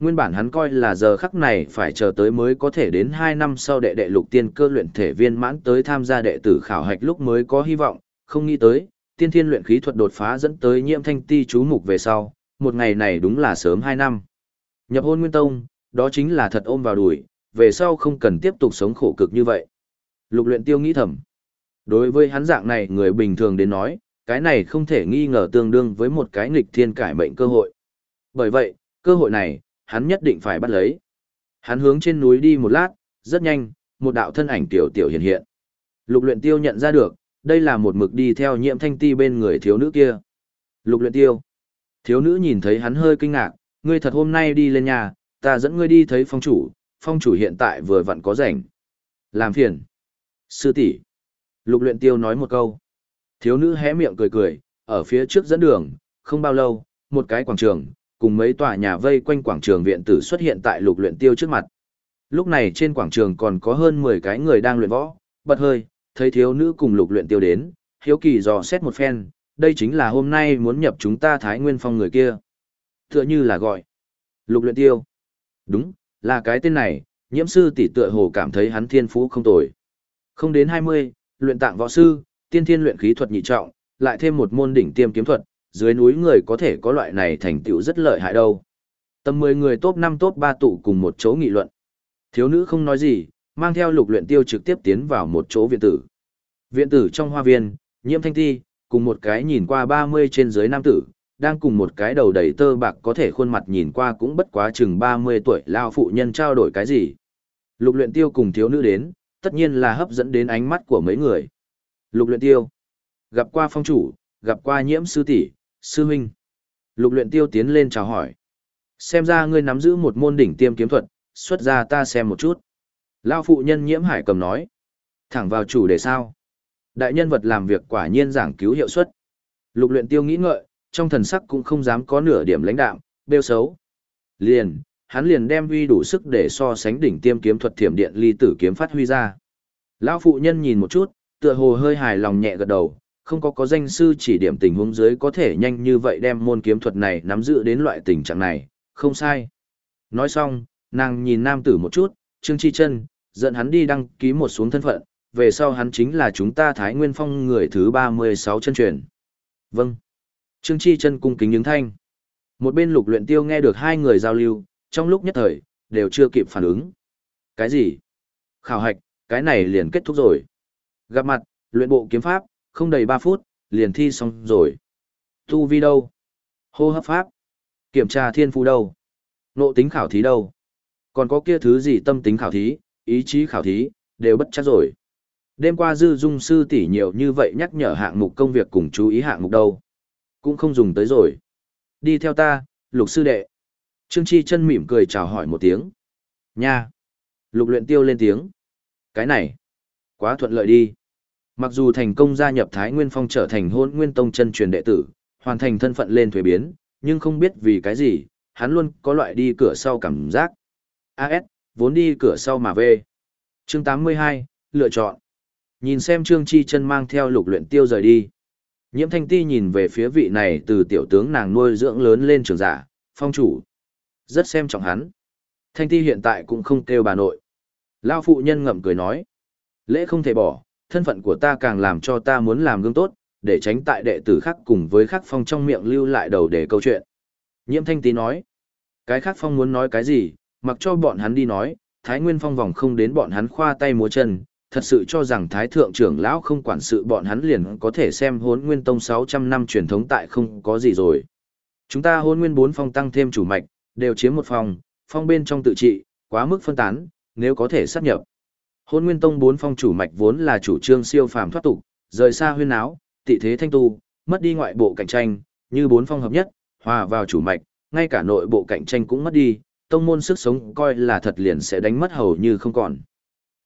A: Nguyên bản hắn coi là giờ khắc này phải chờ tới mới có thể đến 2 năm sau đệ đệ lục tiên cơ luyện thể viên mãn tới tham gia đệ tử khảo hạch lúc mới có hy vọng, không nghĩ tới, tiên thiên luyện khí thuật đột phá dẫn tới nhiễm thanh ti chú mục về sau, một ngày này đúng là sớm 2 năm. Nhập hôn nguyên tông, đó chính là thật ôm vào đùi, về sau không cần tiếp tục sống khổ cực như vậy. Lục luyện tiêu nghĩ thầm. Đối với hắn dạng này người bình thường đến nói, cái này không thể nghi ngờ tương đương với một cái nghịch thiên cải mệnh cơ hội. Bởi vậy, cơ hội này, hắn nhất định phải bắt lấy. Hắn hướng trên núi đi một lát, rất nhanh, một đạo thân ảnh tiểu tiểu hiện hiện. Lục luyện tiêu nhận ra được, đây là một mực đi theo nhiễm thanh ti bên người thiếu nữ kia. Lục luyện tiêu. Thiếu nữ nhìn thấy hắn hơi kinh ngạc, ngươi thật hôm nay đi lên nhà, ta dẫn ngươi đi thấy phong chủ, phong chủ hiện tại vừa vặn có rảnh. Làm phiền. Sư tỷ. Lục luyện tiêu nói một câu. Thiếu nữ hé miệng cười cười, ở phía trước dẫn đường, không bao lâu, một cái quảng trường, cùng mấy tòa nhà vây quanh quảng trường viện tử xuất hiện tại lục luyện tiêu trước mặt. Lúc này trên quảng trường còn có hơn 10 cái người đang luyện võ, bật hơi, thấy thiếu nữ cùng lục luyện tiêu đến, hiếu kỳ dò xét một phen, đây chính là hôm nay muốn nhập chúng ta Thái Nguyên Phong người kia. Tựa như là gọi. Lục luyện tiêu. Đúng, là cái tên này, nhiễm sư tỷ tựa hồ cảm thấy hắn thiên phú không tồi. Không đến 20, luyện tạng võ sư, tiên thiên luyện khí thuật nhị trọng, lại thêm một môn đỉnh tiêm kiếm thuật, dưới núi người có thể có loại này thành tựu rất lợi hại đâu. Tầm 10 người top 5 top 3 tụ cùng một chỗ nghị luận. Thiếu nữ không nói gì, mang theo lục luyện tiêu trực tiếp tiến vào một chỗ viện tử. Viện tử trong hoa viên, nhiễm thanh ti, cùng một cái nhìn qua 30 trên dưới nam tử, đang cùng một cái đầu đầy tơ bạc có thể khuôn mặt nhìn qua cũng bất quá chừng 30 tuổi lao phụ nhân trao đổi cái gì. Lục luyện tiêu cùng thiếu nữ đến, tất nhiên là hấp dẫn đến ánh mắt của mấy người. Lục luyện tiêu, gặp qua phong chủ, gặp qua nhiễm sư tỷ, sư huynh. Lục luyện tiêu tiến lên chào hỏi. Xem ra ngươi nắm giữ một môn đỉnh tiêm kiếm thuật, xuất ra ta xem một chút. Lao phụ nhân nhiễm hải cầm nói. Thẳng vào chủ đề sao. Đại nhân vật làm việc quả nhiên giảng cứu hiệu suất. Lục luyện tiêu nghĩ ngợi, trong thần sắc cũng không dám có nửa điểm lãnh đạm, bêu xấu. Liền, hắn liền đem uy đủ sức để so sánh đỉnh tiêm kiếm thuật thiểm điện ly tử kiếm phát huy ra. Lão phụ nhân nhìn một chút, tựa hồ hơi hài lòng nhẹ gật đầu, không có có danh sư chỉ điểm tình huống dưới có thể nhanh như vậy đem môn kiếm thuật này nắm giữ đến loại tình trạng này, không sai. Nói xong, nàng nhìn nam tử một chút, Trương Chi chân dẫn hắn đi đăng ký một xuống thân phận, về sau hắn chính là chúng ta Thái Nguyên Phong người thứ 36 chân truyền. Vâng. Trương Chi chân cung kính những thanh. Một bên lục luyện tiêu nghe được hai người giao lưu, trong lúc nhất thời, đều chưa kịp phản ứng. Cái gì? Khảo hạch, cái này liền kết thúc rồi. Gặp mặt, luyện bộ kiếm pháp, không đầy 3 phút, liền thi xong rồi. Tu vi đâu? Hô hấp pháp? Kiểm tra thiên phú đâu? Nộ tính khảo thí đâu? Còn có kia thứ gì tâm tính khảo thí, ý chí khảo thí, đều bất chắc rồi. Đêm qua dư dung sư tỷ nhiều như vậy nhắc nhở hạng mục công việc cùng chú ý hạng mục đâu. Cũng không dùng tới rồi. Đi theo ta, lục sư đệ. Trương Chi chân mỉm cười chào hỏi một tiếng. Nha. Lục luyện tiêu lên tiếng. Cái này. Quá thuận lợi đi. Mặc dù thành công gia nhập Thái Nguyên Phong trở thành hôn nguyên tông chân truyền đệ tử, hoàn thành thân phận lên thuế biến, nhưng không biết vì cái gì, hắn luôn có loại đi cửa sau cảm giác. AS, vốn đi cửa sau mà về. Chương 82, lựa chọn. Nhìn xem Trương Chi chân mang theo lục luyện tiêu rời đi. Nhiễm thanh ti nhìn về phía vị này từ tiểu tướng nàng nuôi dưỡng lớn lên trưởng giả, phong chủ. Rất xem trọng hắn. Thanh ti hiện tại cũng không kêu bà nội. Lao phụ nhân ngậm cười nói. Lễ không thể bỏ, thân phận của ta càng làm cho ta muốn làm gương tốt, để tránh tại đệ tử khác cùng với khắc phong trong miệng lưu lại đầu để câu chuyện. Nhiễm thanh Tý nói. Cái khắc phong muốn nói cái gì, mặc cho bọn hắn đi nói, Thái Nguyên Phong vòng không đến bọn hắn khoa tay múa chân, thật sự cho rằng Thái Thượng trưởng lão không quản sự bọn hắn liền có thể xem hốn nguyên tông 600 năm truyền thống tại không có gì rồi. Chúng ta hôn nguyên bốn phong tăng thêm chủ mạch, đều chiếm một phòng, phong bên trong tự trị, quá mức phân tán, nếu có thể sát nhập. Hôn nguyên tông bốn phong chủ mạch vốn là chủ trương siêu phàm thoát tục, rời xa huyên áo, tị thế thanh tu, mất đi ngoại bộ cạnh tranh, như bốn phong hợp nhất, hòa vào chủ mạch, ngay cả nội bộ cạnh tranh cũng mất đi, tông môn sức sống coi là thật liền sẽ đánh mất hầu như không còn.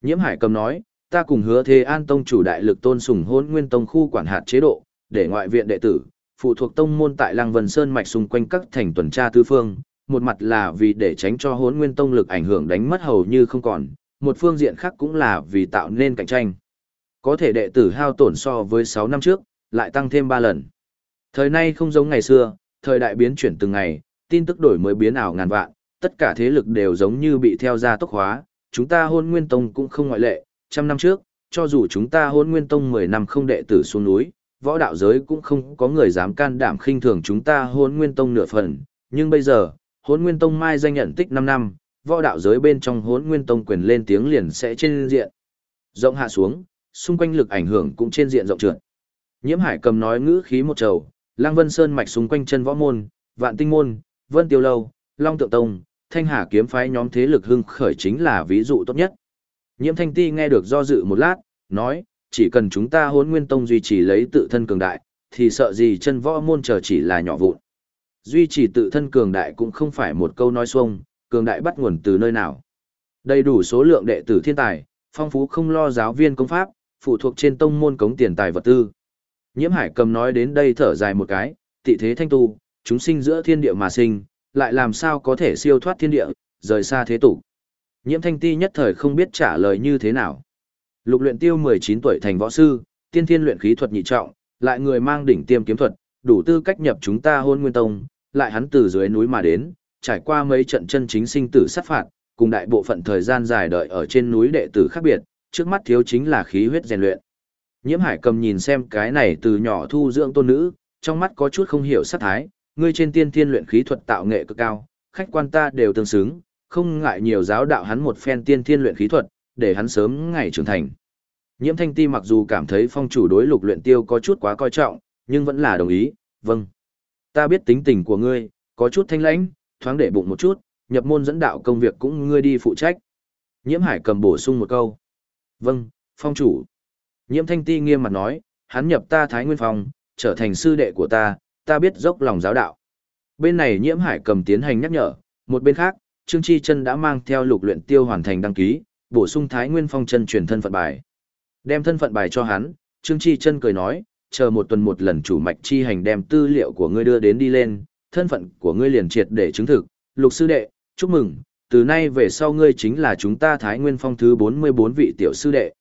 A: Nhiễm Hải cầm nói, ta cùng hứa thế an tông chủ đại lực tôn sùng hôn nguyên tông khu quản hạt chế độ, để ngoại viện đệ tử, phụ thuộc tông môn tại Lăng Vân Sơn mạch xung quanh các thành tuần tra tứ phương, một mặt là vì để tránh cho Hôn nguyên tông lực ảnh hưởng đánh mất hầu như không còn, một phương diện khác cũng là vì tạo nên cạnh tranh. Có thể đệ tử hao tổn so với 6 năm trước, lại tăng thêm 3 lần. Thời nay không giống ngày xưa, thời đại biến chuyển từng ngày, tin tức đổi mới biến ảo ngàn vạn, tất cả thế lực đều giống như bị theo ra tốc hóa, chúng ta hôn nguyên tông cũng không ngoại lệ, trăm năm trước, cho dù chúng ta hôn nguyên tông 10 năm không đệ tử xuống núi, võ đạo giới cũng không có người dám can đảm khinh thường chúng ta hôn nguyên tông nửa phần, nhưng bây giờ, hôn nguyên tông mai danh nhận tích 5 năm, võ đạo giới bên trong hốn nguyên tông quyền lên tiếng liền sẽ trên diện rộng hạ xuống, xung quanh lực ảnh hưởng cũng trên diện rộng trượt. Nhiễm Hải cầm nói ngữ khí một trầu, Lăng Vân Sơn mạch xung quanh chân võ môn, Vạn Tinh môn, Vân Tiêu lâu, Long Tượng tông, Thanh Hà kiếm phái nhóm thế lực hưng khởi chính là ví dụ tốt nhất. Nhiễm Thanh Ti nghe được do dự một lát, nói, chỉ cần chúng ta Hỗn Nguyên tông duy trì lấy tự thân cường đại, thì sợ gì chân võ môn chờ chỉ là nhỏ vụn. Duy trì tự thân cường đại cũng không phải một câu nói xuông, cường đại bắt nguồn từ nơi nào. Đầy đủ số lượng đệ tử thiên tài, phong phú không lo giáo viên công pháp, phụ thuộc trên tông môn cống tiền tài vật tư. Nhiễm Hải cầm nói đến đây thở dài một cái, tị thế thanh tu, chúng sinh giữa thiên địa mà sinh, lại làm sao có thể siêu thoát thiên địa, rời xa thế tục. Nhiễm thanh ti nhất thời không biết trả lời như thế nào. Lục luyện tiêu 19 tuổi thành võ sư, tiên thiên luyện khí thuật nhị trọng, lại người mang đỉnh tiêm kiếm thuật, đủ tư cách nhập chúng ta hôn nguyên tông, lại hắn từ dưới núi mà đến, trải qua mấy trận chân chính sinh tử sát phạt, cùng đại bộ phận thời gian dài đợi ở trên núi đệ tử khác biệt, trước mắt thiếu chính là khí huyết rèn luyện. Nhiễm Hải cầm nhìn xem cái này từ nhỏ thu dưỡng tôn nữ, trong mắt có chút không hiểu sát thái, ngươi trên tiên thiên luyện khí thuật tạo nghệ cực cao, khách quan ta đều tương xứng, không ngại nhiều giáo đạo hắn một phen tiên thiên luyện khí thuật, để hắn sớm ngày trưởng thành. Nhiễm Thanh Ti mặc dù cảm thấy phong chủ đối lục luyện tiêu có chút quá coi trọng, nhưng vẫn là đồng ý, vâng. Ta biết tính tình của ngươi, có chút thanh lãnh, thoáng để bụng một chút, nhập môn dẫn đạo công việc cũng ngươi đi phụ trách. Nhiễm Hải cầm bổ sung một câu. Vâng, phong chủ. Nhiễm Thanh Ti nghiêm mặt nói, hắn nhập ta Thái Nguyên Phong, trở thành sư đệ của ta, ta biết dốc lòng giáo đạo. Bên này Nhiễm Hải cầm tiến hành nhắc nhở, một bên khác, Trương Chi Chân đã mang theo lục luyện tiêu hoàn thành đăng ký, bổ sung Thái Nguyên Phong chân truyền thân phận bài. Đem thân phận bài cho hắn, Trương Chi Chân cười nói, chờ một tuần một lần chủ mạch chi hành đem tư liệu của ngươi đưa đến đi lên, thân phận của ngươi liền triệt để chứng thực, lục sư đệ, chúc mừng, từ nay về sau ngươi chính là chúng ta Thái Nguyên Phong thứ 44 vị tiểu sư đệ.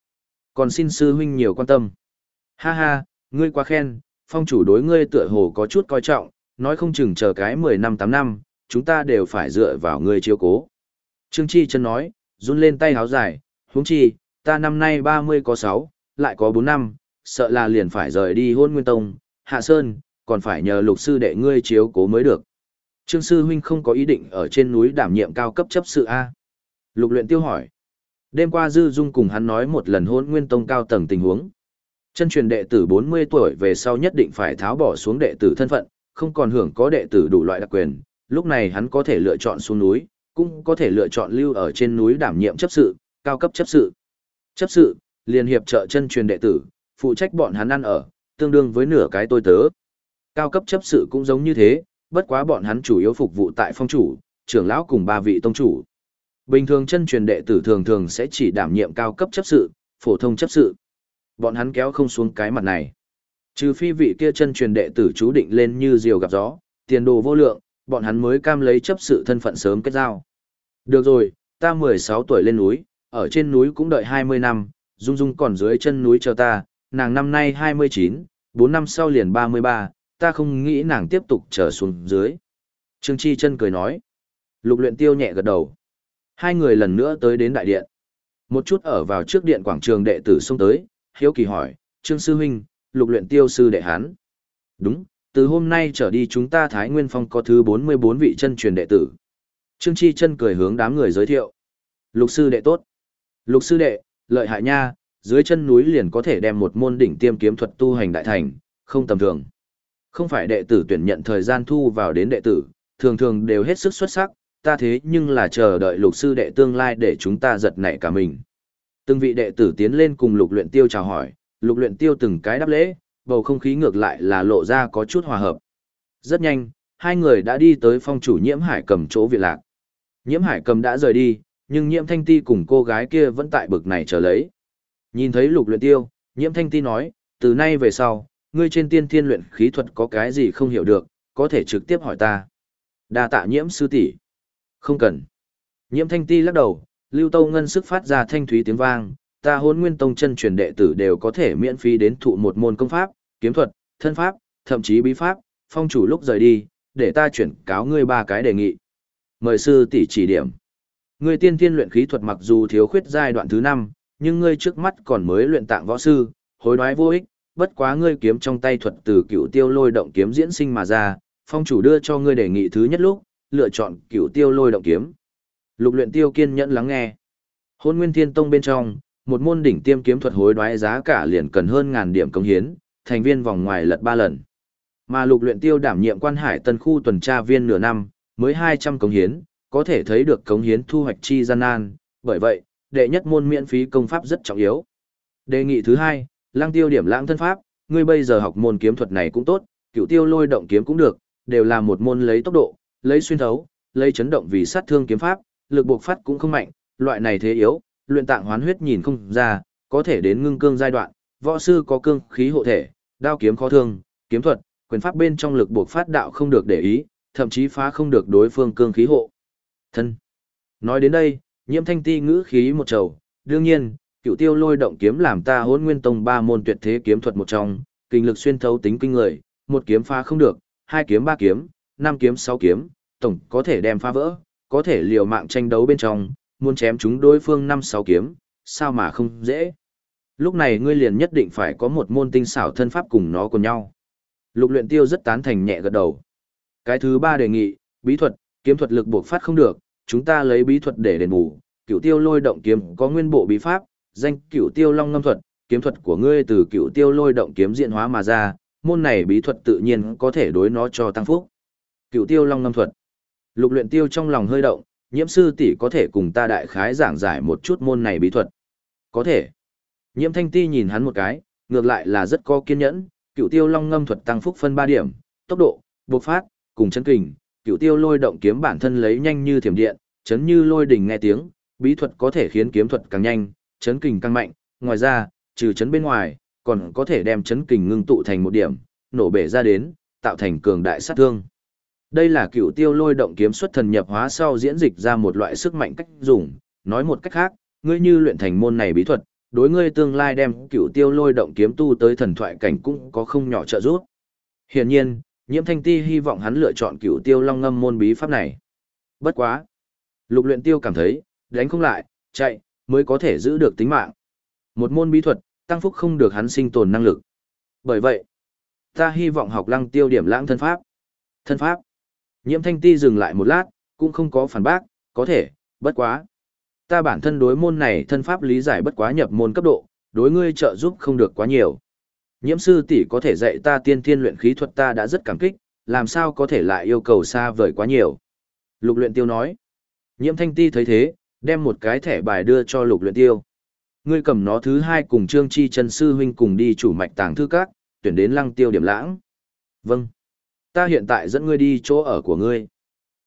A: Còn xin sư huynh nhiều quan tâm. Ha ha, ngươi quá khen, phong chủ đối ngươi tựa hồ có chút coi trọng, nói không chừng chờ cái 10 năm 8 năm, chúng ta đều phải dựa vào ngươi chiếu cố. Trương Chi chân nói, run lên tay háo dài, huống chi, ta năm nay 30 có 6, lại có 4 năm, sợ là liền phải rời đi hôn nguyên tông, hạ sơn, còn phải nhờ lục sư đệ ngươi chiếu cố mới được. Trương sư huynh không có ý định ở trên núi đảm nhiệm cao cấp chấp sự A. Lục luyện tiêu hỏi. Đêm qua Dư Dung cùng hắn nói một lần hôn nguyên tông cao tầng tình huống. Chân truyền đệ tử 40 tuổi về sau nhất định phải tháo bỏ xuống đệ tử thân phận, không còn hưởng có đệ tử đủ loại đặc quyền. Lúc này hắn có thể lựa chọn xuống núi, cũng có thể lựa chọn lưu ở trên núi đảm nhiệm chấp sự, cao cấp chấp sự. Chấp sự, liên hiệp trợ chân truyền đệ tử, phụ trách bọn hắn ăn ở, tương đương với nửa cái tôi tớ. Cao cấp chấp sự cũng giống như thế, bất quá bọn hắn chủ yếu phục vụ tại phong chủ, trưởng lão cùng ba vị tông chủ. Bình thường chân truyền đệ tử thường thường sẽ chỉ đảm nhiệm cao cấp chấp sự, phổ thông chấp sự. Bọn hắn kéo không xuống cái mặt này. Trừ phi vị kia chân truyền đệ tử chú định lên như diều gặp gió, tiền đồ vô lượng, bọn hắn mới cam lấy chấp sự thân phận sớm kết giao. Được rồi, ta 16 tuổi lên núi, ở trên núi cũng đợi 20 năm, Dung Dung còn dưới chân núi chờ ta, nàng năm nay 29, 4 năm sau liền 33, ta không nghĩ nàng tiếp tục trở xuống dưới. Trương Chi chân cười nói. Lục luyện tiêu nhẹ gật đầu. Hai người lần nữa tới đến đại điện. Một chút ở vào trước điện quảng trường đệ tử xông tới, hiếu kỳ hỏi, Trương Sư Huynh, lục luyện tiêu sư đệ hán. Đúng, từ hôm nay trở đi chúng ta Thái Nguyên Phong có thứ 44 vị chân truyền đệ tử. Trương Chi chân cười hướng đám người giới thiệu. Lục sư đệ tốt. Lục sư đệ, lợi hại nha, dưới chân núi liền có thể đem một môn đỉnh tiêm kiếm thuật tu hành đại thành, không tầm thường. Không phải đệ tử tuyển nhận thời gian thu vào đến đệ tử, thường thường đều hết sức xuất sắc, ta thế nhưng là chờ đợi lục sư đệ tương lai để chúng ta giật nảy cả mình. Từng vị đệ tử tiến lên cùng lục luyện tiêu chào hỏi, lục luyện tiêu từng cái đáp lễ, bầu không khí ngược lại là lộ ra có chút hòa hợp. Rất nhanh, hai người đã đi tới phong chủ nhiễm hải cầm chỗ viện lạc. Nhiễm hải cầm đã rời đi, nhưng nhiễm thanh ti cùng cô gái kia vẫn tại bực này chờ lấy. Nhìn thấy lục luyện tiêu, nhiễm thanh ti nói, từ nay về sau, ngươi trên tiên thiên luyện khí thuật có cái gì không hiểu được, có thể trực tiếp hỏi ta. Đa tạ nhiễm sư tỷ. Không cần. Nhiễm thanh ti lắc đầu, lưu tâu ngân sức phát ra thanh thúy tiếng vang, ta hôn nguyên tông chân truyền đệ tử đều có thể miễn phí đến thụ một môn công pháp, kiếm thuật, thân pháp, thậm chí bí pháp, phong chủ lúc rời đi, để ta chuyển cáo ngươi ba cái đề nghị. Mời sư tỷ chỉ điểm. Ngươi tiên thiên luyện khí thuật mặc dù thiếu khuyết giai đoạn thứ năm, nhưng ngươi trước mắt còn mới luyện tạng võ sư, hối đoái vô ích, bất quá ngươi kiếm trong tay thuật từ cựu tiêu lôi động kiếm diễn sinh mà ra, phong chủ đưa cho ngươi đề nghị thứ nhất lúc, lựa chọn cựu tiêu lôi động kiếm. Lục luyện tiêu kiên nhẫn lắng nghe. Hôn nguyên thiên tông bên trong, một môn đỉnh tiêm kiếm thuật hối đoái giá cả liền cần hơn ngàn điểm công hiến, thành viên vòng ngoài lật ba lần. Mà lục luyện tiêu đảm nhiệm quan hải tân khu tuần tra viên nửa năm, mới 200 công hiến, có thể thấy được công hiến thu hoạch chi gian nan, bởi vậy, đệ nhất môn miễn phí công pháp rất trọng yếu. Đề nghị thứ hai, lang tiêu điểm lãng thân pháp, ngươi bây giờ học môn kiếm thuật này cũng tốt, cựu tiêu lôi động kiếm cũng được, đều là một môn lấy tốc độ, lấy xuyên thấu, lấy chấn động vì sát thương kiếm pháp, lực buộc phát cũng không mạnh, loại này thế yếu, luyện tạng hoán huyết nhìn không ra, có thể đến ngưng cương giai đoạn, võ sư có cương khí hộ thể, đao kiếm khó thương, kiếm thuật, quyền pháp bên trong lực buộc phát đạo không được để ý, thậm chí phá không được đối phương cương khí hộ. Thân. Nói đến đây, nhiễm thanh ti ngữ khí một trầu, đương nhiên, cựu tiêu lôi động kiếm làm ta hôn nguyên tông ba môn tuyệt thế kiếm thuật một trong, kinh lực xuyên thấu tính kinh người, một kiếm phá không được, hai kiếm ba kiếm, năm kiếm sáu kiếm, tổng có thể đem phá vỡ, có thể liều mạng tranh đấu bên trong, muốn chém chúng đối phương năm sáu kiếm, sao mà không dễ. Lúc này ngươi liền nhất định phải có một môn tinh xảo thân pháp cùng nó cùng nhau. Lục luyện tiêu rất tán thành nhẹ gật đầu. Cái thứ ba đề nghị, bí thuật, kiếm thuật lực buộc phát không được, chúng ta lấy bí thuật để đền bù. Cửu tiêu lôi động kiếm có nguyên bộ bí pháp, danh cửu tiêu long ngâm thuật, kiếm thuật của ngươi từ cửu tiêu lôi động kiếm Diện hóa mà ra, môn này bí thuật tự nhiên có thể đối nó cho tăng phúc. Cửu tiêu long ngâm thuật. Lục luyện tiêu trong lòng hơi động, nhiễm sư tỷ có thể cùng ta đại khái giảng giải một chút môn này bí thuật. Có thể. Nhiễm thanh ti nhìn hắn một cái, ngược lại là rất có kiên nhẫn, cựu tiêu long ngâm thuật tăng phúc phân 3 điểm, tốc độ, bộc phát, cùng chấn kình, cựu tiêu lôi động kiếm bản thân lấy nhanh như thiểm điện, chấn như lôi đỉnh nghe tiếng, bí thuật có thể khiến kiếm thuật càng nhanh, chấn kình càng mạnh, ngoài ra, trừ chấn bên ngoài, còn có thể đem chấn kình ngưng tụ thành một điểm, nổ bể ra đến, tạo thành cường đại sát thương. Đây là cựu tiêu lôi động kiếm xuất thần nhập hóa sau diễn dịch ra một loại sức mạnh cách dùng, nói một cách khác, ngươi như luyện thành môn này bí thuật, đối ngươi tương lai đem cựu tiêu lôi động kiếm tu tới thần thoại cảnh cũng có không nhỏ trợ giúp. Hiển nhiên, nhiễm thanh ti hy vọng hắn lựa chọn cựu tiêu long ngâm môn bí pháp này. Bất quá. Lục luyện tiêu cảm thấy, đánh không lại, chạy, mới có thể giữ được tính mạng. Một môn bí thuật, tăng phúc không được hắn sinh tồn năng lực. Bởi vậy, ta hy vọng học lăng tiêu điểm lãng thân pháp. Thân pháp. Nhiễm thanh ti dừng lại một lát, cũng không có phản bác, có thể, bất quá. Ta bản thân đối môn này thân pháp lý giải bất quá nhập môn cấp độ, đối ngươi trợ giúp không được quá nhiều. Nhiễm sư tỷ có thể dạy ta tiên thiên luyện khí thuật ta đã rất cảm kích, làm sao có thể lại yêu cầu xa vời quá nhiều. Lục luyện tiêu nói. Nhiễm thanh ti thấy thế, đem một cái thẻ bài đưa cho lục luyện tiêu. Ngươi cầm nó thứ hai cùng trương chi chân sư huynh cùng đi chủ mạch tàng thư các, tuyển đến lăng tiêu điểm lãng. Vâng. Ta hiện tại dẫn ngươi đi chỗ ở của ngươi.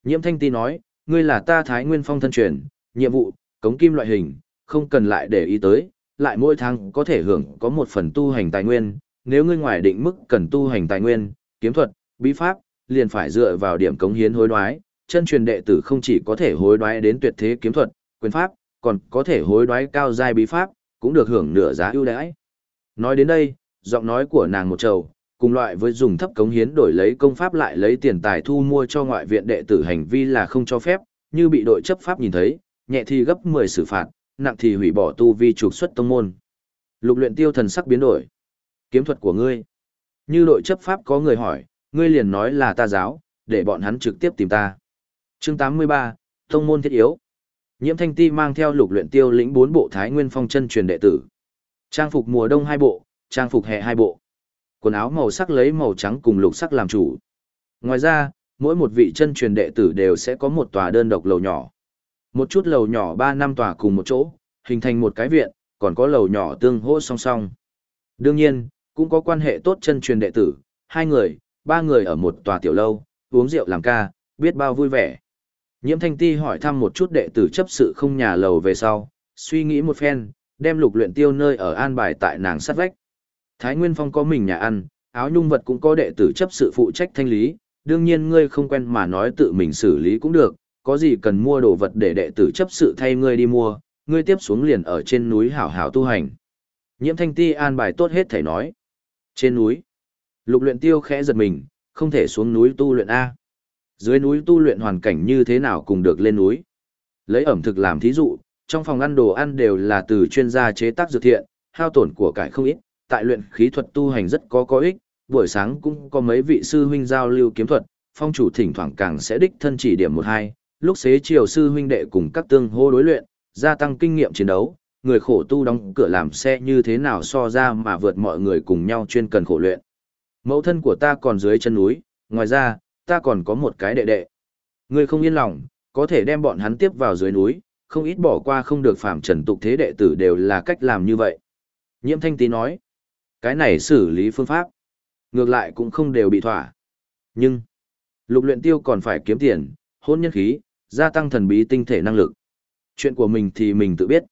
A: Nhiễm thanh ti nói, ngươi là ta thái nguyên phong thân truyền, nhiệm vụ, cống kim loại hình, không cần lại để ý tới, lại mỗi tháng có thể hưởng có một phần tu hành tài nguyên, nếu ngươi ngoài định mức cần tu hành tài nguyên, kiếm thuật, bí pháp, liền phải dựa vào điểm cống hiến hối đoái, chân truyền đệ tử không chỉ có thể hối đoái đến tuyệt thế kiếm thuật, quyền pháp, còn có thể hối đoái cao giai bí pháp, cũng được hưởng nửa giá ưu đãi. Nói đến đây, giọng nói của nàng một trầu, cùng loại với dùng thấp cống hiến đổi lấy công pháp lại lấy tiền tài thu mua cho ngoại viện đệ tử hành vi là không cho phép, như bị đội chấp pháp nhìn thấy, nhẹ thì gấp 10 xử phạt, nặng thì hủy bỏ tu vi trục xuất tông môn. Lục luyện tiêu thần sắc biến đổi. Kiếm thuật của ngươi. Như đội chấp pháp có người hỏi, ngươi liền nói là ta giáo, để bọn hắn trực tiếp tìm ta. Chương 83, Tông môn thiết yếu. Nhiễm Thanh Ti mang theo lục luyện tiêu lĩnh bốn bộ Thái Nguyên Phong chân truyền đệ tử. Trang phục mùa đông hai bộ, trang phục hè hai bộ. Quần áo màu sắc lấy màu trắng cùng lục sắc làm chủ. Ngoài ra, mỗi một vị chân truyền đệ tử đều sẽ có một tòa đơn độc lầu nhỏ. Một chút lầu nhỏ ba năm tòa cùng một chỗ, hình thành một cái viện, còn có lầu nhỏ tương hỗ song song. Đương nhiên, cũng có quan hệ tốt chân truyền đệ tử, hai người, ba người ở một tòa tiểu lâu, uống rượu làm ca, biết bao vui vẻ. Nhiễm Thanh Ti hỏi thăm một chút đệ tử chấp sự không nhà lầu về sau, suy nghĩ một phen, đem lục luyện tiêu nơi ở an bài tại nàng sát vách. Thái Nguyên Phong có mình nhà ăn, áo nhung vật cũng có đệ tử chấp sự phụ trách thanh lý, đương nhiên ngươi không quen mà nói tự mình xử lý cũng được, có gì cần mua đồ vật để đệ tử chấp sự thay ngươi đi mua, ngươi tiếp xuống liền ở trên núi hảo hảo tu hành. Nhiễm thanh ti an bài tốt hết thảy nói. Trên núi, lục luyện tiêu khẽ giật mình, không thể xuống núi tu luyện A. Dưới núi tu luyện hoàn cảnh như thế nào cùng được lên núi. Lấy ẩm thực làm thí dụ, trong phòng ăn đồ ăn đều là từ chuyên gia chế tác dược thiện, hao tổn của cải không ít, tại luyện khí thuật tu hành rất có có ích, buổi sáng cũng có mấy vị sư huynh giao lưu kiếm thuật, phong chủ thỉnh thoảng càng sẽ đích thân chỉ điểm một hai, lúc xế chiều sư huynh đệ cùng các tương hô đối luyện, gia tăng kinh nghiệm chiến đấu, người khổ tu đóng cửa làm xe như thế nào so ra mà vượt mọi người cùng nhau chuyên cần khổ luyện. Mẫu thân của ta còn dưới chân núi, ngoài ra, ta còn có một cái đệ đệ. Ngươi không yên lòng, có thể đem bọn hắn tiếp vào dưới núi, không ít bỏ qua không được phạm trần tục thế đệ tử đều là cách làm như vậy. Nhiễm thanh tí nói, cái này xử lý phương pháp, ngược lại cũng không đều bị thỏa. Nhưng, lục luyện tiêu còn phải kiếm tiền, hôn nhân khí, gia tăng thần bí tinh thể năng lực. Chuyện của mình thì mình tự biết.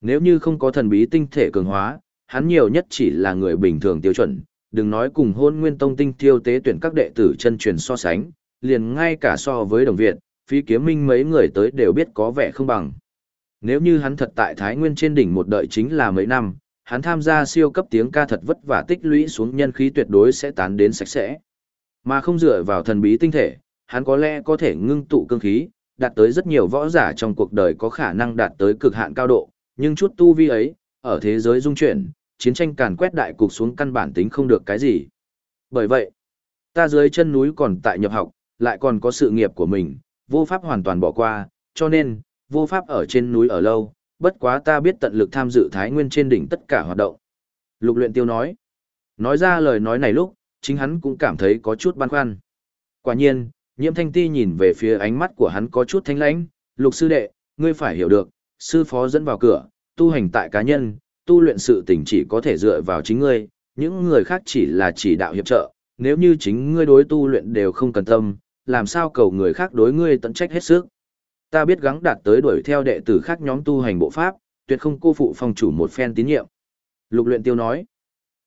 A: Nếu như không có thần bí tinh thể cường hóa, hắn nhiều nhất chỉ là người bình thường tiêu chuẩn, đừng nói cùng hôn nguyên tông tinh tiêu tế tuyển các đệ tử chân truyền so sánh, liền ngay cả so với đồng viện phi kiếm minh mấy người tới đều biết có vẻ không bằng. Nếu như hắn thật tại Thái Nguyên trên đỉnh một đợi chính là mấy năm, hắn tham gia siêu cấp tiếng ca thật vất vả tích lũy xuống nhân khí tuyệt đối sẽ tán đến sạch sẽ. Mà không dựa vào thần bí tinh thể, hắn có lẽ có thể ngưng tụ cương khí, đạt tới rất nhiều võ giả trong cuộc đời có khả năng đạt tới cực hạn cao độ, nhưng chút tu vi ấy, ở thế giới dung chuyển, chiến tranh càn quét đại cục xuống căn bản tính không được cái gì. Bởi vậy, ta dưới chân núi còn tại nhập học, lại còn có sự nghiệp của mình, vô pháp hoàn toàn bỏ qua, cho nên, vô pháp ở trên núi ở lâu, bất quá ta biết tận lực tham dự Thái Nguyên trên đỉnh tất cả hoạt động. Lục luyện tiêu nói. Nói ra lời nói này lúc, chính hắn cũng cảm thấy có chút băn khoăn. Quả nhiên, nhiễm thanh ti nhìn về phía ánh mắt của hắn có chút thanh lãnh, lục sư đệ, ngươi phải hiểu được, sư phó dẫn vào cửa, tu hành tại cá nhân, tu luyện sự tình chỉ có thể dựa vào chính ngươi, những người khác chỉ là chỉ đạo hiệp trợ, nếu như chính ngươi đối tu luyện đều không cần tâm, làm sao cầu người khác đối ngươi tận trách hết sức. Ta biết gắng đạt tới đuổi theo đệ tử khác nhóm tu hành bộ pháp, tuyệt không cô phụ phong chủ một phen tín nhiệm. Lục luyện tiêu nói.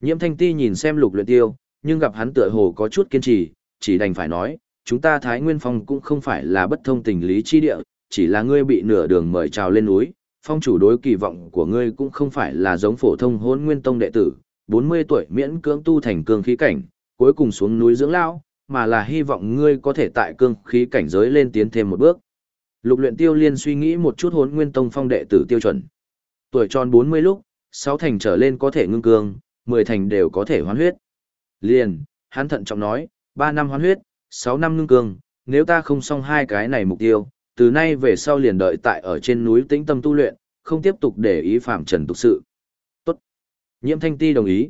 A: Nhiễm thanh ti nhìn xem lục luyện tiêu, nhưng gặp hắn tựa hồ có chút kiên trì, chỉ đành phải nói, chúng ta Thái Nguyên Phong cũng không phải là bất thông tình lý chi địa, chỉ là ngươi bị nửa đường mời chào lên núi, phong chủ đối kỳ vọng của ngươi cũng không phải là giống phổ thông hôn nguyên tông đệ tử, 40 tuổi miễn cưỡng tu thành cương khí cảnh, cuối cùng xuống núi dưỡng lão, mà là hy vọng ngươi có thể tại cương khí cảnh giới lên tiến thêm một bước. Lục luyện tiêu liên suy nghĩ một chút hốn nguyên tông phong đệ tử tiêu chuẩn. Tuổi tròn 40 lúc, 6 thành trở lên có thể ngưng cương, 10 thành đều có thể hoán huyết. Liền, hắn thận trọng nói, 3 năm hoán huyết, 6 năm ngưng cương, nếu ta không xong hai cái này mục tiêu, từ nay về sau liền đợi tại ở trên núi tĩnh tâm tu luyện, không tiếp tục để ý phạm trần tục sự. Tốt. Nhiễm thanh ti đồng ý.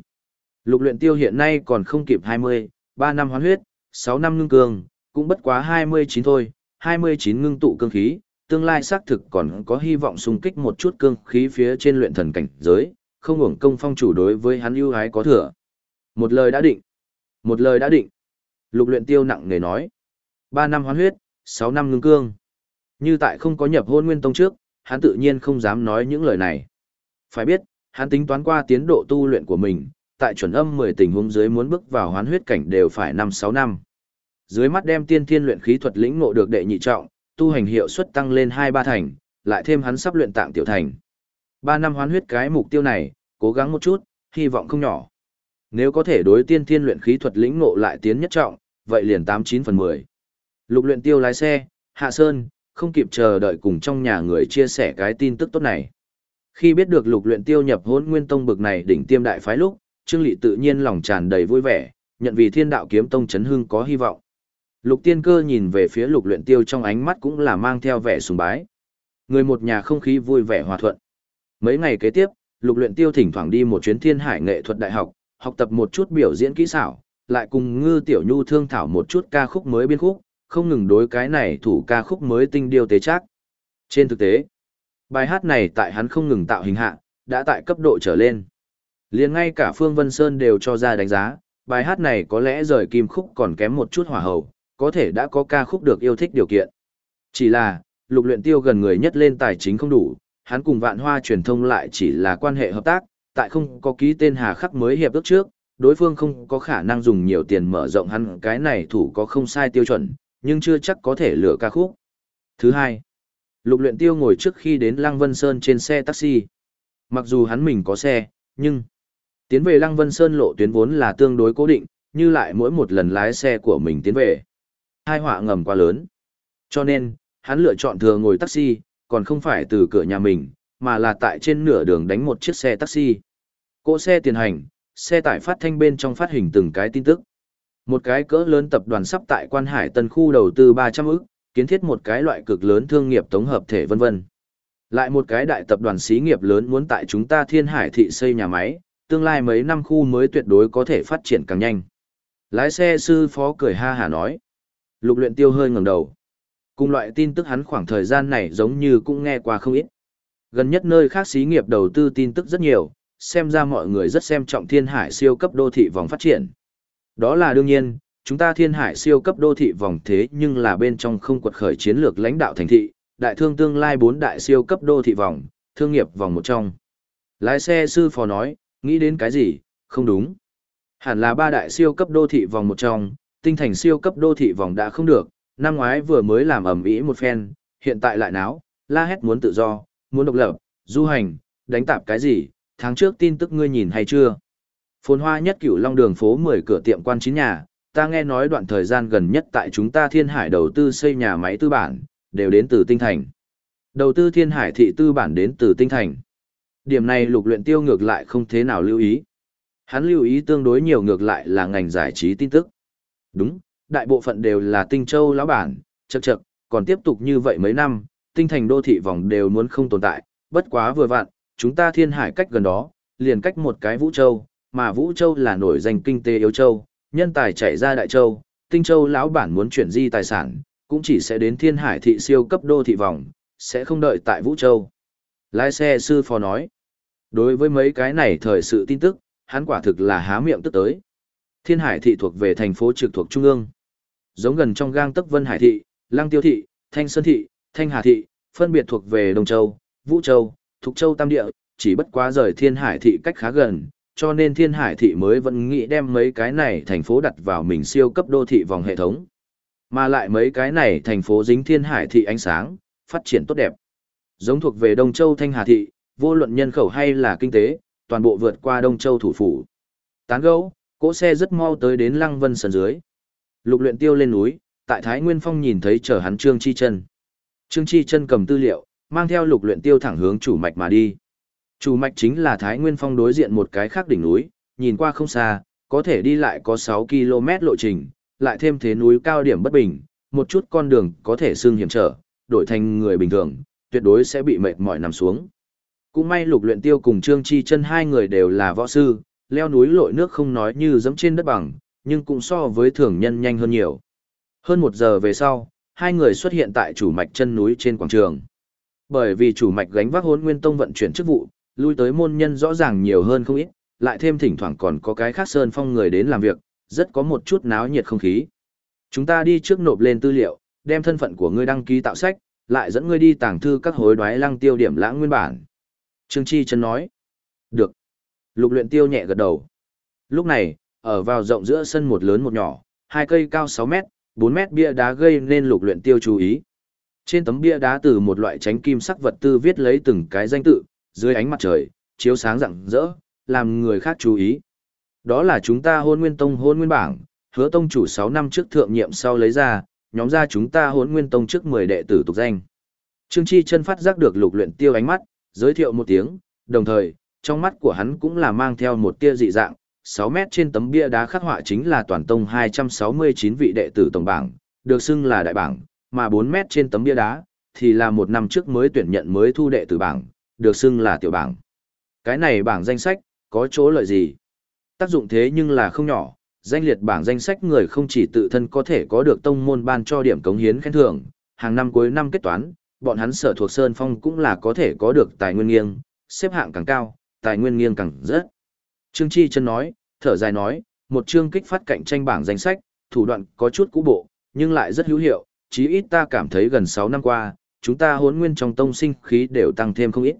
A: Lục luyện tiêu hiện nay còn không kịp 20, 3 năm hoán huyết, 6 năm ngưng cương, cũng bất quá 29 thôi, 29 ngưng tụ cương khí, tương lai xác thực còn có hy vọng xung kích một chút cương khí phía trên luyện thần cảnh giới, không hưởng công phong chủ đối với hắn ưu ái có thừa. Một lời đã định. Một lời đã định. Lục luyện tiêu nặng nề nói. 3 năm hoán huyết, 6 năm ngưng cương. Như tại không có nhập hôn nguyên tông trước, hắn tự nhiên không dám nói những lời này. Phải biết, hắn tính toán qua tiến độ tu luyện của mình, tại chuẩn âm 10 tình huống dưới muốn bước vào hoán huyết cảnh đều phải 5-6 năm. Dưới mắt đem tiên thiên luyện khí thuật lĩnh ngộ được đệ nhị trọng, tu hành hiệu suất tăng lên 2-3 thành, lại thêm hắn sắp luyện tạng tiểu thành. 3 năm hoán huyết cái mục tiêu này, cố gắng một chút, hy vọng không nhỏ. Nếu có thể đối tiên thiên luyện khí thuật lĩnh ngộ lại tiến nhất trọng, vậy liền 89 phần 10. Lục luyện tiêu lái xe, hạ sơn, không kịp chờ đợi cùng trong nhà người chia sẻ cái tin tức tốt này. Khi biết được lục luyện tiêu nhập hôn nguyên tông bực này đỉnh tiêm đại phái lúc, Trương Lị tự nhiên lòng tràn đầy vui vẻ, nhận vì thiên đạo kiếm tông chấn hưng có hy vọng. Lục tiên cơ nhìn về phía lục luyện tiêu trong ánh mắt cũng là mang theo vẻ sùng bái. Người một nhà không khí vui vẻ hòa thuận. Mấy ngày kế tiếp, lục luyện tiêu thỉnh thoảng đi một chuyến thiên hải nghệ thuật đại học, học tập một chút biểu diễn kỹ xảo, lại cùng ngư tiểu nhu thương thảo một chút ca khúc mới biên khúc, không ngừng đối cái này thủ ca khúc mới tinh điều tế chắc. Trên thực tế, bài hát này tại hắn không ngừng tạo hình hạ, đã tại cấp độ trở lên. liền ngay cả Phương Vân Sơn đều cho ra đánh giá, bài hát này có lẽ rời kim khúc còn kém một chút hỏa hầu, có thể đã có ca khúc được yêu thích điều kiện. Chỉ là, lục luyện tiêu gần người nhất lên tài chính không đủ, hắn cùng vạn hoa truyền thông lại chỉ là quan hệ hợp tác, tại không có ký tên hà khắc mới hiệp ước trước, đối phương không có khả năng dùng nhiều tiền mở rộng hắn cái này thủ có không sai tiêu chuẩn, nhưng chưa chắc có thể lựa ca khúc. Thứ hai, lục luyện tiêu ngồi trước khi đến Lăng Vân Sơn trên xe taxi. Mặc dù hắn mình có xe, nhưng tiến về Lăng Vân Sơn lộ tuyến vốn là tương đối cố định, như lại mỗi một lần lái xe của mình tiến về. Hai họa ngầm quá lớn. Cho nên, hắn lựa chọn thừa ngồi taxi, còn không phải từ cửa nhà mình, mà là tại trên nửa đường đánh một chiếc xe taxi. Cỗ xe tiền hành, xe tải phát thanh bên trong phát hình từng cái tin tức. Một cái cỡ lớn tập đoàn sắp tại quan hải tân khu đầu tư 300 ức, kiến thiết một cái loại cực lớn thương nghiệp tổng hợp thể vân vân. Lại một cái đại tập đoàn xí nghiệp lớn muốn tại chúng ta thiên hải thị xây nhà máy, tương lai mấy năm khu mới tuyệt đối có thể phát triển càng nhanh. Lái xe sư phó cười ha hà nói. Lục luyện tiêu hơi ngẩng đầu. Cùng loại tin tức hắn khoảng thời gian này giống như cũng nghe qua không ít. Gần nhất nơi khác xí nghiệp đầu tư tin tức rất nhiều, xem ra mọi người rất xem trọng thiên hải siêu cấp đô thị vòng phát triển. Đó là đương nhiên, chúng ta thiên hải siêu cấp đô thị vòng thế nhưng là bên trong không quật khởi chiến lược lãnh đạo thành thị, đại thương tương lai bốn đại siêu cấp đô thị vòng, thương nghiệp vòng một trong. Lái xe sư phó nói, nghĩ đến cái gì, không đúng. Hẳn là ba đại siêu cấp đô thị vòng một trong, tinh thành siêu cấp đô thị vòng đã không được, năm ngoái vừa mới làm ẩm ý một phen, hiện tại lại náo, la hét muốn tự do, muốn độc lập, du hành, đánh tạp cái gì, tháng trước tin tức ngươi nhìn hay chưa? Phồn hoa nhất cửu long đường phố 10 cửa tiệm quan chín nhà, ta nghe nói đoạn thời gian gần nhất tại chúng ta thiên hải đầu tư xây nhà máy tư bản, đều đến từ tinh thành. Đầu tư thiên hải thị tư bản đến từ tinh thành. Điểm này lục luyện tiêu ngược lại không thế nào lưu ý. Hắn lưu ý tương đối nhiều ngược lại là ngành giải trí tin tức. Đúng, đại bộ phận đều là tinh châu lão bản, chậc chậc, còn tiếp tục như vậy mấy năm, tinh thành đô thị vòng đều muốn không tồn tại, bất quá vừa vặn, chúng ta thiên hải cách gần đó, liền cách một cái Vũ Châu, mà Vũ Châu là nổi danh kinh tế yếu châu, nhân tài chạy ra Đại Châu, Tinh Châu lão bản muốn chuyển di tài sản, cũng chỉ sẽ đến thiên hải thị siêu cấp đô thị vòng, sẽ không đợi tại Vũ Châu. Lái xe sư phó nói, đối với mấy cái này thời sự tin tức, hắn quả thực là há miệng tức tới. Thiên hải thị thuộc về thành phố trực thuộc Trung ương. Giống gần trong gang tấc Vân Hải thị, Lăng Tiêu thị, Thanh Sơn thị, Thanh Hà thị, phân biệt thuộc về Đông Châu, Vũ Châu, Thục Châu Tam Địa, chỉ bất quá rời Thiên Hải thị cách khá gần, cho nên Thiên Hải thị mới vẫn nghĩ đem mấy cái này thành phố đặt vào mình siêu cấp đô thị vòng hệ thống. Mà lại mấy cái này thành phố dính Thiên Hải thị ánh sáng, phát triển tốt đẹp. Giống thuộc về Đông Châu Thanh Hà thị, vô luận nhân khẩu hay là kinh tế, toàn bộ vượt qua Đông Châu thủ phủ. Tán gấu, cỗ xe rất mau tới đến Lăng Vân sân dưới. Lục luyện tiêu lên núi, tại Thái Nguyên Phong nhìn thấy chở hắn Trương Chi Trân, Trương Chi Trân cầm tư liệu, mang theo lục luyện tiêu thẳng hướng chủ mạch mà đi. Chủ mạch chính là Thái Nguyên Phong đối diện một cái khác đỉnh núi, nhìn qua không xa, có thể đi lại có 6 km lộ trình, lại thêm thế núi cao điểm bất bình, một chút con đường có thể xương hiểm trở, đổi thành người bình thường, tuyệt đối sẽ bị mệt mỏi nằm xuống. Cũng may lục luyện tiêu cùng Trương Chi chân hai người đều là võ sư, leo núi lội nước không nói như dẫm trên đất bằng, nhưng cũng so với thường nhân nhanh hơn nhiều. Hơn một giờ về sau, hai người xuất hiện tại chủ mạch chân núi trên quảng trường. Bởi vì chủ mạch gánh vác hôn nguyên tông vận chuyển chức vụ, lui tới môn nhân rõ ràng nhiều hơn không ít, lại thêm thỉnh thoảng còn có cái khác sơn phong người đến làm việc, rất có một chút náo nhiệt không khí. Chúng ta đi trước nộp lên tư liệu, đem thân phận của ngươi đăng ký tạo sách, lại dẫn ngươi đi tàng thư các hối đoái lăng tiêu điểm lãng nguyên bản. Trương Chi chân nói. Được. Lục luyện tiêu nhẹ gật đầu. Lúc này, ở vào rộng giữa sân một lớn một nhỏ, hai cây cao 6 mét, 4 mét bia đá gây nên lục luyện tiêu chú ý. Trên tấm bia đá từ một loại tránh kim sắc vật tư viết lấy từng cái danh tự, dưới ánh mặt trời, chiếu sáng rạng rỡ, làm người khác chú ý. Đó là chúng ta hôn nguyên tông hôn nguyên bảng, hứa tông chủ 6 năm trước thượng nhiệm sau lấy ra, nhóm ra chúng ta hôn nguyên tông trước 10 đệ tử tục danh. Trương Chi chân phát giác được lục luyện tiêu ánh mắt, giới thiệu một tiếng, đồng thời, trong mắt của hắn cũng là mang theo một tia dị dạng, 6 mét trên tấm bia đá khắc họa chính là toàn tông 269 vị đệ tử tổng bảng, được xưng là đại bảng, mà 4 mét trên tấm bia đá, thì là một năm trước mới tuyển nhận mới thu đệ tử bảng, được xưng là tiểu bảng. Cái này bảng danh sách, có chỗ lợi gì? Tác dụng thế nhưng là không nhỏ, danh liệt bảng danh sách người không chỉ tự thân có thể có được tông môn ban cho điểm cống hiến khen thưởng, hàng năm cuối năm kết toán, bọn hắn sở thuộc Sơn Phong cũng là có thể có được tài nguyên nghiêng, xếp hạng càng cao, tài nguyên nghiêng càng rất. Trương Chi chân nói, thở dài nói, một chương kích phát cạnh tranh bảng danh sách, thủ đoạn có chút cũ bộ, nhưng lại rất hữu hiệu, chí ít ta cảm thấy gần 6 năm qua, chúng ta hốn nguyên trong tông sinh khí đều tăng thêm không ít.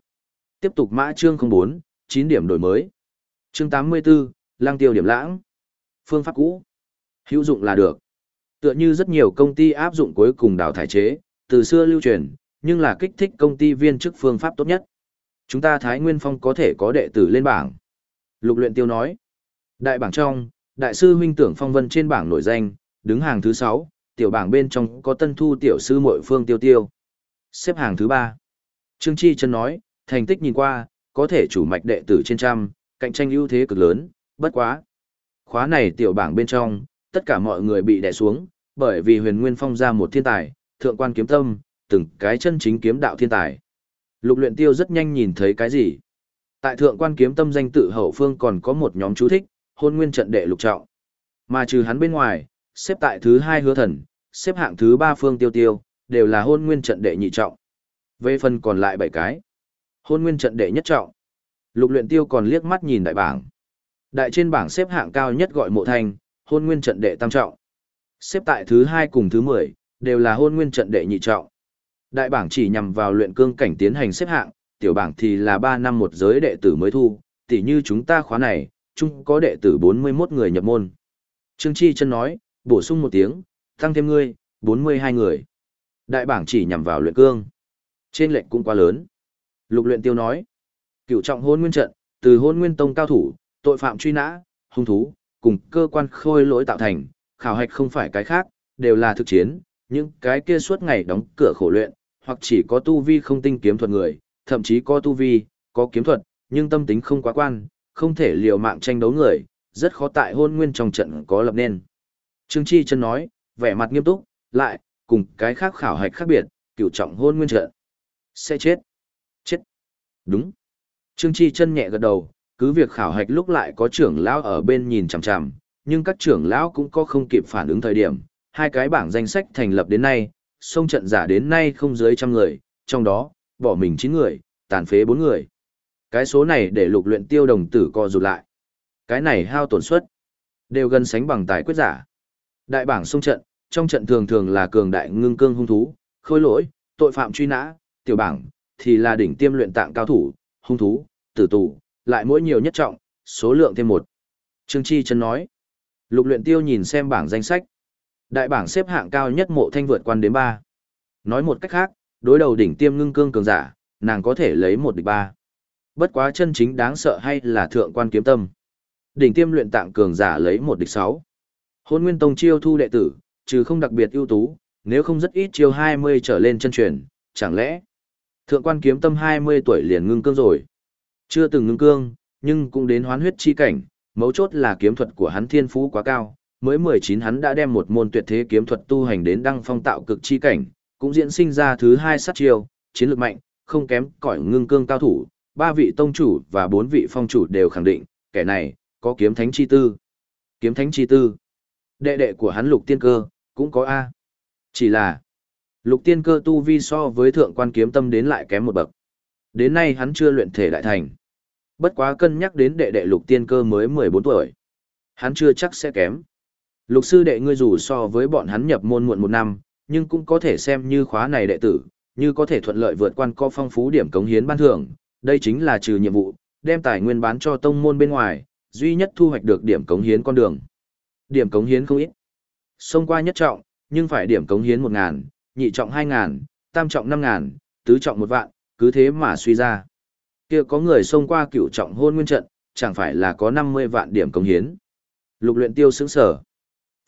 A: Tiếp tục mã chương 04, 9 điểm đổi mới. Chương 84, lang tiêu điểm lãng. Phương pháp cũ. Hữu dụng là được. Tựa như rất nhiều công ty áp dụng cuối cùng đào thải chế, từ xưa lưu truyền, nhưng là kích thích công ty viên chức phương pháp tốt nhất. Chúng ta Thái Nguyên Phong có thể có đệ tử lên bảng. Lục luyện tiêu nói. Đại bảng trong, đại sư huynh tưởng phong vân trên bảng nổi danh, đứng hàng thứ 6, tiểu bảng bên trong có tân thu tiểu sư muội phương tiêu tiêu. Xếp hàng thứ 3. Trương Chi chân nói, thành tích nhìn qua, có thể chủ mạch đệ tử trên trăm, cạnh tranh ưu thế cực lớn, bất quá. Khóa này tiểu bảng bên trong, tất cả mọi người bị đè xuống, bởi vì huyền nguyên phong ra một thiên tài, thượng quan kiếm tâm, từng cái chân chính kiếm đạo thiên tài. Lục luyện tiêu rất nhanh nhìn thấy cái gì. Tại thượng quan kiếm tâm danh tự hậu phương còn có một nhóm chú thích, hôn nguyên trận đệ lục trọng. Mà trừ hắn bên ngoài, xếp tại thứ hai hứa thần, xếp hạng thứ ba phương tiêu tiêu, đều là hôn nguyên trận đệ nhị trọng. Về phần còn lại bảy cái, hôn nguyên trận đệ nhất trọng. Lục luyện tiêu còn liếc mắt nhìn đại bảng. Đại trên bảng xếp hạng cao nhất gọi mộ thanh, hôn nguyên trận đệ tam trọng. Xếp tại thứ hai cùng thứ 10, đều là hôn nguyên trận đệ nhị trọng. Đại bảng chỉ nhằm vào luyện cương cảnh tiến hành xếp hạng, tiểu bảng thì là 3 năm một giới đệ tử mới thu, tỉ như chúng ta khóa này, chung có đệ tử 41 người nhập môn. Trương Chi chân nói, bổ sung một tiếng, tăng thêm ngươi, 42 người. Đại bảng chỉ nhằm vào luyện cương. Trên lệnh cũng quá lớn. Lục luyện tiêu nói, cửu trọng hôn nguyên trận, từ hôn nguyên tông cao thủ, tội phạm truy nã, hung thú, cùng cơ quan khôi lỗi tạo thành, khảo hạch không phải cái khác, đều là thực chiến, những cái kia suốt ngày đóng cửa khổ luyện, hoặc chỉ có tu vi không tinh kiếm thuật người, thậm chí có tu vi, có kiếm thuật, nhưng tâm tính không quá quan, không thể liều mạng tranh đấu người, rất khó tại hôn nguyên trong trận có lập nên. Trương Chi chân nói, vẻ mặt nghiêm túc, lại, cùng cái khác khảo hạch khác biệt, cửu trọng hôn nguyên trận. Sẽ. Chết. Đúng. Trương Chi chân nhẹ gật đầu, cứ việc khảo hạch lúc lại có trưởng lão ở bên nhìn chằm chằm, nhưng các trưởng lão cũng có không kịp phản ứng thời điểm. Hai cái bảng danh sách thành lập đến nay, sông trận giả đến nay không dưới trăm người, trong đó, bỏ mình 9 người, tàn phế 4 người. Cái số này để lục luyện tiêu đồng tử co rụt lại. Cái này hao tổn suất, đều gần sánh bằng tài quyết giả. Đại bảng sông trận, trong trận thường thường là cường đại ngưng cương hung thú, khôi lỗi, tội phạm truy nã, tiểu bảng, thì là đỉnh tiêm luyện tạng cao thủ, hung thú, tử tù, lại mỗi nhiều nhất trọng, số lượng thêm một. Trương Chi chân nói. Lục luyện tiêu nhìn xem bảng danh sách. Đại bảng xếp hạng cao nhất mộ thanh vượt quan đến ba. Nói một cách khác, đối đầu đỉnh tiêm ngưng cương cường giả, nàng có thể lấy một địch ba. Bất quá chân chính đáng sợ hay là thượng quan kiếm tâm. Đỉnh tiêm luyện tạng cường giả lấy một địch sáu. Hôn Nguyên Tông chiêu thu đệ tử, trừ không đặc biệt ưu tú, nếu không rất ít chiêu 20 trở lên chân truyền, chẳng lẽ thượng quan kiếm tâm 20 tuổi liền ngưng cương rồi. Chưa từng ngưng cương, nhưng cũng đến hoán huyết chi cảnh, mấu chốt là kiếm thuật của hắn thiên phú quá cao, mới 19 hắn đã đem một môn tuyệt thế kiếm thuật tu hành đến đăng phong tạo cực chi cảnh, cũng diễn sinh ra thứ hai sát chiêu, chiến lược mạnh, không kém cỏi ngưng cương cao thủ, ba vị tông chủ và bốn vị phong chủ đều khẳng định, kẻ này, có kiếm thánh chi tư. Kiếm thánh chi tư. Đệ đệ của hắn lục tiên cơ, cũng có A. Chỉ là, lục tiên cơ tu vi so với thượng quan kiếm tâm đến lại kém một bậc. Đến nay hắn chưa luyện thể đại thành. Bất quá cân nhắc đến đệ đệ lục tiên cơ mới 14 tuổi. Hắn chưa chắc sẽ kém. Lục sư đệ ngươi dù so với bọn hắn nhập môn muộn một năm, nhưng cũng có thể xem như khóa này đệ tử, như có thể thuận lợi vượt quan co phong phú điểm cống hiến ban thưởng, đây chính là trừ nhiệm vụ, đem tài nguyên bán cho tông môn bên ngoài, duy nhất thu hoạch được điểm cống hiến con đường. Điểm cống hiến không ít. Xông qua nhất trọng, nhưng phải điểm cống hiến một ngàn nhị trọng hai ngàn, tam trọng năm ngàn, tứ trọng một vạn, cứ thế mà suy ra. Kia có người xông qua cửu trọng hôn nguyên trận, chẳng phải là có 50 vạn điểm công hiến. Lục luyện tiêu sững sở.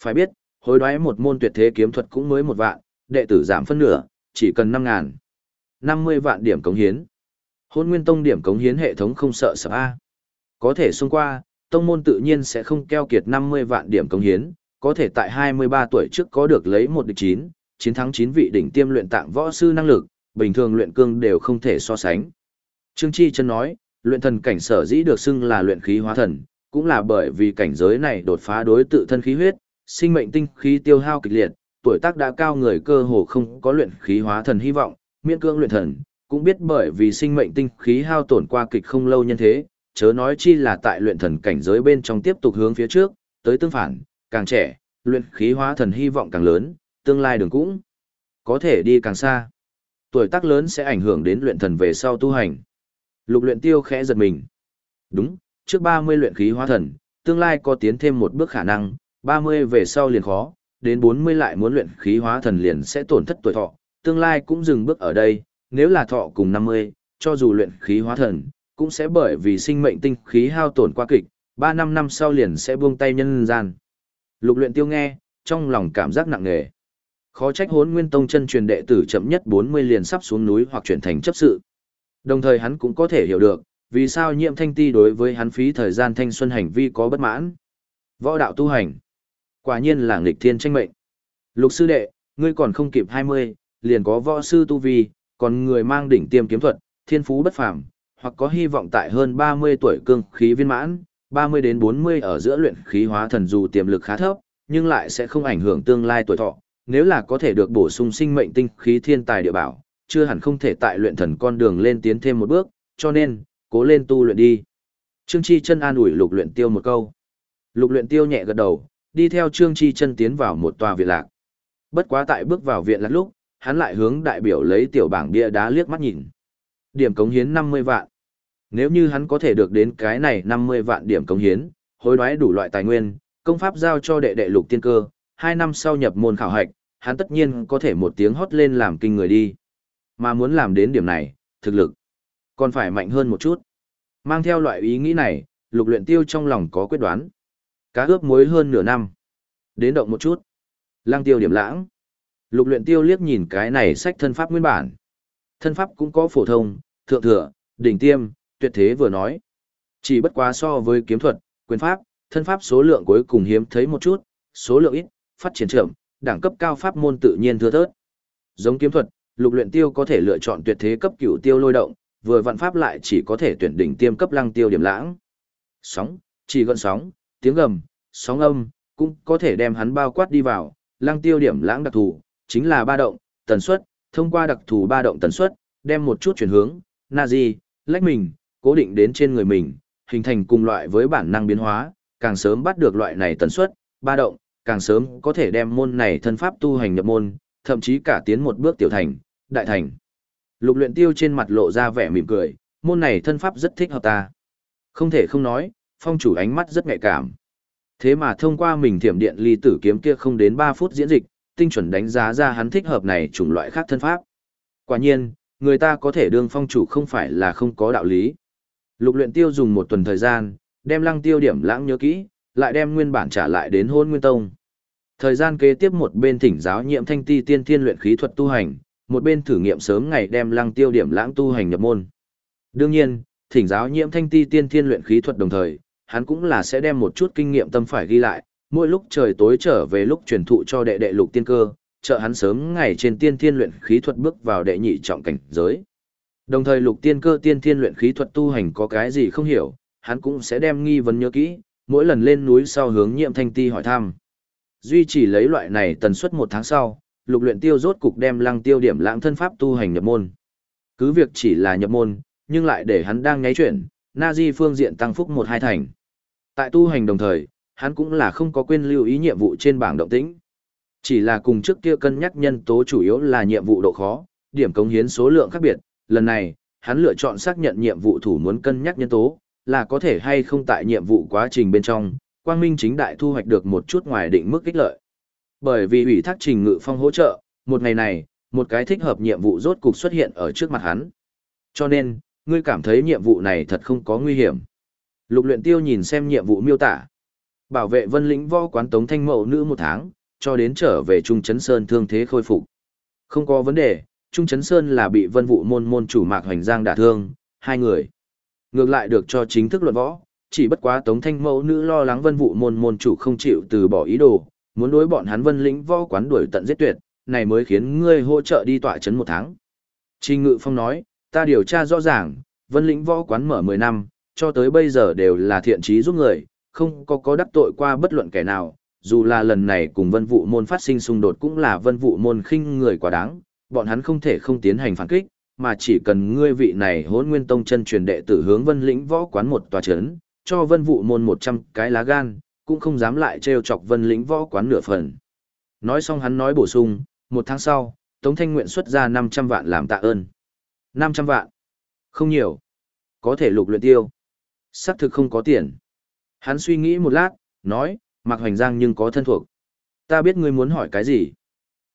A: Phải biết, hối đoái một môn tuyệt thế kiếm thuật cũng mới một vạn, đệ tử giảm phân nửa, chỉ cần 5000. 50 vạn điểm cống hiến. Hôn Nguyên Tông điểm cống hiến hệ thống không sợ sợ a. Có thể xông qua, tông môn tự nhiên sẽ không keo kiệt 50 vạn điểm cống hiến, có thể tại 23 tuổi trước có được lấy một địch chín, chiến thắng 9 vị đỉnh tiêm luyện tạng võ sư năng lực, bình thường luyện cương đều không thể so sánh. Trương Chi chân nói, luyện thần cảnh sở dĩ được xưng là luyện khí hóa thần, cũng là bởi vì cảnh giới này đột phá đối tự thân khí huyết, sinh mệnh tinh khí tiêu hao kịch liệt, tuổi tác đã cao người cơ hồ không có luyện khí hóa thần hy vọng, miễn cương luyện thần, cũng biết bởi vì sinh mệnh tinh khí hao tổn qua kịch không lâu nhân thế, chớ nói chi là tại luyện thần cảnh giới bên trong tiếp tục hướng phía trước, tới tương phản, càng trẻ, luyện khí hóa thần hy vọng càng lớn, tương lai đường cũng có thể đi càng xa. Tuổi tác lớn sẽ ảnh hưởng đến luyện thần về sau tu hành. Lục luyện tiêu khẽ giật mình. Đúng, trước 30 luyện khí hóa thần, tương lai có tiến thêm một bước khả năng, 30 về sau liền khó, đến 40 lại muốn luyện khí hóa thần liền sẽ tổn thất tuổi thọ, tương lai cũng dừng bước ở đây, nếu là thọ cùng 50, cho dù luyện khí hóa thần, cũng sẽ bởi vì sinh mệnh tinh khí hao tổn quá kịch, 3 năm năm sau liền sẽ buông tay nhân gian. Lục luyện tiêu nghe, trong lòng cảm giác nặng nề. Khó trách hốn nguyên tông chân truyền đệ tử chậm nhất 40 liền sắp xuống núi hoặc chuyển thành chấp sự. Đồng thời hắn cũng có thể hiểu được, vì sao nhiệm thanh ti đối với hắn phí thời gian thanh xuân hành vi có bất mãn. Võ đạo tu hành. Quả nhiên là nghịch thiên tranh mệnh. Lục sư đệ, ngươi còn không kịp 20, liền có võ sư tu vi, còn người mang đỉnh tiêm kiếm thuật, thiên phú bất phàm, hoặc có hy vọng tại hơn 30 tuổi cương khí viên mãn, 30 đến 40 ở giữa luyện khí hóa thần dù tiềm lực khá thấp, nhưng lại sẽ không ảnh hưởng tương lai tuổi thọ, nếu là có thể được bổ sung sinh mệnh tinh khí thiên tài địa bảo, chưa hẳn không thể tại luyện thần con đường lên tiến thêm một bước, cho nên, cố lên tu luyện đi. Trương Chi chân an ủi Lục Luyện Tiêu một câu. Lục Luyện Tiêu nhẹ gật đầu, đi theo Trương Chi chân tiến vào một tòa viện lạc. Bất quá tại bước vào viện lạc lúc, hắn lại hướng đại biểu lấy tiểu bảng bia đá liếc mắt nhìn. Điểm cống hiến 50 vạn. Nếu như hắn có thể được đến cái này 50 vạn điểm cống hiến, hối đoái đủ loại tài nguyên, công pháp giao cho đệ đệ lục tiên cơ, 2 năm sau nhập môn khảo hạch, hắn tất nhiên có thể một tiếng hót lên làm kinh người đi. Mà muốn làm đến điểm này, thực lực còn phải mạnh hơn một chút. Mang theo loại ý nghĩ này, lục luyện tiêu trong lòng có quyết đoán. Cá ướp muối hơn nửa năm. Đến động một chút. Lăng tiêu điểm lãng. Lục luyện tiêu liếc nhìn cái này sách thân pháp nguyên bản. Thân pháp cũng có phổ thông, thượng thừa, đỉnh tiêm, tuyệt thế vừa nói. Chỉ bất quá so với kiếm thuật, quyền pháp, thân pháp số lượng cuối cùng hiếm thấy một chút, số lượng ít, phát triển chậm, đẳng cấp cao pháp môn tự nhiên thưa thớt. Giống kiếm thuật, lục luyện tiêu có thể lựa chọn tuyệt thế cấp cửu tiêu lôi động, vừa vạn pháp lại chỉ có thể tuyển đỉnh tiêm cấp lăng tiêu điểm lãng. Sóng, chỉ gần sóng, tiếng gầm, sóng âm, cũng có thể đem hắn bao quát đi vào, lăng tiêu điểm lãng đặc thù, chính là ba động, tần suất, thông qua đặc thù ba động tần suất, đem một chút chuyển hướng, Nazi, lách mình, cố định đến trên người mình, hình thành cùng loại với bản năng biến hóa, càng sớm bắt được loại này tần suất, ba động, càng sớm có thể đem môn này thân pháp tu hành nhập môn, thậm chí cả tiến một bước tiểu thành, đại thành. Lục luyện tiêu trên mặt lộ ra vẻ mỉm cười, môn này thân pháp rất thích hợp ta. Không thể không nói, phong chủ ánh mắt rất nhạy cảm. Thế mà thông qua mình thiểm điện ly tử kiếm kia không đến 3 phút diễn dịch, tinh chuẩn đánh giá ra hắn thích hợp này chủng loại khác thân pháp. Quả nhiên, người ta có thể đương phong chủ không phải là không có đạo lý. Lục luyện tiêu dùng một tuần thời gian, đem lăng tiêu điểm lãng nhớ kỹ, lại đem nguyên bản trả lại đến hôn nguyên tông. Thời gian kế tiếp một bên thỉnh giáo nhiệm thanh ti tiên thiên luyện khí thuật tu hành, một bên thử nghiệm sớm ngày đem lăng tiêu điểm lãng tu hành nhập môn. Đương nhiên, thỉnh giáo nhiễm thanh ti tiên thiên luyện khí thuật đồng thời, hắn cũng là sẽ đem một chút kinh nghiệm tâm phải ghi lại, mỗi lúc trời tối trở về lúc truyền thụ cho đệ đệ lục tiên cơ, trợ hắn sớm ngày trên tiên thiên luyện khí thuật bước vào đệ nhị trọng cảnh giới. Đồng thời lục tiên cơ tiên thiên luyện khí thuật tu hành có cái gì không hiểu, hắn cũng sẽ đem nghi vấn nhớ kỹ, mỗi lần lên núi sau hướng nhiệm thanh ti hỏi thăm. Duy trì lấy loại này tần suất một tháng sau, lục luyện tiêu rốt cục đem lăng tiêu điểm lãng thân pháp tu hành nhập môn. Cứ việc chỉ là nhập môn, nhưng lại để hắn đang nháy chuyển, na di phương diện tăng phúc một hai thành. Tại tu hành đồng thời, hắn cũng là không có quên lưu ý nhiệm vụ trên bảng động tĩnh. Chỉ là cùng trước kia cân nhắc nhân tố chủ yếu là nhiệm vụ độ khó, điểm cống hiến số lượng khác biệt, lần này, hắn lựa chọn xác nhận nhiệm vụ thủ muốn cân nhắc nhân tố, là có thể hay không tại nhiệm vụ quá trình bên trong, quang minh chính đại thu hoạch được một chút ngoài định mức ích lợi. Bởi vì ủy thác trình ngự phong hỗ trợ, một ngày này, một cái thích hợp nhiệm vụ rốt cục xuất hiện ở trước mặt hắn. Cho nên, ngươi cảm thấy nhiệm vụ này thật không có nguy hiểm. Lục luyện tiêu nhìn xem nhiệm vụ miêu tả. Bảo vệ vân lĩnh võ quán tống thanh mậu nữ một tháng, cho đến trở về Trung Chấn Sơn thương thế khôi phục. Không có vấn đề, Trung Chấn Sơn là bị vân vụ môn môn chủ Mạc Hoành Giang đả thương, hai người. Ngược lại được cho chính thức luận võ, chỉ bất quá tống thanh mẫu nữ lo lắng vân vụ môn môn chủ không chịu từ bỏ ý đồ, muốn đối bọn hắn vân lĩnh võ quán đuổi tận giết tuyệt, này mới khiến ngươi hỗ trợ đi tọa chấn một tháng. Trình Ngự Phong nói, ta điều tra rõ ràng, vân lĩnh võ quán mở 10 năm, cho tới bây giờ đều là thiện trí giúp người, không có có đắc tội qua bất luận kẻ nào, dù là lần này cùng vân vụ môn phát sinh xung đột cũng là vân vụ môn khinh người quá đáng, bọn hắn không thể không tiến hành phản kích, mà chỉ cần ngươi vị này hỗn nguyên tông chân truyền đệ tử hướng vân lĩnh võ quán một tòa chấn, cho vân vụ môn 100 cái lá gan, cũng không dám lại trêu chọc vân lĩnh võ quán nửa phần. Nói xong hắn nói bổ sung, một tháng sau, Tống Thanh Nguyện xuất ra 500 vạn làm tạ ơn. 500 vạn. Không nhiều. Có thể lục luyện tiêu. Sắc thực không có tiền. Hắn suy nghĩ một lát, nói, Mạc Hoành Giang nhưng có thân thuộc. Ta biết ngươi muốn hỏi cái gì.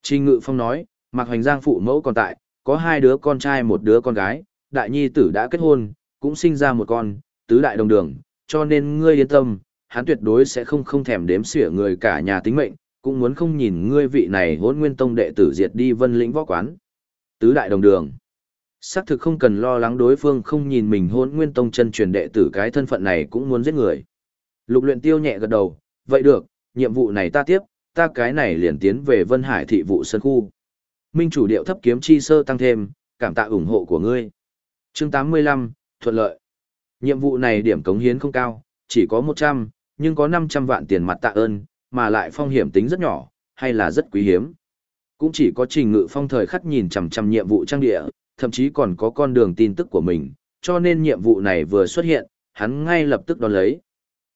A: Trình Ngự Phong nói, Mạc Hoành Giang phụ mẫu còn tại, có hai đứa con trai một đứa con gái, đại nhi tử đã kết hôn, cũng sinh ra một con, tứ đại đồng đường, cho nên ngươi yên tâm, hắn tuyệt đối sẽ không không thèm đếm xỉa người cả nhà tính mệnh, cũng muốn không nhìn ngươi vị này hôn nguyên tông đệ tử diệt đi vân lĩnh võ quán. Tứ đại đồng đường. Xác thực không cần lo lắng đối phương không nhìn mình hôn nguyên tông chân truyền đệ tử cái thân phận này cũng muốn giết người. Lục luyện tiêu nhẹ gật đầu, vậy được, nhiệm vụ này ta tiếp, ta cái này liền tiến về Vân Hải thị vụ sân khu. Minh chủ điệu thấp kiếm chi sơ tăng thêm, cảm tạ ủng hộ của ngươi. Chương 85, thuận lợi. Nhiệm vụ này điểm cống hiến không cao, chỉ có 100, nhưng có 500 vạn tiền mặt tạ ơn, mà lại phong hiểm tính rất nhỏ, hay là rất quý hiếm. Cũng chỉ có trình ngự phong thời khắc nhìn chằm chằm nhiệm vụ trang địa, thậm chí còn có con đường tin tức của mình, cho nên nhiệm vụ này vừa xuất hiện, hắn ngay lập tức đón lấy.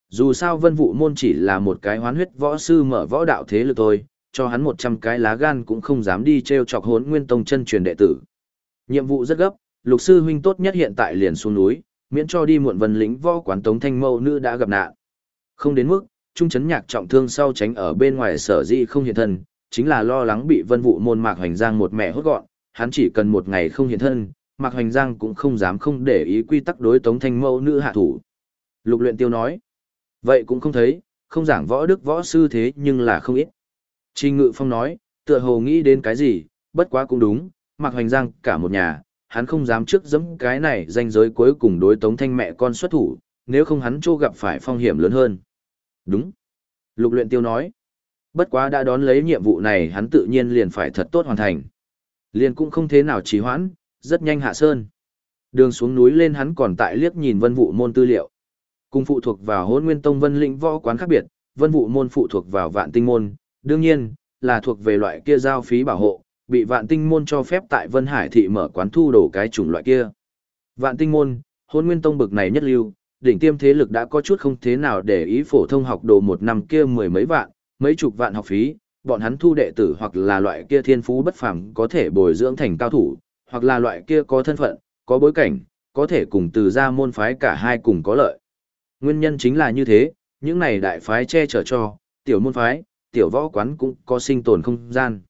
A: Dù sao vân vụ môn chỉ là một cái hoán huyết võ sư mở võ đạo thế lực thôi, cho hắn 100 cái lá gan cũng không dám đi treo chọc hốn nguyên tông chân truyền đệ tử. Nhiệm vụ rất gấp, lục sư huynh tốt nhất hiện tại liền xuống núi, miễn cho đi muộn vân lĩnh võ quán tống thanh mâu nữ đã gặp nạn. Không đến mức, trung chấn nhạc trọng thương sau tránh ở bên ngoài sở di không hiện thân, chính là lo lắng bị vân vụ môn mạc hoành giang một mẹ hốt gọn, hắn chỉ cần một ngày không hiện thân, mạc hoành giang cũng không dám không để ý quy tắc đối tống thanh mâu nữ hạ thủ. Lục luyện tiêu nói, vậy cũng không thấy, không giảng võ đức võ sư thế nhưng là không ít. Trình Ngự Phong nói, tựa hồ nghĩ đến cái gì, bất quá cũng đúng, Mạc Hoành Giang cả một nhà, hắn không dám trước dẫm cái này danh giới cuối cùng đối tống thanh mẹ con xuất thủ, nếu không hắn chỗ gặp phải phong hiểm lớn hơn. Đúng. Lục luyện tiêu nói, bất quá đã đón lấy nhiệm vụ này hắn tự nhiên liền phải thật tốt hoàn thành. Liền cũng không thế nào trì hoãn, rất nhanh hạ sơn. Đường xuống núi lên hắn còn tại liếc nhìn vân vụ môn tư liệu. Cùng phụ thuộc vào hôn nguyên tông vân lĩnh võ quán khác biệt, vân vụ môn phụ thuộc vào vạn tinh môn, đương nhiên, là thuộc về loại kia giao phí bảo hộ, bị vạn tinh môn cho phép tại Vân Hải thị mở quán thu đồ cái chủng loại kia. Vạn tinh môn, hôn nguyên tông bực này nhất lưu, đỉnh tiêm thế lực đã có chút không thế nào để ý phổ thông học đồ một năm kia mười mấy vạn, mấy chục vạn học phí, bọn hắn thu đệ tử hoặc là loại kia thiên phú bất phàm có thể bồi dưỡng thành cao thủ, hoặc là loại kia có thân phận, có bối cảnh, có thể cùng từ ra môn phái cả hai cùng có lợi. Nguyên nhân chính là như thế, những này đại phái che chở cho, tiểu môn phái, tiểu võ quán cũng có sinh tồn không gian.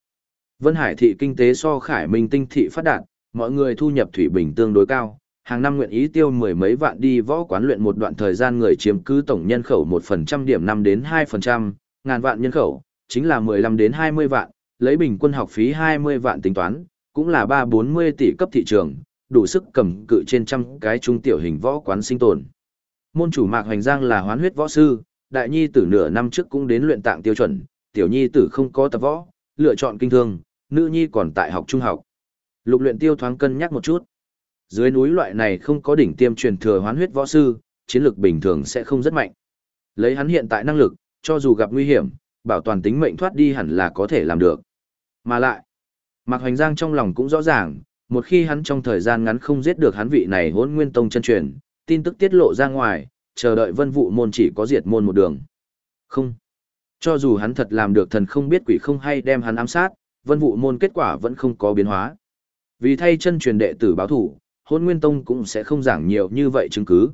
A: Vân Hải thị kinh tế so Khải Minh tinh thị phát đạt, mọi người thu nhập thủy bình tương đối cao, hàng năm nguyện ý tiêu mười mấy vạn đi võ quán luyện một đoạn thời gian người chiếm cứ tổng nhân khẩu 1% điểm 5 đến 2%, ngàn vạn nhân khẩu, chính là 15 đến 20 vạn, lấy bình quân học phí 20 vạn tính toán, cũng là 3-40 tỷ cấp thị trường, đủ sức cầm cự trên trăm cái trung tiểu hình võ quán sinh tồn. Môn chủ Mạc Hoành Giang là hoán huyết võ sư, đại nhi tử nửa năm trước cũng đến luyện tạng tiêu chuẩn, tiểu nhi tử không có tập võ, lựa chọn kinh thương, nữ nhi còn tại học trung học. Lục luyện tiêu thoáng cân nhắc một chút. Dưới núi loại này không có đỉnh tiêm truyền thừa hoán huyết võ sư, chiến lược bình thường sẽ không rất mạnh. Lấy hắn hiện tại năng lực, cho dù gặp nguy hiểm, bảo toàn tính mệnh thoát đi hẳn là có thể làm được. Mà lại, Mạc Hoành Giang trong lòng cũng rõ ràng, một khi hắn trong thời gian ngắn không giết được hắn vị này hỗn nguyên tông chân truyền, tin tức tiết lộ ra ngoài, chờ đợi vân vụ môn chỉ có diệt môn một đường. Không. Cho dù hắn thật làm được thần không biết quỷ không hay đem hắn ám sát, vân vụ môn kết quả vẫn không có biến hóa. Vì thay chân truyền đệ tử báo thủ, hôn nguyên tông cũng sẽ không giảng nhiều như vậy chứng cứ.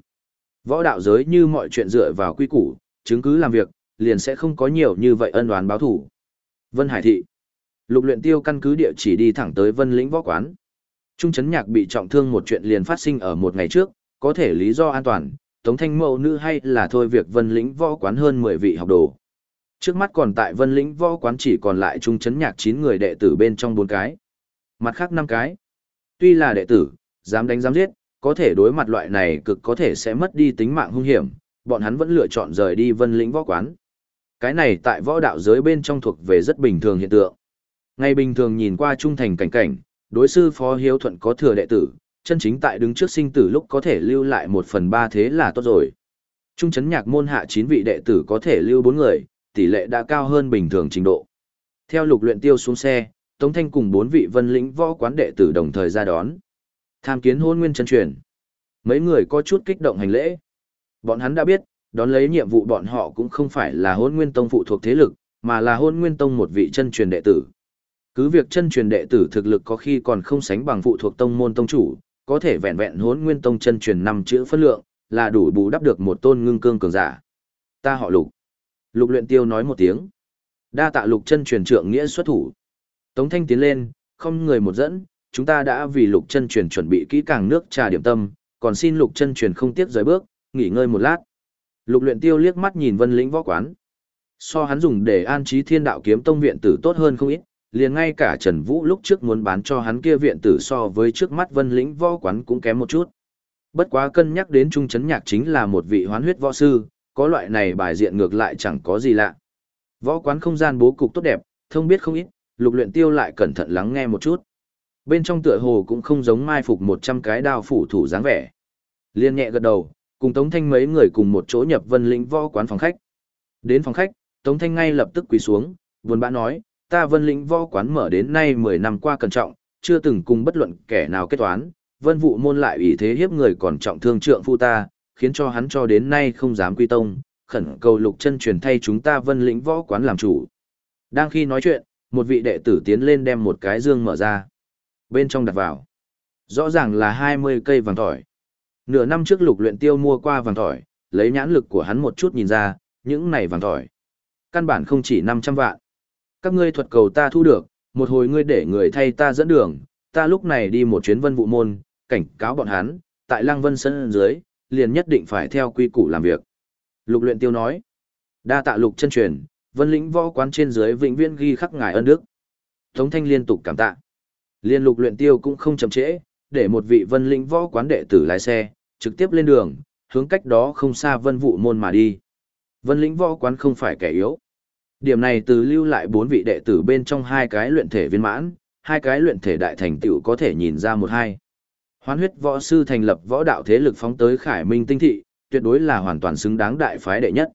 A: Võ đạo giới như mọi chuyện dựa vào quy củ, chứng cứ làm việc, liền sẽ không có nhiều như vậy ân đoán báo thủ. Vân Hải Thị Lục luyện tiêu căn cứ địa chỉ đi thẳng tới vân lĩnh võ quán. Trung chấn nhạc bị trọng thương một chuyện liền phát sinh ở một ngày trước, có thể lý do an toàn, Tống Thanh Mẫu nữ hay là thôi việc vân lĩnh võ quán hơn 10 vị học đồ. Trước mắt còn tại vân lĩnh võ quán chỉ còn lại trung chấn nhạc 9 người đệ tử bên trong 4 cái. Mặt khác 5 cái. Tuy là đệ tử, dám đánh dám giết, có thể đối mặt loại này cực có thể sẽ mất đi tính mạng hung hiểm, bọn hắn vẫn lựa chọn rời đi vân lĩnh võ quán. Cái này tại võ đạo giới bên trong thuộc về rất bình thường hiện tượng. Ngày bình thường nhìn qua trung thành cảnh cảnh, đối sư phó hiếu thuận có thừa đệ tử, chân chính tại đứng trước sinh tử lúc có thể lưu lại một phần ba thế là tốt rồi. Trung chấn nhạc môn hạ 9 vị đệ tử có thể lưu 4 người, tỷ lệ đã cao hơn bình thường trình độ. Theo lục luyện tiêu xuống xe, Tống Thanh cùng 4 vị vân lĩnh võ quán đệ tử đồng thời ra đón. Tham kiến hôn nguyên chân truyền. Mấy người có chút kích động hành lễ. Bọn hắn đã biết, đón lấy nhiệm vụ bọn họ cũng không phải là hôn nguyên tông phụ thuộc thế lực, mà là hôn nguyên tông một vị chân truyền đệ tử. Cứ việc chân truyền đệ tử thực lực có khi còn không sánh bằng phụ thuộc tông môn tông chủ, có thể vẹn vẹn hốn nguyên tông chân truyền năm chữ phân lượng, là đủ bù đắp được một tôn ngưng cương cường giả. Ta họ lục. Lục luyện tiêu nói một tiếng. Đa tạ lục chân truyền trưởng nghĩa xuất thủ. Tống thanh tiến lên, không người một dẫn, chúng ta đã vì lục chân truyền chuẩn bị kỹ càng nước trà điểm tâm, còn xin lục chân truyền không tiếp rời bước, nghỉ ngơi một lát. Lục luyện tiêu liếc mắt nhìn vân lĩnh võ quán. So hắn dùng để an trí thiên đạo kiếm tông viện tử tốt hơn không ít, liền ngay cả Trần Vũ lúc trước muốn bán cho hắn kia viện tử so với trước mắt vân lĩnh võ quán cũng kém một chút. Bất quá cân nhắc đến Trung Chấn Nhạc chính là một vị hoán huyết võ sư, có loại này bài diện ngược lại chẳng có gì lạ. Võ quán không gian bố cục tốt đẹp, thông biết không ít, lục luyện tiêu lại cẩn thận lắng nghe một chút. Bên trong tựa hồ cũng không giống mai phục 100 cái đao phủ thủ dáng vẻ. Liên nhẹ gật đầu, cùng Tống Thanh mấy người cùng một chỗ nhập vân lĩnh võ quán phòng khách. Đến phòng khách, Tống Thanh ngay lập tức quỳ xuống, buồn bã nói, ta vân lĩnh võ quán mở đến nay 10 năm qua cẩn trọng, chưa từng cùng bất luận kẻ nào kết toán, vân vụ môn lại ủy thế hiếp người còn trọng thương trượng phu ta, khiến cho hắn cho đến nay không dám quy tông, khẩn cầu lục chân truyền thay chúng ta vân lĩnh võ quán làm chủ. Đang khi nói chuyện, một vị đệ tử tiến lên đem một cái dương mở ra. Bên trong đặt vào. Rõ ràng là 20 cây vàng tỏi. Nửa năm trước lục luyện tiêu mua qua vàng tỏi, lấy nhãn lực của hắn một chút nhìn ra, những này vàng tỏi. Căn bản không chỉ 500 vạn. Các ngươi thuật cầu ta thu được, một hồi ngươi để người thay ta dẫn đường, ta lúc này đi một chuyến vân vụ môn, cảnh cáo bọn hắn, tại lăng vân sân dưới, liền nhất định phải theo quy củ làm việc. Lục luyện tiêu nói, đa tạ lục chân truyền, vân lĩnh võ quán trên dưới vĩnh viễn ghi khắc ngài ơn đức. Tống thanh liên tục cảm tạ. Liên lục luyện tiêu cũng không chậm trễ, để một vị vân lĩnh võ quán đệ tử lái xe, trực tiếp lên đường, hướng cách đó không xa vân vụ môn mà đi. Vân lĩnh võ quán không phải kẻ yếu. Điểm này từ lưu lại bốn vị đệ tử bên trong hai cái luyện thể viên mãn, hai cái luyện thể đại thành tựu có thể nhìn ra một hai. Hoán huyết võ sư thành lập võ đạo thế lực phóng tới Khải Minh tinh thị, tuyệt đối là hoàn toàn xứng đáng đại phái đệ nhất.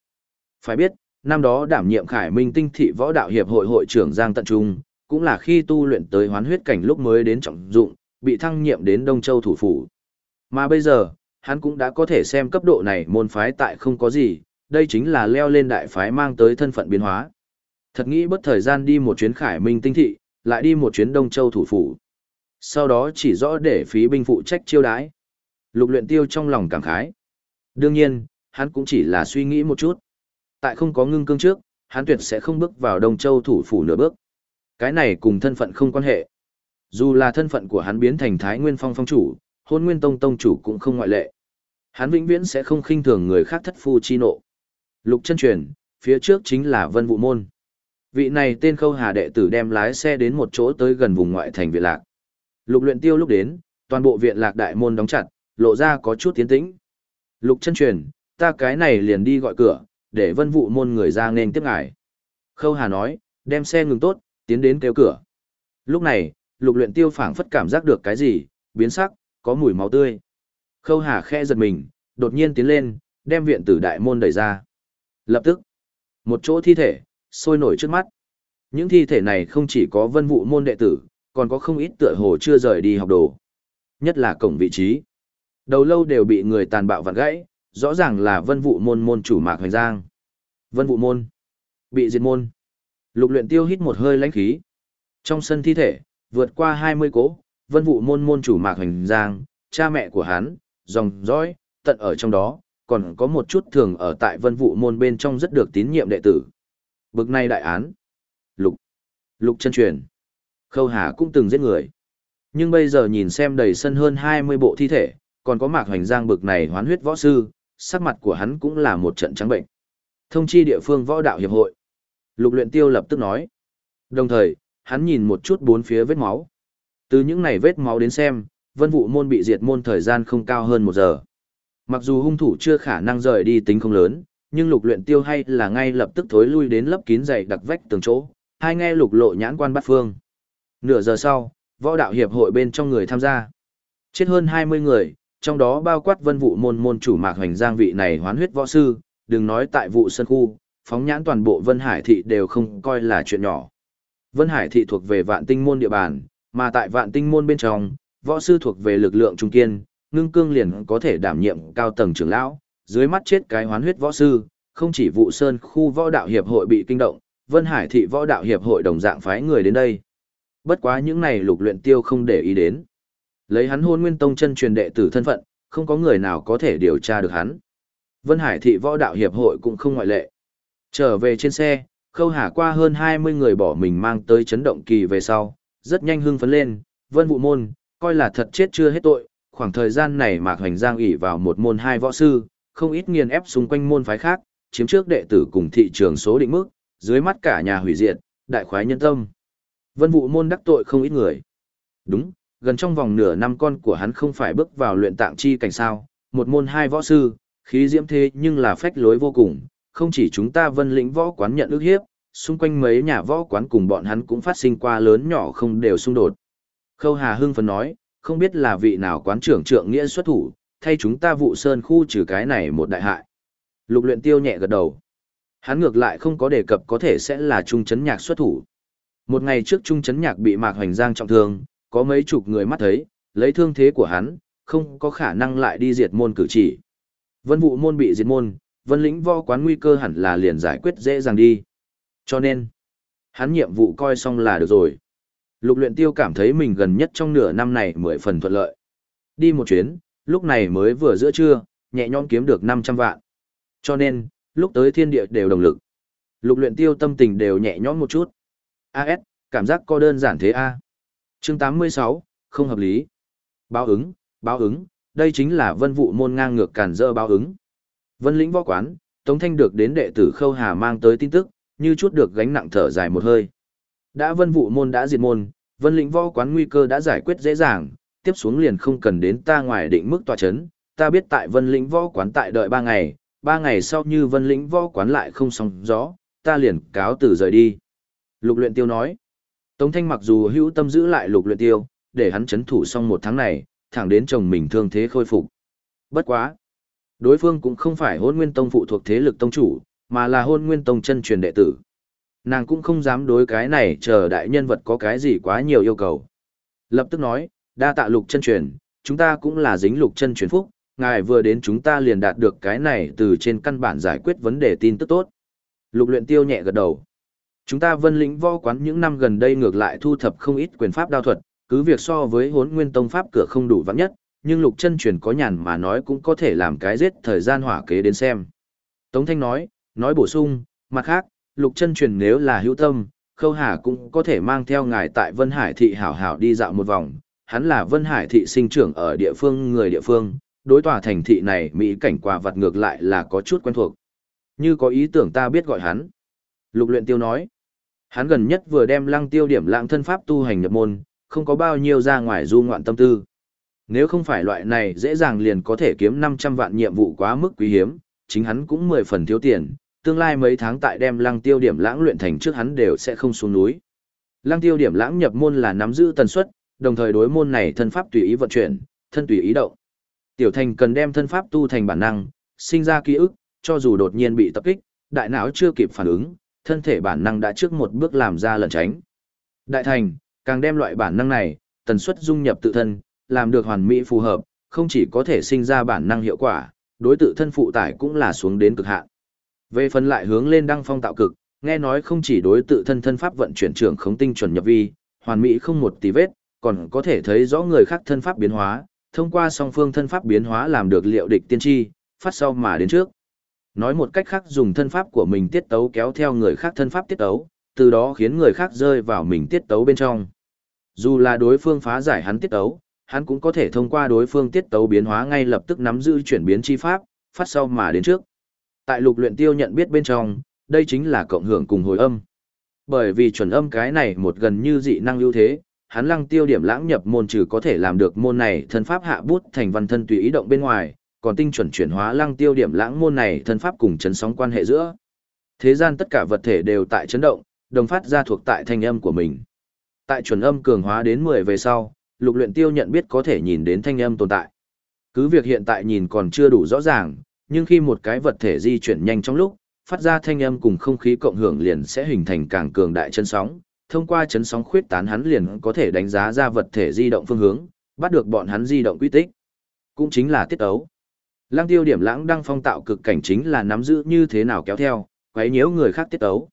A: Phải biết, năm đó đảm nhiệm Khải Minh tinh thị võ đạo hiệp hội hội trưởng Giang Tận Trung, cũng là khi tu luyện tới hoán huyết cảnh lúc mới đến trọng dụng, bị thăng nhiệm đến Đông Châu thủ phủ. Mà bây giờ, hắn cũng đã có thể xem cấp độ này môn phái tại không có gì, đây chính là leo lên đại phái mang tới thân phận biến hóa. Thật nghĩ bất thời gian đi một chuyến Khải Minh tinh thị, lại đi một chuyến Đông Châu thủ phủ. Sau đó chỉ rõ để phí binh phụ trách chiêu đãi. Lục luyện tiêu trong lòng cảm khái. Đương nhiên, hắn cũng chỉ là suy nghĩ một chút. Tại không có ngưng cương trước, hắn tuyệt sẽ không bước vào Đông Châu thủ phủ nửa bước. Cái này cùng thân phận không quan hệ. Dù là thân phận của hắn biến thành Thái Nguyên Phong phong chủ, Hôn Nguyên Tông tông chủ cũng không ngoại lệ. Hắn vĩnh viễn sẽ không khinh thường người khác thất phu chi nộ. Lục chân truyền, phía trước chính là Vân Vũ Môn. Vị này tên khâu hà đệ tử đem lái xe đến một chỗ tới gần vùng ngoại thành viện lạc. Lục luyện tiêu lúc đến, toàn bộ viện lạc đại môn đóng chặt, lộ ra có chút tiến tĩnh. Lục chân truyền, ta cái này liền đi gọi cửa, để vân vụ môn người ra nên tiếp ngài. Khâu hà nói, đem xe ngừng tốt, tiến đến kêu cửa. Lúc này, lục luyện tiêu phảng phất cảm giác được cái gì, biến sắc, có mùi máu tươi. Khâu hà khe giật mình, đột nhiên tiến lên, đem viện tử đại môn đẩy ra. Lập tức, một chỗ thi thể, sôi nổi trước mắt. Những thi thể này không chỉ có vân vụ môn đệ tử, còn có không ít tựa hồ chưa rời đi học đồ. Nhất là cổng vị trí. Đầu lâu đều bị người tàn bạo vặn gãy, rõ ràng là vân vụ môn môn chủ mạc hoành giang. Vân vụ môn. Bị diệt môn. Lục luyện tiêu hít một hơi lãnh khí. Trong sân thi thể, vượt qua 20 cố, vân vụ môn môn chủ mạc hoành giang, cha mẹ của hắn, dòng dõi, tận ở trong đó, còn có một chút thường ở tại vân vụ môn bên trong rất được tín nhiệm đệ tử. Bực này đại án. Lục. Lục chân truyền. Khâu Hà cũng từng giết người. Nhưng bây giờ nhìn xem đầy sân hơn 20 bộ thi thể, còn có mạc hoành giang bực này hoán huyết võ sư, sắc mặt của hắn cũng là một trận trắng bệnh. Thông chi địa phương võ đạo hiệp hội. Lục luyện tiêu lập tức nói. Đồng thời, hắn nhìn một chút bốn phía vết máu. Từ những này vết máu đến xem, vân vụ môn bị diệt môn thời gian không cao hơn một giờ. Mặc dù hung thủ chưa khả năng rời đi tính không lớn, nhưng lục luyện tiêu hay là ngay lập tức thối lui đến lấp kín dày đặc vách tường chỗ, hai nghe lục lộ nhãn quan bắt phương. Nửa giờ sau, võ đạo hiệp hội bên trong người tham gia. Chết hơn 20 người, trong đó bao quát vân vụ môn môn chủ mạc hoành giang vị này hoán huyết võ sư, đừng nói tại vụ sân khu, phóng nhãn toàn bộ vân hải thị đều không coi là chuyện nhỏ. Vân hải thị thuộc về vạn tinh môn địa bàn, mà tại vạn tinh môn bên trong, võ sư thuộc về lực lượng trung kiên, ngưng cương liền có thể đảm nhiệm cao tầng trưởng lão, dưới mắt chết cái hoán huyết võ sư, không chỉ vụ sơn khu võ đạo hiệp hội bị kinh động, Vân Hải thị võ đạo hiệp hội đồng dạng phái người đến đây. Bất quá những này lục luyện tiêu không để ý đến. Lấy hắn hôn nguyên tông chân truyền đệ tử thân phận, không có người nào có thể điều tra được hắn. Vân Hải thị võ đạo hiệp hội cũng không ngoại lệ. Trở về trên xe, khâu hà qua hơn 20 người bỏ mình mang tới chấn động kỳ về sau, rất nhanh hưng phấn lên, vân vụ môn, coi là thật chết chưa hết tội, khoảng thời gian này mạc hoành giang ỉ vào một môn hai võ sư, không ít nghiền ép xung quanh môn phái khác, chiếm trước đệ tử cùng thị trường số định mức, dưới mắt cả nhà hủy diệt, đại khoái nhân tâm. Vân vụ môn đắc tội không ít người. Đúng, gần trong vòng nửa năm con của hắn không phải bước vào luyện tạng chi cảnh sao, một môn hai võ sư, khí diễm thế nhưng là phách lối vô cùng, không chỉ chúng ta vân lĩnh võ quán nhận ước hiếp, xung quanh mấy nhà võ quán cùng bọn hắn cũng phát sinh qua lớn nhỏ không đều xung đột. Khâu Hà Hưng phấn nói, không biết là vị nào quán trưởng trượng nghĩa xuất thủ, thay chúng ta vụ sơn khu trừ cái này một đại hại. Lục luyện tiêu nhẹ gật đầu. Hắn ngược lại không có đề cập có thể sẽ là trung chấn nhạc xuất thủ. Một ngày trước trung chấn nhạc bị Mạc Hoành Giang trọng thương, có mấy chục người mắt thấy, lấy thương thế của hắn, không có khả năng lại đi diệt môn cử chỉ. Vân vụ môn bị diệt môn, vân lĩnh võ quán nguy cơ hẳn là liền giải quyết dễ dàng đi. Cho nên, hắn nhiệm vụ coi xong là được rồi. Lục luyện tiêu cảm thấy mình gần nhất trong nửa năm này mười phần thuận lợi. Đi một chuyến, lúc này mới vừa giữa trưa, nhẹ nhõm kiếm được 500 vạn. Cho nên, lúc tới thiên địa đều đồng lực. Lục luyện tiêu tâm tình đều nhẹ nhõm một chút. AS, cảm giác có đơn giản thế A. Chương 86, không hợp lý. Báo ứng, báo ứng, đây chính là vân vụ môn ngang ngược cản dơ báo ứng. Vân lĩnh võ quán, Tống Thanh được đến đệ tử Khâu Hà mang tới tin tức, như chút được gánh nặng thở dài một hơi. Đã vân vụ môn đã diệt môn, vân lĩnh võ quán nguy cơ đã giải quyết dễ dàng, tiếp xuống liền không cần đến ta ngoài định mức tòa chấn. Ta biết tại vân lĩnh võ quán tại đợi ba ngày, ba ngày sau như vân lĩnh võ quán lại không xong gió, ta liền cáo từ rời đi. Lục luyện tiêu nói. Tống Thanh mặc dù hữu tâm giữ lại lục luyện tiêu, để hắn chấn thủ xong một tháng này, thẳng đến chồng mình thương thế khôi phục. Bất quá. Đối phương cũng không phải hôn nguyên tông phụ thuộc thế lực tông chủ, mà là hôn nguyên tông chân truyền đệ tử. Nàng cũng không dám đối cái này chờ đại nhân vật có cái gì quá nhiều yêu cầu. Lập tức nói, đa tạ lục chân truyền, chúng ta cũng là dính lục chân truyền phúc, ngài vừa đến chúng ta liền đạt được cái này từ trên căn bản giải quyết vấn đề tin tức tốt. Lục luyện tiêu nhẹ gật đầu. Chúng ta vân lĩnh võ quán những năm gần đây ngược lại thu thập không ít quyền pháp đao thuật, cứ việc so với hốn nguyên tông pháp cửa không đủ vắng nhất, nhưng lục chân truyền có nhàn mà nói cũng có thể làm cái giết thời gian hỏa kế đến xem. Tống Thanh nói, nói bổ sung, mặt khác, lục chân truyền nếu là hữu tâm, khâu hà cũng có thể mang theo ngài tại Vân Hải thị hảo hảo đi dạo một vòng. Hắn là Vân Hải thị sinh trưởng ở địa phương người địa phương, đối tòa thành thị này mỹ cảnh quà vật ngược lại là có chút quen thuộc. Như có ý tưởng ta biết gọi hắn. Lục luyện tiêu nói. Hắn gần nhất vừa đem lăng tiêu điểm lãng thân pháp tu hành nhập môn, không có bao nhiêu ra ngoài du ngoạn tâm tư. Nếu không phải loại này dễ dàng liền có thể kiếm 500 vạn nhiệm vụ quá mức quý hiếm, chính hắn cũng 10 phần thiếu tiền, tương lai mấy tháng tại đem lăng tiêu điểm lãng luyện thành trước hắn đều sẽ không xuống núi. Lăng tiêu điểm lãng nhập môn là nắm giữ tần suất, đồng thời đối môn này thân pháp tùy ý vận chuyển, thân tùy ý động. Tiểu thành cần đem thân pháp tu thành bản năng, sinh ra ký ức, cho dù đột nhiên bị tập kích, đại não chưa kịp phản ứng, thân thể bản năng đã trước một bước làm ra lẩn tránh. Đại thành, càng đem loại bản năng này, tần suất dung nhập tự thân, làm được hoàn mỹ phù hợp, không chỉ có thể sinh ra bản năng hiệu quả, đối tự thân phụ tải cũng là xuống đến cực hạn. Về phần lại hướng lên đăng phong tạo cực, nghe nói không chỉ đối tự thân thân pháp vận chuyển trưởng khống tinh chuẩn nhập vi, hoàn mỹ không một tí vết, còn có thể thấy rõ người khác thân pháp biến hóa, thông qua song phương thân pháp biến hóa làm được liệu địch tiên tri, phát sau mà đến trước. Nói một cách khác dùng thân pháp của mình tiết tấu kéo theo người khác thân pháp tiết tấu, từ đó khiến người khác rơi vào mình tiết tấu bên trong. Dù là đối phương phá giải hắn tiết tấu, hắn cũng có thể thông qua đối phương tiết tấu biến hóa ngay lập tức nắm giữ chuyển biến chi pháp, phát sau mà đến trước. Tại lục luyện tiêu nhận biết bên trong, đây chính là cộng hưởng cùng hồi âm. Bởi vì chuẩn âm cái này một gần như dị năng ưu thế, hắn lăng tiêu điểm lãng nhập môn trừ có thể làm được môn này thân pháp hạ bút thành văn thân tùy ý động bên ngoài, còn tinh chuẩn chuyển hóa lăng tiêu điểm lãng môn này thân pháp cùng chấn sóng quan hệ giữa. Thế gian tất cả vật thể đều tại chấn động, đồng phát ra thuộc tại thanh âm của mình. Tại chuẩn âm cường hóa đến 10 về sau, lục luyện tiêu nhận biết có thể nhìn đến thanh âm tồn tại. Cứ việc hiện tại nhìn còn chưa đủ rõ ràng, nhưng khi một cái vật thể di chuyển nhanh trong lúc, phát ra thanh âm cùng không khí cộng hưởng liền sẽ hình thành càng cường đại chân sóng. Thông qua chấn sóng khuyết tán hắn liền có thể đánh giá ra vật thể di động phương hướng, bắt được bọn hắn di động quy tích. Cũng chính là tiết ấu. Lăng tiêu điểm lãng đăng phong tạo cực cảnh chính là nắm giữ như thế nào kéo theo, quấy nhiễu người khác tiết ấu.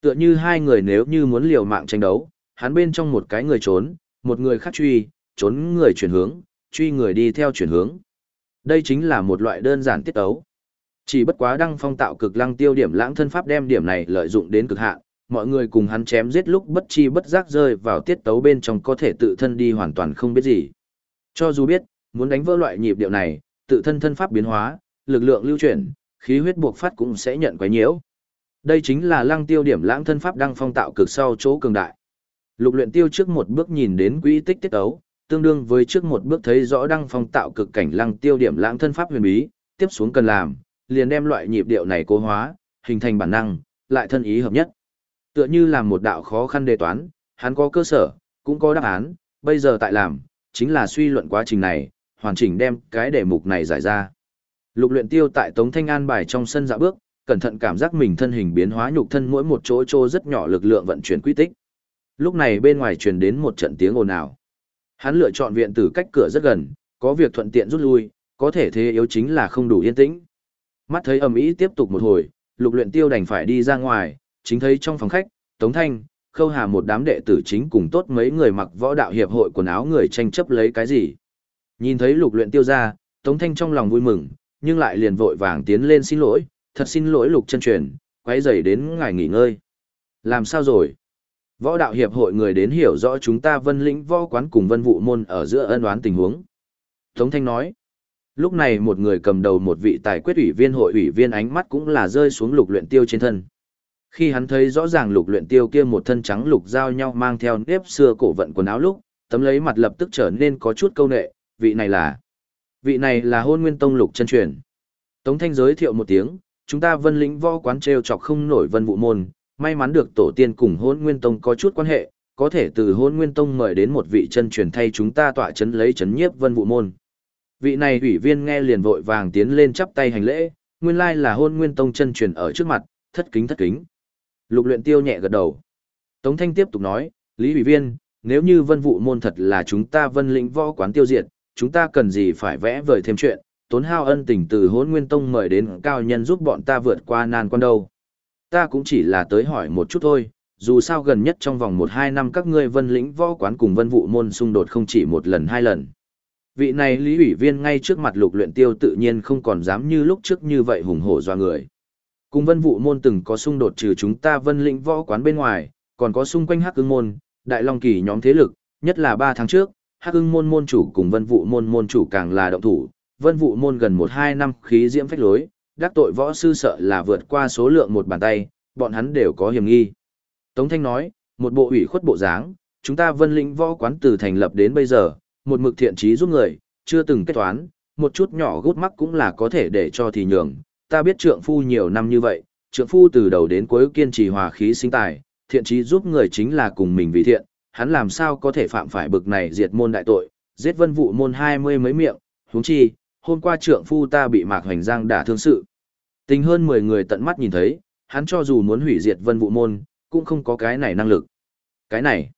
A: Tựa như hai người nếu như muốn liều mạng tranh đấu, hắn bên trong một cái người trốn, một người khác truy, trốn người chuyển hướng, truy người đi theo chuyển hướng. Đây chính là một loại đơn giản tiết ấu. Chỉ bất quá đăng phong tạo cực lăng tiêu điểm lãng thân pháp đem điểm này lợi dụng đến cực hạn, mọi người cùng hắn chém giết lúc bất chi bất giác rơi vào tiết tấu bên trong có thể tự thân đi hoàn toàn không biết gì. Cho dù biết, muốn đánh vỡ loại nhịp điệu này, tự thân thân pháp biến hóa, lực lượng lưu chuyển, khí huyết buộc phát cũng sẽ nhận quấy nhiễu. Đây chính là lăng tiêu điểm lãng thân pháp đăng phong tạo cực sau chỗ cường đại. Lục luyện tiêu trước một bước nhìn đến quỹ tích tiết ấu, tương đương với trước một bước thấy rõ đăng phong tạo cực cảnh lăng tiêu điểm lãng thân pháp huyền bí, tiếp xuống cần làm, liền đem loại nhịp điệu này cố hóa, hình thành bản năng, lại thân ý hợp nhất. Tựa như là một đạo khó khăn đề toán, hắn có cơ sở, cũng có đáp án, bây giờ tại làm, chính là suy luận quá trình này, hoàn chỉnh đem cái đề mục này giải ra. Lục luyện tiêu tại Tống Thanh An bài trong sân dạ bước, cẩn thận cảm giác mình thân hình biến hóa nhục thân mỗi một chỗ chỗ rất nhỏ lực lượng vận chuyển quy tích. Lúc này bên ngoài truyền đến một trận tiếng ồn ào. Hắn lựa chọn viện tử cách cửa rất gần, có việc thuận tiện rút lui, có thể thế yếu chính là không đủ yên tĩnh. Mắt thấy ầm ĩ tiếp tục một hồi, lục luyện tiêu đành phải đi ra ngoài, chính thấy trong phòng khách, Tống Thanh, Khâu Hà một đám đệ tử chính cùng tốt mấy người mặc võ đạo hiệp hội quần áo người tranh chấp lấy cái gì. Nhìn thấy lục luyện tiêu ra, Tống Thanh trong lòng vui mừng, nhưng lại liền vội vàng tiến lên xin lỗi, thật xin lỗi lục chân truyền, quấy rầy đến ngài nghỉ ngơi. Làm sao rồi? Võ đạo hiệp hội người đến hiểu rõ chúng ta vân lĩnh võ quán cùng vân vụ môn ở giữa ân oán tình huống. Tống Thanh nói, lúc này một người cầm đầu một vị tài quyết ủy viên hội ủy viên ánh mắt cũng là rơi xuống lục luyện tiêu trên thân. Khi hắn thấy rõ ràng lục luyện tiêu kia một thân trắng lục giao nhau mang theo nếp xưa cổ vận quần áo lúc, tấm lấy mặt lập tức trở nên có chút câu nệ, vị này là... Vị này là hôn nguyên tông lục chân truyền. Tống Thanh giới thiệu một tiếng, chúng ta vân lĩnh võ quán treo chọc không nổi vân vụ môn, may mắn được tổ tiên cùng hôn nguyên tông có chút quan hệ, có thể từ hôn nguyên tông mời đến một vị chân truyền thay chúng ta tọa chấn lấy chấn nhiếp vân vụ môn. Vị này ủy viên nghe liền vội vàng tiến lên chắp tay hành lễ, nguyên lai là hôn nguyên tông chân truyền ở trước mặt, thất kính thất kính. Lục luyện tiêu nhẹ gật đầu. Tống Thanh tiếp tục nói, Lý ủy viên, nếu như vân vụ môn thật là chúng ta vân lĩnh võ quán tiêu diệt, chúng ta cần gì phải vẽ vời thêm chuyện, tốn hao ân tình từ hốn nguyên tông mời đến cao nhân giúp bọn ta vượt qua nan quan đâu. Ta cũng chỉ là tới hỏi một chút thôi, dù sao gần nhất trong vòng một hai năm các ngươi vân lĩnh võ quán cùng vân vụ môn xung đột không chỉ một lần hai lần. Vị này lý ủy viên ngay trước mặt lục luyện tiêu tự nhiên không còn dám như lúc trước như vậy hùng hổ doa người. Cùng vân vụ môn từng có xung đột trừ chúng ta vân lĩnh võ quán bên ngoài, còn có xung quanh hắc ưng môn, đại long kỳ nhóm thế lực, nhất là ba tháng trước, hắc ưng môn môn chủ cùng vân vụ môn môn chủ càng là động thủ, vân vụ môn gần một hai năm khí diễm phách lối, đắc tội võ sư sợ là vượt qua số lượng một bàn tay, bọn hắn đều có hiểm nghi. Tống Thanh nói, một bộ ủy khuất bộ dáng, chúng ta vân lĩnh võ quán từ thành lập đến bây giờ, một mực thiện trí giúp người, chưa từng kết toán, một chút nhỏ gút mắc cũng là có thể để cho thì nhường. Ta biết trượng phu nhiều năm như vậy, trượng phu từ đầu đến cuối kiên trì hòa khí sinh tài, thiện trí giúp người chính là cùng mình vì thiện, hắn làm sao có thể phạm phải bực này diệt môn đại tội, giết vân vụ môn hai mươi mấy miệng, huống chi, hôm qua trượng phu ta bị mạc hoành giang đả thương sự. Tình hơn 10 người tận mắt nhìn thấy, hắn cho dù muốn hủy diệt vân vụ môn, cũng không có cái này năng lực. Cái này,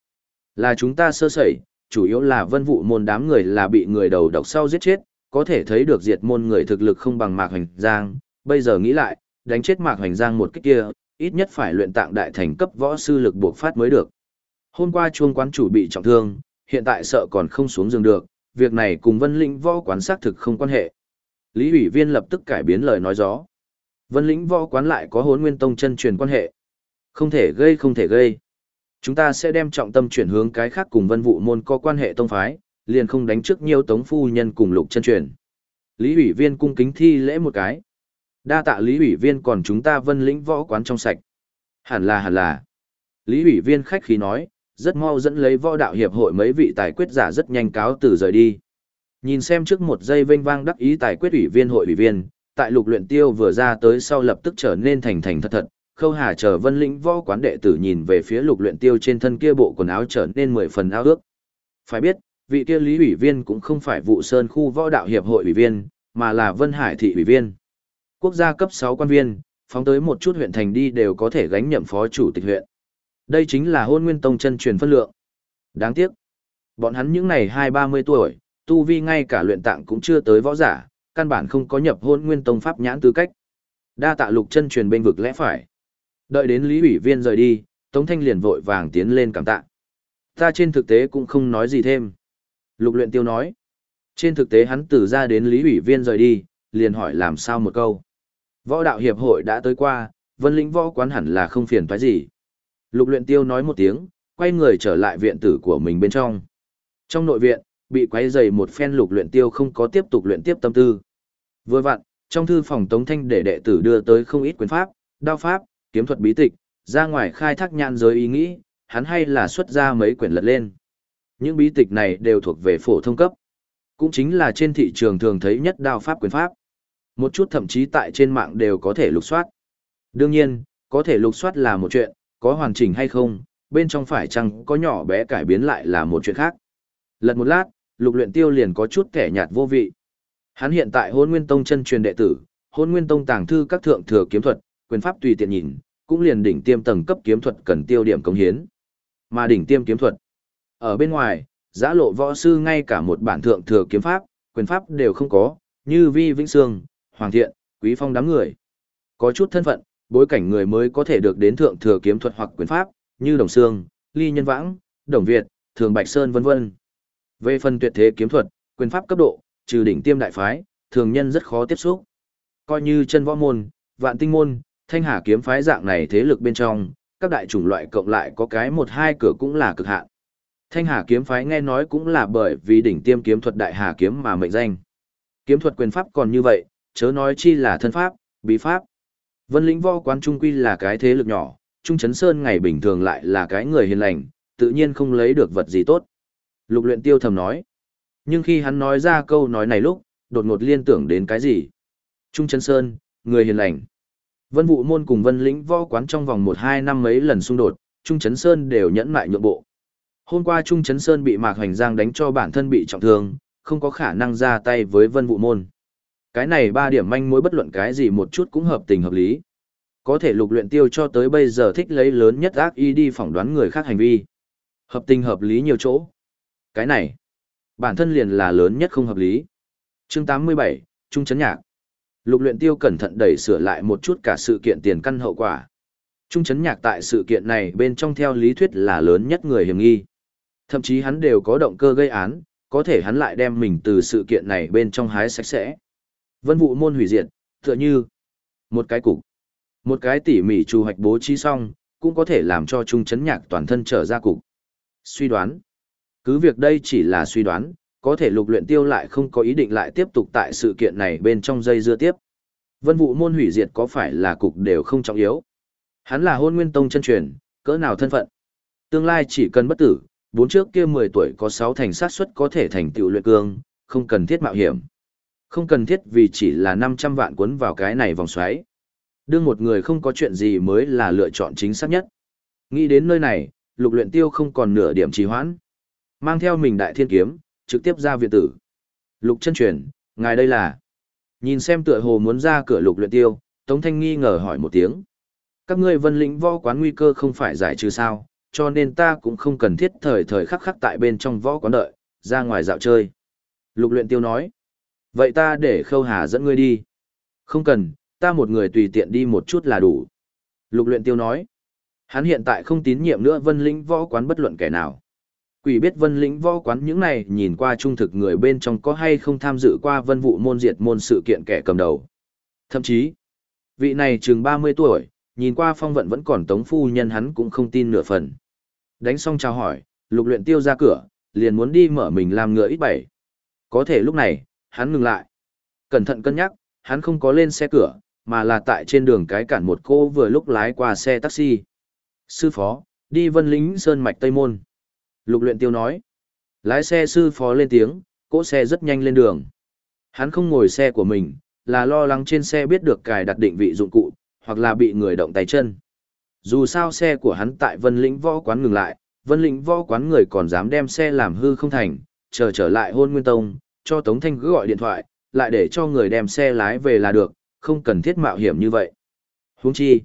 A: là chúng ta sơ sẩy, chủ yếu là vân vụ môn đám người là bị người đầu độc sau giết chết, có thể thấy được diệt môn người thực lực không bằng mạc hoành giang. Bây giờ nghĩ lại, đánh chết mạc hoành giang một cách kia, ít nhất phải luyện tạng đại thành cấp võ sư lực buộc phát mới được. Hôm qua chuông quán chủ bị trọng thương, hiện tại sợ còn không xuống giường được, việc này cùng Vân Lĩnh võ quán xác thực không quan hệ. Lý ủy viên lập tức cải biến lời nói gió. Vân Lĩnh võ quán lại có hốn nguyên tông chân truyền quan hệ. Không thể gây không thể gây. Chúng ta sẽ đem trọng tâm chuyển hướng cái khác cùng vân vụ môn có quan hệ tông phái, liền không đánh trước nhiều tống phu nhân cùng lục chân truyền. Lý ủy viên cung kính thi lễ một cái. Đa tạ lý ủy viên còn chúng ta vân lĩnh võ quán trong sạch. Hẳn là hẳn là. Lý ủy viên khách khí nói, rất mau dẫn lấy võ đạo hiệp hội mấy vị tài quyết giả rất nhanh cáo từ rời đi. Nhìn xem trước một giây vênh vang đắc ý tài quyết ủy viên hội ủy viên, tại lục luyện tiêu vừa ra tới sau lập tức trở nên thành thành thật thật, khâu hà chờ vân lĩnh võ quán đệ tử nhìn về phía lục luyện tiêu trên thân kia bộ quần áo trở nên mười phần ao ước. Phải biết, vị kia lý ủy viên cũng không phải vụ sơn khu võ đạo hiệp hội ủy viên, mà là vân hải thị ủy viên. Quốc gia cấp 6 quan viên, phóng tới một chút huyện thành đi đều có thể gánh nhậm phó chủ tịch huyện. Đây chính là hôn nguyên tông chân truyền phân lượng. Đáng tiếc. Bọn hắn những này hai ba mươi tuổi, tu vi ngay cả luyện tạng cũng chưa tới võ giả, căn bản không có nhập hôn nguyên tông pháp nhãn tư cách. Đa tạ lục chân truyền bên vực lẽ phải. Đợi đến lý ủy viên rời đi, Tống Thanh liền vội vàng tiến lên cảm tạ. Ta trên thực tế cũng không nói gì thêm. Lục luyện tiêu nói. Trên thực tế hắn từ ra đến lý ủy viên rời đi, liền hỏi làm sao một câu. Võ đạo hiệp hội đã tới qua, vân lĩnh võ quán hẳn là không phiền phải gì. Lục luyện tiêu nói một tiếng, quay người trở lại viện tử của mình bên trong. Trong nội viện, bị quấy rầy một phen lục luyện tiêu không có tiếp tục luyện tiếp tâm tư. Vừa vặn, trong thư phòng Tống Thanh để đệ tử đưa tới không ít quyền pháp, đao pháp, kiếm thuật bí tịch, ra ngoài khai thác nhãn giới ý nghĩ, hắn hay là xuất ra mấy quyển lật lên. Những bí tịch này đều thuộc về phổ thông cấp. Cũng chính là trên thị trường thường thấy nhất đao pháp quyền pháp. Một chút thậm chí tại trên mạng đều có thể lục soát. Đương nhiên, có thể lục soát là một chuyện, có hoàn chỉnh hay không, bên trong phải chăng có nhỏ bé cải biến lại là một chuyện khác. Lật một lát, lục luyện tiêu liền có chút kẻ nhạt vô vị. Hắn hiện tại hôn nguyên tông chân truyền đệ tử, hôn nguyên tông tàng thư các thượng thừa kiếm thuật, quyền pháp tùy tiện nhìn, cũng liền đỉnh tiêm tầng cấp kiếm thuật cần tiêu điểm công hiến. Mà đỉnh tiêm kiếm thuật, ở bên ngoài, giã lộ võ sư ngay cả một bản thượng thừa kiếm pháp, quyền pháp đều không có, như Vi Vĩnh Sương, Hoàng Thiện, Quý phong đám người. Có chút thân phận, bối cảnh người mới có thể được đến thượng thừa kiếm thuật hoặc quyền pháp, như Đồng Sương, Ly Nhân Vãng, Đồng Việt, Thường Bạch Sơn vân vân. Về phần tuyệt thế kiếm thuật, quyền pháp cấp độ, trừ đỉnh tiêm đại phái, thường nhân rất khó tiếp xúc. Coi như chân võ môn, vạn tinh môn, thanh hà kiếm phái dạng này thế lực bên trong, các đại chủng loại cộng lại có cái một hai cửa cũng là cực hạn. Thanh hà kiếm phái nghe nói cũng là bởi vì đỉnh tiêm kiếm thuật đại hà kiếm mà mệnh danh. Kiếm thuật quyền pháp còn như vậy, chớ nói chi là thân pháp, bí pháp. Vân lĩnh võ quán trung quy là cái thế lực nhỏ, Trung Chấn Sơn ngày bình thường lại là cái người hiền lành, tự nhiên không lấy được vật gì tốt. Lục luyện tiêu thầm nói. Nhưng khi hắn nói ra câu nói này lúc, đột ngột liên tưởng đến cái gì? Trung Chấn Sơn, người hiền lành. Vân Vũ Môn cùng Vân Lĩnh Võ Quán trong vòng 1-2 năm mấy lần xung đột, Trung Chấn Sơn đều nhẫn mại nhượng bộ. Hôm qua Trung Chấn Sơn bị Mạc Hoành Giang đánh cho bản thân bị trọng thương, không có khả năng ra tay với Vân Vũ Môn. Cái này ba điểm manh mối bất luận cái gì một chút cũng hợp tình hợp lý. Có thể lục luyện tiêu cho tới bây giờ thích lấy lớn nhất ác ý đi phỏng đoán người khác hành vi. Hợp tình hợp lý nhiều chỗ. Cái này, bản thân liền là lớn nhất không hợp lý. Chương 87, Trung Chấn Nhạc. Lục luyện tiêu cẩn thận đẩy sửa lại một chút cả sự kiện tiền căn hậu quả. Trung chấn nhạc tại sự kiện này bên trong theo lý thuyết là lớn nhất người hiểm nghi. Thậm chí hắn đều có động cơ gây án, có thể hắn lại đem mình từ sự kiện này bên trong hái sạch sẽ. Vân vụ môn hủy diệt, tựa như một cái cục. Một cái tỉ mỉ trù hoạch bố trí xong, cũng có thể làm cho trung chấn nhạc toàn thân trở ra cục. Suy đoán. Cứ việc đây chỉ là suy đoán, có thể lục luyện tiêu lại không có ý định lại tiếp tục tại sự kiện này bên trong dây dưa tiếp. Vân vụ môn hủy diệt có phải là cục đều không trọng yếu. Hắn là hôn nguyên tông chân truyền, cỡ nào thân phận. Tương lai chỉ cần bất tử, bốn trước kia 10 tuổi có 6 thành sát suất có thể thành tựu luyện cương, không cần thiết mạo hiểm. Không cần thiết vì chỉ là 500 vạn cuốn vào cái này vòng xoáy. Đương một người không có chuyện gì mới là lựa chọn chính xác nhất. Nghĩ đến nơi này, lục luyện tiêu không còn nửa điểm trì hoãn. Mang theo mình đại thiên kiếm, trực tiếp ra viện tử. Lục chân truyền, ngài đây là... Nhìn xem tựa hồ muốn ra cửa lục luyện tiêu, Tống Thanh nghi ngờ hỏi một tiếng. Các ngươi vân lĩnh võ quán nguy cơ không phải giải trừ sao, cho nên ta cũng không cần thiết thời thời khắc khắc tại bên trong võ quán đợi, ra ngoài dạo chơi. Lục luyện tiêu nói. Vậy ta để khâu hà dẫn ngươi đi. Không cần, ta một người tùy tiện đi một chút là đủ. Lục luyện tiêu nói. Hắn hiện tại không tín nhiệm nữa vân lĩnh võ quán bất luận kẻ nào. Quỷ biết vân lĩnh võ quán những này nhìn qua trung thực người bên trong có hay không tham dự qua vân vụ môn diệt môn sự kiện kẻ cầm đầu. Thậm chí, vị này chừng 30 tuổi, nhìn qua phong vận vẫn còn tống phu nhân hắn cũng không tin nửa phần. Đánh xong chào hỏi, lục luyện tiêu ra cửa, liền muốn đi mở mình làm ngựa ít bảy. Có thể lúc này, hắn ngừng lại. Cẩn thận cân nhắc, hắn không có lên xe cửa, mà là tại trên đường cái cản một cô vừa lúc lái qua xe taxi. Sư phó, đi vân lính sơn mạch Tây Môn. Lục luyện tiêu nói. Lái xe sư phó lên tiếng, cỗ xe rất nhanh lên đường. Hắn không ngồi xe của mình, là lo lắng trên xe biết được cài đặt định vị dụng cụ, hoặc là bị người động tay chân. Dù sao xe của hắn tại Vân Lĩnh Võ Quán ngừng lại, Vân Lĩnh Võ Quán người còn dám đem xe làm hư không thành, chờ trở lại hôn nguyên tông, cho Tống Thanh cứ gọi điện thoại, lại để cho người đem xe lái về là được, không cần thiết mạo hiểm như vậy. Huống chi,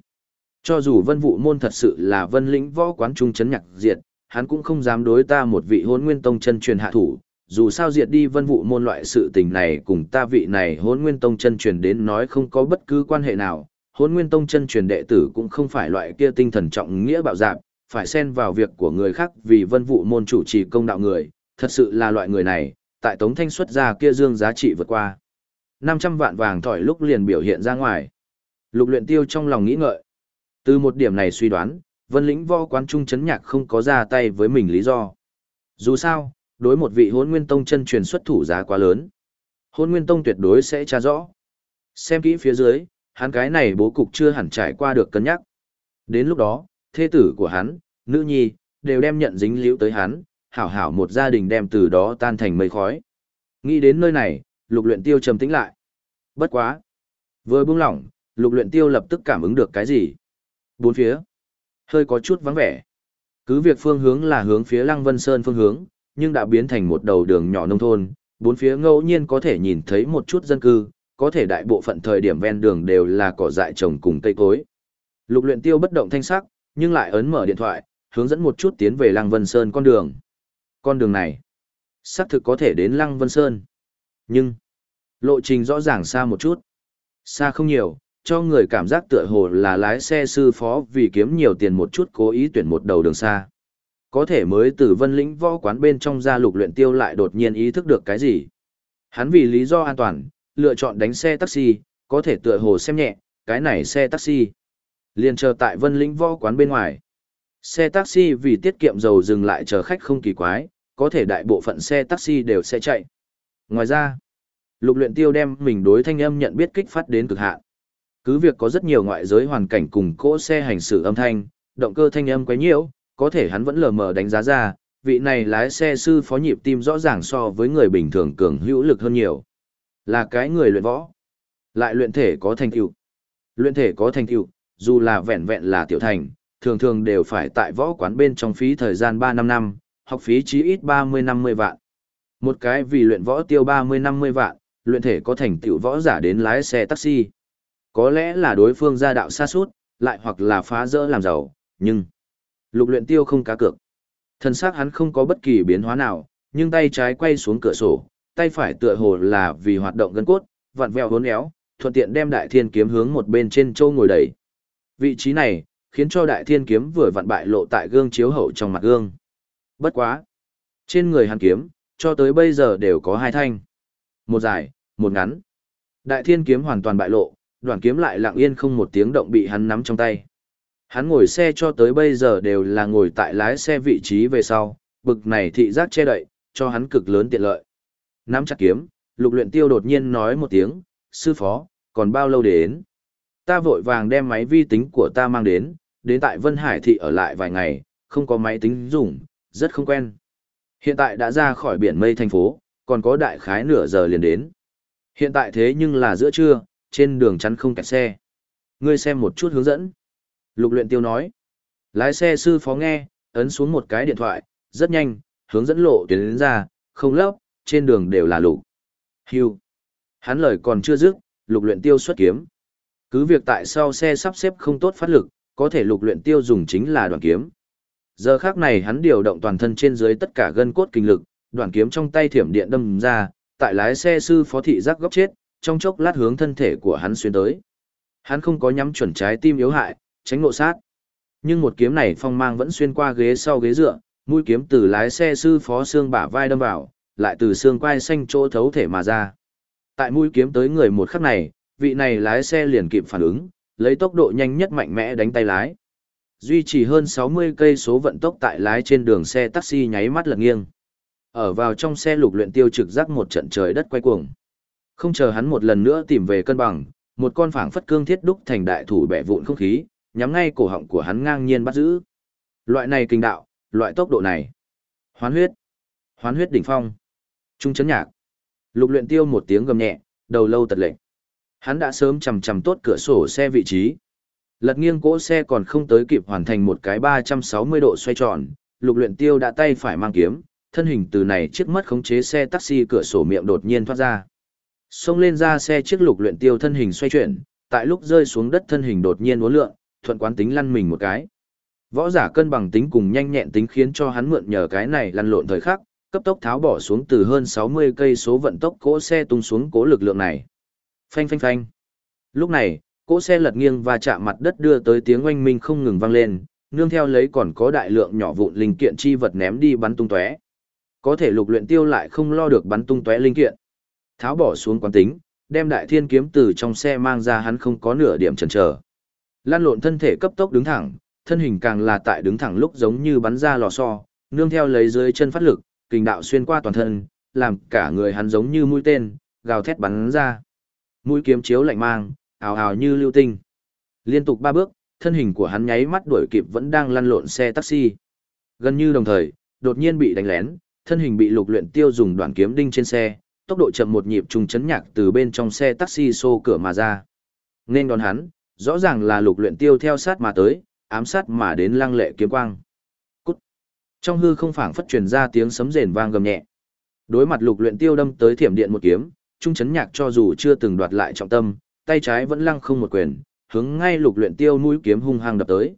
A: cho dù Vân Vũ Môn thật sự là Vân Lĩnh Võ Quán trung chấn nhạc diệt, hắn cũng không dám đối ta một vị hôn nguyên tông chân truyền hạ thủ, dù sao diệt đi vân vụ môn loại sự tình này cùng ta vị này hôn nguyên tông chân truyền đến nói không có bất cứ quan hệ nào, hôn nguyên tông chân truyền đệ tử cũng không phải loại kia tinh thần trọng nghĩa bạo dạp, phải xen vào việc của người khác vì vân vụ môn chủ trì công đạo người, thật sự là loại người này, tại tống thanh xuất ra kia dương giá trị vượt qua. 500 vạn vàng thỏi lúc liền biểu hiện ra ngoài. Lục luyện tiêu trong lòng nghĩ ngợi. Từ một điểm này suy đoán, vân lĩnh võ quán trung chấn nhạc không có ra tay với mình lý do. Dù sao, đối một vị hôn nguyên tông chân truyền xuất thủ giá quá lớn. Hôn nguyên tông tuyệt đối sẽ tra rõ. Xem kỹ phía dưới, hắn cái này bố cục chưa hẳn trải qua được cân nhắc. Đến lúc đó, thê tử của hắn, nữ nhi, đều đem nhận dính liễu tới hắn, hảo hảo một gia đình đem từ đó tan thành mây khói. Nghĩ đến nơi này, lục luyện tiêu trầm tĩnh lại. Bất quá. Vừa buông lỏng, lục luyện tiêu lập tức cảm ứng được cái gì. Bốn phía. Hơi có chút vắng vẻ. Cứ việc phương hướng là hướng phía Lăng Vân Sơn phương hướng, nhưng đã biến thành một đầu đường nhỏ nông thôn, bốn phía ngẫu nhiên có thể nhìn thấy một chút dân cư, có thể đại bộ phận thời điểm ven đường đều là cỏ dại trồng cùng cây cối. Lục luyện tiêu bất động thanh sắc, nhưng lại ấn mở điện thoại, hướng dẫn một chút tiến về Lăng Vân Sơn con đường. Con đường này, xác thực có thể đến Lăng Vân Sơn. Nhưng, lộ trình rõ ràng xa một chút. Xa không nhiều, cho người cảm giác tựa hồ là lái xe sư phó vì kiếm nhiều tiền một chút cố ý tuyển một đầu đường xa. Có thể mới từ vân lĩnh võ quán bên trong ra lục luyện tiêu lại đột nhiên ý thức được cái gì. Hắn vì lý do an toàn, lựa chọn đánh xe taxi, có thể tựa hồ xem nhẹ, cái này xe taxi. Liên chờ tại vân lĩnh võ quán bên ngoài. Xe taxi vì tiết kiệm dầu dừng lại chờ khách không kỳ quái, có thể đại bộ phận xe taxi đều sẽ chạy. Ngoài ra, lục luyện tiêu đem mình đối thanh âm nhận biết kích phát đến cực hạn. Cứ việc có rất nhiều ngoại giới hoàn cảnh cùng cỗ xe hành xử âm thanh, động cơ thanh âm quấy nhiễu, có thể hắn vẫn lờ mờ đánh giá ra, vị này lái xe sư phó nhịp tim rõ ràng so với người bình thường cường hữu lực hơn nhiều. Là cái người luyện võ, lại luyện thể có thành tựu. Luyện thể có thành tựu, dù là vẹn vẹn là tiểu thành, thường thường đều phải tại võ quán bên trong phí thời gian 3 năm năm, học phí chí ít 30-50 vạn. Một cái vì luyện võ tiêu 30-50 vạn, luyện thể có thành tựu võ giả đến lái xe taxi. Có lẽ là đối phương gia đạo xa suốt, lại hoặc là phá rỡ làm giàu, nhưng lục luyện tiêu không cá cược. Thần sắc hắn không có bất kỳ biến hóa nào, nhưng tay trái quay xuống cửa sổ, tay phải tựa hồ là vì hoạt động gân cốt, vặn vẹo hốn éo, thuận tiện đem đại thiên kiếm hướng một bên trên châu ngồi đẩy. Vị trí này, khiến cho đại thiên kiếm vừa vặn bại lộ tại gương chiếu hậu trong mặt gương. Bất quá. Trên người hắn kiếm, cho tới bây giờ đều có hai thanh. Một dài, một ngắn. Đại thiên kiếm hoàn toàn bại lộ, đoàn kiếm lại lặng yên không một tiếng động bị hắn nắm trong tay. Hắn ngồi xe cho tới bây giờ đều là ngồi tại lái xe vị trí về sau, bực này thị giác che đậy, cho hắn cực lớn tiện lợi. Nắm chặt kiếm, lục luyện tiêu đột nhiên nói một tiếng, sư phó, còn bao lâu để đến? Ta vội vàng đem máy vi tính của ta mang đến, đến tại Vân Hải thị ở lại vài ngày, không có máy tính dùng, rất không quen. Hiện tại đã ra khỏi biển mây thành phố, còn có đại khái nửa giờ liền đến. Hiện tại thế nhưng là giữa trưa, trên đường chắn không kẹt xe. Ngươi xem một chút hướng dẫn. Lục luyện tiêu nói. Lái xe sư phó nghe, ấn xuống một cái điện thoại, rất nhanh, hướng dẫn lộ tuyến đến ra, không lấp, trên đường đều là lục. Hưu. Hắn lời còn chưa dứt, lục luyện tiêu xuất kiếm. Cứ việc tại sao xe sắp xếp không tốt phát lực, có thể lục luyện tiêu dùng chính là đoạn kiếm. Giờ khắc này hắn điều động toàn thân trên dưới tất cả gân cốt kinh lực, đoạn kiếm trong tay thiểm điện đâm ra, tại lái xe sư phó thị giác góc chết, trong chốc lát hướng thân thể của hắn xuyên tới. Hắn không có nhắm chuẩn trái tim yếu hại, tránh ngộ sát. Nhưng một kiếm này phong mang vẫn xuyên qua ghế sau ghế dựa, mũi kiếm từ lái xe sư phó xương bả vai đâm vào, lại từ xương quai xanh chỗ thấu thể mà ra. Tại mũi kiếm tới người một khắc này, vị này lái xe liền kịp phản ứng, lấy tốc độ nhanh nhất mạnh mẽ đánh tay lái. Duy trì hơn 60 cây số vận tốc tại lái trên đường xe taxi nháy mắt lật nghiêng. Ở vào trong xe lục luyện tiêu trực giác một trận trời đất quay cuồng. Không chờ hắn một lần nữa tìm về cân bằng, một con phảng phất cương thiết đúc thành đại thủ bẻ vụn không khí, nhắm ngay cổ họng của hắn ngang nhiên bắt giữ. Loại này kinh đạo, loại tốc độ này. Hoán huyết. Hoán huyết đỉnh phong. Trung chấn nhạc. Lục luyện tiêu một tiếng gầm nhẹ, đầu lâu tật lệnh. Hắn đã sớm chầm chầm tốt cửa sổ xe vị trí. Lật nghiêng cỗ xe còn không tới kịp hoàn thành một cái 360 độ xoay tròn, lục luyện tiêu đã tay phải mang kiếm, thân hình từ này chiếc mất khống chế xe taxi cửa sổ miệng đột nhiên thoát ra. Xông lên ra xe chiếc lục luyện tiêu thân hình xoay chuyển, tại lúc rơi xuống đất thân hình đột nhiên uốn lượn, thuận quán tính lăn mình một cái. Võ giả cân bằng tính cùng nhanh nhẹn tính khiến cho hắn mượn nhờ cái này lăn lộn thời khắc, cấp tốc tháo bỏ xuống từ hơn 60 cây số vận tốc cỗ xe tung xuống cố lực lượng này. Phanh phanh phanh. Lúc này, cỗ xe lật nghiêng và chạm mặt đất đưa tới tiếng oanh minh không ngừng vang lên, nương theo lấy còn có đại lượng nhỏ vụn linh kiện chi vật ném đi bắn tung tóe. Có thể lục luyện tiêu lại không lo được bắn tung tóe linh kiện. Tháo bỏ xuống quán tính, đem đại thiên kiếm từ trong xe mang ra hắn không có nửa điểm chần chờ. Lan lộn thân thể cấp tốc đứng thẳng, thân hình càng là tại đứng thẳng lúc giống như bắn ra lò xo, nương theo lấy dưới chân phát lực, kình đạo xuyên qua toàn thân, làm cả người hắn giống như mũi tên, gào thét bắn ra. Mũi kiếm chiếu lạnh mang, ào ào như lưu tinh. Liên tục ba bước, thân hình của hắn nháy mắt đuổi kịp vẫn đang lăn lộn xe taxi. Gần như đồng thời, đột nhiên bị đánh lén, thân hình bị lục luyện tiêu dùng đoạn kiếm đinh trên xe, tốc độ chậm một nhịp trùng chấn nhạc từ bên trong xe taxi xô cửa mà ra. Nên đón hắn, rõ ràng là lục luyện tiêu theo sát mà tới, ám sát mà đến lăng lệ kiếm quang. Cút. Trong hư không phảng phất truyền ra tiếng sấm rền vang gầm nhẹ. Đối mặt lục luyện tiêu đâm tới thiểm điện một kiếm, trung chấn nhạc cho dù chưa từng đoạt lại trọng tâm, tay trái vẫn lăng không một quyền, hướng ngay lục luyện tiêu mũi kiếm hung hăng đập tới.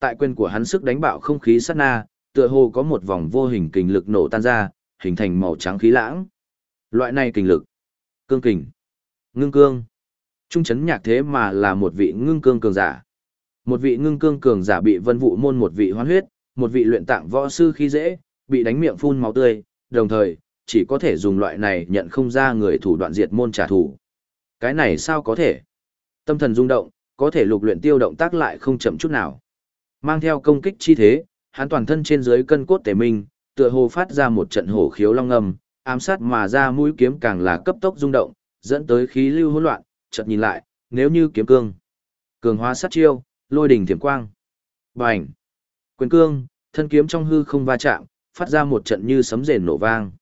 A: Tại quyền của hắn sức đánh bạo không khí sát na, tựa hồ có một vòng vô hình kình lực nổ tan ra, hình thành màu trắng khí lãng. Loại này kình lực, cương kình, ngưng cương, Trung chấn nhạc thế mà là một vị ngưng cương cường giả. Một vị ngưng cương cường giả bị vân vụ môn một vị hoán huyết, một vị luyện tạng võ sư khí dễ, bị đánh miệng phun máu tươi, đồng thời, chỉ có thể dùng loại này nhận không ra người thủ đoạn diệt môn trả thù. Cái này sao có thể? Tâm thần rung động, có thể lục luyện tiêu động tác lại không chậm chút nào. Mang theo công kích chi thế, hắn toàn thân trên dưới cân cốt tề minh, tựa hồ phát ra một trận hổ khiếu long ngầm, ám sát mà ra mũi kiếm càng là cấp tốc rung động, dẫn tới khí lưu hỗn loạn, chợt nhìn lại, nếu như kiếm cương, cường hóa sát chiêu, lôi đỉnh thiểm quang. Bành! Quyền cương, thân kiếm trong hư không va chạm, phát ra một trận như sấm rền nổ vang.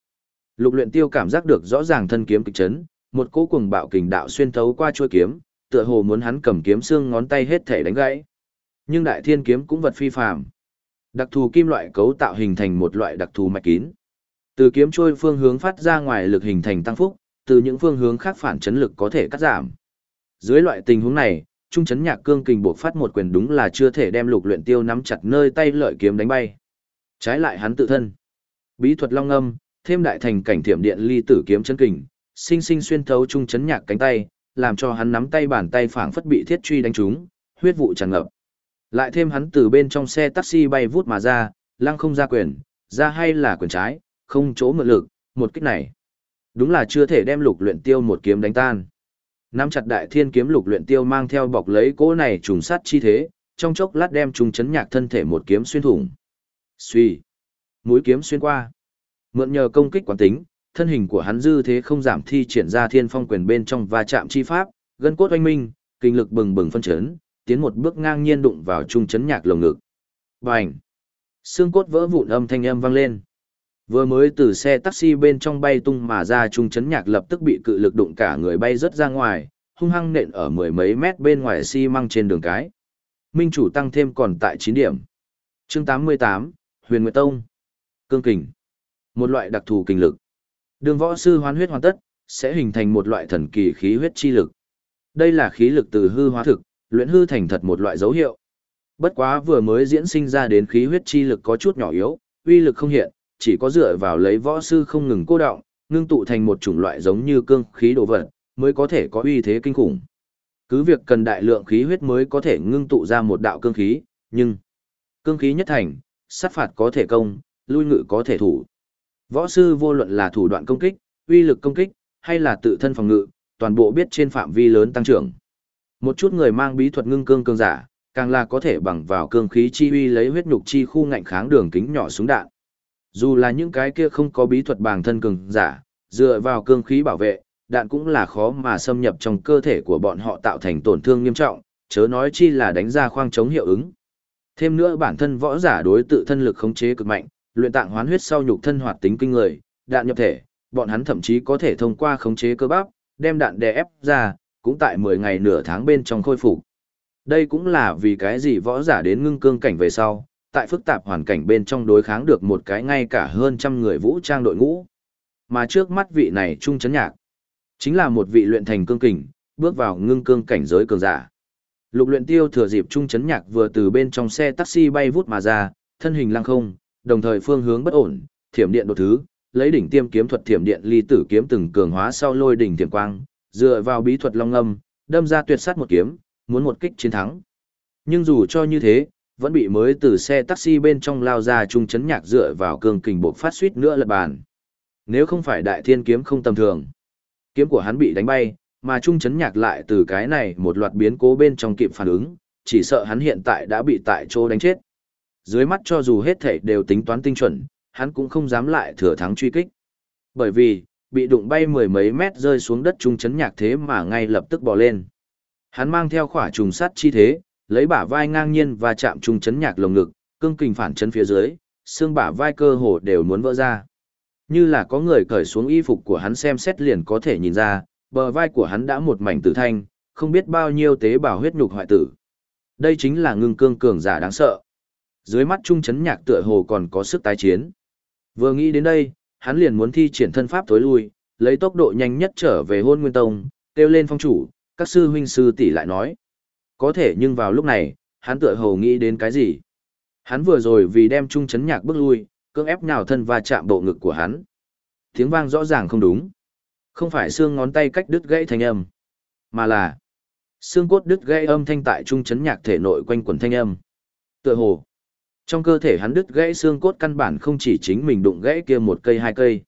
A: Lục luyện tiêu cảm giác được rõ ràng thân kiếm kịch chấn, một cỗ cuồng bạo kình đạo xuyên thấu qua chuôi kiếm, tựa hồ muốn hắn cầm kiếm xương ngón tay hết thể đánh gãy. Nhưng đại thiên kiếm cũng vật phi phàm. Đặc thù kim loại cấu tạo hình thành một loại đặc thù mạch kín. Từ kiếm trôi phương hướng phát ra ngoài lực hình thành tăng phúc, từ những phương hướng khác phản chấn lực có thể cắt giảm. Dưới loại tình huống này, trung chấn nhạc cương kình buộc phát một quyền đúng là chưa thể đem lục luyện tiêu nắm chặt nơi tay lợi kiếm đánh bay. Trái lại hắn tự thân. Bí thuật long âm, thêm đại thành cảnh thiểm điện ly tử kiếm chấn kình, sinh sinh xuyên thấu trung chấn nhạc cánh tay, làm cho hắn nắm tay bàn tay phảng phất bị thiết truy đánh trúng, huyết vụ tràn ngập. Lại thêm hắn từ bên trong xe taxi bay vút mà ra, lăng không ra quyền, ra hay là quyền trái, không chỗ mượn lực, một kích này. Đúng là chưa thể đem lục luyện tiêu một kiếm đánh tan. Nắm chặt đại thiên kiếm lục luyện tiêu mang theo bọc lấy cỗ này trùng sát chi thế, trong chốc lát đem trùng chấn nhạc thân thể một kiếm xuyên thủng. Xuy. Mũi kiếm xuyên qua. Mượn nhờ công kích quán tính, thân hình của hắn dư thế không giảm thi triển ra thiên phong quyền bên trong và chạm chi pháp, gân cốt oanh minh, kinh lực bừng bừng phân chấn, tiến một bước ngang nhiên đụng vào trung chấn nhạc lồng ngực. Bành! Xương cốt vỡ vụn âm thanh âm vang lên. Vừa mới từ xe taxi bên trong bay tung mà ra trung chấn nhạc lập tức bị cự lực đụng cả người bay rớt ra ngoài, hung hăng nện ở mười mấy mét bên ngoài xi măng trên đường cái. Minh chủ tăng thêm còn tại 9 điểm. Chương 88, Huyền Nguyệt Tông. Cương kình. Một loại đặc thù kinh lực. Đường võ sư hoán huyết hoàn tất, sẽ hình thành một loại thần kỳ khí huyết chi lực. Đây là khí lực từ hư hóa thực, luyện hư thành thật một loại dấu hiệu. Bất quá vừa mới diễn sinh ra đến khí huyết chi lực có chút nhỏ yếu, uy lực không hiện, chỉ có dựa vào lấy võ sư không ngừng cô động, ngưng tụ thành một chủng loại giống như cương khí đồ vật, mới có thể có uy thế kinh khủng. Cứ việc cần đại lượng khí huyết mới có thể ngưng tụ ra một đạo cương khí, nhưng cương khí nhất thành, sát phạt có thể công, lui ngự có thể thủ. Võ sư vô luận là thủ đoạn công kích, uy lực công kích, hay là tự thân phòng ngự, toàn bộ biết trên phạm vi lớn tăng trưởng. Một chút người mang bí thuật ngưng cương cương giả, càng là có thể bằng vào cương khí chi uy lấy huyết nhục chi khu ngạnh kháng đường kính nhỏ súng đạn. Dù là những cái kia không có bí thuật bằng thân cường giả, dựa vào cương khí bảo vệ, đạn cũng là khó mà xâm nhập trong cơ thể của bọn họ tạo thành tổn thương nghiêm trọng, chớ nói chi là đánh ra khoang chống hiệu ứng. Thêm nữa bản thân võ giả đối tự thân lực khống chế cực mạnh, luyện tạng hoán huyết sau nhục thân hoạt tính kinh người, đạn nhập thể, bọn hắn thậm chí có thể thông qua khống chế cơ bắp, đem đạn đè ép ra, cũng tại 10 ngày nửa tháng bên trong khôi phục. Đây cũng là vì cái gì võ giả đến ngưng cương cảnh về sau, tại phức tạp hoàn cảnh bên trong đối kháng được một cái ngay cả hơn trăm người vũ trang đội ngũ. Mà trước mắt vị này trung chấn nhạc, chính là một vị luyện thành cương kình, bước vào ngưng cương cảnh giới cường giả. Lục luyện tiêu thừa dịp trung chấn nhạc vừa từ bên trong xe taxi bay vút mà ra, thân hình lăng không, đồng thời phương hướng bất ổn, thiểm điện đột thứ, lấy đỉnh tiêm kiếm thuật thiểm điện ly tử kiếm từng cường hóa sau lôi đỉnh thiểm quang, dựa vào bí thuật long âm, đâm ra tuyệt sát một kiếm, muốn một kích chiến thắng. Nhưng dù cho như thế, vẫn bị mới từ xe taxi bên trong lao ra trung chấn nhạc dựa vào cường kình buộc phát suýt nữa lật bàn. Nếu không phải đại thiên kiếm không tầm thường, kiếm của hắn bị đánh bay, mà trung chấn nhạc lại từ cái này một loạt biến cố bên trong kịp phản ứng, chỉ sợ hắn hiện tại đã bị tại chỗ đánh chết. Dưới mắt cho dù hết thảy đều tính toán tinh chuẩn, hắn cũng không dám lại thừa thắng truy kích. Bởi vì, bị đụng bay mười mấy mét rơi xuống đất trung chấn nhạc thế mà ngay lập tức bò lên. Hắn mang theo khỏa trùng sắt chi thế, lấy bả vai ngang nhiên và chạm trung chấn nhạc lồng ngực, cương kình phản chấn phía dưới, xương bả vai cơ hồ đều muốn vỡ ra. Như là có người cởi xuống y phục của hắn xem xét liền có thể nhìn ra, bờ vai của hắn đã một mảnh tử thanh, không biết bao nhiêu tế bào huyết nhục hoại tử. Đây chính là ngưng cương cường giả đáng sợ. Dưới mắt trung chấn nhạc tựa hồ còn có sức tái chiến. Vừa nghĩ đến đây, hắn liền muốn thi triển thân pháp tối lui, lấy tốc độ nhanh nhất trở về hôn nguyên tông, kêu lên phong chủ, các sư huynh sư tỷ lại nói. Có thể nhưng vào lúc này, hắn tựa hồ nghĩ đến cái gì? Hắn vừa rồi vì đem trung chấn nhạc bước lui, cưỡng ép nhào thân và chạm bộ ngực của hắn. Tiếng vang rõ ràng không đúng. Không phải xương ngón tay cách đứt gãy thành âm, mà là Xương cốt đứt gãy âm thanh tại trung chấn nhạc thể nội quanh quần thanh âm. Tựa hồ, trong cơ thể hắn đứt gãy xương cốt căn bản không chỉ chính mình đụng gãy kia một cây hai cây.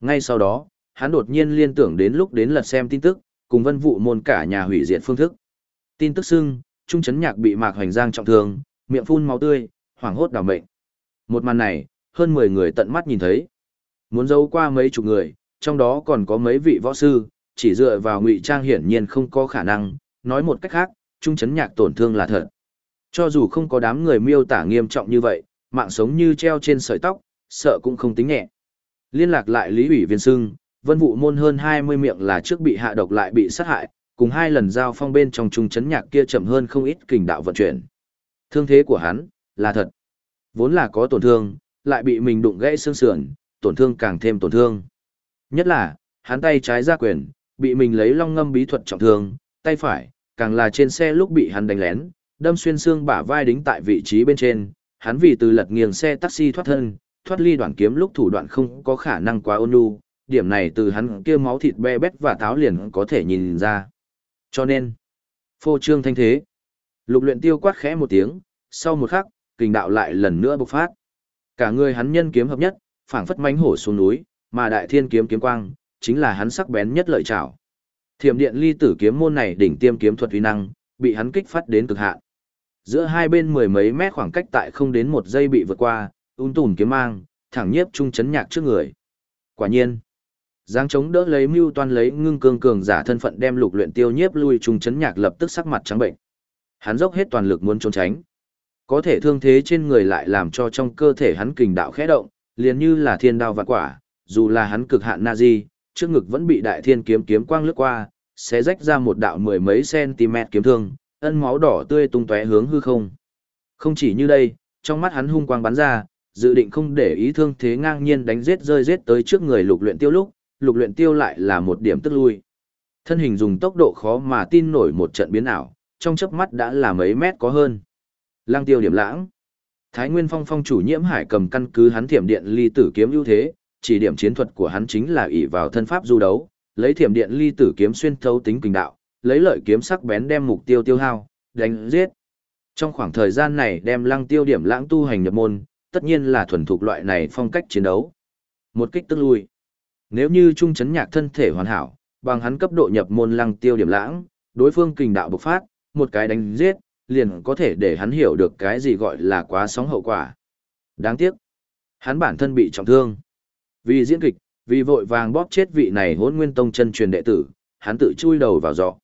A: Ngay sau đó, hắn đột nhiên liên tưởng đến lúc đến lật xem tin tức, cùng vân vụ môn cả nhà hủy diệt phương thức. Tin tức xưng, trung chấn nhạc bị mạc hoành giang trọng thương, miệng phun máu tươi, hoảng hốt đảo mệnh. Một màn này, hơn 10 người tận mắt nhìn thấy. Muốn giấu qua mấy chục người, trong đó còn có mấy vị võ sư, chỉ dựa vào ngụy trang hiển nhiên không có khả năng, nói một cách khác, trung chấn nhạc tổn thương là thật. Cho dù không có đám người miêu tả nghiêm trọng như vậy, mạng sống như treo trên sợi tóc, sợ cũng không tính nhẹ. Liên lạc lại Lý ủy viên sưng, vân vụ môn hơn 20 miệng là trước bị hạ độc lại bị sát hại, cùng hai lần giao phong bên trong trung chấn nhạc kia chậm hơn không ít kình đạo vận chuyển. Thương thế của hắn, là thật. Vốn là có tổn thương, lại bị mình đụng gãy xương sườn, tổn thương càng thêm tổn thương. Nhất là, hắn tay trái ra quyền, bị mình lấy long ngâm bí thuật trọng thương, tay phải, càng là trên xe lúc bị hắn đánh lén, đâm xuyên xương bả vai đính tại vị trí bên trên, hắn vì từ lật nghiêng xe taxi thoát thân, thoát ly đoạn kiếm lúc thủ đoạn không có khả năng quá ôn nhu, điểm này từ hắn kia máu thịt be bét và táo liền có thể nhìn ra. Cho nên, phô trương thanh thế. Lục luyện tiêu quát khẽ một tiếng, sau một khắc, kình đạo lại lần nữa bộc phát. Cả người hắn nhân kiếm hợp nhất, phảng phất mãnh hổ xuống núi, mà đại thiên kiếm kiếm quang, chính là hắn sắc bén nhất lợi trảo. Thiểm điện ly tử kiếm môn này đỉnh tiêm kiếm thuật uy năng, bị hắn kích phát đến cực hạn. Giữa hai bên mười mấy mét khoảng cách tại không đến một giây bị vượt qua, ung tùn kiếm mang, thẳng nhiếp trung chấn nhạc trước người. Quả nhiên, giáng chống đỡ lấy mưu toan lấy ngưng cương cường giả thân phận đem lục luyện tiêu nhiếp lui trung chấn nhạc lập tức sắc mặt trắng bệnh. Hắn dốc hết toàn lực muốn trốn tránh. Có thể thương thế trên người lại làm cho trong cơ thể hắn kình đạo khẽ động, liền như là thiên đao vạn quả, dù là hắn cực hạn Nazi, trước ngực vẫn bị đại thiên kiếm kiếm quang lướt qua, sẽ rách ra một đạo mười mấy cm kiếm thương, ân máu đỏ tươi tung tóe hướng hư không. Không chỉ như đây, trong mắt hắn hung quang bắn ra, dự định không để ý thương thế ngang nhiên đánh giết rơi giết tới trước người lục luyện tiêu lúc, lục luyện tiêu lại là một điểm tức lui. Thân hình dùng tốc độ khó mà tin nổi một trận biến ảo, trong chớp mắt đã là mấy mét có hơn. Lăng tiêu điểm lãng. Thái Nguyên Phong phong chủ nhiễm hải cầm căn cứ hắn thiểm điện ly tử kiếm ưu thế, chỉ điểm chiến thuật của hắn chính là ỷ vào thân pháp du đấu, lấy thiểm điện ly tử kiếm xuyên thấu tính kinh đạo, lấy lợi kiếm sắc bén đem mục tiêu tiêu hao, đánh giết. Trong khoảng thời gian này đem lăng tiêu điểm lãng tu hành nhập môn, tất nhiên là thuần thục loại này phong cách chiến đấu. Một kích tức lui. Nếu như trung chấn nhạc thân thể hoàn hảo, bằng hắn cấp độ nhập môn lăng tiêu điểm lãng, đối phương kình đạo bộc phát, một cái đánh giết, liền có thể để hắn hiểu được cái gì gọi là quá sóng hậu quả. Đáng tiếc, hắn bản thân bị trọng thương. Vì diễn kịch, vì vội vàng bóp chết vị này hôn nguyên tông chân truyền đệ tử, hắn tự chui đầu vào giọ.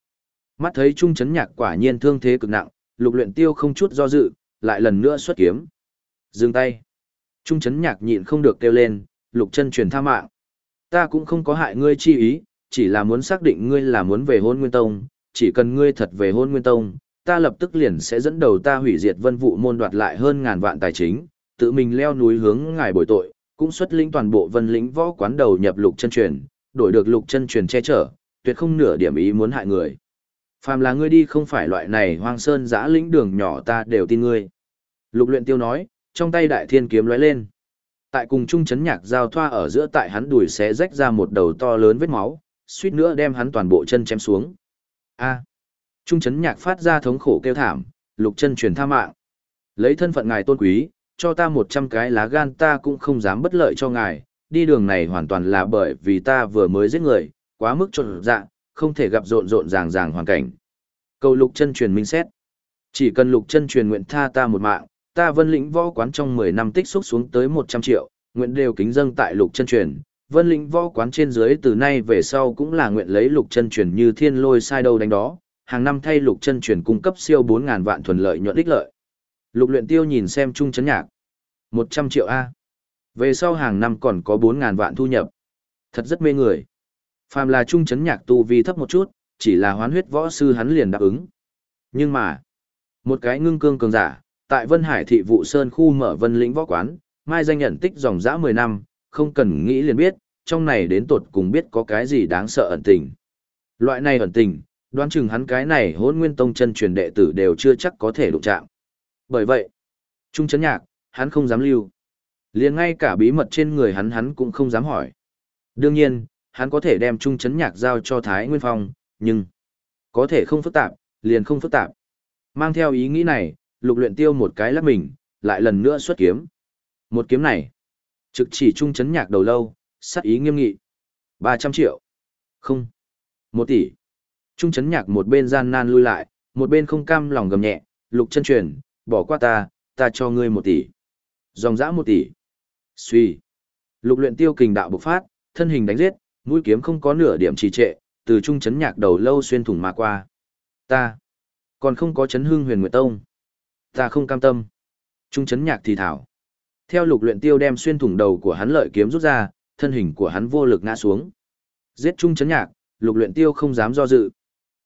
A: Mắt thấy trung chấn nhạc quả nhiên thương thế cực nặng, lục luyện tiêu không chút do dự, lại lần nữa xuất kiếm. Dừng tay. Trung chấn nhạc nhịn không được kêu lên, lục chân truyền tha mạng. Ta cũng không có hại ngươi chi ý, chỉ là muốn xác định ngươi là muốn về hôn nguyên tông, chỉ cần ngươi thật về hôn nguyên tông, ta lập tức liền sẽ dẫn đầu ta hủy diệt vân vụ môn đoạt lại hơn ngàn vạn tài chính, tự mình leo núi hướng ngài bồi tội, cũng xuất lĩnh toàn bộ vân lĩnh võ quán đầu nhập lục chân truyền, đổi được lục chân truyền che chở, tuyệt không nửa điểm ý muốn hại người. Phàm là ngươi đi không phải loại này hoang sơn giã lĩnh đường nhỏ ta đều tin ngươi. Lục luyện tiêu nói, trong tay đại thiên kiếm lóe lên. Tại cùng trung chấn nhạc giao thoa ở giữa tại hắn đùi xé rách ra một đầu to lớn vết máu, suýt nữa đem hắn toàn bộ chân chém xuống. A. À. Trung chấn nhạc phát ra thống khổ kêu thảm, lục chân truyền tha mạng. Lấy thân phận ngài tôn quý, cho ta một trăm cái lá gan ta cũng không dám bất lợi cho ngài, đi đường này hoàn toàn là bởi vì ta vừa mới giết người, quá mức trộn dạng, không thể gặp rộn rộn ràng ràng hoàn cảnh. Cầu lục chân truyền minh xét. Chỉ cần lục chân truyền nguyện tha ta một mạng, ta vân lĩnh võ quán trong 10 năm tích xúc xuống tới 100 triệu, nguyện đều kính dâng tại lục chân truyền. Vân lĩnh võ quán trên dưới từ nay về sau cũng là nguyện lấy lục chân truyền như thiên lôi sai đâu đánh đó, hàng năm thay lục chân truyền cung cấp siêu 4.000 vạn thuần lợi nhuận ích lợi. Lục luyện tiêu nhìn xem trung chấn nhạc. 100 triệu A. Về sau hàng năm còn có 4.000 vạn thu nhập. Thật rất mê người. Phàm là trung chấn nhạc tu vi thấp một chút, chỉ là hoán huyết võ sư hắn liền đáp ứng. Nhưng mà, một cái ngưng cương cường giả, tại Vân Hải thị vụ Sơn khu mở vân lĩnh võ quán, mai danh nhận tích dòng dã 10 năm, không cần nghĩ liền biết, trong này đến tột cùng biết có cái gì đáng sợ ẩn tình. Loại này ẩn tình, đoán chừng hắn cái này hôn nguyên tông chân truyền đệ tử đều chưa chắc có thể đụng chạm. Bởi vậy, trung chấn nhạc, hắn không dám lưu. liền ngay cả bí mật trên người hắn hắn cũng không dám hỏi. Đương nhiên, hắn có thể đem trung chấn nhạc giao cho Thái Nguyên Phong, nhưng có thể không phức tạp, liền không phức tạp. Mang theo ý nghĩ này, lục luyện tiêu một cái lắp mình, lại lần nữa xuất kiếm. Một kiếm này, trực chỉ trung chấn nhạc đầu lâu, sát ý nghiêm nghị. 300 triệu. Không. Một tỷ. Trung chấn nhạc một bên gian nan lui lại, một bên không cam lòng gầm nhẹ, lục chân truyền, bỏ qua ta, ta cho ngươi một tỷ. Dòng dã một tỷ. Suy. Lục luyện tiêu kình đạo bộc phát, thân hình đánh giết, mũi kiếm không có nửa điểm trì trệ, từ trung chấn nhạc đầu lâu xuyên thủng mà qua. Ta. Còn không có chấn hương huyền nguyệt tông. Ta không cam tâm. Trung chấn nhạc thì thảo. Theo lục luyện tiêu đem xuyên thủng đầu của hắn lợi kiếm rút ra, thân hình của hắn vô lực ngã xuống. Giết trung chấn nhạc, lục luyện tiêu không dám do dự.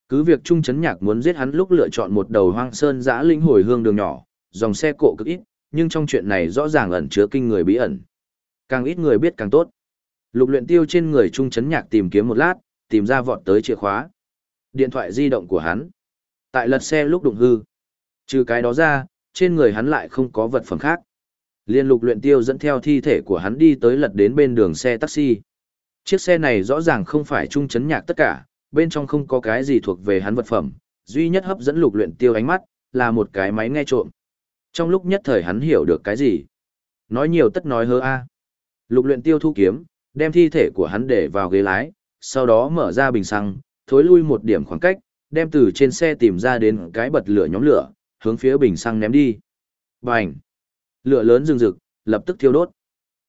A: Cứ việc trung chấn nhạc muốn giết hắn lúc lựa chọn một đầu hoang sơn dã linh hồi hương đường nhỏ, dòng xe cộ cực ít, nhưng trong chuyện này rõ ràng ẩn chứa kinh người bí ẩn. Càng ít người biết càng tốt. Lục luyện tiêu trên người trung chấn nhạc tìm kiếm một lát, tìm ra vọt tới chìa khóa. Điện thoại di động của hắn. Tại lật xe lúc đụng hư. Trừ cái đó ra, trên người hắn lại không có vật phẩm khác. Liên lục luyện tiêu dẫn theo thi thể của hắn đi tới lật đến bên đường xe taxi. Chiếc xe này rõ ràng không phải trung chấn nhạc tất cả, bên trong không có cái gì thuộc về hắn vật phẩm, duy nhất hấp dẫn lục luyện tiêu ánh mắt, là một cái máy nghe trộm. Trong lúc nhất thời hắn hiểu được cái gì. Nói nhiều tất nói hơ a. Lục luyện tiêu thu kiếm, đem thi thể của hắn để vào ghế lái, sau đó mở ra bình xăng, thối lui một điểm khoảng cách, đem từ trên xe tìm ra đến cái bật lửa nhóm lửa, hướng phía bình xăng ném đi. Bành! Lửa lớn rừng rực, lập tức thiêu đốt.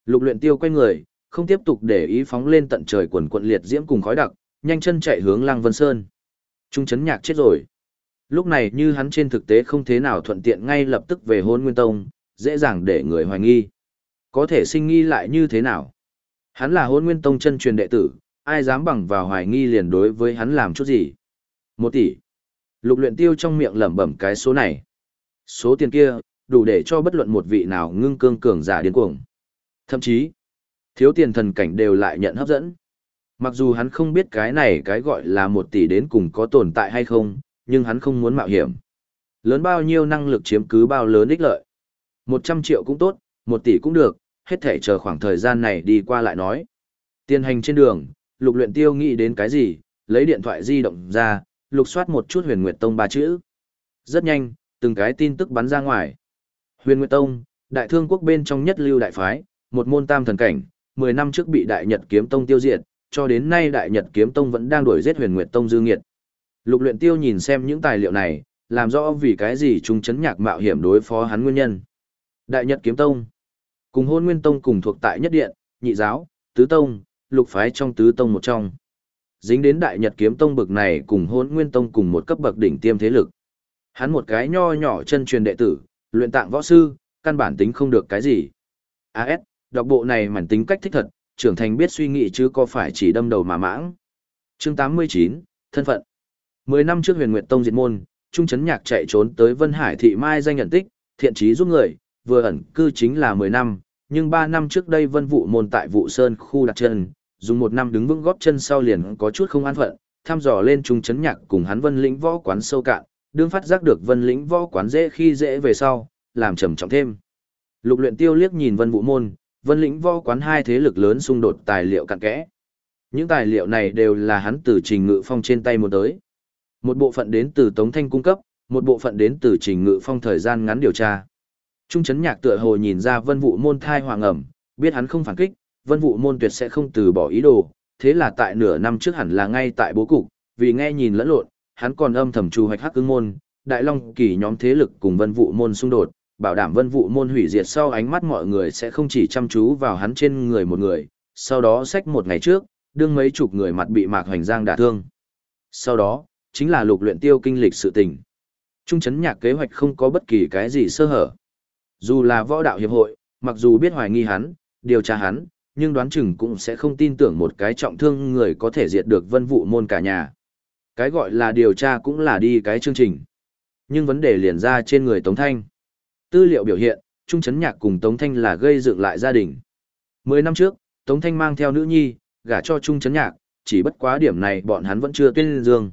A: Lục luyện tiêu quay người, không tiếp tục để ý phóng lên tận trời quần quận liệt diễm cùng khói đặc, nhanh chân chạy hướng Lăng Vân Sơn. Trung chấn nhạc chết rồi. Lúc này như hắn trên thực tế không thế nào thuận tiện ngay lập tức về hôn nguyên tông, dễ dàng để người hoài nghi. Có thể sinh nghi lại như thế nào? Hắn là hôn nguyên tông chân truyền đệ tử, ai dám bằng vào hoài nghi liền đối với hắn làm chút gì? Một tỷ. Lục luyện tiêu trong miệng lẩm bẩm cái số này. Số tiền kia, đủ để cho bất luận một vị nào ngưng cương cường giả điên cuồng. Thậm chí, thiếu tiền thần cảnh đều lại nhận hấp dẫn. Mặc dù hắn không biết cái này cái gọi là một tỷ đến cùng có tồn tại hay không, nhưng hắn không muốn mạo hiểm. Lớn bao nhiêu năng lực chiếm cứ bao lớn ích lợi. Một trăm triệu cũng tốt, một tỷ cũng được, hết thể chờ khoảng thời gian này đi qua lại nói. Tiên hành trên đường, lục luyện tiêu nghĩ đến cái gì, lấy điện thoại di động ra, lục soát một chút huyền nguyệt tông ba chữ. Rất nhanh, từng cái tin tức bắn ra ngoài. Huyền Nguyệt Tông, đại thương quốc bên trong nhất lưu đại phái, một môn tam thần cảnh, 10 năm trước bị Đại Nhật Kiếm Tông tiêu diệt, cho đến nay Đại Nhật Kiếm Tông vẫn đang đuổi giết Huyền Nguyệt Tông dư nghiệt. Lục Luyện Tiêu nhìn xem những tài liệu này, làm rõ vì cái gì trung chấn nhạc mạo hiểm đối phó hắn nguyên nhân. Đại Nhật Kiếm Tông, cùng Hôn Nguyên Tông cùng thuộc tại nhất điện, nhị giáo, tứ tông, lục phái trong tứ tông một trong. Dính đến Đại Nhật Kiếm Tông bực này cùng Hôn Nguyên Tông cùng một cấp bậc đỉnh tiêm thế lực. Hắn một cái nho nhỏ chân truyền đệ tử, luyện tạng võ sư, căn bản tính không được cái gì. AS, đọc bộ này mảnh tính cách thích thật, trưởng thành biết suy nghĩ chứ có phải chỉ đâm đầu mà mãng. Chương 89, thân phận. Mười năm trước Huyền Nguyệt Tông diệt môn, Trung Chấn Nhạc chạy trốn tới Vân Hải thị mai danh nhận tích, thiện trí giúp người, vừa ẩn cư chính là 10 năm, nhưng 3 năm trước đây Vân Vụ môn tại Vụ Sơn khu đặt chân, dùng một năm đứng vững góp chân sau liền có chút không an phận, thăm dò lên Trung Chấn Nhạc cùng hắn Vân Lĩnh võ quán sâu cạn, đương phát giác được vân lĩnh võ quán dễ khi dễ về sau, làm trầm trọng thêm. Lục luyện tiêu liếc nhìn vân vũ môn, vân lĩnh võ quán hai thế lực lớn xung đột tài liệu cặn kẽ. Những tài liệu này đều là hắn từ trình ngự phong trên tay một tới. Một bộ phận đến từ Tống Thanh cung cấp, một bộ phận đến từ trình ngự phong thời gian ngắn điều tra. Trung chấn nhạc tựa hồ nhìn ra vân vũ môn thai hoàng ẩm, biết hắn không phản kích, vân vũ môn tuyệt sẽ không từ bỏ ý đồ, thế là tại nửa năm trước hẳn là ngay tại bố cục, vì nghe nhìn lẫn lộn, hắn còn âm thầm trù hoạch hắc cương môn, đại long kỳ nhóm thế lực cùng vân vụ môn xung đột, bảo đảm vân vụ môn hủy diệt sau ánh mắt mọi người sẽ không chỉ chăm chú vào hắn trên người một người, sau đó sách một ngày trước, đương mấy chục người mặt bị mạc hoành giang đả thương. Sau đó, chính là lục luyện tiêu kinh lịch sự tình. Trung chấn nhạc kế hoạch không có bất kỳ cái gì sơ hở. Dù là võ đạo hiệp hội, mặc dù biết hoài nghi hắn, điều tra hắn, nhưng đoán chừng cũng sẽ không tin tưởng một cái trọng thương người có thể diệt được vân vụ môn cả nhà. Cái gọi là điều tra cũng là đi cái chương trình. Nhưng vấn đề liền ra trên người Tống Thanh. Tư liệu biểu hiện, Trung Chấn Nhạc cùng Tống Thanh là gây dựng lại gia đình. Mười năm trước, Tống Thanh mang theo nữ nhi, gả cho Trung Chấn Nhạc, chỉ bất quá điểm này bọn hắn vẫn chưa tuyên dương.